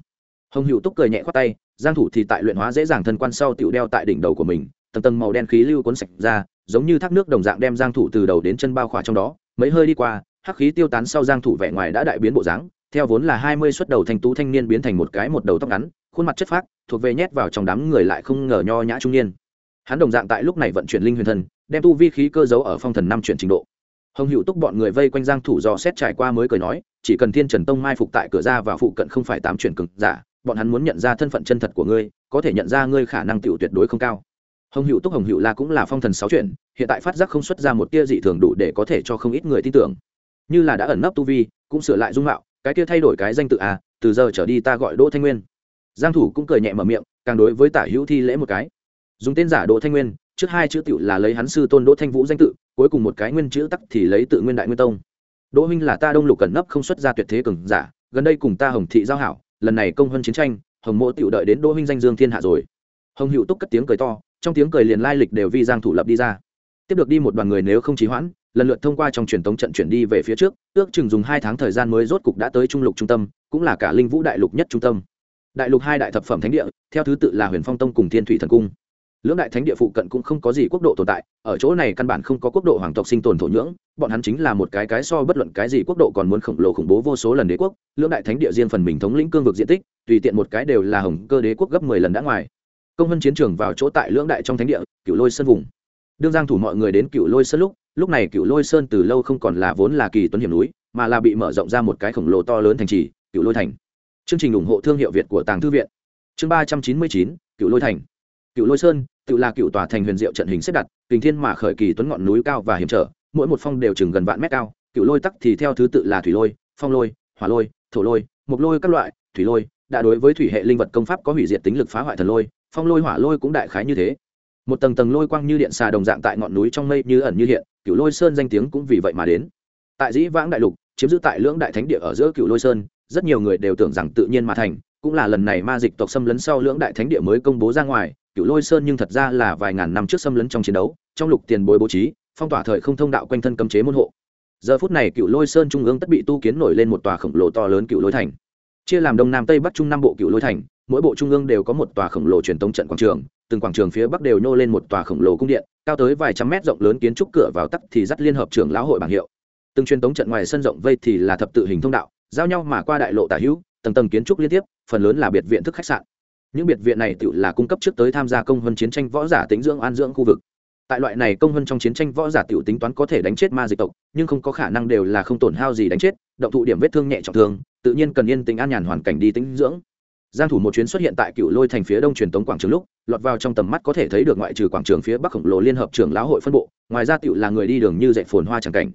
S1: Hồng hữu túc cười nhẹ khoát tay, giang thủ thì tại luyện hóa dễ dàng thân quan sau tiểu đeo tại đỉnh đầu của mình, tầng tầng màu đen khí lưu cuốn sạch ra, giống như thác nước đồng dạng đem giang thủ từ đầu đến chân bao khỏa trong đó. Mấy hơi đi qua, hắc khí tiêu tán sau giang thủ vẻ ngoài đã đại biến bộ dáng, theo vốn là 20 xuất đầu thanh tú thanh niên biến thành một cái một đầu tóc ngắn, khuôn mặt chất phác, thuộc về nhét vào trong đám người lại không ngờ nho nhã trung niên. Hắn đồng dạng tại lúc này vận chuyển linh huyền thân đem tu vi khí cơ giấu ở phong thần năm chuyển trình độ hồng hữu túc bọn người vây quanh giang thủ dò xét trải qua mới cười nói, chỉ cần thiên trần tông mai phục tại cửa ra và phụ cận không phải tám chuyển cực giả, bọn hắn muốn nhận ra thân phận chân thật của ngươi, có thể nhận ra ngươi khả năng tiểu tuyệt đối không cao. Hồng hữu túc, hồng hữu la cũng là phong thần sáu chuyển, hiện tại phát giác không xuất ra một tia dị thường đủ để có thể cho không ít người tin tưởng. Như là đã ẩn nấp tu vi, cũng sửa lại dung mạo, cái kia thay đổi cái danh tự à từ giờ trở đi ta gọi đỗ thanh nguyên. Giang thủ cũng cười nhẹ mở miệng, càng đối với tả hữu thi lễ một cái. Dùng tên giả đỗ thanh nguyên, trước hai chữ tiểu là lấy hắn sư tôn đỗ thanh vũ danh tự cuối cùng một cái nguyên chữ tắc thì lấy tự nguyên đại nguyên tông. Đỗ huynh là ta đông lục cẩn nấp không xuất ra tuyệt thế cường giả, gần đây cùng ta hồng thị giao hảo, lần này công hơn chiến tranh, hồng mộ tiểu đợi đến đỗ huynh danh dương thiên hạ rồi. Hồng hữu túc cất tiếng cười to, trong tiếng cười liền lai lịch đều vi giang thủ lập đi ra. Tiếp được đi một đoàn người nếu không trì hoãn, lần lượt thông qua trong truyền thống trận chuyển đi về phía trước, ước chừng dùng hai tháng thời gian mới rốt cục đã tới trung lục trung tâm, cũng là cả linh vũ đại lục nhất trung tâm. Đại lục hai đại thập phẩm thánh địa, theo thứ tự là huyền phong tông cùng thiên thủy thần cung lưỡng đại thánh địa phụ cận cũng không có gì quốc độ tồn tại, ở chỗ này căn bản không có quốc độ hoàng tộc sinh tồn thổ nhưỡng, bọn hắn chính là một cái cái so bất luận cái gì quốc độ còn muốn khổng lồ khủng bố vô số lần đế quốc, lưỡng đại thánh địa riêng phần mình thống lĩnh cương vực diện tích, tùy tiện một cái đều là hồng cơ đế quốc gấp mười lần đã ngoài. Công vân chiến trường vào chỗ tại lưỡng đại trong thánh địa cựu lôi sơn vùng. Đương giang thủ mọi người đến cựu lôi sơn lúc lúc này cựu lôi sơn từ lâu không còn là vốn là kỳ tuấn hiểm núi, mà là bị mở rộng ra một cái khổng lồ to lớn thành trì cựu lôi thành. Chương trình ủng hộ thương hiệu việt của tàng thư viện. Chương ba trăm chín mươi chín cựu lôi thành cựu lôi sơn, tự là cựu tòa thành huyền diệu trận hình xếp đặt, kình thiên mà khởi kỳ tuấn ngọn núi cao và hiểm trở, mỗi một phong đều chừng gần vạn mét cao. Cựu lôi tắc thì theo thứ tự là thủy lôi, phong lôi, hỏa lôi, thổ lôi, mộc lôi các loại. Thủy lôi đã đối với thủy hệ linh vật công pháp có hủy diệt tính lực phá hoại thần lôi, phong lôi, hỏa lôi cũng đại khái như thế. Một tầng tầng lôi quang như điện xà đồng dạng tại ngọn núi trong mây như ẩn như hiện, cựu lôi sơn danh tiếng cũng vì vậy mà đến. Tại dĩ vãng đại lục, chiếm giữ tại lưỡng đại thánh địa ở giữa cựu lôi sơn, rất nhiều người đều tưởng rằng tự nhiên mà thành, cũng là lần này ma dịch tộc xâm lấn sau lưỡng đại thánh địa mới công bố ra ngoài cựu lôi sơn nhưng thật ra là vài ngàn năm trước xâm lấn trong chiến đấu, trong lục tiền bối bố trí, phong tỏa thời không thông đạo quanh thân cấm chế môn hộ. Giờ phút này cựu lôi sơn trung ương tất bị tu kiến nổi lên một tòa khổng lồ to lớn cựu lôi thành. Chia làm đông nam tây bắc trung nam bộ cựu lôi thành, mỗi bộ trung ương đều có một tòa khổng lồ truyền tống trận quảng trường, từng quảng trường phía bắc đều nô lên một tòa khổng lồ cung điện, cao tới vài trăm mét rộng lớn kiến trúc cửa vào tắc thì dắt liên hợp trưởng lão hội bảng hiệu. Từng truyền tống trận ngoài sân rộng vây thì là thập tự hình thông đạo, giao nhau mà qua đại lộ tả hữu, tầng tầng kiến trúc liên tiếp, phần lớn là biệt viện thức khách sạn những biệt viện này tự là cung cấp trước tới tham gia công hơn chiến tranh võ giả tính dưỡng an dưỡng khu vực. Tại loại này công hơn trong chiến tranh võ giả tiểu tính toán có thể đánh chết ma dịch tộc, nhưng không có khả năng đều là không tổn hao gì đánh chết, động thụ điểm vết thương nhẹ trọng thương, tự nhiên cần yên tĩnh an nhàn hoàn cảnh đi tính dưỡng. Giang thủ một chuyến xuất hiện tại cựu lôi thành phía đông truyền tống quảng trường lúc, lọt vào trong tầm mắt có thể thấy được ngoại trừ quảng trường phía bắc khổng lồ liên hợp trưởng lão hội phân bộ, ngoài ra tiểu là người đi đường như dạy phồn hoa chẳng cảnh.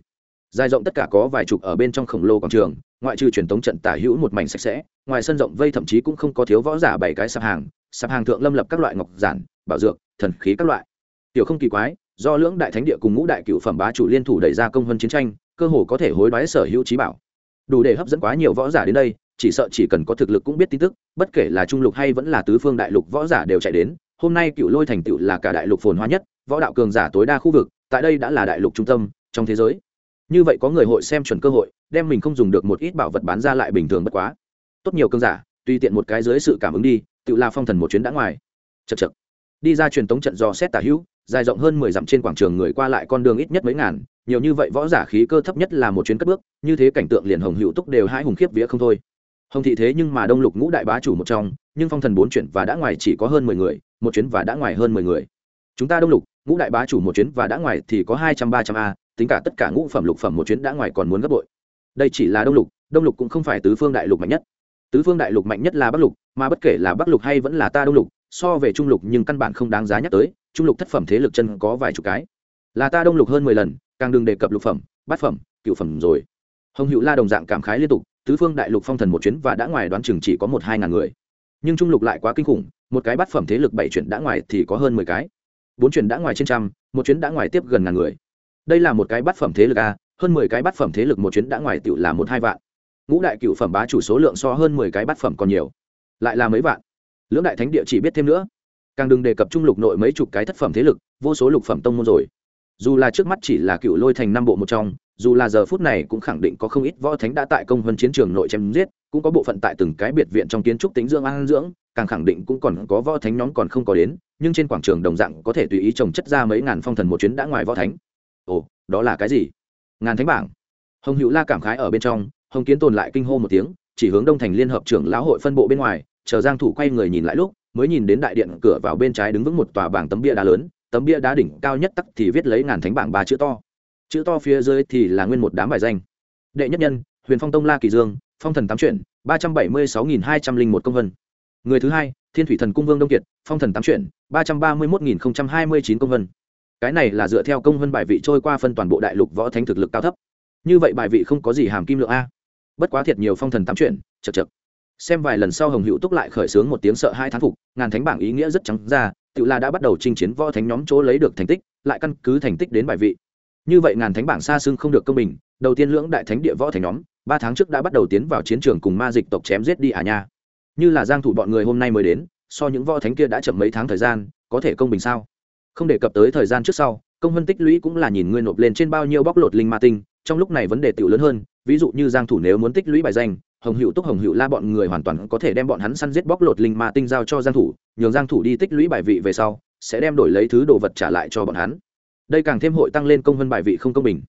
S1: Dài rộng tất cả có vài chục ở bên trong khổng lồ quảng trường ngoại trừ truyền thống trận tả hữu một mảnh sạch sẽ, ngoài sân rộng vây thậm chí cũng không có thiếu võ giả bảy cái sạp hàng sạp hàng thượng lâm lập các loại ngọc giản, bảo dược, thần khí các loại. Tiểu không kỳ quái, do lưỡng đại thánh địa cùng ngũ đại cựu phẩm bá chủ liên thủ đẩy ra công hơn chiến tranh, cơ hồ có thể hối đoái sở hữu trí bảo. Đủ để hấp dẫn quá nhiều võ giả đến đây, chỉ sợ chỉ cần có thực lực cũng biết tin tức, bất kể là trung lục hay vẫn là tứ phương đại lục võ giả đều chạy đến, hôm nay cựu lôi thành tựu là cả đại lục phồn hoa nhất, võ đạo cường giả tối đa khu vực, tại đây đã là đại lục trung tâm, trong thế giới. Như vậy có người hội xem chuẩn cơ hội đem mình không dùng được một ít bảo vật bán ra lại bình thường bất quá. Tốt nhiều cơn giả, tùy tiện một cái dưới sự cảm ứng đi, tự la phong thần một chuyến đã ngoài. Chật chật đi ra truyền tống trận do xét tả hữu, dài rộng hơn mười dặm trên quảng trường người qua lại con đường ít nhất mấy ngàn, nhiều như vậy võ giả khí cơ thấp nhất là một chuyến cất bước, như thế cảnh tượng liền hồng hữu túc đều hai hùng khiếp vía không thôi. Hồng thị thế nhưng mà đông lục ngũ đại bá chủ một trong, nhưng phong thần bốn chuyển và đã ngoài chỉ có hơn mười người, một chuyến và đã ngoài hơn mười người. Chúng ta đông lục, ngũ đại bá chủ một chuyến và đã ngoài thì có hai trăm ba trăm a, tính cả tất cả ngũ phẩm lục phẩm một chuyến đã ngoài còn muốn gấp bội đây chỉ là đông lục đông lục cũng không phải tứ phương đại lục mạnh nhất. Tứ phương đại lục mạnh nhất là bắc lục, mà bất kể là bắc lục hay vẫn là ta đông lục, so về trung lục nhưng căn bản không đáng giá nhắc tới, trung lục thất phẩm thế lực chân có vài chục cái. Là ta đông lục hơn mười lần, càng đừng đề cập lục phẩm, bát phẩm, cựu phẩm rồi. Hồng hữu la đồng dạng cảm khái liên tục, tứ phương đại lục phong thần một chuyến và đã ngoài đoán chừng chỉ có một hai ngàn người. Nhưng trung lục lại quá kinh khủng, một cái bát phẩm thế lực bảy chuyển đã ngoài thì có hơn mười cái. Bốn chuyển đã ngoài trên trăm, một chuyến đã ngoài tiếp gần ngàn người. Đây là một cái bát phẩm thế lực a hơn mười cái bát phẩm thế lực một chuyến đã ngoài tiểu là một hai vạn. Ngũ đại cựu phẩm bá chủ số lượng so hơn mười cái bát phẩm còn nhiều. Lại là mấy vạn. Lưỡng đại thánh địa chỉ biết thêm nữa. Càng đừng đề cập trung lục nội mấy chục cái thất phẩm thế lực, vô số lục phẩm tông môn rồi. Dù là trước mắt chỉ là cựu lôi thành năm bộ một trong, dù là giờ phút này cũng khẳng định có không ít võ thánh đã tại công vân chiến trường nội chém giết, cũng có bộ phận tại từng cái biệt viện trong kiến trúc tính dưỡng an dưỡng, càng khẳng định cũng còn có võ thánh nhóm còn không có đến, nhưng trên quảng trường đồng dạng có thể tùy ý trồng chất ra mấy ngàn phong thần một chuyến đã ngoài võ thánh. Ồ, đó là cái gì? Ngàn thánh bảng. Hồng hữu la cảm khái ở bên trong, hồng kiến tồn lại kinh hô một tiếng, chỉ hướng đông thành liên hợp trưởng lão hội phân bộ bên ngoài, chờ giang thủ quay người nhìn lại lúc, mới nhìn đến đại điện cửa vào bên trái đứng vững một tòa bảng tấm bia đá lớn, tấm bia đá đỉnh cao nhất tắc thì viết lấy ngàn thánh bảng ba chữ to. Chữ to phía dưới thì là nguyên một đám bài danh. Đệ nhất nhân, huyền phong tông la kỳ dương, phong thần tám chuyển, ba trăm bảy mươi sáu nghìn hai trăm linh một công vân. Người thứ hai, thiên thủy thần cung vương đông kiệt, phong thần tám chuyển, ba trăm ba mươi một nghìn hai mươi chín công vân cái này là dựa theo công hơn bài vị trôi qua phân toàn bộ đại lục võ thánh thực lực cao thấp. Như vậy bài vị không có gì hàm kim lượng a. Bất quá thiệt nhiều phong thần tám chuyện chật chật xem vài lần sau hồng hữu túc lại khởi xướng một tiếng sợ hai thán phục, ngàn thánh bảng ý nghĩa rất trắng ra, tự la đã bắt đầu chinh chiến võ thánh nhóm chỗ lấy được thành tích, lại căn cứ thành tích đến bài vị. Như vậy ngàn thánh bảng xa xưng không được công bình, đầu tiên lưỡng đại thánh địa võ thánh nhóm, ba tháng trước đã bắt đầu tiến vào chiến trường cùng ma dịch tộc chém giết đi à nha. Như là giang thủ bọn người hôm nay mới đến, so những võ thánh kia đã chậm mấy tháng thời gian, có thể công bình sao? Không đề cập tới thời gian trước sau, công hân tích lũy cũng là nhìn ngươi nộp lên trên bao nhiêu bóc lột linh ma tinh, trong lúc này vấn đề tiểu lớn hơn, ví dụ như giang thủ nếu muốn tích lũy bài danh, hồng hữu túc, hồng hữu la bọn người hoàn toàn có thể đem bọn hắn săn giết bóc lột linh ma tinh giao cho giang thủ, nhường giang thủ đi tích lũy bài vị về sau, sẽ đem đổi lấy thứ đồ vật trả lại cho bọn hắn. Đây càng thêm hội tăng lên công hân bài vị không công bình.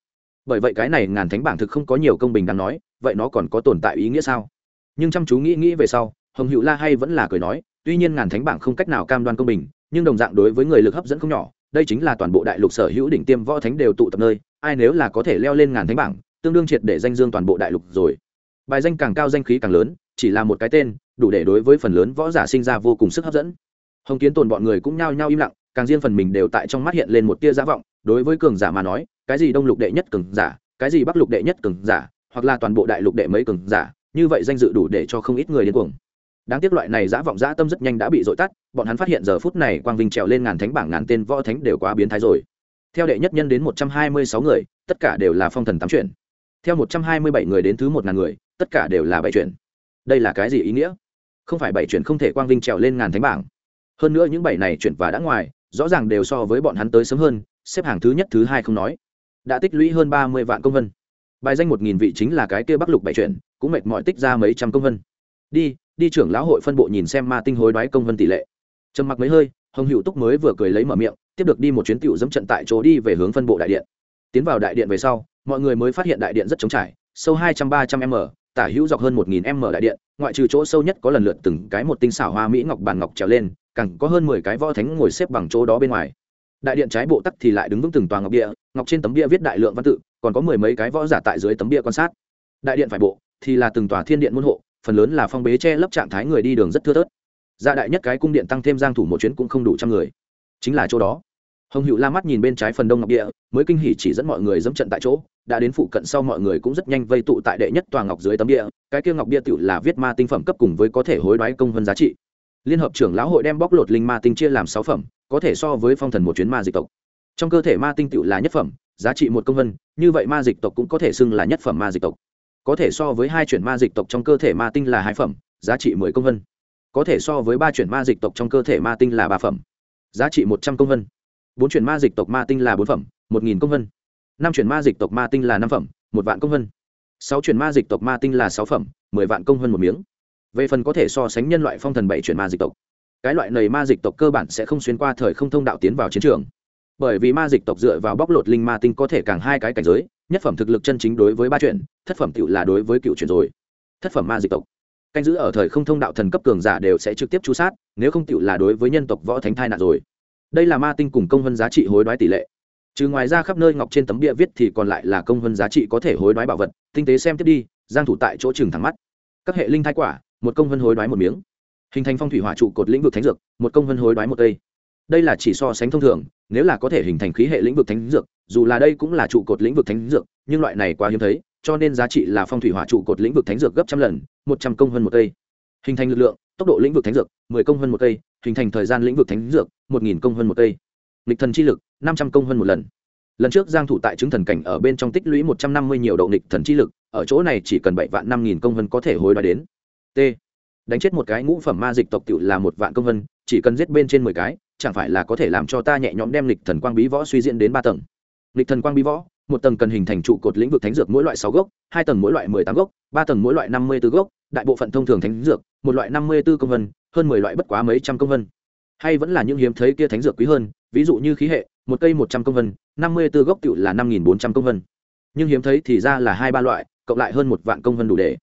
S1: Bởi vậy cái này ngàn thánh bảng thực không có nhiều công bình đáng nói, vậy nó còn có tồn tại ý nghĩa sao? Nhưng chăm chú nghĩ nghĩ về sau, hồng hữu la hay vẫn là cười nói, tuy nhiên ngàn thánh bảng không cách nào cam đoan công bình nhưng đồng dạng đối với người lực hấp dẫn không nhỏ, đây chính là toàn bộ đại lục sở hữu đỉnh tiêm võ thánh đều tụ tập nơi, ai nếu là có thể leo lên ngàn thánh bảng, tương đương triệt để danh dương toàn bộ đại lục rồi. Bài danh càng cao danh khí càng lớn, chỉ là một cái tên, đủ để đối với phần lớn võ giả sinh ra vô cùng sức hấp dẫn. Hồng kiến tồn bọn người cũng nhao nhao im lặng, càng riêng phần mình đều tại trong mắt hiện lên một tia giả vọng, đối với cường giả mà nói, cái gì đông lục đệ nhất cường giả, cái gì bắc lục đệ nhất cường giả, hoặc là toàn bộ đại lục đệ mấy cường giả, như vậy danh dự đủ để cho không ít người điên cuồng đáng tiếc loại này dã vọng dã tâm rất nhanh đã bị dội tắt, bọn hắn phát hiện giờ phút này quang vinh trèo lên ngàn thánh bảng ngàn tên võ thánh đều quá biến thái rồi. Theo đệ nhất nhân đến một trăm hai mươi sáu người, tất cả đều là phong thần tám chuyển. Theo một trăm hai mươi bảy người đến thứ một ngàn người, tất cả đều là bảy chuyển. Đây là cái gì ý nghĩa? Không phải bảy chuyển không thể quang vinh trèo lên ngàn thánh bảng. Hơn nữa những bảy này chuyển và đã ngoài, rõ ràng đều so với bọn hắn tới sớm hơn, xếp hàng thứ nhất, thứ hai không nói. Đã tích lũy hơn ba mươi vạn công vân. Bài danh một nghìn vị chính là cái kia bắc lục bảy chuyển, cũng mệt mỏi tích ra mấy trăm công vân. Đi đi trưởng lão hội phân bộ nhìn xem ma tinh hối đoái công vân tỷ lệ. Trầm mặc mấy hơi, hồng hữu túc mới vừa cười lấy mở miệng, tiếp được đi một chuyến tiểu dẫm trận tại chỗ đi về hướng phân bộ đại điện. Tiến vào đại điện về sau, mọi người mới phát hiện đại điện rất trống trải, sâu hai trăm ba trăm m, tả hữu dọc hơn một nghìn m đại điện, ngoại trừ chỗ sâu nhất có lần lượt từng cái một tinh xảo hoa mỹ ngọc bàn ngọc trèo lên, càng có hơn mười cái võ thánh ngồi xếp bằng chỗ đó bên ngoài. Đại điện trái bộ tắc thì lại đứng vững từng toàn ngọc bia ngọc trên tấm bia viết đại lượng văn tự, còn có mười mấy cái võ giả tại dưới tấm bia quan sát. Đại điện phải bộ thì là từng tòa thiên điện môn hộ phần lớn là phong bế che lấp trạng thái người đi đường rất thưa thớt. Gia đại nhất cái cung điện tăng thêm giang thủ một chuyến cũng không đủ trăm người. Chính là chỗ đó. Hồng hữu la mắt nhìn bên trái phần đông ngọc địa, mới kinh hỉ chỉ dẫn mọi người dẫm trận tại chỗ, đã đến phụ cận sau mọi người cũng rất nhanh vây tụ tại đệ nhất tòa ngọc dưới tấm địa, cái kia ngọc bia tự là viết ma tinh phẩm cấp cùng với có thể hối đoái công hơn giá trị. Liên hợp trưởng lão hội đem bóc lột linh ma tinh chia làm sáu phẩm, có thể so với phong thần một chuyến ma dịch tộc. Trong cơ thể ma tinh tự là nhất phẩm, giá trị một công vân như vậy ma dịch tộc cũng có thể xưng là nhất phẩm ma dịch tộc có thể so với hai chuyển ma dịch tộc trong cơ thể ma tinh là hai phẩm, giá trị mười công vân. Có thể so với ba chuyển ma dịch tộc trong cơ thể ma tinh là ba phẩm, giá trị một trăm công vân. Bốn chuyển ma dịch tộc ma tinh là bốn phẩm, một nghìn công vân. Năm chuyển ma dịch tộc ma tinh là năm phẩm, một vạn công vân. Sáu chuyển ma dịch tộc ma tinh là sáu phẩm, mười vạn công vân một miếng. Về phần có thể so sánh nhân loại phong thần bảy chuyển ma dịch tộc, cái loại này ma dịch tộc cơ bản sẽ không xuyên qua thời không thông đạo tiến vào chiến trường. Bởi vì ma dịch tộc dựa vào bóc lột linh ma tinh có thể càng hai cái cảnh giới nhất phẩm thực lực chân chính đối với ba chuyện, thất phẩm cựu là đối với cựu chuyện rồi. Thất phẩm ma dịch tộc. Canh giữ ở thời không thông đạo thần cấp cường giả đều sẽ trực tiếp chú sát, nếu không cựu là đối với nhân tộc võ thánh thai nạn rồi. Đây là ma tinh cùng công hơn giá trị hối đoái tỷ lệ. Trừ ngoài ra khắp nơi ngọc trên tấm địa viết thì còn lại là công hơn giá trị có thể hối đoái bảo vật, tinh tế xem tiếp đi, giang thủ tại chỗ trường thẳng mắt. Các hệ linh thai quả, một công hơn hối đoái một miếng. Hình thành phong thủy hỏa trụ cột lĩnh vực thánh dược, một công hơn hối đoái một cây. Đây là chỉ so sánh thông thường nếu là có thể hình thành khí hệ lĩnh vực thánh dược dù là đây cũng là trụ cột lĩnh vực thánh dược nhưng loại này quá hiếm thấy cho nên giá trị là phong thủy hỏa trụ cột lĩnh vực thánh dược gấp trăm lần một trăm công hơn một cây. Hình thành lực lượng tốc độ lĩnh vực thánh dược mười công hơn một cây hình thành thời gian lĩnh vực thánh dược một nghìn công hơn một cây. Lịch thần chi lực năm trăm công hơn một lần. Lần trước giang thủ tại chứng thần cảnh ở bên trong tích lũy một trăm năm mươi nhiều độ nghịch thần chi lực ở chỗ này chỉ cần bảy vạn năm nghìn công hơn có thể hồi đoái đến. T. Đánh chết một cái ngũ phẩm ma dịch tộc tiểu là một vạn công hơn, chỉ cần giết bên trên mười cái chẳng phải là có thể làm cho ta nhẹ nhõm đem lịch thần quang bí võ suy diễn đến ba tầng. Lịch thần quang bí võ, một tầng cần hình thành trụ cột lĩnh vực thánh dược mỗi loại sáu gốc, hai tầng mỗi loại mười tám gốc, ba tầng mỗi loại năm mươi b ố gốc, đại bộ phận thông thường thánh dược, một loại năm mươi b ố công vân, hơn mười loại bất quá mấy trăm công vân. Hay vẫn là những hiếm thấy kia thánh dược quý hơn, ví dụ như khí hệ, một cây một trăm công vân, năm mươi b ố gốc cựu là năm nghìn bốn trăm công vân. Nhưng hiếm thấy thì ra là hai ba loại, cộng lại hơn một vạn công vân đủ để.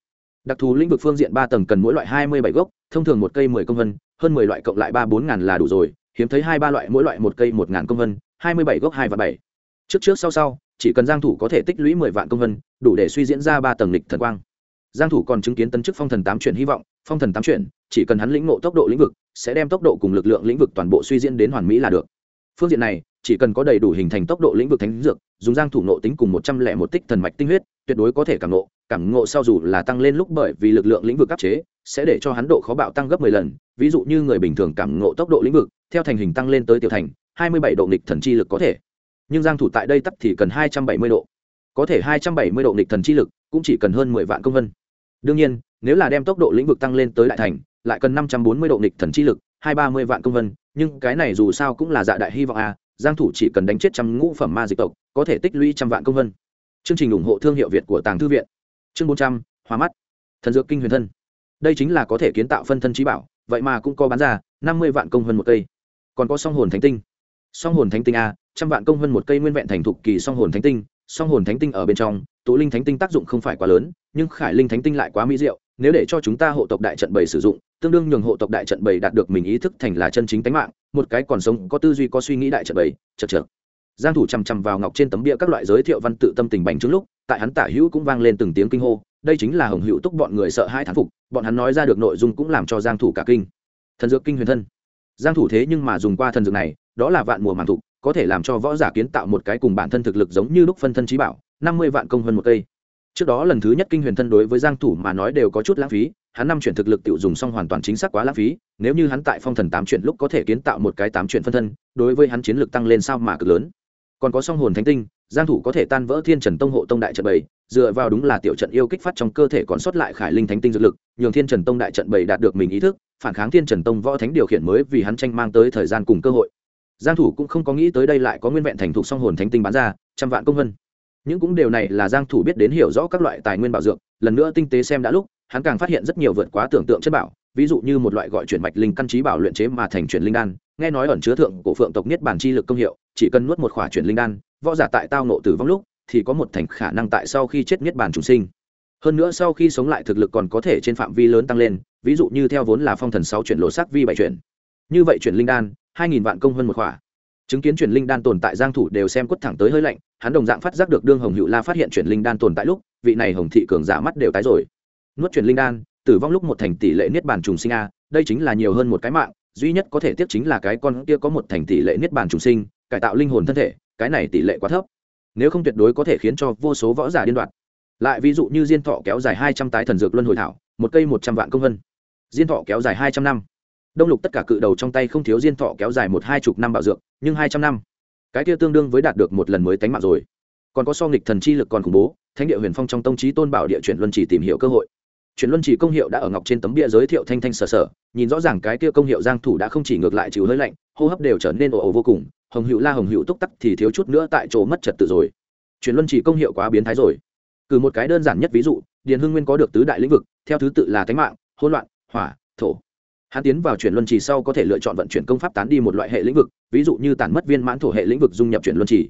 S1: Đặc thù lĩnh vực phương diện ba tầng cần mỗi loại hai mươi bảy gốc, thông thường một cây mười công vân, hơn mười loại cộng lại ba bốn ngàn là đủ rồi hiếm thấy hai ba loại, mỗi loại một cây một ngàn công vân, hai mươi bảy gốc hai và bảy. Trước trước sau sau, chỉ cần giang thủ có thể tích lũy mười vạn công vân, đủ để suy diễn ra ba tầng lịch thần quang. Giang thủ còn chứng kiến tấn chức phong thần tám chuyển hy vọng, phong thần tám chuyển, chỉ cần hắn lĩnh ngộ tốc độ lĩnh vực, sẽ đem tốc độ cùng lực lượng lĩnh vực toàn bộ suy diễn đến hoàn mỹ là được. Phương diện này, chỉ cần có đầy đủ hình thành tốc độ lĩnh vực thánh dược, dùng giang thủ nộ tính cùng một trăm lẻ một tích thần mạch tinh huyết, tuyệt đối có thể cảm ngộ cảm ngộ sau dù là tăng lên lúc bởi vì lực lượng lĩnh vực áp chế, sẽ để cho hắn độ khó bạo tăng gấp 10 lần. Ví dụ như người bình thường cảm ngộ tốc độ lĩnh vực theo thành hình tăng lên tới tiểu thành 27 độ nghịch thần chi lực có thể. Nhưng giang thủ tại đây tắt thì cần 270 độ. Có thể 270 độ nghịch thần chi lực cũng chỉ cần hơn 10 vạn công vân. Đương nhiên nếu là đem tốc độ lĩnh vực tăng lên tới đại thành lại cần 540 độ nghịch thần chi lực 230 vạn công vân nhưng cái này dù sao cũng là dạ đại hy vọng à giang thủ chỉ cần đánh chết trăm ngũ phẩm ma dịch tộc có thể tích lũy trăm vạn công vân. Chương trình ủng hộ thương hiệu việt của tàng thư viện. Chương 400, hóa mắt. Thần dược kinh huyền thân. Đây chính là có thể kiến tạo phân thân trí bảo vậy mà cũng có bán ra 50 vạn công vân một cây còn có song hồn thánh tinh. Song hồn thánh tinh a, trăm vạn công hơn một cây nguyên vẹn thành thục kỳ song hồn thánh tinh. Song hồn thánh tinh ở bên trong, tụ linh thánh tinh tác dụng không phải quá lớn, nhưng khải linh thánh tinh lại quá mỹ diệu. Nếu để cho chúng ta hộ tộc đại trận bày sử dụng, tương đương nhường hộ tộc đại trận bày đạt được mình ý thức thành là chân chính tánh mạng, một cái còn sống, có tư duy, có suy nghĩ đại trận bày chật chật giang thủ chằm chằm vào ngọc trên tấm bia các loại giới thiệu văn tự tâm tình bành trướng lúc, tại hắn tả hữu cũng vang lên từng tiếng kinh hô. Đây chính là hồng hữu túc bọn người sợ hai thán phục, bọn hắn nói ra được nội dung cũng làm cho giang thủ cả kinh. Thần dược kinh huyền thân giang thủ thế nhưng mà dùng qua thần dược này, đó là vạn mùa màng thụ, có thể làm cho võ giả kiến tạo một cái cùng bản thân thực lực giống như lúc phân thân trí bảo 50 vạn công hơn một cây. Trước đó lần thứ nhất kinh huyền thân đối với giang thủ mà nói đều có chút lãng phí, hắn năm chuyển thực lực tiêu dùng xong hoàn toàn chính xác quá lãng phí, nếu như hắn tại phong thần tám chuyển lúc có thể kiến tạo một cái tám chuyển phân thân, đối với hắn chiến lực tăng lên sao mà cực lớn. Còn có song hồn thánh tinh giang thủ có thể tan vỡ thiên trần tông hộ tông đại trận bảy, dựa vào đúng là tiểu trận yêu kích phát trong cơ thể còn sót lại khải linh thánh tinh dược lực, nhường thiên trần tông đại trận bảy đạt được mình ý thức, phản kháng thiên trần tông võ thánh điều khiển mới vì hắn tranh mang tới thời gian cùng cơ hội. Giang thủ cũng không có nghĩ tới đây lại có nguyên vẹn thành thục song hồn thánh tinh bán ra, trăm vạn công vân. Những cũng điều này là giang thủ biết đến hiểu rõ các loại tài nguyên bảo dược, lần nữa tinh tế xem đã lúc, hắn càng phát hiện rất nhiều vượt quá tưởng tượng chất bảo, ví dụ như một loại gọi chuyển mạch linh căn trí bảo luyện chế mà thành chuyển linh đan, nghe nói ẩn chứa thượng cổ phượng tộc niết bản chi lực công hiệu, chỉ cần nuốt một khỏa chuyển linh đan võ giả tại tao nộ tử vong lúc, thì có một thành khả năng tại sau khi chết niết bản trùng sinh. Hơn nữa sau khi sống lại thực lực còn có thể trên phạm vi lớn tăng lên, ví dụ như theo vốn là phong thần sáu chuyển lộ sắc vi bảy chuyển. Như vậy chuyển linh đan, hai nghìn vạn công hơn một khỏa. Chứng kiến chuyển linh đan tồn tại giang thủ đều xem quất thẳng tới hơi lạnh, hắn đồng dạng phát giác được đương hồng hữu la phát hiện chuyển linh đan tồn tại lúc, vị này hồng thị cường giả mắt đều tái rồi. Nuốt chuyển linh đan, tử vong lúc một thành tỷ lệ niết bàn trùng sinh a, đây chính là nhiều hơn một cái mạng, duy nhất có thể tiếp chính là cái con kia có một thành tỷ lệ niết bàn trùng sinh, cải tạo linh hồn thân thể cái này tỷ lệ quá thấp. Nếu không tuyệt đối có thể khiến cho vô số võ giả điên đoạt lại ví dụ như diên thọ kéo dài hai trăm tái thần dược luân hồi thảo, một cây một trăm vạn công vân. Diên thọ kéo dài hai trăm năm. Đông lục tất cả cự đầu trong tay không thiếu diên thọ kéo dài một hai chục năm bảo dược, nhưng hai trăm năm, cái kia tương đương với đạt được một lần mới tánh mạng rồi. Còn có so nghịch thần chi lực còn khủng bố, thánh địa huyền phong trong tông trí tôn bảo địa chuyển luân chỉ tìm hiểu cơ hội chuyển luân chỉ công hiệu đã ở ngọc trên tấm bia giới thiệu thanh thanh sở sở, nhìn rõ ràng cái kia công hiệu giang thủ đã không chỉ ngược lại chịu hơi lạnh, hô hấp đều trở nên ồ ồ vô cùng, hồng hữu la hồng hữu túc tắc thì thiếu chút nữa tại chỗ mất trật tự rồi. Chuyển luân chỉ công hiệu quá biến thái rồi. Cử một cái đơn giản nhất ví dụ, điền hưng nguyên có được tứ đại lĩnh vực, theo thứ tự là thánh mạng, hỗn loạn, hỏa, thổ. Hắn tiến vào chuyển luân trì sau có thể lựa chọn vận chuyển công pháp tán đi một loại hệ lĩnh vực, ví dụ như tản mất viên mãn thổ hệ lĩnh vực dung nhập chuyển luân trì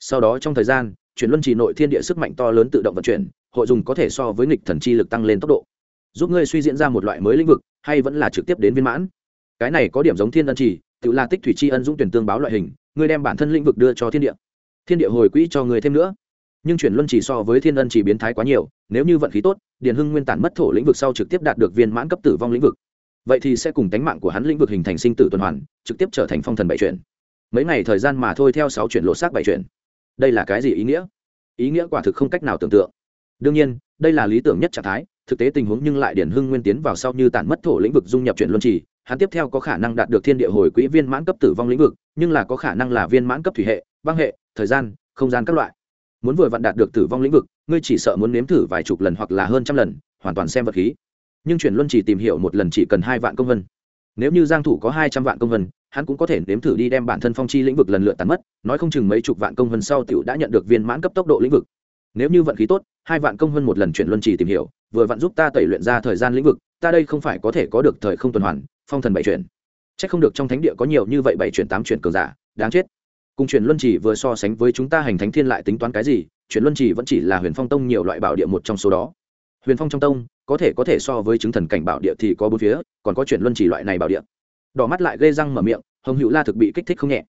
S1: sau đó trong thời gian, chuyển luân trì nội thiên địa sức mạnh to lớn tự động vận chuyển, hội dùng có thể so với nghịch thần chi lực tăng lên tốc độ giúp ngươi suy diễn ra một loại mới lĩnh vực, hay vẫn là trực tiếp đến viên mãn? Cái này có điểm giống thiên ân trì, tự là tích thủy tri ân dũng tuyển tương báo loại hình, ngươi đem bản thân lĩnh vực đưa cho thiên địa. Thiên địa hồi quỹ cho ngươi thêm nữa. Nhưng chuyển luân chỉ so với thiên ân chỉ biến thái quá nhiều, nếu như vận khí tốt, điền hưng nguyên tản mất thổ lĩnh vực sau trực tiếp đạt được viên mãn cấp tử vong lĩnh vực. Vậy thì sẽ cùng tánh mạng của hắn lĩnh vực hình thành sinh tử tuần hoàn, trực tiếp trở thành phong thần bảy chuyển. Mấy ngày thời gian mà thôi theo sáu chuyển lộ xác bảy chuyển. Đây là cái gì ý nghĩa? Ý nghĩa quả thực không cách nào tưởng tượng. Đương nhiên, đây là lý tưởng nhất trạng thái thực tế tình huống nhưng lại điển hưng nguyên tiến vào sau như tản mất thổ lĩnh vực dung nhập chuyển luân trì, hắn tiếp theo có khả năng đạt được thiên địa hồi quỹ viên mãn cấp tử vong lĩnh vực, nhưng là có khả năng là viên mãn cấp thủy hệ, băng hệ, thời gian, không gian các loại. Muốn vừa vặn đạt được tử vong lĩnh vực, ngươi chỉ sợ muốn nếm thử vài chục lần hoặc là hơn trăm lần, hoàn toàn xem vật khí. Nhưng chuyển luân chỉ tìm hiểu một lần chỉ cần hai vạn công vân. Nếu như giang thủ có hai trăm vạn công vân, hắn cũng có thể nếm thử đi đem bản thân phong chi lĩnh vực lần lượt tàn mất, nói không chừng mấy chục vạn công vân sau tiểu đã nhận được viên mãn cấp tốc độ lĩnh vực. Nếu như vận khí tốt, hai vạn công vân một lần chuyển luân chỉ tìm hiểu vừa vặn giúp ta tẩy luyện ra thời gian lĩnh vực, ta đây không phải có thể có được thời không tuần hoàn, phong thần bảy chuyển. Chắc không được trong thánh địa có nhiều như vậy bảy chuyển tám chuyển cường giả, đáng chết. Cùng chuyển luân chỉ vừa so sánh với chúng ta hành thánh thiên lại tính toán cái gì chuyển luân chỉ vẫn chỉ là huyền phong tông nhiều loại bảo địa một trong số đó. Huyền phong trong tông, có thể có thể so với chứng thần cảnh bảo địa thì có bốn phía, còn có chuyển luân chỉ loại này bảo địa. Đỏ mắt lại gây răng mở miệng, hồng hữu la thực bị kích thích không nhẹ.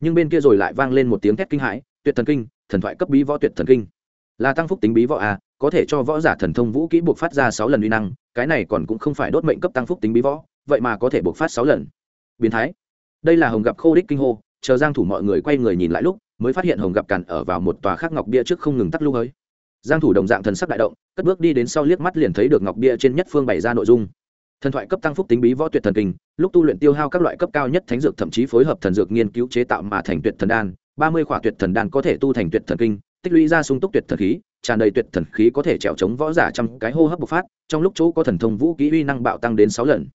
S1: Nhưng bên kia rồi lại vang lên một tiếng thét kinh hãi, tuyệt thần kinh, thần thoại cấp bí võ tuyệt thần kinh. Là tăng phúc tính bí võ à có thể cho võ giả thần thông vũ kỹ buộc phát ra sáu lần uy năng, cái này còn cũng không phải đốt mệnh cấp tăng phúc tính bí võ, vậy mà có thể buộc phát sáu lần. Biến thái. Đây là hồng gặp khô đích kinh hô, chờ giang thủ mọi người quay người nhìn lại lúc, mới phát hiện hồng gặp cản ở vào một tòa khắc ngọc bia trước không ngừng tắt lưu hơi. Giang thủ đồng dạng thần sắc đại động, cất bước đi đến sau liếc mắt liền thấy được ngọc bia trên nhất phương bày ra nội dung. Thần thoại cấp tăng phúc tính bí võ tuyệt thần kinh, lúc tu luyện tiêu hao các loại cấp cao nhất thánh dược thậm chí phối hợp thần dược nghiên cứu chế tạo mà thành tuyệt thần đan, ba mươi khỏa tuyệt thần đan có thể tu thành tuyệt thần kinh, tích lũy ra sung túc tuyệt thần khí tràn đầy tuyệt thần khí có thể trèo chống võ giả trăm cái hô hấp bộc phát, trong lúc chỗ có thần thông vũ kỹ uy năng bạo tăng đến sáu lần.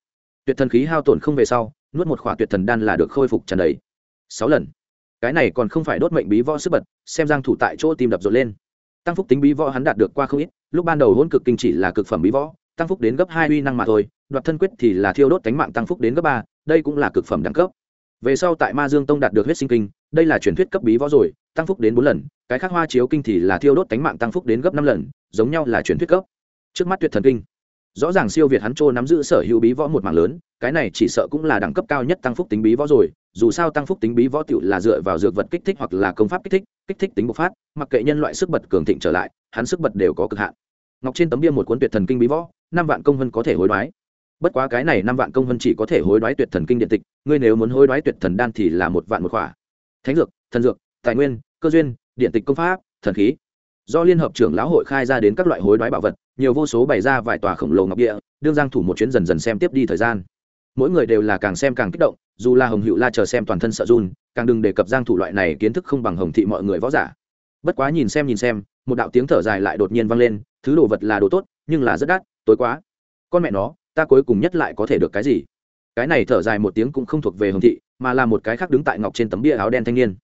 S1: Tuyệt thần khí hao tổn không về sau, nuốt một khỏa tuyệt thần đan là được khôi phục tràn đầy. Sáu lần. Cái này còn không phải đốt mệnh bí võ sức bật, xem giang thủ tại chỗ tim đập rộn lên. Tăng phúc tính bí võ hắn đạt được qua không ít, lúc ban đầu hỗn cực kinh chỉ là cực phẩm bí võ, tăng phúc đến gấp hai uy năng mà thôi, đoạt thân quyết thì là thiêu đốt cánh mạng tăng phúc đến gấp ba, đây cũng là cực phẩm đẳng cấp. Về sau tại ma dương tông đạt được huyết sinh kinh, đây là truyền thuyết cấp bí võ rồi tăng phúc đến bốn lần, cái khác hoa chiếu kinh thì là thiêu đốt tánh mạng tăng phúc đến gấp năm lần, giống nhau là truyền thuyết cấp. Trước mắt tuyệt thần kinh, rõ ràng siêu việt hắn trô nắm giữ sở hữu bí võ một mảng lớn, cái này chỉ sợ cũng là đẳng cấp cao nhất tăng phúc tính bí võ rồi, dù sao tăng phúc tính bí võ tựu là dựa vào dược vật kích thích hoặc là công pháp kích thích kích thích tính bộc phát, mặc kệ nhân loại sức bật cường thịnh trở lại, hắn sức bật đều có cực hạn. Ngọc trên tấm bia một cuốn tuyệt thần kinh bí võ, năm vạn công vân có thể hối đoái. Bất quá cái này năm vạn công vân chỉ có thể hối đoái tuyệt thần kinh điện tịch, ngươi nếu muốn hối đoái tuyệt thần đan thì là một vạn một khỏa. Thánh dược, thần dược tài nguyên, cơ duyên, điện tịch công pháp, thần khí. Do liên hợp trưởng lão hội khai ra đến các loại hối đoái bảo vật, nhiều vô số bày ra vài tòa khổng lồ ngọc địa, đương giang thủ một chuyến dần dần xem tiếp đi thời gian. Mỗi người đều là càng xem càng kích động, dù là hồng hữu la chờ xem toàn thân sợ run, càng đừng đề cập giang thủ loại này kiến thức không bằng hồng thị mọi người võ giả. Bất quá nhìn xem nhìn xem, một đạo tiếng thở dài lại đột nhiên vang lên, thứ đồ vật là đồ tốt, nhưng là rất đắt, tối quá. Con mẹ nó, ta cuối cùng nhất lại có thể được cái gì? Cái này thở dài một tiếng cũng không thuộc về hồng thị, mà là một cái khác đứng tại ngọc trên tấm bia áo đen thanh niên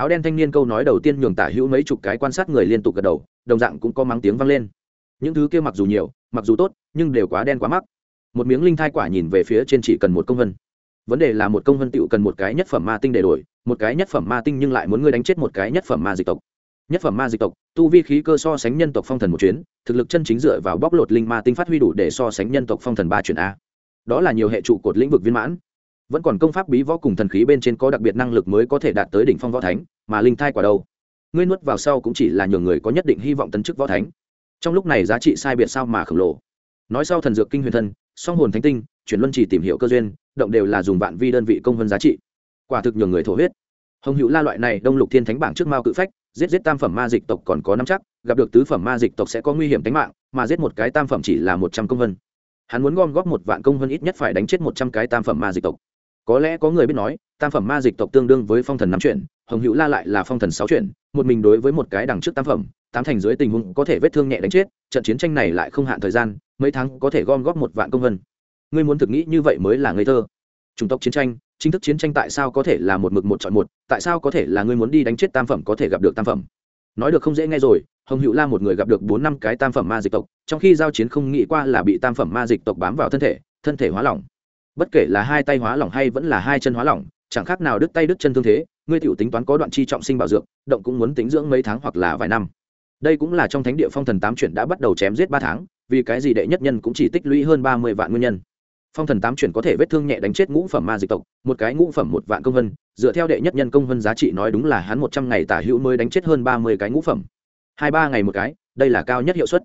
S1: áo đen thanh niên câu nói đầu tiên nhường tả hữu mấy chục cái quan sát người liên tục gật đầu, đồng dạng cũng có mắng tiếng vang lên. Những thứ kia mặc dù nhiều, mặc dù tốt, nhưng đều quá đen quá mắc. Một miếng linh thai quả nhìn về phía trên chỉ cần một công vân. Vấn đề là một công vân tựu cần một cái nhất phẩm ma tinh để đổi, một cái nhất phẩm ma tinh nhưng lại muốn ngươi đánh chết một cái nhất phẩm ma dịch tộc. Nhất phẩm ma dịch tộc, tu vi khí cơ so sánh nhân tộc phong thần một chuyến, thực lực chân chính dựa vào bóc lột linh ma tinh phát huy đủ để so sánh nhân tộc phong thần ba chuyển a. Đó là nhiều hệ trụ cột lĩnh vực viên mãn vẫn còn công pháp bí võ cùng thần khí bên trên có đặc biệt năng lực mới có thể đạt tới đỉnh phong võ thánh, mà linh thai quả đâu ngươi nuốt vào sau cũng chỉ là nhường người có nhất định hy vọng tấn chức võ thánh. Trong lúc này giá trị sai biệt sao mà khổng lồ. Nói sau thần dược kinh huyền thân, song hồn thánh tinh, chuyển luân chỉ tìm hiểu cơ duyên, động đều là dùng vạn vi đơn vị công vân giá trị. Quả thực nhường người thổ huyết. Hồng hữu la loại này đông lục thiên thánh bảng trước mao cự phách, giết giết tam phẩm ma dịch tộc còn có năm chắc, gặp được tứ phẩm ma dịch tộc sẽ có nguy hiểm tính mạng, mà giết một cái tam phẩm chỉ là một trăm công vân. Hắn muốn gom góp một vạn công vân ít nhất phải đánh chết một trăm cái tam phẩm ma dịch tộc có lẽ có người biết nói, tam phẩm ma dịch tộc tương đương với phong thần năm chuyển, hồng hữu la lại là phong thần sáu chuyển, một mình đối với một cái đằng trước tam phẩm, tám thành dưới tình huống có thể vết thương nhẹ đánh chết, trận chiến tranh này lại không hạn thời gian, mấy tháng có thể gom góp một vạn công vân. Ngươi muốn thực nghĩ như vậy mới là ngây thơ. Chủng tộc chiến tranh, chính thức chiến tranh tại sao có thể là một mực một chọn một, tại sao có thể là ngươi muốn đi đánh chết tam phẩm có thể gặp được tam phẩm? Nói được không dễ nghe rồi, hồng hữu la một người gặp được bốn năm cái tam phẩm ma dịch tộc, trong khi giao chiến không nghĩ qua là bị tam phẩm ma dịch tộc bám vào thân thể thân thể hóa lỏng bất kể là hai tay hóa lỏng hay vẫn là hai chân hóa lỏng, chẳng khác nào đứt tay đứt chân thương thế, ngươi tiểu tính toán có đoạn chi trọng sinh bảo dược, động cũng muốn tính dưỡng mấy tháng hoặc là vài năm. Đây cũng là trong thánh địa phong thần tám chuyển đã bắt đầu chém giết ba tháng, vì cái gì đệ nhất nhân cũng chỉ tích lũy hơn ba mươi vạn nguyên nhân. Phong thần tám chuyển có thể vết thương nhẹ đánh chết ngũ phẩm ma dịch tộc, một cái ngũ phẩm một vạn công vân, dựa theo đệ nhất nhân công vân giá trị nói đúng là hắn một trăm ngày tả hữu mới đánh chết hơn ba mươi cái ngũ phẩm. Hai ba ngày một cái, đây là cao nhất hiệu suất.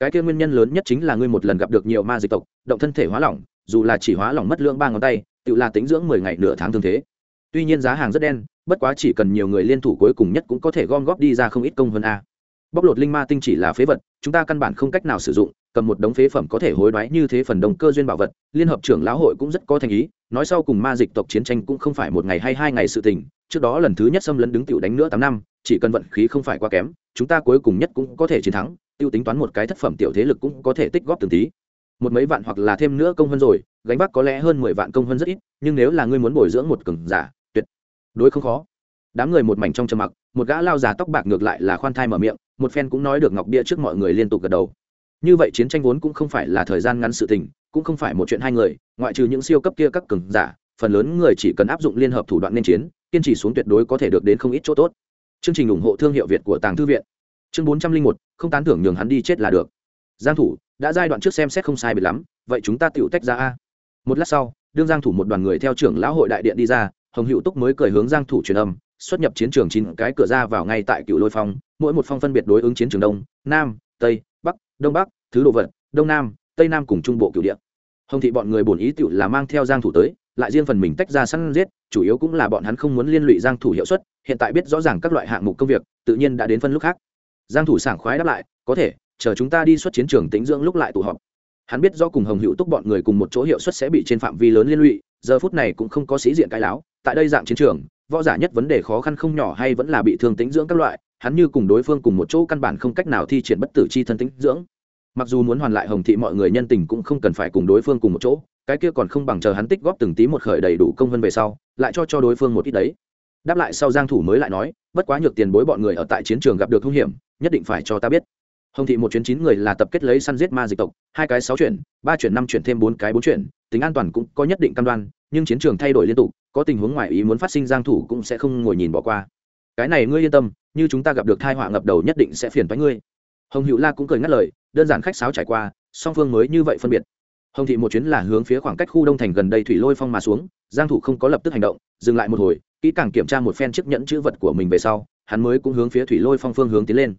S1: Cái kia nguyên nhân lớn nhất chính là ngươi một lần gặp được nhiều ma dịch tộc, động thân thể hóa lỏng dù là chỉ hóa lỏng mất lượng ba ngón tay, tự là tính dưỡng mười ngày nửa tháng thương thế. Tuy nhiên giá hàng rất đen, bất quá chỉ cần nhiều người liên thủ cuối cùng nhất cũng có thể gom góp đi ra không ít công hơn a. Bóc lột linh ma tinh chỉ là phế vật, chúng ta căn bản không cách nào sử dụng, cầm một đống phế phẩm có thể hối đoái như thế phần đồng cơ duyên bảo vật, liên hợp trưởng lão hội cũng rất có thành ý, nói sau cùng ma dịch tộc chiến tranh cũng không phải một ngày hay hai ngày sự tình, trước đó lần thứ nhất xâm lấn đứng tiểu đánh nữa tám năm, chỉ cần vận khí không phải quá kém, chúng ta cuối cùng nhất cũng có thể chiến thắng, tiêu tính toán một cái thất phẩm tiểu thế lực cũng có thể tích góp từng tí một mấy vạn hoặc là thêm nữa công hơn rồi, gánh vác có lẽ hơn mười vạn công hơn rất ít, nhưng nếu là ngươi muốn bồi dưỡng một cường giả, tuyệt đối không khó. Đám người một mảnh trong trầm mặc, một gã lao già tóc bạc ngược lại là khoan thai mở miệng, một phen cũng nói được ngọc bia trước mọi người liên tục gật đầu. Như vậy chiến tranh vốn cũng không phải là thời gian ngắn sự tình, cũng không phải một chuyện hai người, ngoại trừ những siêu cấp kia các cường giả, phần lớn người chỉ cần áp dụng liên hợp thủ đoạn nên chiến, kiên trì xuống tuyệt đối có thể được đến không ít chỗ tốt. Chương trình ủng hộ thương hiệu việt của tàng thư viện. Chương bốn trăm linh một, không tán thưởng nhường hắn đi chết là được. Giang thủ đã giai đoạn trước xem xét không sai biệt lắm, vậy chúng ta tựu tách ra a. Một lát sau, đương giang thủ một đoàn người theo trưởng lão hội đại điện đi ra, hồng hữu túc mới cười hướng giang thủ truyền âm, xuất nhập chiến trường chín cái cửa ra vào ngay tại cựu lôi phong, mỗi một phong phân biệt đối ứng chiến trường đông, nam, tây, bắc, đông bắc, thứ đồ vật, đông nam, tây nam cùng trung bộ cựu địa. Hồng thị bọn người bổn ý tựu là mang theo giang thủ tới, lại riêng phần mình tách ra săn giết, chủ yếu cũng là bọn hắn không muốn liên lụy giang thủ hiệu suất, hiện tại biết rõ ràng các loại hạng mục công việc, tự nhiên đã đến phân lúc khác. Giang thủ sảng khoái đáp lại, có thể chờ chúng ta đi xuất chiến trường tĩnh dưỡng lúc lại tụ họp. Hắn biết do cùng hồng hữu túc bọn người cùng một chỗ hiệu suất sẽ bị trên phạm vi lớn liên lụy, giờ phút này cũng không có sĩ diện cái láo, tại đây dạng chiến trường, võ giả nhất vấn đề khó khăn không nhỏ hay vẫn là bị thương tĩnh dưỡng các loại, hắn như cùng đối phương cùng một chỗ căn bản không cách nào thi triển bất tử chi thân tĩnh dưỡng. Mặc dù muốn hoàn lại hồng thị mọi người nhân tình cũng không cần phải cùng đối phương cùng một chỗ, cái kia còn không bằng chờ hắn tích góp từng tí một khởi đầy đủ công vân về sau, lại cho cho đối phương một ít đấy. Đáp lại sau giang thủ mới lại nói, bất quá nhược tiền bối bọn người ở tại chiến trường gặp được hung hiểm, nhất định phải cho ta biết hồng thị một chuyến chín người là tập kết lấy săn giết ma dịch tộc, hai cái sáu chuyển, ba chuyển, năm chuyển, thêm bốn cái bốn chuyển, tính an toàn cũng có nhất định cam đoan, nhưng chiến trường thay đổi liên tục, có tình huống ngoại ý muốn phát sinh giang thủ cũng sẽ không ngồi nhìn bỏ qua. Cái này ngươi yên tâm, như chúng ta gặp được tai họa ngập đầu nhất định sẽ phiền toái ngươi. Hồng hữu la cũng cười ngắt lời, đơn giản khách sáo trải qua, song phương mới như vậy phân biệt. Hồng thị một chuyến là hướng phía khoảng cách khu đông thành gần đây thủy lôi phong mà xuống, giang thủ không có lập tức hành động, dừng lại một hồi, kỹ càng kiểm tra một phen chiếc nhẫn chữ vật của mình về sau, hắn mới cũng hướng phía thủy lôi phong phương hướng tiến lên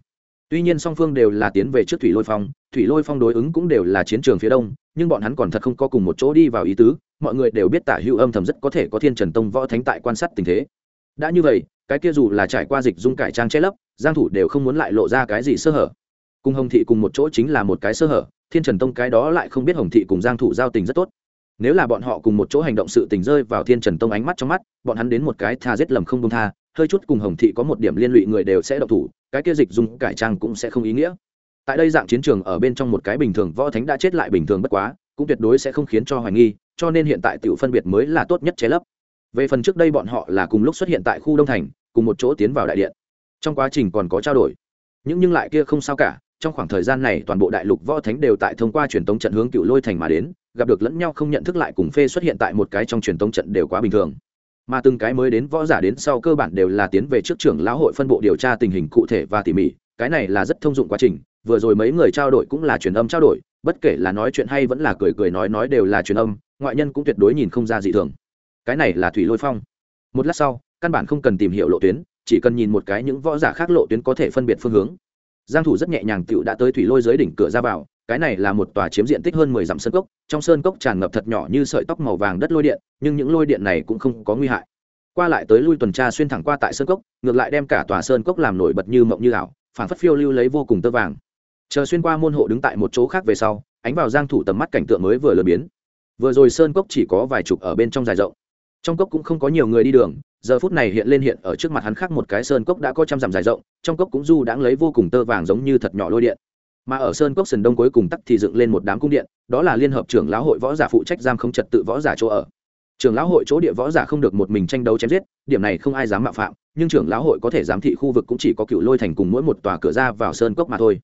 S1: tuy nhiên song phương đều là tiến về trước thủy lôi phong, thủy lôi phong đối ứng cũng đều là chiến trường phía đông, nhưng bọn hắn còn thật không có cùng một chỗ đi vào ý tứ, mọi người đều biết tả hữu âm thầm rất có thể có thiên trần tông võ thánh tại quan sát tình thế. Đã như vậy, cái kia dù là trải qua dịch dung cải trang che lấp, giang thủ đều không muốn lại lộ ra cái gì sơ hở. Cùng hồng thị cùng một chỗ chính là một cái sơ hở, thiên trần tông cái đó lại không biết hồng thị cùng giang thủ giao tình rất tốt. Nếu là bọn họ cùng một chỗ hành động sự tình rơi vào thiên trần tông ánh mắt trong mắt, bọn hắn đến một cái tha giết lầm không công tha hơi chút cùng hồng thị có một điểm liên lụy người đều sẽ độc thủ, cái kia dịch dung cải trang cũng sẽ không ý nghĩa. Tại đây dạng chiến trường ở bên trong một cái bình thường võ thánh đã chết lại bình thường bất quá, cũng tuyệt đối sẽ không khiến cho hoài nghi, cho nên hiện tại tiểu phân biệt mới là tốt nhất chế lấp. Về phần trước đây bọn họ là cùng lúc xuất hiện tại khu đông thành, cùng một chỗ tiến vào đại điện. Trong quá trình còn có trao đổi. Những nhưng lại kia không sao cả, trong khoảng thời gian này toàn bộ đại lục võ thánh đều tại thông qua truyền tống trận hướng cựu lôi thành mà đến, gặp được lẫn nhau không nhận thức lại cùng phê xuất hiện tại một cái trong truyền tống trận đều quá bình thường mà từng cái mới đến võ giả đến sau cơ bản đều là tiến về trước trưởng lão hội phân bộ điều tra tình hình cụ thể và tỉ mỉ, cái này là rất thông dụng quá trình, vừa rồi mấy người trao đổi cũng là truyền âm trao đổi, bất kể là nói chuyện hay vẫn là cười cười nói nói đều là truyền âm, ngoại nhân cũng tuyệt đối nhìn không ra gì thường. Cái này là thủy lôi phong. Một lát sau, căn bản không cần tìm hiểu lộ tuyến, chỉ cần nhìn một cái những võ giả khác lộ tuyến có thể phân biệt phương hướng. Giang thủ rất nhẹ nhàng tựu đã tới thủy lôi dưới đỉnh cửa ra vào cái này là một tòa chiếm diện tích hơn 10 dặm sơn cốc, trong sơn cốc tràn ngập thật nhỏ như sợi tóc màu vàng đất lôi điện, nhưng những lôi điện này cũng không có nguy hại. Qua lại tới lui tuần tra xuyên thẳng qua tại sơn cốc, ngược lại đem cả tòa sơn cốc làm nổi bật như mộng như ảo phản phất phiêu lưu lấy vô cùng tơ vàng. Chờ xuyên qua môn hộ đứng tại một chỗ khác về sau, ánh vào giang thủ tầm mắt cảnh tượng mới vừa lờ biến. Vừa rồi sơn cốc chỉ có vài chục ở bên trong dài rộng. Trong cốc cũng không có nhiều người đi đường, giờ phút này hiện lên hiện ở trước mặt hắn khác một cái sơn cốc đã có trăm dặm dài rộng, trong cốc cũng du đãng lấy vô cùng tơ vàng giống như thật nhỏ lôi điện mà ở sơn cốc sườn đông cuối cùng tắt thì dựng lên một đám cung điện, đó là liên hợp trưởng lão hội võ giả phụ trách giam không trật tự võ giả chỗ ở. Trưởng lão hội chỗ địa võ giả không được một mình tranh đấu chém giết, điểm này không ai dám mạo phạm, nhưng trưởng lão hội có thể giám thị khu vực cũng chỉ có cựu lôi thành cùng mỗi một tòa cửa ra vào sơn cốc mà thôi.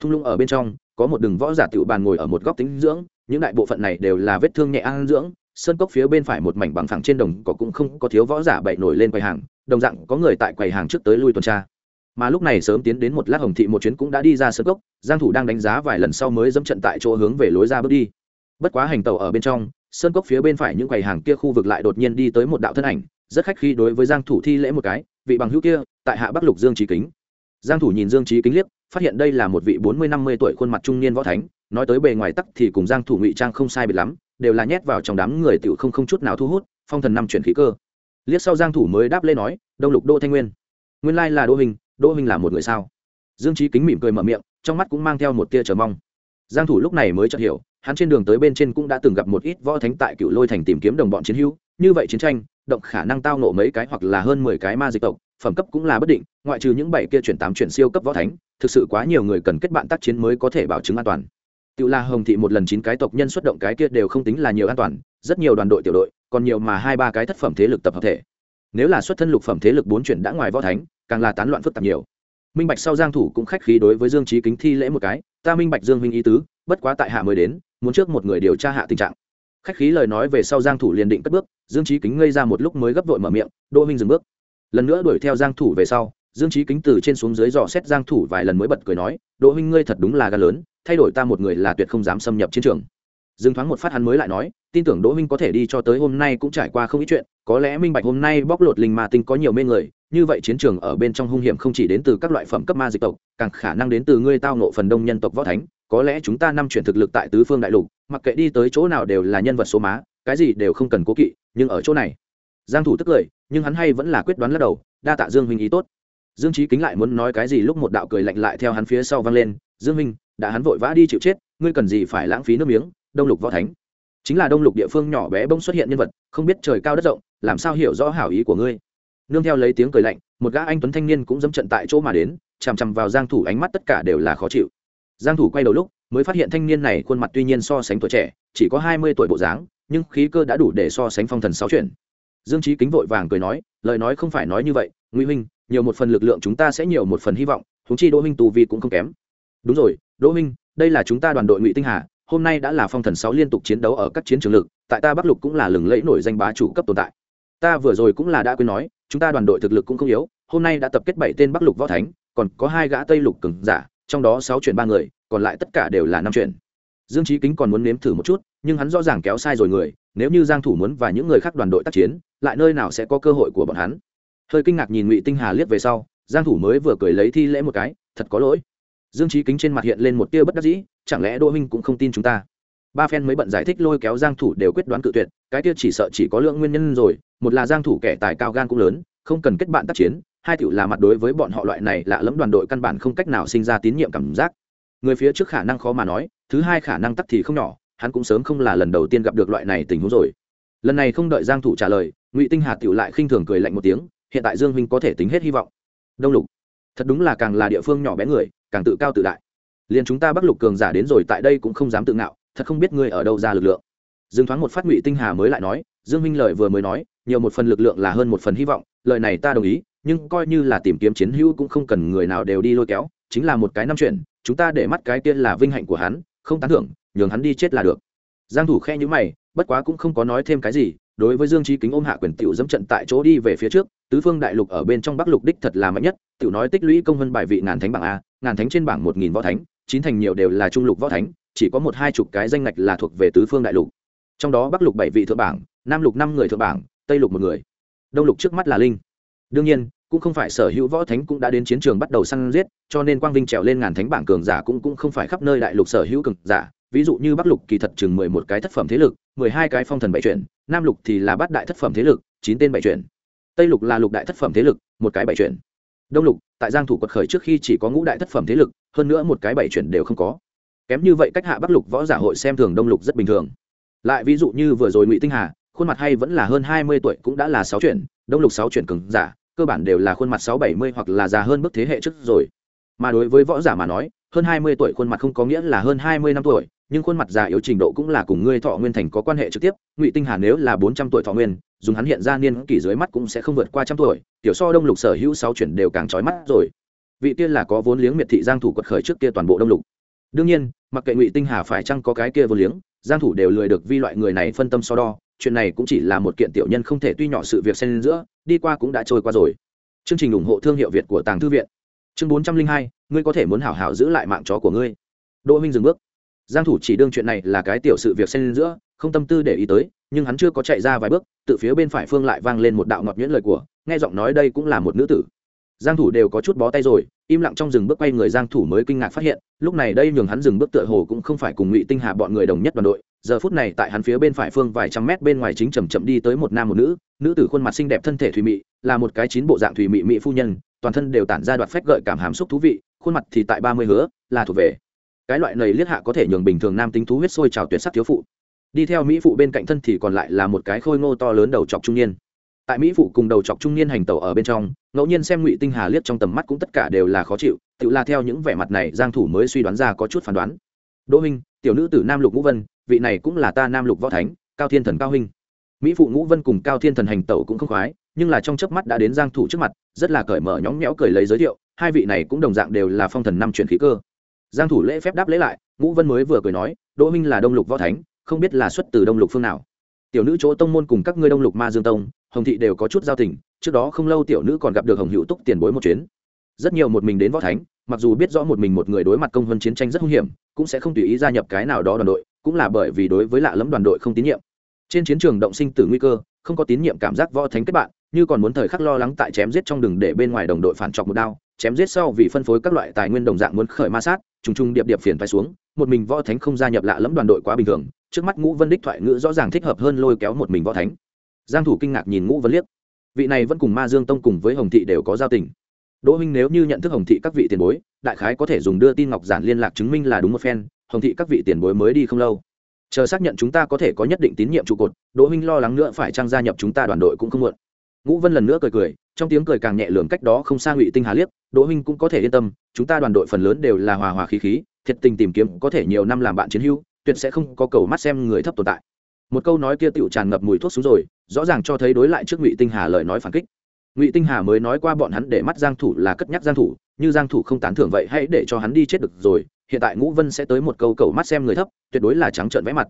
S1: Thung lũng ở bên trong, có một đường võ giả tiểu bàn ngồi ở một góc tính dưỡng, những đại bộ phận này đều là vết thương nhẹ an dưỡng, sơn cốc phía bên phải một mảnh bằng phẳng trên đồng có cũng không có thiếu võ giả bậy nổi lên quầy hàng, đồng dạng có người tại quầy hàng trước tới lui tuần tra mà lúc này sớm tiến đến một lát hồng thị một chuyến cũng đã đi ra sơn cốc, giang thủ đang đánh giá vài lần sau mới dẫm trận tại chỗ hướng về lối ra bước đi. Bất quá hành tàu ở bên trong sơn cốc phía bên phải những quầy hàng kia khu vực lại đột nhiên đi tới một đạo thân ảnh, rất khách khi đối với giang thủ thi lễ một cái, vị bằng hữu kia, tại hạ bắc lục dương trí kính. Giang thủ nhìn dương trí kính liếc, phát hiện đây là một vị bốn mươi năm mươi tuổi khuôn mặt trung niên võ thánh, nói tới bề ngoài tắc thì cùng giang thủ ngụy trang không sai biệt lắm, đều là nhét vào trong đám người tiểu không không chút nào thu hút, phong thần năm chuyển khí cơ. Liếc sau giang thủ mới đáp lên nói, đông lục đô thanh nguyên. Nguyên lai là đô hình đỗ huynh là một người sao? Dương trí kính mỉm cười mở miệng trong mắt cũng mang theo một tia chờ mong. Giang thủ lúc này mới chợt hiểu hắn trên đường tới bên trên cũng đã từng gặp một ít võ thánh tại cựu lôi thành tìm kiếm đồng bọn chiến hữu như vậy chiến tranh động khả năng tao nộ mấy cái hoặc là hơn mười cái ma dịch tộc phẩm cấp cũng là bất định ngoại trừ những bảy kia chuyển tám chuyển siêu cấp võ thánh thực sự quá nhiều người cần kết bạn tác chiến mới có thể bảo chứng an toàn. Tự La Hồng thị một lần chín cái tộc nhân xuất động cái kia đều không tính là nhiều an toàn, rất nhiều đoàn đội tiểu đội, còn nhiều mà hai ba cái thất phẩm thế lực tập hợp thể. Nếu là xuất thân lục phẩm thế lực bốn chuyển đã ngoài võ thánh, càng là tán loạn phức tạp nhiều. Minh Bạch sau Giang thủ cũng khách khí đối với Dương Chí Kính thi lễ một cái, ta minh bạch Dương huynh ý tứ, bất quá tại hạ mới đến, muốn trước một người điều tra hạ tình trạng. Khách khí lời nói về sau Giang thủ liền định cất bước, Dương Chí Kính ngây ra một lúc mới gấp vội mở miệng, Đỗ minh dừng bước. Lần nữa đuổi theo Giang thủ về sau, Dương Chí Kính từ trên xuống dưới dò xét Giang thủ vài lần mới bật cười nói, Đỗ minh ngươi thật đúng là gan lớn, thay đổi ta một người là tuyệt không dám xâm nhập chiến trường dừng thoáng một phát hắn mới lại nói, tin tưởng đỗ minh có thể đi cho tới hôm nay cũng trải qua không ít chuyện, có lẽ minh bạch hôm nay bóc lột linh ma tinh có nhiều mê người, như vậy chiến trường ở bên trong hung hiểm không chỉ đến từ các loại phẩm cấp ma dịch tộc, càng khả năng đến từ ngươi tao nộ phần đông nhân tộc võ thánh, có lẽ chúng ta năm chuyển thực lực tại tứ phương đại lục, mặc kệ đi tới chỗ nào đều là nhân vật số má, cái gì đều không cần cố kỵ, nhưng ở chỗ này, giang thủ tức cười, nhưng hắn hay vẫn là quyết đoán lắc đầu, đa tạ dương huynh ý tốt. Dương trí kính lại muốn nói cái gì lúc một đạo cười lạnh lại theo hắn phía sau vang lên, dương huynh, đã hắn vội vã đi chịu chết, ngươi cần gì phải lãng phí nước miếng? Đông lục võ thánh. Chính là đông lục địa phương nhỏ bé bông xuất hiện nhân vật, không biết trời cao đất rộng, làm sao hiểu rõ hảo ý của ngươi? Nương theo lấy tiếng cười lạnh, một gã anh tuấn thanh niên cũng dẫm trận tại chỗ mà đến, chằm chằm vào giang thủ, ánh mắt tất cả đều là khó chịu. Giang thủ quay đầu lúc, mới phát hiện thanh niên này khuôn mặt tuy nhiên so sánh tuổi trẻ, chỉ có 20 tuổi bộ dáng, nhưng khí cơ đã đủ để so sánh phong thần sáu chuyển. Dương trí kính vội vàng cười nói, lời nói không phải nói như vậy, ngụy huynh, nhiều một phần lực lượng chúng ta sẽ nhiều một phần hy vọng chúng chi đỗ huynh tù vi cũng không kém. Đúng rồi, đỗ huynh, đây là chúng ta đoàn đội ngụy tinh hà hôm nay đã là phong thần sáu liên tục chiến đấu ở các chiến trường lực, tại ta bắc lục cũng là lừng lẫy nổi danh bá chủ cấp tồn tại. Ta vừa rồi cũng là đã quên nói, chúng ta đoàn đội thực lực cũng không yếu, hôm nay đã tập kết bảy tên bắc lục võ thánh, còn có hai gã tây lục cường giả, trong đó sáu chuyển ba người, còn lại tất cả đều là năm chuyển. Dương trí kính còn muốn nếm thử một chút, nhưng hắn rõ ràng kéo sai rồi người, nếu như giang thủ muốn và những người khác đoàn đội tác chiến, lại nơi nào sẽ có cơ hội của bọn hắn? Hơi kinh ngạc nhìn ngụy tinh hà liếc về sau, giang thủ mới vừa cười lấy thi lễ một cái, thật có lỗi dương trí kính trên mặt hiện lên một tia bất đắc dĩ, chẳng lẽ đỗ minh cũng không tin chúng ta? Ba phen mới bận giải thích lôi kéo giang thủ đều quyết đoán cự tuyệt, cái tia chỉ sợ chỉ có lượng nguyên nhân rồi, một là giang thủ kẻ tài cao gan cũng lớn, không cần kết bạn tác chiến, hai tiểu là mặt đối với bọn họ loại này lạ lẫm đoàn đội căn bản không cách nào sinh ra tín nhiệm cảm giác. Người phía trước khả năng khó mà nói, thứ hai khả năng tắc thì không nhỏ, hắn cũng sớm không là lần đầu tiên gặp được loại này tình huống rồi. Lần này không đợi giang thủ trả lời, ngụy tinh hà tiểu lại khinh thường cười lạnh một tiếng, hiện tại dương huynh có thể tính hết hy vọng. Đông lục, thật đúng là càng là địa phương nhỏ bé người càng tự cao tự đại. Liền chúng ta bắc lục cường giả đến rồi tại đây cũng không dám tự ngạo, thật không biết ngươi ở đâu ra lực lượng. Dương thoáng một phát ngụy tinh hà mới lại nói, dương huynh lời vừa mới nói, nhiều một phần lực lượng là hơn một phần hy vọng, lời này ta đồng ý, nhưng coi như là tìm kiếm chiến hữu cũng không cần người nào đều đi lôi kéo, chính là một cái năm chuyện, chúng ta để mắt cái kia là vinh hạnh của hắn, không tán thưởng, nhường hắn đi chết là được. Giang thủ khe nhíu mày, bất quá cũng không có nói thêm cái gì, đối với dương trí kính ôm hạ quyền tiểu dẫm trận tại chỗ đi về phía trước, tứ phương đại lục ở bên trong bắc lục đích thật là mạnh nhất, tiểu nói tích lũy công vân bài vị ngàn thánh bảng a ngàn thánh trên bảng một nghìn võ thánh, chín thành nhiều đều là trung lục võ thánh, chỉ có một hai chục cái danh ngạch là thuộc về tứ phương đại lục. Trong đó bắc lục bảy vị thượng bảng, nam lục năm người thượng bảng, tây lục một người. Đông lục trước mắt là linh. Đương nhiên, cũng không phải sở hữu võ thánh cũng đã đến chiến trường bắt đầu săn giết, cho nên quang vinh trèo lên ngàn thánh bảng cường giả cũng cũng không phải khắp nơi đại lục sở hữu cường giả. Ví dụ như bắc lục kỳ thật chừng mười một cái thất phẩm thế lực, mười hai cái phong thần bảy chuyển, nam lục thì là bát đại thất phẩm thế lực, chín tên bảy chuyển. Tây lục là lục đại thất phẩm thế lực, một cái bảy chuyển đông lục, tại giang thủ quật khởi trước khi chỉ có ngũ đại thất phẩm thế lực, hơn nữa một cái bảy chuyển đều không có. Kém như vậy cách hạ bắc lục võ giả hội xem thường đông lục rất bình thường. Lại ví dụ như vừa rồi ngụy tinh hà, khuôn mặt hay vẫn là hơn hai mươi tuổi cũng đã là sáu chuyển, đông lục sáu chuyển cường giả, cơ bản đều là khuôn mặt sáu bảy mươi hoặc là già hơn bước thế hệ trước rồi. Mà đối với võ giả mà nói, hơn hai mươi tuổi khuôn mặt không có nghĩa là hơn hai mươi năm tuổi nhưng khuôn mặt già yếu trình độ cũng là cùng ngươi thọ nguyên thành có quan hệ trực tiếp ngụy tinh hà nếu là bốn trăm tuổi thọ nguyên dùng hắn hiện ra niên kỷ dưới mắt cũng sẽ không vượt qua trăm tuổi tiểu so đông lục sở hữu sáu chuyển đều càng trói mắt rồi. Vị tiên là có vốn liếng miệt thị giang thủ quật khởi trước kia toàn bộ đông lục. Đương nhiên mặc kệ ngụy tinh hà phải chăng có cái kia vốn liếng giang thủ đều lười được vi loại người này phân tâm so đo chuyện này cũng chỉ là một kiện tiểu nhân không thể tuy nhỏ sự việc xen giữa đi qua cũng đã trôi qua rồi. Chương trình ủng hộ thương hiệu việt của tàng thư viện. Chương 402, ngươi có thể muốn hảo hảo giữ lại mạng chó của ngươi. Đỗ minh dừng bước giang thủ chỉ đương chuyện này là cái tiểu sự việc xen giữa, không tâm tư để ý tới, nhưng hắn chưa có chạy ra vài bước, tự phía bên phải phương lại vang lên một đạo ngọt nhuyễn lời của, nghe giọng nói đây cũng là một nữ tử. Giang thủ đều có chút bó tay rồi, im lặng trong rừng bước quay người giang thủ mới kinh ngạc phát hiện, lúc này đây nhường hắn dừng bước tựa hồ cũng không phải cùng ngụy tinh hà bọn người đồng nhất đoàn đội, giờ phút này tại hắn phía bên phải phương vài trăm mét bên ngoài chính chậm chậm đi tới một nam một nữ nữ tử khuôn mặt xinh đẹp thân thể thủy mị, là một cái chín bộ dạng thủy mị mỹ phu nhân, toàn thân đều tản ra đoạt phách gợi cảm hàm xúc thú vị, khuôn mặt thì tại ba mươi hứa, là thuộc về cái loại này liếc hạ có thể nhường bình thường nam tính thú huyết sôi trào tuyệt sắc thiếu phụ. Đi theo mỹ phụ bên cạnh thân thì còn lại là một cái khôi ngô to lớn đầu chọc trung niên. Tại mỹ phụ cùng đầu chọc trung niên hành tẩu ở bên trong, ngẫu nhiên xem ngụy tinh hà liếc trong tầm mắt cũng tất cả đều là khó chịu, tự là theo những vẻ mặt này, giang thủ mới suy đoán ra có chút phán đoán. Đỗ minh tiểu nữ tử nam lục ngũ vân, vị này cũng là ta nam lục võ thánh, cao thiên thần cao huynh. Mỹ phụ ngũ vân cùng cao thiên thần hành tẩu cũng không khoái, nhưng là trong chớp mắt đã đến giang thủ trước mặt, rất là cởi mở nhõng nhẽo cười lấy giới thiệu, hai vị này cũng đồng dạng đều là phong thần năm truyền khí cơ giang thủ lễ phép đáp lễ lại, ngũ vân mới vừa cười nói, đỗ minh là đông lục võ thánh, không biết là xuất từ đông lục phương nào. Tiểu nữ chỗ tông môn cùng các ngươi đông lục ma dương tông, hồng thị đều có chút giao tình, trước đó không lâu tiểu nữ còn gặp được hồng hữu túc tiền bối một chuyến. Rất nhiều một mình đến võ thánh, mặc dù biết rõ một mình một người đối mặt công hơn chiến tranh rất hung hiểm, cũng sẽ không tùy ý gia nhập cái nào đó đoàn đội, cũng là bởi vì đối với lạ lẫm đoàn đội không tín nhiệm. Trên chiến trường động sinh tử nguy cơ, không có tín nhiệm cảm giác võ thánh kết bạn, như còn muốn thời khắc lo lắng tại chém giết trong đường để bên ngoài đồng đội phản trọc một đao chém giết sau vì phân phối các loại tài nguyên đồng dạng muốn khởi ma sát, trùng trùng điệp điệp phiền phải xuống, một mình võ thánh không gia nhập lạ lẫm đoàn đội quá bình thường, trước mắt ngũ vân đích thoại ngữ rõ ràng thích hợp hơn lôi kéo một mình võ thánh. Giang thủ kinh ngạc nhìn ngũ vân liếc. Vị này vẫn cùng ma dương tông cùng với hồng thị đều có giao tình. Đỗ huynh nếu như nhận thức hồng thị các vị tiền bối, đại khái có thể dùng đưa tin ngọc giản liên lạc chứng minh là đúng một phen, hồng thị các vị tiền bối mới đi không lâu. Chờ xác nhận chúng ta có thể có nhất định tín nhiệm trụ cột, đỗ huynh lo lắng nữa phải trang gia nhập chúng ta đoàn đội cũng không muộn ngũ vân lần nữa cười cười, trong tiếng cười càng nhẹ lường cách đó không xa ngụy tinh hà liếc, đỗ huynh cũng có thể yên tâm, chúng ta đoàn đội phần lớn đều là hòa hòa khí khí, thiệt tình tìm kiếm có thể nhiều năm làm bạn chiến hữu, tuyệt sẽ không có cầu mắt xem người thấp tồn tại. Một câu nói kia tựu tràn ngập mùi thuốc xuống rồi, rõ ràng cho thấy đối lại trước ngụy tinh hà lời nói phản kích. Ngụy tinh hà mới nói qua bọn hắn để mắt giang thủ là cất nhắc giang thủ, như giang thủ không tán thưởng vậy hãy để cho hắn đi chết được rồi, hiện tại ngũ vân sẽ tới một câu cầu mắt xem người thấp, tuyệt đối là trắng trợn vẽ mặt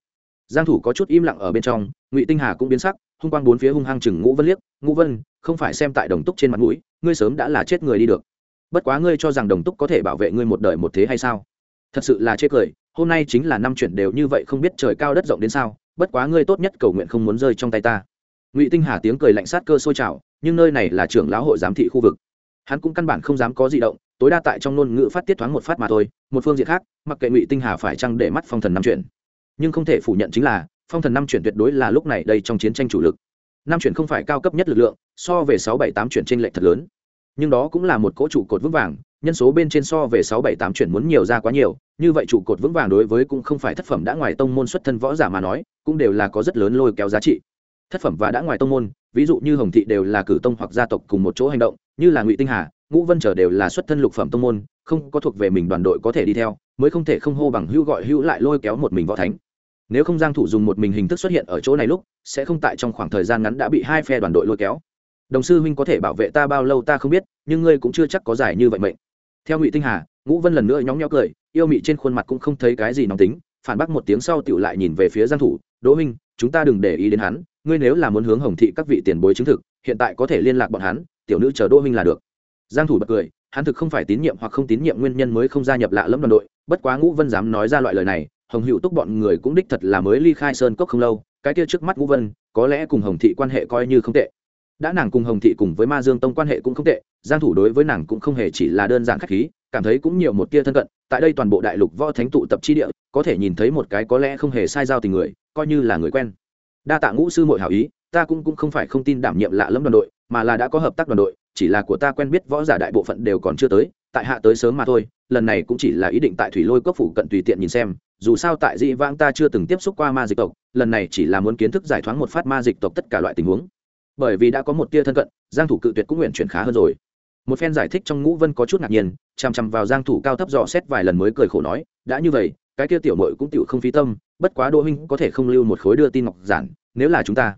S1: giang thủ có chút im lặng ở bên trong, ngụy tinh hà cũng biến sắc, hung quang bốn phía hung hăng chừng ngũ vân liếc, ngũ vân, không phải xem tại đồng túc trên mặt mũi, ngươi sớm đã là chết người đi được. Bất quá ngươi cho rằng đồng túc có thể bảo vệ ngươi một đời một thế hay sao? Thật sự là chết cười, hôm nay chính là năm chuyển đều như vậy không biết trời cao đất rộng đến sao, bất quá ngươi tốt nhất cầu nguyện không muốn rơi trong tay ta. Ngụy tinh hà tiếng cười lạnh sát cơ sôi trào, nhưng nơi này là trưởng lão hội giám thị khu vực. Hắn cũng căn bản không dám có di động, tối đa tại trong ngôn ngữ phát tiết thoáng một phát mà thôi, một phương diện khác, mặc kệ ngụy tinh hà phải chăng để mắt phong thần năm chuyện nhưng không thể phủ nhận chính là, phong thần năm chuyển tuyệt đối là lúc này đây trong chiến tranh chủ lực. Năm chuyển không phải cao cấp nhất lực lượng, so về sáu bảy tám chuyển t r ê n lệch thật lớn. Nhưng đó cũng là một cỗ trụ cột vững vàng, nhân số bên trên so về sáu bảy tám chuyển muốn nhiều ra quá nhiều, như vậy trụ cột vững vàng đối với cũng không phải thất phẩm đã ngoài tông môn xuất thân võ giả mà nói, cũng đều là có rất lớn lôi kéo giá trị. Thất phẩm và đã ngoài tông môn, ví dụ như hồng thị đều là cử tông hoặc gia tộc cùng một chỗ hành động, như là ngụy tinh hà, ngũ vân trở đều là xuất thân lục phẩm tông môn, không có thuộc về mình đoàn đội có thể đi theo, mới không thể không hô bằng hữu gọi hữu lại lôi kéo một mình võ thánh nếu không giang thủ dùng một mình hình thức xuất hiện ở chỗ này lúc, sẽ không tại trong khoảng thời gian ngắn đã bị hai phe đoàn đội lôi kéo. Đồng sư huynh có thể bảo vệ ta bao lâu ta không biết, nhưng ngươi cũng chưa chắc có giải như vậy mệnh. Theo ngụy tinh hà, ngũ vân lần nữa nhóng nhó cười, yêu mị trên khuôn mặt cũng không thấy cái gì nóng tính, phản bác một tiếng sau tiểu lại nhìn về phía giang thủ đỗ huynh, chúng ta đừng để ý đến hắn, ngươi nếu là muốn hướng hồng thị các vị tiền bối chứng thực, hiện tại có thể liên lạc bọn hắn, tiểu nữ chờ đỗ huynh là được. Giang thủ bật cười, hắn thực không phải tín nhiệm hoặc không tín nhiệm nguyên nhân mới không gia nhập lạ lẫm đoàn đội, bất quá ngũ vân dám nói ra loại lời này hồng hữu túc bọn người cũng đích thật là mới ly khai sơn cốc không lâu, cái kia trước mắt ngũ vân, có lẽ cùng hồng thị quan hệ coi như không tệ. Đã nàng cùng hồng thị cùng với ma dương tông quan hệ cũng không tệ, giang thủ đối với nàng cũng không hề chỉ là đơn giản khách khí, cảm thấy cũng nhiều một tia thân cận, tại đây toàn bộ đại lục võ thánh tụ tập chi địa, có thể nhìn thấy một cái có lẽ không hề sai giao tình người, coi như là người quen. Đa tạ ngũ sư muội hảo ý, ta cũng cũng không phải không tin đảm nhiệm lạ lẫm đoàn đội, mà là đã có hợp tác đoàn đội, chỉ là của ta quen biết võ giả đại bộ phận đều còn chưa tới, tại hạ tới sớm mà thôi, lần này cũng chỉ là ý định tại thủy lôi cốc phủ cận tùy tiện nhìn xem dù sao tại dị vãng ta chưa từng tiếp xúc qua ma dịch tộc, lần này chỉ là muốn kiến thức giải thoáng một phát ma dịch tộc tất cả loại tình huống. Bởi vì đã có một tia thân cận, giang thủ cự tuyệt cũng nguyện chuyển khá hơn rồi. Một phen giải thích trong ngũ vân có chút ngạc nhiên, chằm chằm vào giang thủ cao thấp dò xét vài lần mới cười khổ nói, đã như vậy, cái kia tiểu muội cũng tiểu không phí tâm, bất quá đỗ huynh có thể không lưu một khối đưa tin ngọc giản, nếu là chúng ta.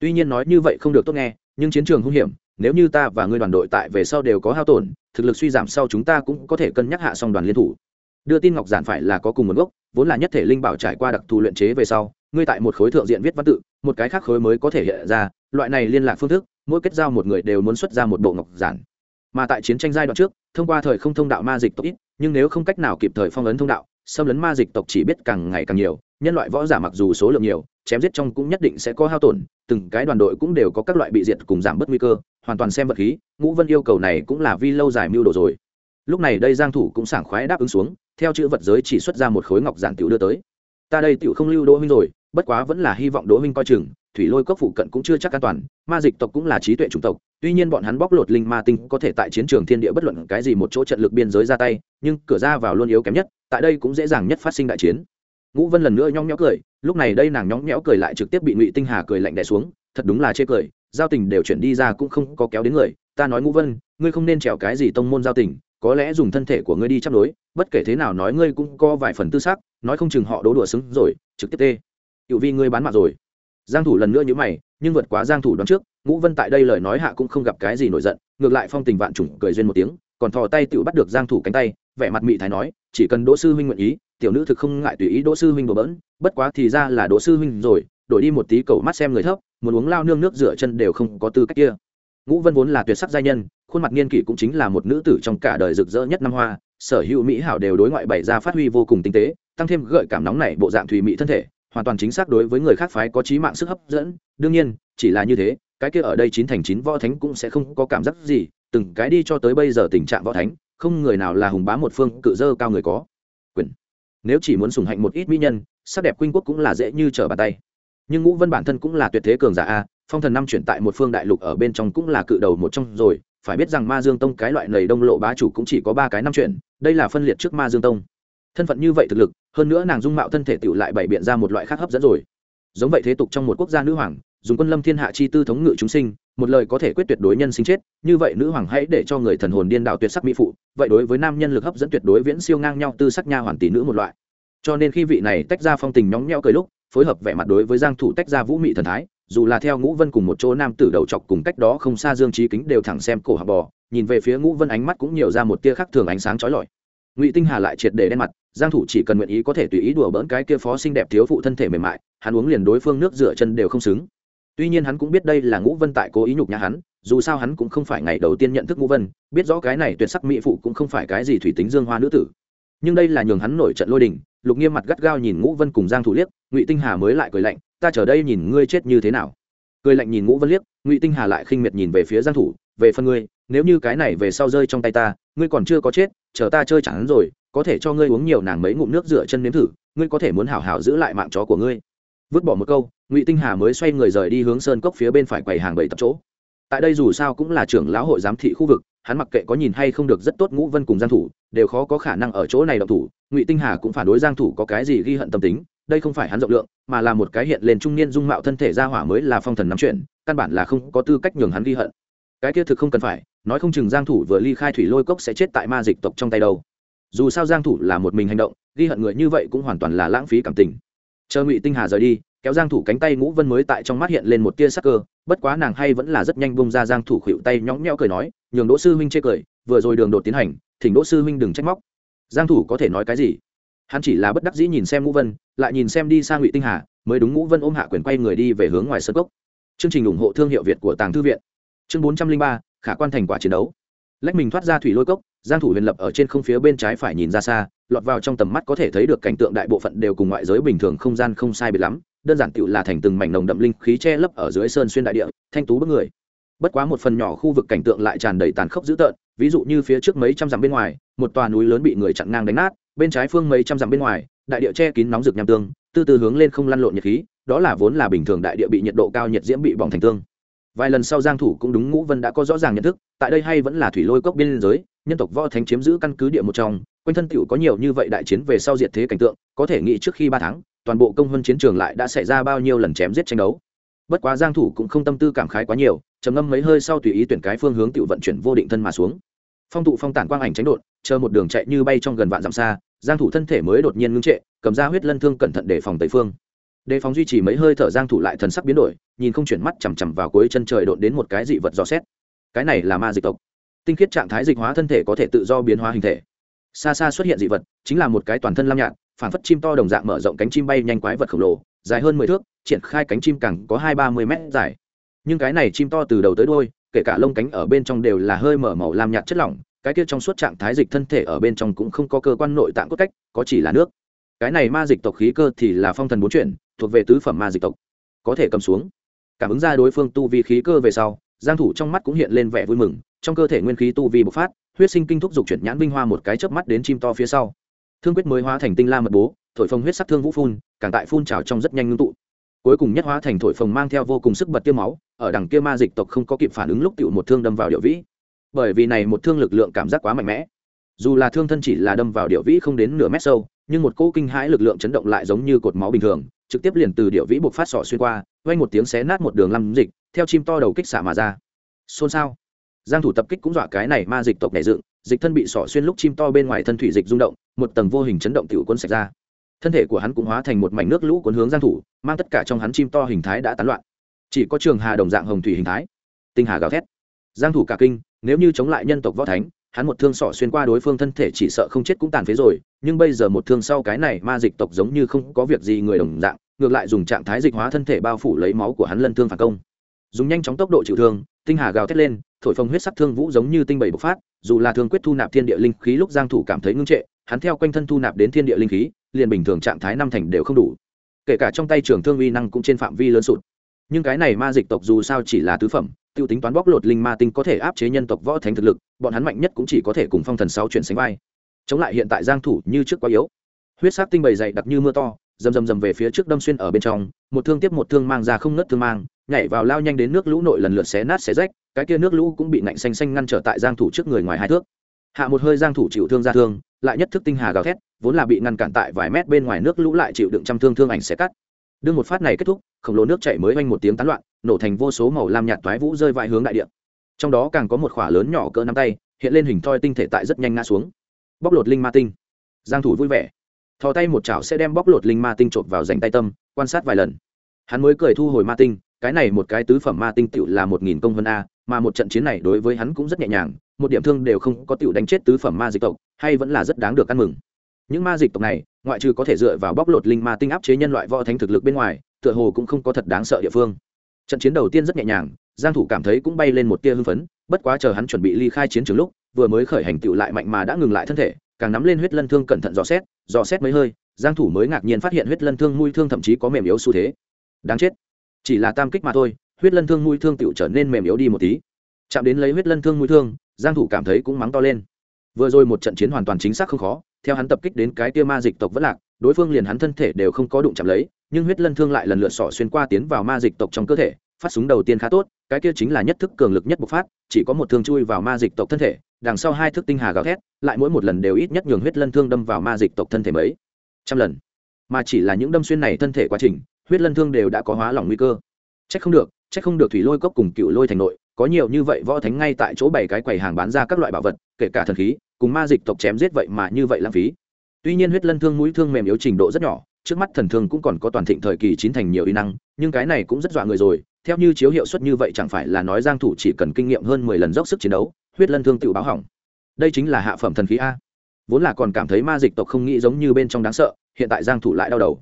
S1: Tuy nhiên nói như vậy không được tốt nghe, nhưng chiến trường hung hiểm, nếu như ta và ngươi đoàn đội tại về sau đều có hao tổn, thực lực suy giảm sau chúng ta cũng có thể cân nhắc hạ song đoàn liên thủ đưa tin ngọc giản phải là có cùng nguồn gốc, vốn là nhất thể linh bảo trải qua đặc thù luyện chế về sau, ngươi tại một khối thượng diện viết văn tự, một cái khác khối mới có thể hiện ra, loại này liên lạc phương thức, mỗi kết giao một người đều muốn xuất ra một bộ ngọc giản. Mà tại chiến tranh giai đoạn trước, thông qua thời không thông đạo ma dịch tộc ít, nhưng nếu không cách nào kịp thời phong ấn thông đạo, xâm lấn ma dịch tộc chỉ biết càng ngày càng nhiều, nhân loại võ giả mặc dù số lượng nhiều, chém giết trong cũng nhất định sẽ có hao tổn, từng cái đoàn đội cũng đều có các loại bị diệt cùng giảm bớt nguy cơ, hoàn toàn xem vật khí, ngũ vân yêu cầu này cũng là vi lâu dài mưu đồ rồi lúc này đây giang thủ cũng sảng khoái đáp ứng xuống, theo chữ vật giới chỉ xuất ra một khối ngọc giản tiểu đưa tới. Ta đây tiểu không lưu đỗ huynh rồi, bất quá vẫn là hy vọng đỗ huynh coi chừng, thủy lôi cốc phụ cận cũng chưa chắc an toàn, ma dịch tộc cũng là trí tuệ chủng tộc, tuy nhiên bọn hắn bóc lột linh ma tinh có thể tại chiến trường thiên địa bất luận cái gì một chỗ trận lực biên giới ra tay, nhưng cửa ra vào luôn yếu kém nhất, tại đây cũng dễ dàng nhất phát sinh đại chiến. Ngũ vân lần nữa nhõng nhẽo cười, lúc này đây nàng nhõng nhẽo cười lại trực tiếp bị ngụy tinh hà cười lạnh đè xuống, thật đúng là chê cười, giao tình đều chuyển đi ra cũng không có kéo đến người, ta nói ngũ vân, ngươi không nên trèo cái gì tông môn giao tình có lẽ dùng thân thể của ngươi đi chấp đối bất kể thế nào nói ngươi cũng có vài phần tư sắc, nói không chừng họ đố đùa xứng rồi trực tiếp tê. Cựu vi ngươi bán mặt rồi. Giang thủ lần nữa như mày nhưng vượt quá giang thủ đoán trước ngũ vân tại đây lời nói hạ cũng không gặp cái gì nổi giận ngược lại phong tình vạn trùng cười duyên một tiếng còn thò tay tiểu bắt được giang thủ cánh tay vẻ mặt mị thái nói chỉ cần đỗ sư huynh nguyện ý tiểu nữ thực không ngại tùy ý đỗ sư huynh đổ bỡn bất quá thì ra là đỗ sư huynh rồi đổi đi một tí cầu mắt xem người thấp muốn uống lao nương nước rửa chân đều không có tư cách kia ngũ vân vốn là tuyệt sắc giai nhân, khuôn mặt nghiên kỷ cũng chính là một nữ tử trong cả đời rực rỡ nhất năm hoa, sở hữu mỹ hảo đều đối ngoại bày ra phát huy vô cùng tinh tế, tăng thêm gợi cảm nóng này bộ dạng thùy mỹ thân thể, hoàn toàn chính xác đối với người khác phái có trí mạng sức hấp dẫn. Đương nhiên, chỉ là như thế, cái kia ở đây chín thành chín võ thánh cũng sẽ không có cảm giác gì, từng cái đi cho tới bây giờ tình trạng võ thánh, không người nào là hùng bá một phương cự dơ cao người có. Quyền. Nếu chỉ muốn sùng hạnh một ít mỹ nhân, sắc đẹp quynh quốc cũng là dễ như trở bàn tay. Nhưng ngũ vân bản thân cũng là tuyệt thế cường giả a phong thần năm chuyển tại một phương đại lục ở bên trong cũng là cự đầu một trong rồi. Phải biết rằng ma dương tông cái loại lầy đông lộ bá chủ cũng chỉ có ba cái năm chuyển, đây là phân liệt trước ma dương tông. Thân phận như vậy thực lực, hơn nữa nàng dung mạo thân thể tựu lại bày biện ra một loại khác hấp dẫn rồi. Giống vậy thế tục trong một quốc gia nữ hoàng, dùng quân lâm thiên hạ chi tư thống ngự chúng sinh, một lời có thể quyết tuyệt đối nhân sinh chết, như vậy nữ hoàng hãy để cho người thần hồn điên đạo tuyệt sắc mỹ phụ, vậy đối với nam nhân lực hấp dẫn tuyệt đối viễn siêu ngang nhau tư sắc nha hoàn tỷ nữ một loại. Cho nên khi vị này tách ra phong tình nhóng nhẽo cười lúc, phối hợp vẻ mặt đối với giang thủ tách ra vũ mị thần thái dù là theo ngũ vân cùng một chỗ nam tử đầu chọc cùng cách đó không xa dương trí kính đều thẳng xem cổ hạ bò, nhìn về phía ngũ vân ánh mắt cũng nhiều ra một tia khác thường ánh sáng chói lọi. Ngụy tinh hà lại triệt để đen mặt, giang thủ chỉ cần nguyện ý có thể tùy ý đùa bỡn cái kia phó xinh đẹp thiếu phụ thân thể mềm mại, hắn uống liền đối phương nước rửa chân đều không xứng. Tuy nhiên hắn cũng biết đây là ngũ vân tại cố ý nhục nhã hắn, dù sao hắn cũng không phải ngày đầu tiên nhận thức ngũ vân, biết rõ cái này tuyệt sắc mỹ phụ cũng không phải cái gì thủy tính dương hoa nữ tử. Nhưng đây là nhường hắn nổi trận lôi đình, lục nghiêm mặt gắt gao nhìn ngũ vân cùng giang thủ liếc, ngụy tinh hà mới lại cười lạnh ta chờ đây nhìn ngươi chết như thế nào. Cười lạnh nhìn ngũ vân liếc, ngụy tinh hà lại khinh miệt nhìn về phía giang thủ, về phần ngươi, nếu như cái này về sau rơi trong tay ta, ngươi còn chưa có chết, chờ ta chơi chẳng rồi, có thể cho ngươi uống nhiều nàng mấy ngụm nước rửa chân nếm thử, ngươi có thể muốn hảo hảo giữ lại mạng chó của ngươi. Vứt bỏ một câu, ngụy tinh hà mới xoay người rời đi hướng sơn cốc phía bên phải quầy hàng bảy tập chỗ. Tại đây dù sao cũng là trưởng lão hội giám thị khu vực, hắn mặc kệ có nhìn hay không được rất tốt ngũ vân cùng giang thủ, đều khó có khả năng ở chỗ này động thủ, ngụy tinh hà cũng phản đối giang thủ có cái gì ghi hận tâm tính đây không phải hắn rộng lượng, mà là một cái hiện lên trung niên dung mạo thân thể ra hỏa mới là phong thần nắm chuyện, căn bản là không có tư cách nhường hắn ghi hận. Cái kia thực không cần phải, nói không chừng giang thủ vừa ly khai thủy lôi cốc sẽ chết tại ma dịch tộc trong tay đâu. Dù sao giang thủ là một mình hành động, ghi hận người như vậy cũng hoàn toàn là lãng phí cảm tình. Chờ ngụy tinh hà rời đi, kéo giang thủ cánh tay ngũ vân mới tại trong mắt hiện lên một tia sắc cơ, bất quá nàng hay vẫn là rất nhanh bung ra giang thủ khuỵu tay nhõng nhẽo cười nói, nhường đỗ sư huynh chê cười, vừa rồi đường đột tiến hành, thỉnh đỗ sư huynh đừng trách móc. Giang thủ có thể nói cái gì? Hắn chỉ là bất đắc dĩ nhìn xem ngũ vân lại nhìn xem đi sang ngụy tinh hà mới đúng ngũ vân ôm hạ quyền quay người đi về hướng ngoài sân cốc. Chương trình ủng hộ thương hiệu việt của tàng thư viện. Chương 403, khả quan thành quả chiến đấu. Lách mình thoát ra thủy lôi cốc giang thủ huyền lập ở trên không phía bên trái phải nhìn ra xa lọt vào trong tầm mắt có thể thấy được cảnh tượng đại bộ phận đều cùng ngoại giới bình thường không gian không sai biệt lắm đơn giản tựu là thành từng mảnh nồng đậm linh khí che lấp ở dưới sơn xuyên đại địa thanh tú bức người. Bất quá một phần nhỏ khu vực cảnh tượng lại tràn đầy tàn khốc dữ tợn ví dụ như phía trước mấy trăm dặm bên ngoài một tòa núi lớn bị người chặn ngang đánh nát bên trái phương mấy trăm dặm bên ngoài, đại địa che kín nóng rực nham tương, từ từ hướng lên không lăn lộn nhiệt khí, đó là vốn là bình thường đại địa bị nhiệt độ cao nhiệt diễm bị bỏng thành tương. Vài lần sau giang thủ cũng đúng ngũ vân đã có rõ ràng nhận thức, tại đây hay vẫn là thủy lôi cốc biên giới, nhân tộc võ thánh chiếm giữ căn cứ địa một trong, quanh thân tiểu có nhiều như vậy đại chiến về sau diệt thế cảnh tượng, có thể nghĩ trước khi ba tháng, toàn bộ công hơn chiến trường lại đã xảy ra bao nhiêu lần chém giết tranh đấu. Bất quá giang thủ cũng không tâm tư cảm khái quá nhiều, trầm ngâm mấy hơi sau tùy ý tuyển cái phương hướng tiểu vận chuyển vô định thân mà xuống phong tụ phong tản quang ảnh tránh đột, chờ một đường chạy như bay trong gần vạn dặm xa, giang thủ thân thể mới đột nhiên ngưng trệ, cầm ra huyết lân thương cẩn thận để phòng tây phương. Đề phòng duy trì mấy hơi thở, giang thủ lại thần sắc biến đổi, nhìn không chuyển mắt chằm chằm vào cuối chân trời đột đến một cái dị vật dò xét. Cái này là ma dịch tộc. Tinh khiết trạng thái dịch hóa thân thể có thể tự do biến hóa hình thể. Xa xa xuất hiện dị vật, chính là một cái toàn thân lam nhạt phản phất chim to đồng dạng mở rộng cánh chim bay nhanh quái vật khổng lồ, dài hơn mười thước, triển khai cánh chim càng có hai ba mươi mét dài. Nhưng cái này chim to từ đầu tới đuôi kể cả lông cánh ở bên trong đều là hơi mở màu lam nhạt chất lỏng, cái kia trong suốt trạng thái dịch thân thể ở bên trong cũng không có cơ quan nội tạng cốt cách, có chỉ là nước. Cái này ma dịch tộc khí cơ thì là phong thần bốn chuyển, thuộc về tứ phẩm ma dịch tộc. Có thể cầm xuống. Cảm ứng ra đối phương tu vi khí cơ về sau, giang thủ trong mắt cũng hiện lên vẻ vui mừng, trong cơ thể nguyên khí tu vi bộc phát, huyết sinh kinh thúc dục chuyển nhãn vinh hoa một cái chớp mắt đến chim to phía sau. Thương quyết mới hóa thành tinh la mật bố, thổi phồng huyết sắc thương vũ phun, càng tại phun trào trong rất nhanh ngưng tụ. Cuối cùng nhất hóa thành thổi phồng mang theo vô cùng sức bật tiêu máu ở đằng kia ma dịch tộc không có kịp phản ứng lúc tựu một thương đâm vào điệu vĩ. Bởi vì này một thương lực lượng cảm giác quá mạnh mẽ. Dù là thương thân chỉ là đâm vào điệu vĩ không đến nửa mét sâu, nhưng một cỗ kinh hãi lực lượng chấn động lại giống như cột máu bình thường, trực tiếp liền từ điệu vĩ buộc phát sọ xuyên qua vay một tiếng xé nát một đường lăm dịch, theo chim to đầu kích xả mà ra. Xôn xao. Giang thủ tập kích cũng dọa cái này ma dịch tộc nảy dựng, dịch thân bị sọ xuyên lúc chim to bên ngoài thân thủy dịch rung động, một tầng vô hình chấn động tiểu quân sạch ra. Thân thể của hắn cũng hóa thành một mảnh nước lũ cuốn hướng giang thủ, mang tất cả trong hắn chim to hình thái đã tán loạn chỉ có trường hà đồng dạng hồng thủy hình thái. Tinh hà gào thét. Giang thủ cả kinh, nếu như chống lại nhân tộc võ thánh, hắn một thương sọ xuyên qua đối phương thân thể chỉ sợ không chết cũng tàn phế rồi, nhưng bây giờ một thương sau cái này ma dịch tộc giống như không có việc gì người đồng dạng, ngược lại dùng trạng thái dịch hóa thân thể bao phủ lấy máu của hắn lân thương phản công. Dùng nhanh chóng tốc độ chịu thương, tinh hà gào thét lên, thổi phồng huyết sắc thương vũ giống như tinh bảy bộc phát, dù là thương quyết thu nạp thiên địa linh khí lúc giang thủ cảm thấy ngưng trệ, hắn theo quanh thân thu nạp đến thiên địa linh khí, liền bình thường trạng thái năm thành đều không đủ. Kể cả trong tay trường thương uy năng cũng trên phạm vi lớn sụt nhưng cái này ma dịch tộc dù sao chỉ là tứ phẩm t i ê u tính toán bóc lột linh ma tinh có thể áp chế nhân tộc võ thánh thực lực, bọn hắn mạnh nhất cũng chỉ có thể cùng phong thần sáu chuyển sánh vai. Chống lại hiện tại giang thủ như trước quá yếu. Huyết sắc tinh bầy dày đặc như mưa to, rầm rầm rầm về phía trước đâm xuyên ở bên trong, một thương tiếp một thương mang ra không ngất thương mang, nhảy vào lao nhanh đến nước lũ nội lần lượt xé nát xé rách, cái kia nước lũ cũng bị nạnh xanh xanh ngăn trở tại giang thủ trước người ngoài hai thước. Hạ một hơi giang thủ chịu thương ra thương, lại nhất thức tinh hà gào thét, vốn là bị ngăn cản tại vài mét bên ngoài nước lũ lại chịu đựng trăm thương thương ảnh sẽ cắt đương một phát này kết thúc, khổng lồ nước chảy mới vang một tiếng tán loạn, nổ thành vô số màu lam nhạt toái vũ rơi vãi hướng đại địa. Trong đó càng có một khỏa lớn nhỏ cỡ nắm tay, hiện lên hình thoi tinh thể tại rất nhanh ngã xuống. Bóc lột linh ma tinh. Giang thủ vui vẻ. Thò tay một chảo sẽ đem bóc lột linh ma tinh trộn vào dành tay tâm, quan sát vài lần. Hắn mới cười thu hồi ma tinh, cái này một cái tứ phẩm ma tinh tựu là một nghìn công vân a, mà một trận chiến này đối với hắn cũng rất nhẹ nhàng, một điểm thương đều không có tựu đánh chết tứ phẩm ma dịch tộc, hay vẫn là rất đáng được ăn mừng những ma dịch tộc này, ngoại trừ có thể dựa vào bóc lột linh ma tinh áp chế nhân loại võ thánh thực lực bên ngoài, tựa hồ cũng không có thật đáng sợ địa phương. Trận chiến đầu tiên rất nhẹ nhàng, giang thủ cảm thấy cũng bay lên một tia hưng phấn, bất quá chờ hắn chuẩn bị ly khai chiến trường lúc, vừa mới khởi hành tựu lại mạnh mà đã ngừng lại thân thể, càng nắm lên huyết lân thương cẩn thận dò xét dò xét mấy hơi, giang thủ mới ngạc nhiên phát hiện huyết lân thương mũi thương thậm chí có mềm yếu xu thế. Đáng chết. Chỉ là tam kích mà thôi, huyết lân thương mũi thương tựu trở nên mềm yếu đi một tí. Chạm đến lấy huyết lân thương mũi thương, giang thủ cảm thấy cũng mắng to lên vừa rồi một trận chiến hoàn toàn chính xác không khó, theo hắn tập kích đến cái tia ma dịch tộc vẫn lạc, đối phương liền hắn thân thể đều không có đụng chạm lấy, nhưng huyết lân thương lại lần lượt sỏ xuyên qua tiến vào ma dịch tộc trong cơ thể, phát súng đầu tiên khá tốt, cái kia chính là nhất thức cường lực nhất bộc phát, chỉ có một thương chui vào ma dịch tộc thân thể, đằng sau hai thức tinh hà gào thét, lại mỗi một lần đều ít nhất nhường huyết lân thương đâm vào ma dịch tộc thân thể mấy trăm lần. Mà chỉ là những đâm xuyên này thân thể quá trình, huyết lân thương đều đã có hóa lỏng nguy cơ. Trách không được trách không được thủy lôi cốc cùng cựu lôi thành nội có nhiều như vậy võ thánh ngay tại chỗ bảy cái quầy hàng bán ra các loại bảo vật, kể cả thần khí, cùng ma dịch tộc chém giết vậy mà như vậy lãng phí. Tuy nhiên huyết lân thương mũi thương mềm yếu trình độ rất nhỏ, trước mắt thần thương cũng còn có toàn thịnh thời kỳ chín thành nhiều y năng, nhưng cái này cũng rất dọa người rồi, theo như chiếu hiệu suất như vậy chẳng phải là nói giang thủ chỉ cần kinh nghiệm hơn 10 lần dốc sức chiến đấu, huyết lân thương tự báo hỏng. Đây chính là hạ phẩm thần khí a. Vốn là còn cảm thấy ma dịch tộc không nghĩ giống như bên trong đáng sợ, hiện tại giang thủ lại đau đầu.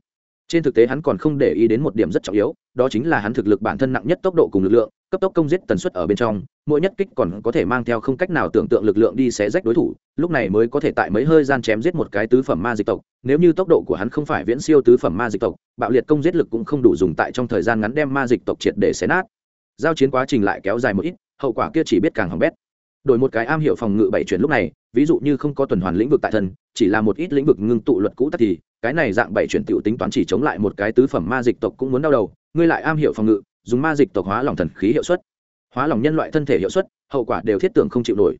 S1: Trên thực tế hắn còn không để ý đến một điểm rất trọng yếu, đó chính là hắn thực lực bản thân nặng nhất tốc độ cùng lực lượng cấp tốc công giết tần suất ở bên trong, mỗi nhất kích còn có thể mang theo không cách nào tưởng tượng lực lượng đi xé rách đối thủ, lúc này mới có thể tại mấy hơi gian chém giết một cái tứ phẩm ma dịch tộc. Nếu như tốc độ của hắn không phải viễn siêu tứ phẩm ma dịch tộc, bạo liệt công giết lực cũng không đủ dùng tại trong thời gian ngắn đem ma dịch tộc triệt để xé nát. Giao chiến quá trình lại kéo dài một ít, hậu quả kia chỉ biết càng hỏng bét. Đổi một cái am hiểu phòng ngự bảy chuyển lúc này, ví dụ như không có tuần hoàn lĩnh vực tại thân, chỉ là một ít lĩnh vực ngưng tụ luật cũ tắt thì, cái này dạng bảy chuyển tiểu tính toán chỉ chống lại một cái tứ phẩm ma dịch tộc cũng muốn đau đầu. Ngươi lại am hiểu phòng ngự dùng ma dịch tộc hóa lỏng thần khí hiệu suất. Hóa lỏng nhân loại thân thể hiệu suất, hậu quả đều thiết tưởng không chịu nổi.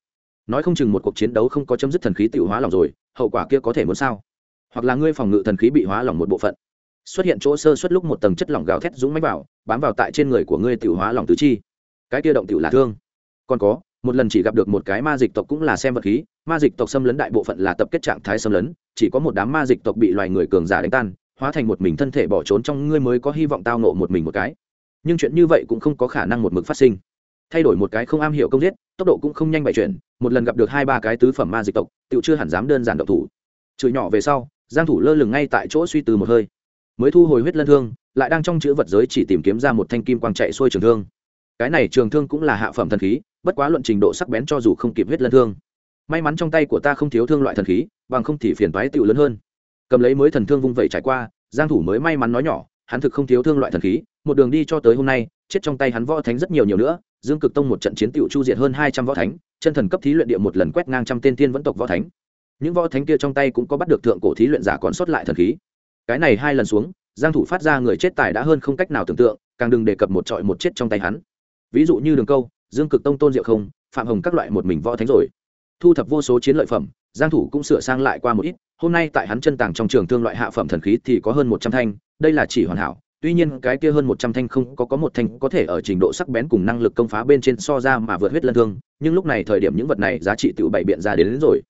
S1: Nói không chừng một cuộc chiến đấu không có chấm dứt thần khí tự hóa lỏng rồi, hậu quả kia có thể muốn sao? Hoặc là ngươi phòng ngự thần khí bị hóa lỏng một bộ phận. Xuất hiện chỗ sơ xuất lúc một tầng chất lỏng gào thét dũng mánh vào, bám vào tại trên người của ngươi tự hóa lỏng tứ chi. Cái kia động tự là thương. Còn có, một lần chỉ gặp được một cái ma dịch tộc cũng là xem vật khí, ma dịch tộc xâm lấn đại bộ phận là tập kết trạng thái xâm lấn, chỉ có một đám ma dịch tộc bị loài người cường giả đánh tan, hóa thành một mình thân thể bỏ trốn trong ngươi mới có hy vọng tao nộ một mình một cái nhưng chuyện như vậy cũng không có khả năng một mực phát sinh. Thay đổi một cái không am hiểu công giết, tốc độ cũng không nhanh bày chuyển, một lần gặp được hai ba cái tứ phẩm ma dịch tộc tựu chưa hẳn dám đơn giản độc thủ. Chửi nhỏ về sau, giang thủ lơ lửng ngay tại chỗ suy từ một hơi. Mới thu hồi huyết lân thương, lại đang trong chữ vật giới chỉ tìm kiếm ra một thanh kim quang chạy xuôi trường thương. Cái này trường thương cũng là hạ phẩm thần khí, bất quá luận trình độ sắc bén cho dù không kịp huyết lân thương. May mắn trong tay của ta không thiếu thương loại thần khí, bằng không thì phiền toái tựu lớn hơn. Cầm lấy mới thần thương vung vẩy trải qua, giang thủ mới may mắn nói nhỏ hắn thực không thiếu thương loại thần khí, một đường đi cho tới hôm nay, chết trong tay hắn võ thánh rất nhiều nhiều nữa, dương cực tông một trận chiến tiểu chu diệt hơn 200 võ thánh, chân thần cấp thí luyện địa một lần quét ngang trăm tên tiên vẫn tộc võ thánh. Những võ thánh kia trong tay cũng có bắt được thượng cổ thí luyện giả còn sót lại thần khí. Cái này hai lần xuống, giang thủ phát ra người chết tài đã hơn không cách nào tưởng tượng, càng đừng đề cập một trọi một chết trong tay hắn. Ví dụ như đường câu, dương cực tông tôn diệu không, phạm hồng các loại một mình võ thánh rồi. Thu thập vô số chiến lợi phẩm, giang thủ cũng sửa sang lại qua một ít, hôm nay tại hắn chân tàng trong trường thương loại hạ phẩm thần khí thì có hơn 100 thanh đây là chỉ hoàn hảo tuy nhiên cái kia hơn 100 thanh không có có một thanh có thể ở trình độ sắc bén cùng năng lực công phá bên trên so ra mà vượt huyết lân thương nhưng lúc này thời điểm những vật này giá trị tự bảy biện ra đến, đến rồi.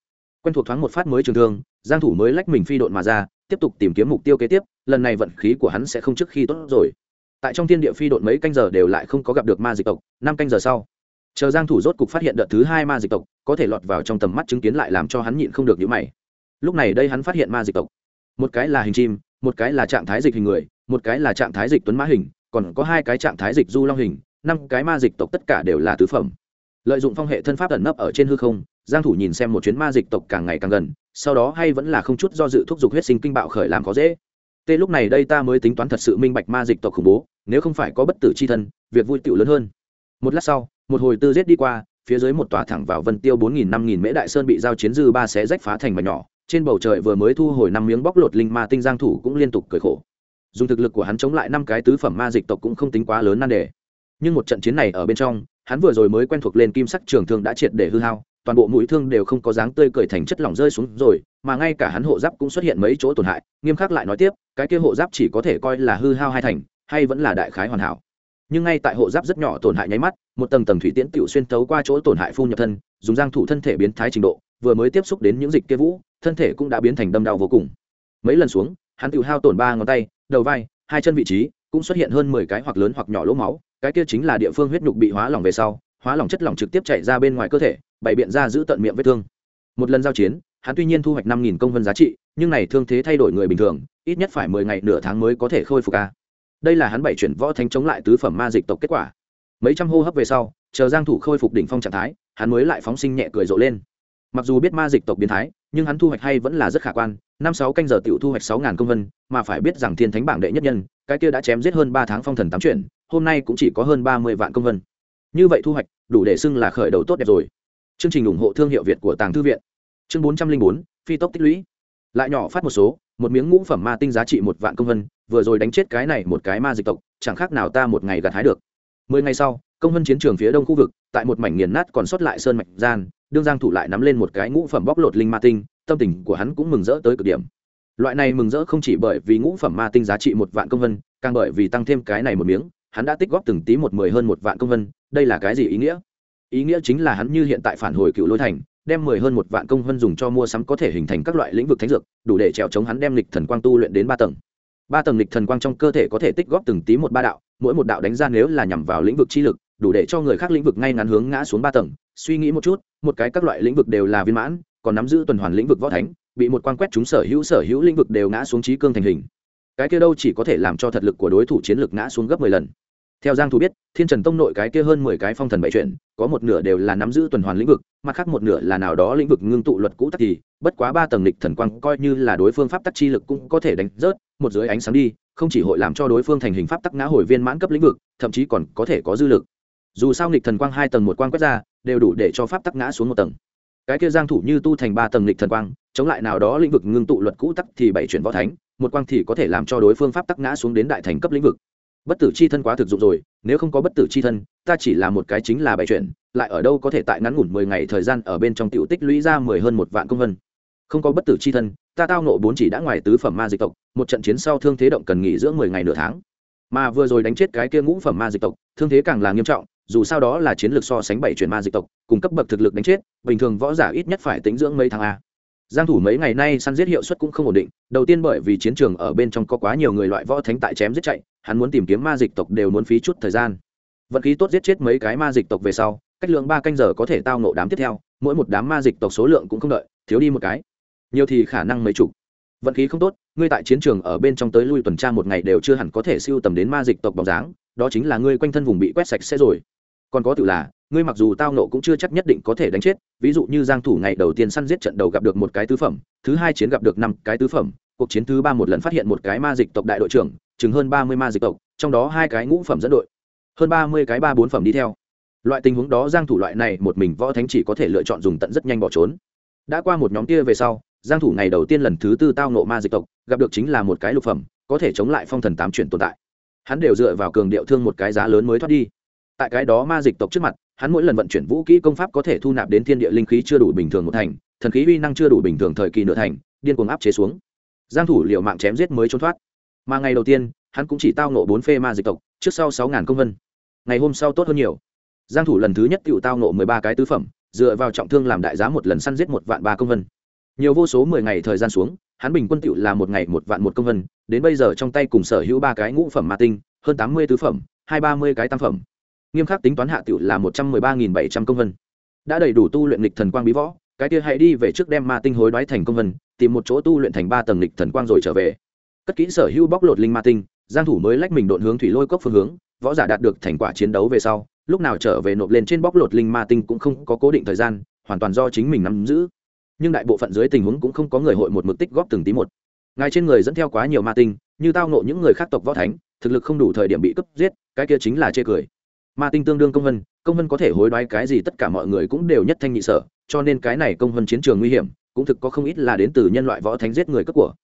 S1: Quen thuộc thoáng một phát mới trường thương giang thủ mới lách mình phi độn mà ra tiếp tục tìm kiếm mục tiêu kế tiếp lần này vận khí của hắn sẽ không trước khi tốt rồi. Tại trong thiên địa phi độn mấy canh giờ đều lại không có gặp được ma dịch tộc năm canh giờ sau chờ giang thủ rốt cục phát hiện đợt thứ hai ma dịch tộc có thể lọt vào trong tầm mắt chứng kiến lại làm cho hắn nhịn không được nhíu mày. Lúc này đây hắn phát hiện ma dịch tộc. Một cái là hình chim một cái là trạng thái dịch hình người, một cái là trạng thái dịch tuấn mã hình, còn có hai cái trạng thái dịch du long hình, năm cái ma dịch tộc tất cả đều là tứ phẩm. Lợi dụng phong hệ thân pháp ẩn nấp ở trên hư không, giang thủ nhìn xem một chuyến ma dịch tộc càng ngày càng gần, sau đó hay vẫn là không chút do dự thúc giục huyết sinh kinh bạo khởi làm có dễ. Tê lúc này đây ta mới tính toán thật sự minh bạch ma dịch tộc khủng bố, nếu không phải có bất tử chi thân, việc vui tiểu lớn hơn. Một lát sau, một hồi tư giết đi qua, phía dưới một tòa thẳng vào vân tiêu bốn nghìn năm nghìn mễ đại sơn bị giao chiến dư ba xé rách phá thành mảnh nhỏ trên bầu trời vừa mới thu hồi năm miếng bóc lột linh ma tinh giang thủ cũng liên tục cười khổ. Dùng thực lực của hắn chống lại năm cái tứ phẩm ma dịch tộc cũng không tính quá lớn nan đề. Nhưng một trận chiến này ở bên trong, hắn vừa rồi mới quen thuộc lên kim sắc trường thương đã triệt để hư hao, toàn bộ mũi thương đều không có dáng tươi cười thành chất lỏng rơi xuống rồi, mà ngay cả hắn hộ giáp cũng xuất hiện mấy chỗ tổn hại, nghiêm khắc lại nói tiếp, cái kia hộ giáp chỉ có thể coi là hư hao hai thành, hay vẫn là đại khái hoàn hảo. Nhưng ngay tại hộ giáp rất nhỏ tổn hại nháy mắt, một tầng tầng thủy tiễn tiểu xuyên tấu qua chỗ tổn hại phun nhập thân, dùng giang thủ thân thể biến thái trình độ, vừa mới tiếp xúc đến những dịch kia vũ thân thể cũng đã biến thành đâm đau vô cùng. Mấy lần xuống, hắn tự hao tổn ba ngón tay, đầu vai, hai chân vị trí cũng xuất hiện hơn 10 cái hoặc lớn hoặc nhỏ lỗ máu, cái kia chính là địa phương huyết nhục bị hóa lỏng về sau, hóa lỏng chất lỏng trực tiếp chạy ra bên ngoài cơ thể, bày biện ra giữ tận miệng vết thương. Một lần giao chiến, hắn tuy nhiên thu hoạch năm nghìn công vân giá trị, nhưng này thương thế thay đổi người bình thường, ít nhất phải mười ngày nửa tháng mới có thể khôi phục ca. đây là hắn bảy chuyển võ thánh chống lại tứ phẩm ma dịch tộc kết quả. Mấy trăm hô hấp về sau, chờ giang thủ khôi phục đỉnh phong trạng thái, hắn mới lại phóng sinh nhẹ cười rộ lên. Mặc dù biết ma dịch tộc biến thái nhưng hắn thu hoạch hay vẫn là rất khả quan, năm sáu canh giờ tiểu thu hoạch sáu ngàn công vân, mà phải biết rằng thiên thánh bảng đệ nhất nhân, cái kia đã chém giết hơn ba tháng phong thần tám chuyển, hôm nay cũng chỉ có hơn ba mươi vạn công vân. Như vậy thu hoạch, đủ để xưng là khởi đầu tốt đẹp rồi. Chương trình ủng hộ thương hiệu việt của tàng thư viện. Chương bốn trăm linh bốn, phi tốc tích lũy. Lại nhỏ phát một số, một miếng ngũ phẩm ma tinh giá trị một vạn công vân, vừa rồi đánh chết cái này một cái ma dịch tộc, chẳng khác nào ta một ngày gặt hái được. Mười ngày sau, công vân chiến trường phía đông khu vực, tại một mảnh nghiền nát còn sót lại sơn mạch gian đương giang thủ lại nắm lên một cái ngũ phẩm bóc lột linh ma tinh, tâm tình của hắn cũng mừng rỡ tới cực điểm. Loại này mừng rỡ không chỉ bởi vì ngũ phẩm ma tinh giá trị một vạn công vân, càng bởi vì tăng thêm cái này một miếng, hắn đã tích góp từng tí một mười hơn một vạn công vân, đây là cái gì ý nghĩa? Ý nghĩa chính là hắn như hiện tại phản hồi cựu lôi thành, đem mười hơn một vạn công vân dùng cho mua sắm có thể hình thành các loại lĩnh vực thánh dược, đủ để trèo chống hắn đem lịch thần quang tu luyện đến ba tầng. Ba tầng lịch thần quang trong cơ thể có thể tích góp từng tí một ba đạo, mỗi một đạo đánh ra nếu là nhằm vào lĩnh vực chi lực, đủ để cho người khác lĩnh vực ngay ngắn hướng ngã xuống ba tầng suy nghĩ một chút, một cái các loại lĩnh vực đều là viên mãn, còn nắm giữ tuần hoàn lĩnh vực võ thánh, bị một quan quét chúng sở hữu sở hữu lĩnh vực đều ngã xuống trí cương thành hình. Cái kia đâu chỉ có thể làm cho thật lực của đối thủ chiến lực ngã xuống gấp mười lần. Theo giang thủ biết, thiên trần tông nội cái kia hơn mười cái phong thần bảy chuyển, có một nửa đều là nắm giữ tuần hoàn lĩnh vực, mặt khác một nửa là nào đó lĩnh vực ngưng tụ luật cũ tắc thì, bất quá ba tầng lịch thần quang coi như là đối phương pháp tắc chi lực cũng có thể đánh rớt, một dưới ánh sáng đi, không chỉ hội làm cho đối phương thành hình pháp tắc ngã hồi viên mãn cấp lĩnh vực, thậm chí còn có thể có dư lực. Dù sao lịch thần quang hai tầng một quang quét ra đều đủ để cho pháp tắc ngã xuống một tầng. Cái kia giang thủ như tu thành ba tầng lịch thần quang, chống lại nào đó lĩnh vực ngưng tụ luật cũ tắc thì bảy chuyển võ thánh, một quang thì có thể làm cho đối phương pháp tắc ngã xuống đến đại thành cấp lĩnh vực. Bất tử chi thân quá thực dụng rồi, nếu không có bất tử chi thân, ta chỉ là một cái chính là bảy chuyển, lại ở đâu có thể tại ngắn ngủn mười ngày thời gian ở bên trong tiểu tích lũy ra mười hơn một vạn công vân không có bất tử chi thân, ta tao nộ bốn chỉ đã ngoài tứ phẩm ma dịch tộc, một trận chiến sau thương thế động cần nghỉ giữa mười ngày nửa tháng. Mà vừa rồi đánh chết cái kia ngũ phẩm ma dịch tộc, thương thế càng là nghiêm trọng dù sao đó là chiến lược so sánh bảy chuyển ma dịch tộc, cùng cấp bậc thực lực đánh chết, bình thường võ giả ít nhất phải tính dưỡng mấy tháng a. Giang thủ mấy ngày nay săn giết hiệu suất cũng không ổn định, đầu tiên bởi vì chiến trường ở bên trong có quá nhiều người loại võ thánh tại chém giết chạy, hắn muốn tìm kiếm ma dịch tộc đều muốn phí chút thời gian. Vận khí tốt giết chết mấy cái ma dịch tộc về sau, cách lượng ba canh giờ có thể tao nộ đám tiếp theo, mỗi một đám ma dịch tộc số lượng cũng không đợi, thiếu đi một cái. Nhiều thì khả năng mấy chục. Vận khí không tốt, ngươi tại chiến trường ở bên trong tới lui tuần tra một ngày đều chưa hẳn có thể siêu tầm đến ma dịch tộc bóng dáng, đó chính là ngươi quanh thân vùng bị quét sạch sẽ rồi còn có tự là, ngươi mặc dù tao nộ cũng chưa chắc nhất định có thể đánh chết, ví dụ như giang thủ ngày đầu tiên săn giết trận đầu gặp được một cái tứ phẩm, thứ hai chiến gặp được năm cái tứ phẩm, cuộc chiến thứ ba một lần phát hiện một cái ma dịch tộc đại đội trưởng, chừng hơn ba mươi ma dịch tộc, trong đó hai cái ngũ phẩm dẫn đội, hơn ba mươi cái ba bốn phẩm đi theo. Loại tình huống đó giang thủ loại này một mình võ thánh chỉ có thể lựa chọn dùng tận rất nhanh bỏ trốn. Đã qua một nhóm kia về sau, giang thủ ngày đầu tiên lần thứ tư tao nộ ma dịch tộc, gặp được chính là một cái lục phẩm, có thể chống lại phong thần tám chuyển tồn tại. Hắn đều dựa vào cường điệu thương một cái giá lớn mới thoát đi tại cái đó ma dịch tộc trước mặt, hắn mỗi lần vận chuyển vũ kỹ công pháp có thể thu nạp đến thiên địa linh khí chưa đủ bình thường một thành, thần khí uy năng chưa đủ bình thường thời kỳ nửa thành, điên cuồng áp chế xuống. Giang thủ liều mạng chém giết mới trốn thoát. Mà ngày đầu tiên, hắn cũng chỉ tao nộ bốn phê ma dịch tộc, trước sau sáu ngàn công vân. Ngày hôm sau tốt hơn nhiều. Giang thủ lần thứ nhất tựu tao nộ mười ba cái tứ phẩm, dựa vào trọng thương làm đại giá một lần săn giết một vạn ba công vân. Nhiều vô số mười ngày thời gian xuống, hắn bình quân tựu là một ngày một vạn một công vân, đến bây giờ trong tay cùng sở hữu ba cái ngũ phẩm ma tinh, hơn tám mươi tứ phẩm, hai ba mươi cái tam phẩm nghiêm khắc tính toán hạ tiểu là một trăm mười ba nghìn bảy trăm công vân. Đã đầy đủ tu luyện lịch thần quang bí võ, cái kia hãy đi về trước đem ma tinh hối đoái thành công vân, tìm một chỗ tu luyện thành ba tầng lịch thần quang rồi trở về. Cất kỹ sở hữu bóc lột linh ma tinh, giang thủ mới lách mình độn hướng thủy lôi cốc phương hướng, võ giả đạt được thành quả chiến đấu về sau, lúc nào trở về nộp lên trên bóc lột linh ma tinh cũng không có cố định thời gian, hoàn toàn do chính mình nắm giữ. Nhưng đại bộ phận dưới tình huống cũng không có người hội một mực tích góp từng tí một. Ngài trên người dẫn theo quá nhiều ma tinh, như tao nộ những người khác tộc võ thánh, thực lực không đủ thời điểm bị cấp giết, cái kia chính là chê cười ma tinh tương đương công vân công vân có thể hối đoái cái gì tất cả mọi người cũng đều nhất thanh nhị sở, cho nên cái này công vân chiến trường nguy hiểm, cũng thực có không ít là đến từ nhân loại võ thánh giết người cấp của.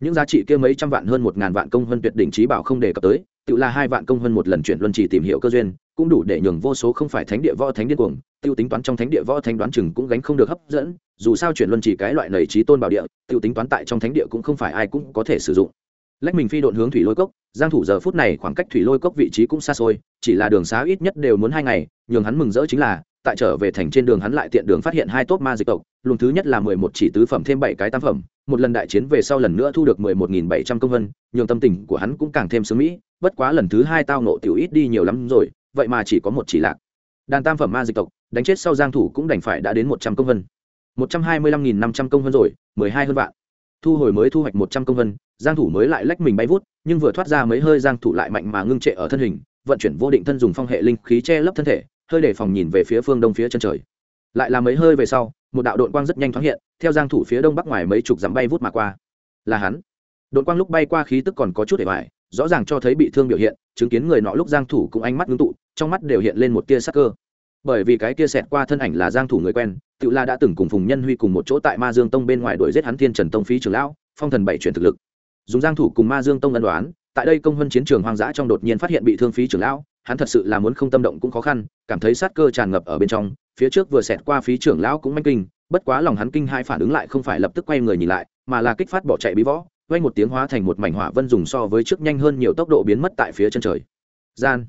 S1: Những giá trị kia mấy trăm vạn hơn một ngàn vạn công vân tuyệt đỉnh trí bảo không đề cập tới tự là hai vạn công vân một lần chuyển luân trì tìm hiểu cơ duyên, cũng đủ để nhường vô số không phải thánh địa võ thánh điên cuồng tiêu tính toán trong thánh địa võ thánh đoán chừng cũng gánh không được hấp dẫn, dù sao chuyển luân trì cái loại nầy trí tôn bảo địa tiêu tính toán tại trong thánh địa cũng không phải ai cũng có thể sử dụng lách mình phi độn hướng thủy lôi cốc, giang thủ giờ phút này khoảng cách thủy lôi cốc vị trí cũng xa xôi, chỉ là đường xá ít nhất đều muốn hai ngày, nhường hắn mừng rỡ chính là, tại trở về thành trên đường hắn lại tiện đường phát hiện hai tốt ma dịch tộc, luồng thứ nhất là mười một chỉ tứ phẩm thêm bảy cái tam phẩm, một lần đại chiến về sau lần nữa thu được mười một nghìn bảy trăm công vân, nhường tâm tình của hắn cũng càng thêm sướng mỹ, bất quá lần thứ hai tao nộ tiểu ít đi nhiều lắm rồi, vậy mà chỉ có một chỉ lạc. Đàn tam phẩm ma dịch tộc, đánh chết sau giang thủ cũng đành phải đã đến một trăm công vân. một trăm hai mươi lăm nghìn năm trăm công vân rồi, mười hai hơn vạn thu hồi mới thu hoạch một trăm công vân, giang thủ mới lại lách mình bay vút, nhưng vừa thoát ra mấy hơi giang thủ lại mạnh mà ngưng trệ ở thân hình, vận chuyển vô định thân dùng phong hệ linh khí che lấp thân thể, hơi để phòng nhìn về phía phương đông phía chân trời. Lại là mấy hơi về sau, một đạo đội quang rất nhanh thoáng hiện, theo giang thủ phía đông bắc ngoài mấy chục dặm bay vút mà qua. Là hắn. Đội quang lúc bay qua khí tức còn có chút để hoài, rõ ràng cho thấy bị thương biểu hiện, chứng kiến người nọ lúc giang thủ cũng ánh mắt ngưng tụ, trong mắt đều hiện lên một tia sắc cơ. Bởi vì cái kia xẹt qua thân ảnh là giang thủ người quen tự la đã từng cùng phùng nhân huy cùng một chỗ tại ma dương tông bên ngoài đuổi giết hắn thiên trần tông phí trưởng lão, phong thần bảy chuyển thực lực. Dùng giang thủ cùng ma dương tông ân đoán tại đây công vân chiến trường hoang dã trong đột nhiên phát hiện bị thương phí trưởng lão, hắn thật sự là muốn không tâm động cũng khó khăn, cảm thấy sát cơ tràn ngập ở bên trong, phía trước vừa xẹt qua phí trưởng lão cũng manh kinh, bất quá lòng hắn kinh hai phản ứng lại không phải lập tức quay người nhìn lại, mà là kích phát bỏ chạy bí võ quay một tiếng hóa thành một mảnh hỏa vân dùng so với trước nhanh hơn nhiều tốc độ biến mất tại phía chân trời. Gian,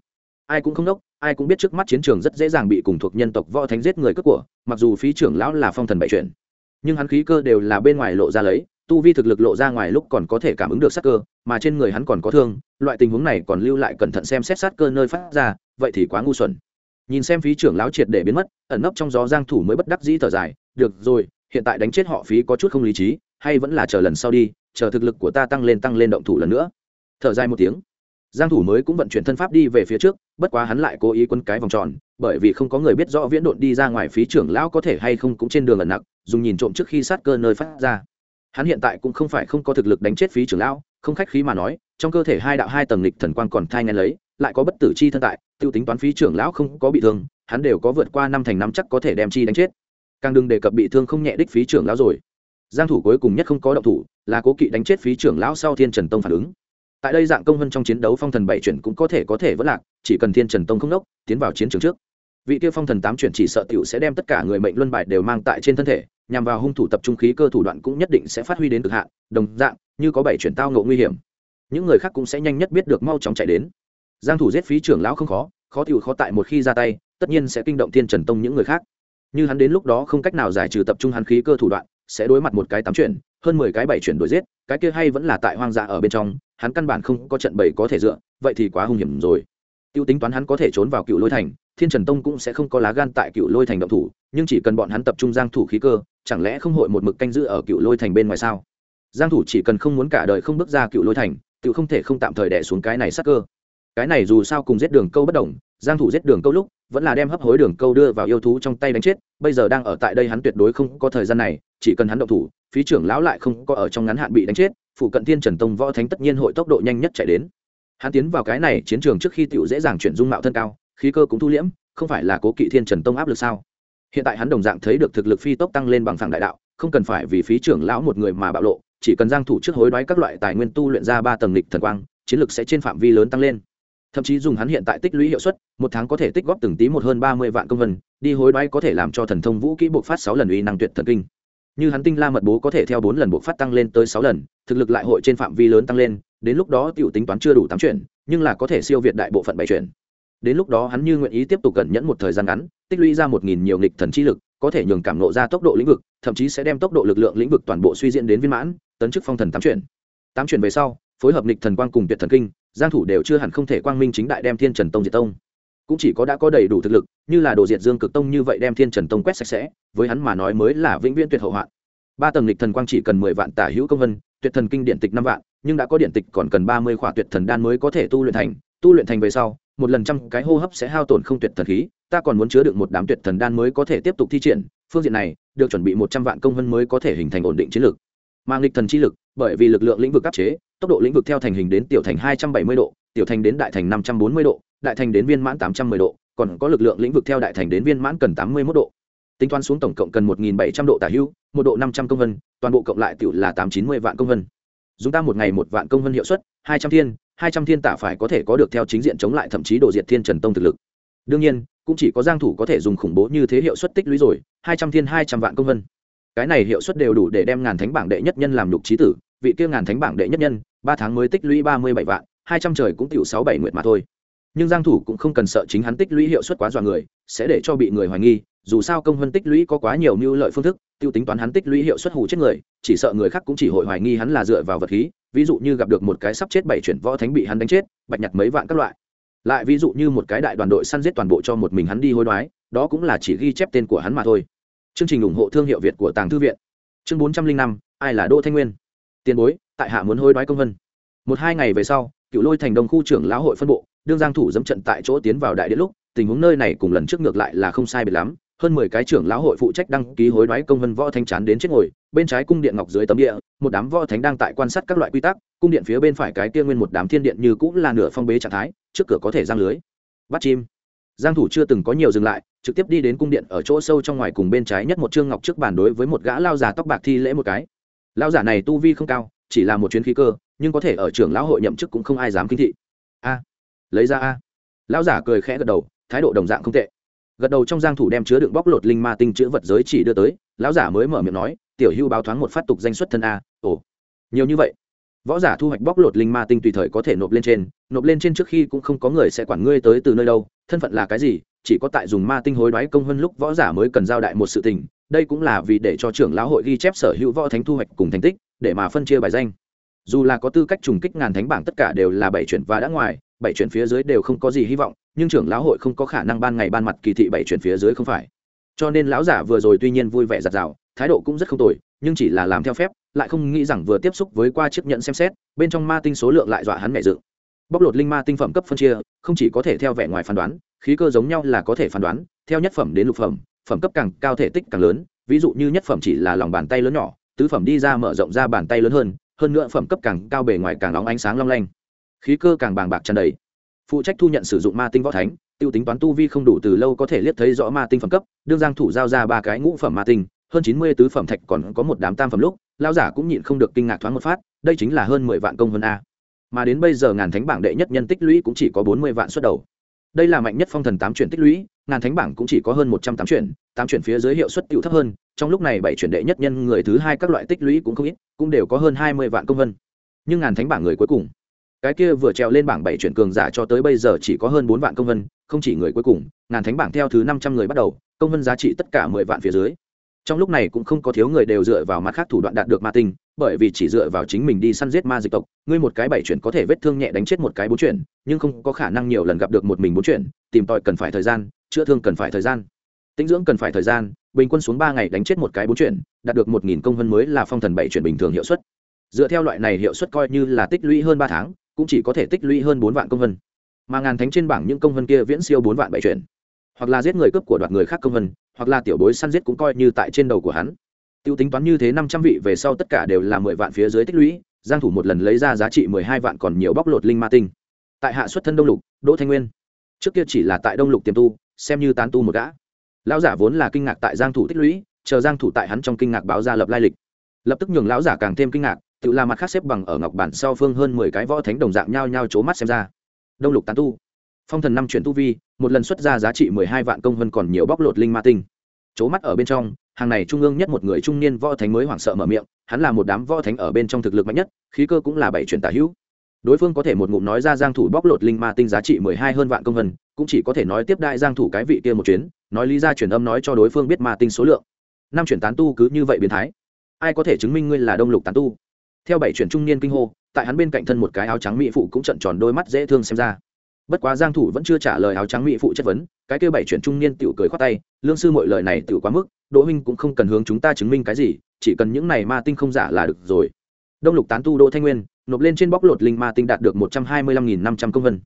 S1: ai cũng không đốc ai cũng biết trước mắt chiến trường rất dễ dàng bị cùng thuộc nhân tộc võ thánh giết người cướp của, mặc dù phí trưởng lão là phong thần bại chuyển nhưng hắn khí cơ đều là bên ngoài lộ ra lấy, tu vi thực lực lộ ra ngoài lúc còn có thể cảm ứng được sát cơ, mà trên người hắn còn có thương, loại tình huống này còn lưu lại cẩn thận xem xét sát cơ nơi phát ra, vậy thì quá ngu xuẩn. Nhìn xem phí trưởng lão triệt để biến mất, ẩn nấp trong gió giang thủ mới bất đắc dĩ thở dài, được rồi, hiện tại đánh chết họ phí có chút không lý trí, hay vẫn là chờ lần sau đi, chờ thực lực của ta tăng lên tăng lên động thủ lần nữa. Thở dài một tiếng giang thủ mới cũng vận chuyển thân pháp đi về phía trước, bất quá hắn lại cố ý quấn cái vòng tròn, bởi vì không có người biết rõ viễn độn đi ra ngoài phí trưởng lão có thể hay không cũng trên đường ẩn nặng dùng nhìn trộm trước khi sát cơ nơi phát ra. Hắn hiện tại cũng không phải không có thực lực đánh chết phí trưởng lão, không khách khí mà nói, trong cơ thể hai đạo hai tầng lịch thần quang còn thai ngén lấy, lại có bất tử chi thân tại, tiêu tính toán phí trưởng lão không có bị thương, hắn đều có vượt qua năm thành năm chắc có thể đem chi đánh chết. Càng đừng đề cập bị thương không nhẹ đích phí trưởng lão rồi. Giang thủ cuối cùng nhất không có động thủ, là cố kỵ đánh chết phí trưởng lão sau thiên trần tông phản ứng tại đây dạng công vân trong chiến đấu phong thần bảy chuyển cũng có thể có thể vẫn lạc, chỉ cần thiên trần tông không đốc, tiến vào chiến trường trước. Vị kia phong thần tám chuyển chỉ sợ tiểu sẽ đem tất cả người mệnh luân bài đều mang tại trên thân thể, nhằm vào hung thủ tập trung khí cơ thủ đoạn cũng nhất định sẽ phát huy đến cực hạn, đồng dạng, như có bảy chuyển tao ngộ nguy hiểm, những người khác cũng sẽ nhanh nhất biết được mau chóng chạy đến. Giang thủ giết phí trưởng lão không khó khó tiểu khó tại một khi ra tay, tất nhiên sẽ kinh động thiên trần tông những người khác. Như hắn đến lúc đó không cách nào giải trừ tập trung hắn khí cơ thủ đoạn, sẽ đối mặt một cái tám chuyển, hơn mười cái bảy chuyển đuổi giết, cái kia hay vẫn là tại hoang dã ở bên trong hắn căn bản không có trận bảy có thể dựa, vậy thì quá hung hiểm rồi. Tiêu tính toán hắn có thể trốn vào cựu lôi thành, thiên trần tông cũng sẽ không có lá gan tại cựu lôi thành động thủ, nhưng chỉ cần bọn hắn tập trung giang thủ khí cơ, chẳng lẽ không hội một mực canh giữ ở cựu lôi thành bên ngoài sao? Giang thủ chỉ cần không muốn cả đời không bước ra cựu lôi thành, tự không thể không tạm thời đè xuống cái này sát cơ. Cái này dù sao cùng giết đường câu bất đồng, giang thủ giết đường câu lúc, vẫn là đem hấp hối đường câu đưa vào yêu thú trong tay đánh chết, bây giờ đang ở tại đây hắn tuyệt đối không có thời gian này, chỉ cần hắn động thủ, phí trưởng lão lại không có ở trong ngắn hạn bị đánh chết phụ cận thiên trần tông võ thánh tất nhiên hội tốc độ nhanh nhất chạy đến. Hắn tiến vào cái này chiến trường trước khi tiểu dễ dàng chuyển dung mạo thân cao, khí cơ cũng thu liễm, không phải là cố kỵ thiên trần tông áp lực sao? Hiện tại hắn đồng dạng thấy được thực lực phi tốc tăng lên bằng phẳng đại đạo, không cần phải vì phí trưởng lão một người mà bạo lộ, chỉ cần giang thủ trước hối đoái các loại tài nguyên tu luyện ra ba tầng lịch thần quang, chiến lực sẽ trên phạm vi lớn tăng lên. Thậm chí dùng hắn hiện tại tích lũy hiệu suất, một tháng có thể tích góp từng tí một hơn ba mươi vạn công vân, đi hối đoái có thể làm cho thần thông vũ kỹ bộc phát sáu lần uy năng tuyệt thần kinh như hắn tinh la mật bố có thể theo bốn lần buộc phát tăng lên tới sáu lần, thực lực lại hội trên phạm vi lớn tăng lên, đến lúc đó tiểu tính toán chưa đủ tám chuyển, nhưng là có thể siêu việt đại bộ phận bảy chuyển. Đến lúc đó hắn như nguyện ý tiếp tục cẩn nhẫn một thời gian ngắn, tích lũy ra một nghìn nhiều nghịch thần chi lực, có thể nhường cảm nộ ra tốc độ lĩnh vực, thậm chí sẽ đem tốc độ lực lượng lĩnh vực toàn bộ suy diễn đến viên mãn, tấn chức phong thần tám chuyển. Tám chuyển về sau, phối hợp nghịch thần quang cùng tuyệt thần kinh, giang thủ đều chưa hẳn không thể quang minh chính đại đem thiên trần tông diệt tông cũng chỉ có đã có đầy đủ thực lực, như là đồ diệt dương cực tông như vậy đem thiên trần tông quét sạch sẽ, với hắn mà nói mới là vĩnh viễn tuyệt hậu hoạn. Ba tầng lịch thần quang chỉ cần mười vạn tả hữu công vân, tuyệt thần kinh điện tịch năm vạn, nhưng đã có điện tịch còn cần ba mươi khỏa tuyệt thần đan mới có thể tu luyện thành. Tu luyện thành về sau, một lần trăm cái hô hấp sẽ hao tổn không tuyệt thần khí, ta còn muốn chứa được một đám tuyệt thần đan mới có thể tiếp tục thi triển, phương diện này, được chuẩn bị một trăm vạn công vân mới có thể hình thành ổn định chiến lược. Mang lịch thần chi lực, bởi vì lực lượng lĩnh vực áp chế, tốc độ lĩnh vực theo thành hình đến tiểu thành hai trăm bảy mươi độ, tiểu thành đến đại thành năm trăm bốn mươi độ đại thành đến viên mãn tám trăm mười độ, còn có lực lượng lĩnh vực theo đại thành đến viên mãn cần tám mươi mốt độ. Tính toán xuống tổng cộng cần một bảy trăm độ tả hữu một độ năm trăm công vân, toàn bộ cộng lại tự là tám chín mươi vạn công vân. Dùng ta một ngày một vạn công vân hiệu suất, hai trăm thiên, hai trăm thiên tả phải có thể có được theo chính diện chống lại thậm chí độ diệt thiên trần tông thực lực. Đương nhiên, cũng chỉ có giang thủ có thể dùng khủng bố như thế hiệu suất tích lũy rồi, hai trăm thiên, hai trăm vạn công vân. Cái này hiệu suất đều đủ để đem ngàn thánh bảng đệ nhất nhân làm lục trí tử, vị kia ngàn thánh bảng đệ nhất nhân, ba tháng mới tích lũy ba mươi bảy vạn, hai trăm trời cũng tiểu sáu bảy nguyệt mà thôi nhưng giang thủ cũng không cần sợ chính hắn tích lũy hiệu suất quá dọa người, sẽ để cho bị người hoài nghi, dù sao công vân tích lũy có quá nhiều mưu lợi phương thức, tiêu tính toán hắn tích lũy hiệu suất hủ chết người, chỉ sợ người khác cũng chỉ hội hoài nghi hắn là dựa vào vật khí, ví dụ như gặp được một cái sắp chết bảy chuyển võ thánh bị hắn đánh chết, bạch nhặt mấy vạn các loại. Lại ví dụ như một cái đại đoàn đội săn giết toàn bộ cho một mình hắn đi hối đoái, đó cũng là chỉ ghi chép tên của hắn mà thôi. Chương trình ủng hộ thương hiệu việt của tàng thư viện. Chương bốn trăm linh năm, ai là đỗ thanh nguyên? Tiền bối, tại hạ muốn hối đoái công vân một hai ngày về sau, cựu lôi thành đông khu trưởng lão hội phân bộ đương giang thủ dẫm trận tại chỗ tiến vào đại điện lúc, tình huống nơi này cùng lần trước ngược lại là không sai biệt lắm. Hơn mười cái trưởng lão hội phụ trách đăng ký hối đoái công vân võ thanh chán đến chết ngồi, bên trái cung điện ngọc dưới tấm địa, một đám võ thánh đang tại quan sát các loại quy tắc, cung điện phía bên phải cái kia nguyên một đám thiên điện như cũng là nửa phong bế trạng thái, trước cửa có thể giang lưới. Bắt chim. Giang thủ chưa từng có nhiều dừng lại, trực tiếp đi đến cung điện ở chỗ sâu trong ngoài cùng bên trái nhất một trương ngọc trước bàn đối với một gã lao già tóc bạc thi lễ một cái. Lao giả này tu vi không cao, chỉ là một chuyến khí cơ, nhưng có thể ở trưởng lão hội nhậm chức cũng không ai dám kinh thị. A lấy ra a. Lão giả cười khẽ gật đầu, thái độ đồng dạng không tệ. Gật đầu trong giang thủ đem chứa đựng bóc lột linh ma tinh chữ vật giới chỉ đưa tới, lão giả mới mở miệng nói, tiểu hưu báo thoáng một phát tục danh xuất thân a, ồ, nhiều như vậy. Võ giả thu hoạch bóc lột linh ma tinh tùy thời có thể nộp lên trên, nộp lên trên trước khi cũng không có người sẽ quản ngươi tới từ nơi đâu, thân phận là cái gì, chỉ có tại dùng ma tinh hối đoái công hơn lúc võ giả mới cần giao đại một sự tình, đây cũng là vì để cho trưởng lão hội ghi chép sở hữu võ thánh thu hoạch cùng thành tích, để mà phân chia bài danh. Dù là có tư cách trùng kích ngàn thánh bảng tất cả đều là bảy chuyển và đã ngoài bảy chuyển phía dưới đều không có gì hy vọng, nhưng trưởng lão hội không có khả năng ban ngày ban mặt kỳ thị bảy chuyển phía dưới không phải. Cho nên lão giả vừa rồi tuy nhiên vui vẻ giặt rào, thái độ cũng rất không tồi, nhưng chỉ là làm theo phép, lại không nghĩ rằng vừa tiếp xúc với qua chiếc nhận xem xét, bên trong ma tinh số lượng lại dọa hắn mẹ dự. Bóc lột linh ma tinh phẩm cấp phân chia, không chỉ có thể theo vẻ ngoài phán đoán, khí cơ giống nhau là có thể phán đoán, theo nhất phẩm đến lục phẩm phẩm cấp càng cao thể tích càng lớn, ví dụ như nhất phẩm chỉ là lòng bàn tay lớn nhỏ, tứ phẩm đi ra mở rộng ra bàn tay lớn hơn hơn nữa phẩm cấp càng cao bề ngoài càng nóng ánh sáng long lanh khí cơ càng bàng bạc tràn đầy. Phụ trách thu nhận sử dụng ma tinh võ thánh, tiêu tính toán tu vi không đủ từ lâu có thể liếc thấy rõ ma tinh phẩm cấp, đương giang thủ giao ra ba cái ngũ phẩm ma tinh, hơn chín mươi tứ phẩm thạch còn có một đám tam phẩm lúc lao giả cũng nhịn không được kinh ngạc thoáng một phát, đây chính là hơn mười vạn công vân a. Mà đến bây giờ ngàn thánh bảng đệ nhất nhân tích lũy cũng chỉ có bốn mươi vạn xuất đầu. Đây là mạnh nhất phong thần tám chuyển tích lũy, ngàn thánh bảng cũng chỉ có hơn một trăm tám chuyển tám chuyển phía dưới hiệu suất cựu thấp hơn, trong lúc này bảy chuyển đệ nhất nhân người thứ hai các loại tích lũy cũng không ít, cũng đều có hơn hai mươi vạn công vân nhưng ngàn thánh bảng người cuối cùng cái kia vừa trèo lên bảng bảy chuyển cường giả cho tới bây giờ chỉ có hơn bốn vạn công vân, không chỉ người cuối cùng, ngàn thánh bảng theo thứ năm trăm người bắt đầu, công vân giá trị tất cả mười vạn phía dưới. Trong lúc này cũng không có thiếu người đều dựa vào mặt khác thủ đoạn đạt được ma tinh, bởi vì chỉ dựa vào chính mình đi săn giết ma dịch tộc, ngươi một cái bảy chuyển có thể vết thương nhẹ đánh chết một cái bốn chuyển, nhưng không có khả năng nhiều lần gặp được một mình bốn chuyển, tìm tòi cần phải thời gian, chữa thương cần phải thời gian. Tinh dưỡng cần phải thời gian, bình quân xuống ba ngày đánh chết một cái bốn chuyển, đạt được một nghìn công vân mới là phong thần bảy chuyển bình thường hiệu suất. Dựa theo loại này hiệu suất coi như là tích lũy hơn ba tháng cũng chỉ có thể tích lũy hơn bốn vạn công vân. Mà ngàn thánh trên bảng những công vân kia viễn siêu bốn vạn bảy chuyển. Hoặc là giết người cướp của đoạt người khác công vân, hoặc là tiểu bối săn giết cũng coi như tại trên đầu của hắn. Tiêu tính toán như thế năm trăm vị về sau tất cả đều là mười vạn phía dưới tích lũy, giang thủ một lần lấy ra giá trị mười hai vạn còn nhiều bóc lột linh ma tinh. Tại hạ xuất thân đông lục, đỗ thanh nguyên. Trước kia chỉ là tại đông lục tiềm tu, xem như tán tu một gã. Lão giả vốn là kinh ngạc tại giang thủ tích lũy, chờ giang thủ tại hắn trong kinh ngạc báo ra lập lai lịch. Lập tức nhường lão giả càng thêm kinh ngạc tự là mặt khác xếp bằng ở ngọc bản sau phương hơn mười cái võ thánh đồng dạng nhau nhau chố mắt xem ra. Đông lục tán tu. Phong thần năm chuyển tu vi, một lần xuất ra giá trị mười hai vạn công hơn còn nhiều bóc lột linh ma tinh. Chố mắt ở bên trong, hàng này trung ương nhất một người trung niên võ thánh mới hoảng sợ mở miệng, hắn là một đám võ thánh ở bên trong thực lực mạnh nhất, khí cơ cũng là bảy chuyển tả hữu. Đối phương có thể một ngụm nói ra giang thủ bóc lột linh ma tinh giá trị mười hai hơn vạn công vân cũng chỉ có thể nói tiếp đại giang thủ cái vị kia một chuyến, nói lý ra truyền âm nói cho đối phương biết ma tinh số lượng. Năm chuyển tán tu cứ như vậy biến thái. Ai có thể chứng minh ngươi là đông lục tán tu? Theo bảy chuyển trung niên kinh hô, tại hắn bên cạnh thân một cái áo trắng mỹ phụ cũng trận tròn đôi mắt dễ thương xem ra. Bất quá giang thủ vẫn chưa trả lời áo trắng mỹ phụ chất vấn, cái kia bảy chuyển trung niên tiểu cười khoát tay, lương sư mọi lời này tiểu quá mức, đỗ huynh cũng không cần hướng chúng ta chứng minh cái gì, chỉ cần những này ma tinh không giả là được rồi. Đông lục tán tu đỗ thanh nguyên, nộp lên trên bóc lột linh ma tinh đạt được một trăm hai mươi lăm nghìn năm trăm công vân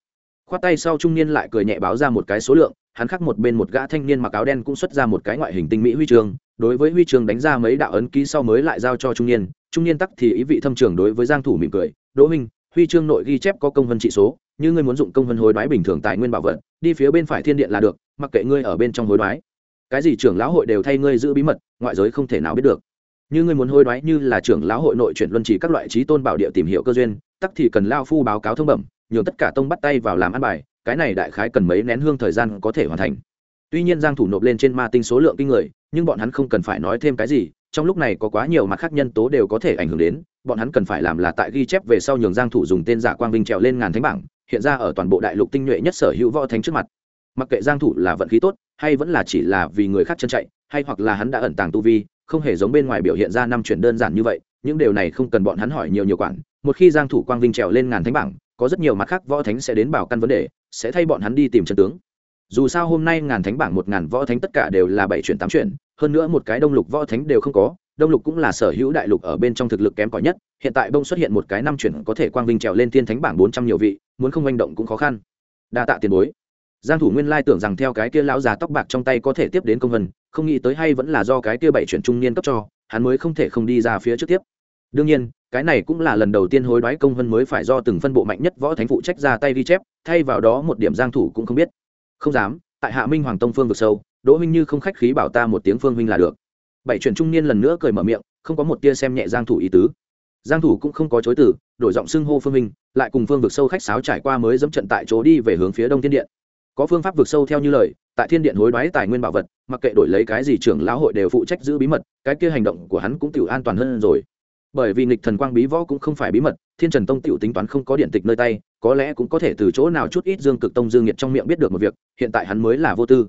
S1: khoát tay sau trung niên lại cười nhẹ báo ra một cái số lượng, hắn khắc một bên một gã thanh niên mặc áo đen cũng xuất ra một cái ngoại hình tinh mỹ huy chương, đối với huy chương đánh ra mấy đạo ấn ký sau mới lại giao cho trung niên trung niên tắc thì ý vị thâm trường đối với giang thủ mỉm cười, đỗ minh huy chương nội ghi chép có công vân trị số, như ngươi muốn dụng công vân hối đoái bình thường tài nguyên bảo vật, đi phía bên phải thiên điện là được, mặc kệ ngươi ở bên trong hối đoái. Cái gì trưởng lão hội đều thay ngươi giữ bí mật, ngoại giới không thể nào biết được. Như ngươi muốn hối đoái như là trưởng lão hội nội chuyển luân chỉ các loại trí tôn bảo địa tìm hiểu cơ duyên, tắc thì cần lao phu báo cáo thông bẩm nhường tất cả tông bắt tay vào làm ăn bài, cái này đại khái cần mấy nén hương thời gian có thể hoàn thành. Tuy nhiên giang thủ nộp lên trên ma tinh số lượng kinh người, nhưng bọn hắn không cần phải nói thêm cái gì, trong lúc này có quá nhiều mặt khác nhân tố đều có thể ảnh hưởng đến, bọn hắn cần phải làm là tại ghi chép về sau nhường giang thủ dùng tên giả quang vinh trèo lên ngàn thánh bảng, hiện ra ở toàn bộ đại lục tinh nhuệ nhất sở hữu võ thánh trước mặt. Mặc kệ giang thủ là vận khí tốt, hay vẫn là chỉ là vì người khác chân chạy, hay hoặc là hắn đã ẩn tàng tu vi, không hề giống bên ngoài biểu hiện ra năm chuyển đơn giản như vậy, những điều này không cần bọn hắn hỏi nhiều nhiều quản, một khi giang thủ quang vinh trèo lên ngàn thánh bảng có rất nhiều mặt khác võ thánh sẽ đến bảo căn vấn đề, sẽ thay bọn hắn đi tìm chân tướng. Dù sao hôm nay ngàn thánh bảng một ngàn võ thánh tất cả đều là bảy chuyển tám chuyển, hơn nữa một cái đông lục võ thánh đều không có, đông lục cũng là sở hữu đại lục ở bên trong thực lực kém cỏi nhất, hiện tại bông xuất hiện một cái năm chuyển có thể quang vinh trèo lên thiên thánh bảng bốn trăm nhiều vị, muốn không manh động cũng khó khăn. Đa tạ tiền bối. Giang thủ nguyên lai tưởng rằng theo cái kia lão già tóc bạc trong tay có thể tiếp đến công vân không nghĩ tới hay vẫn là do cái kia bảy chuyển trung niên cấp cho, hắn mới không thể không đi ra phía trước tiếp. Đương nhiên cái này cũng là lần đầu tiên hối đoái công vân mới phải do từng phân bộ mạnh nhất võ thánh phụ trách ra tay ghi chép, thay vào đó một điểm giang thủ cũng không biết. Không dám, tại hạ minh hoàng tông phương vực sâu, đỗ minh như không khách khí bảo ta một tiếng phương minh là được. Bảy chuyển trung niên lần nữa cười mở miệng, không có một tia xem nhẹ giang thủ ý tứ. Giang thủ cũng không có chối từ, đổi giọng xưng hô phương minh lại cùng phương vực sâu khách sáo trải qua mới dẫm trận tại chỗ đi về hướng phía đông thiên điện. Có phương pháp vực sâu theo như lời, tại thiên điện hối đoái tài nguyên bảo vật, mặc kệ đổi lấy cái gì trưởng lão hội đều phụ trách giữ bí mật, cái kia hành động của hắn cũng tiểu an toàn hơn rồi bởi vì nghịch thần quang bí võ cũng không phải bí mật, thiên trần tông tiểu tính toán không có điện tịch nơi tay, có lẽ cũng có thể từ chỗ nào chút ít dương cực tông dương nhiệt trong miệng biết được một việc, hiện tại hắn mới là vô tư.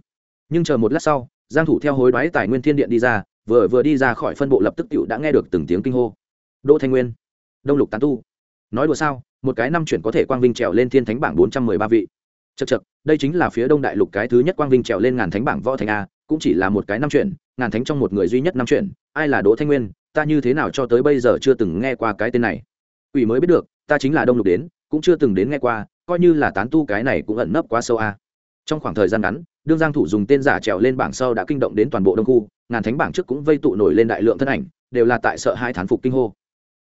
S1: Nhưng chờ một lát sau, giang thủ theo hối đoái tài nguyên thiên điện đi ra, vừa vừa đi ra khỏi phân bộ lập tức tiểu đã nghe được từng tiếng kinh hô. Đỗ thanh nguyên, đông lục tán tu. Nói đùa sao, một cái năm chuyển có thể quang vinh trèo lên thiên thánh bảng 413 vị. Chật chật đây chính là phía đông đại lục cái thứ nhất quang vinh trèo lên ngàn thánh bảng võ thành a, cũng chỉ là một cái năm chuyển, ngàn thánh trong một người duy nhất năm chuyển, ai là đỗ thanh nguyên ta như thế nào cho tới bây giờ chưa từng nghe qua cái tên này. Quỷ mới biết được, ta chính là đông lục đến, cũng chưa từng đến nghe qua, coi như là tán tu cái này cũng ẩn nấp quá sâu a. Trong khoảng thời gian ngắn, đương giang thủ dùng tên giả trèo lên bảng sau đã kinh động đến toàn bộ đông khu, ngàn thánh bảng trước cũng vây tụ nổi lên đại lượng thân ảnh, đều là tại sợ hai thán phục kinh hô.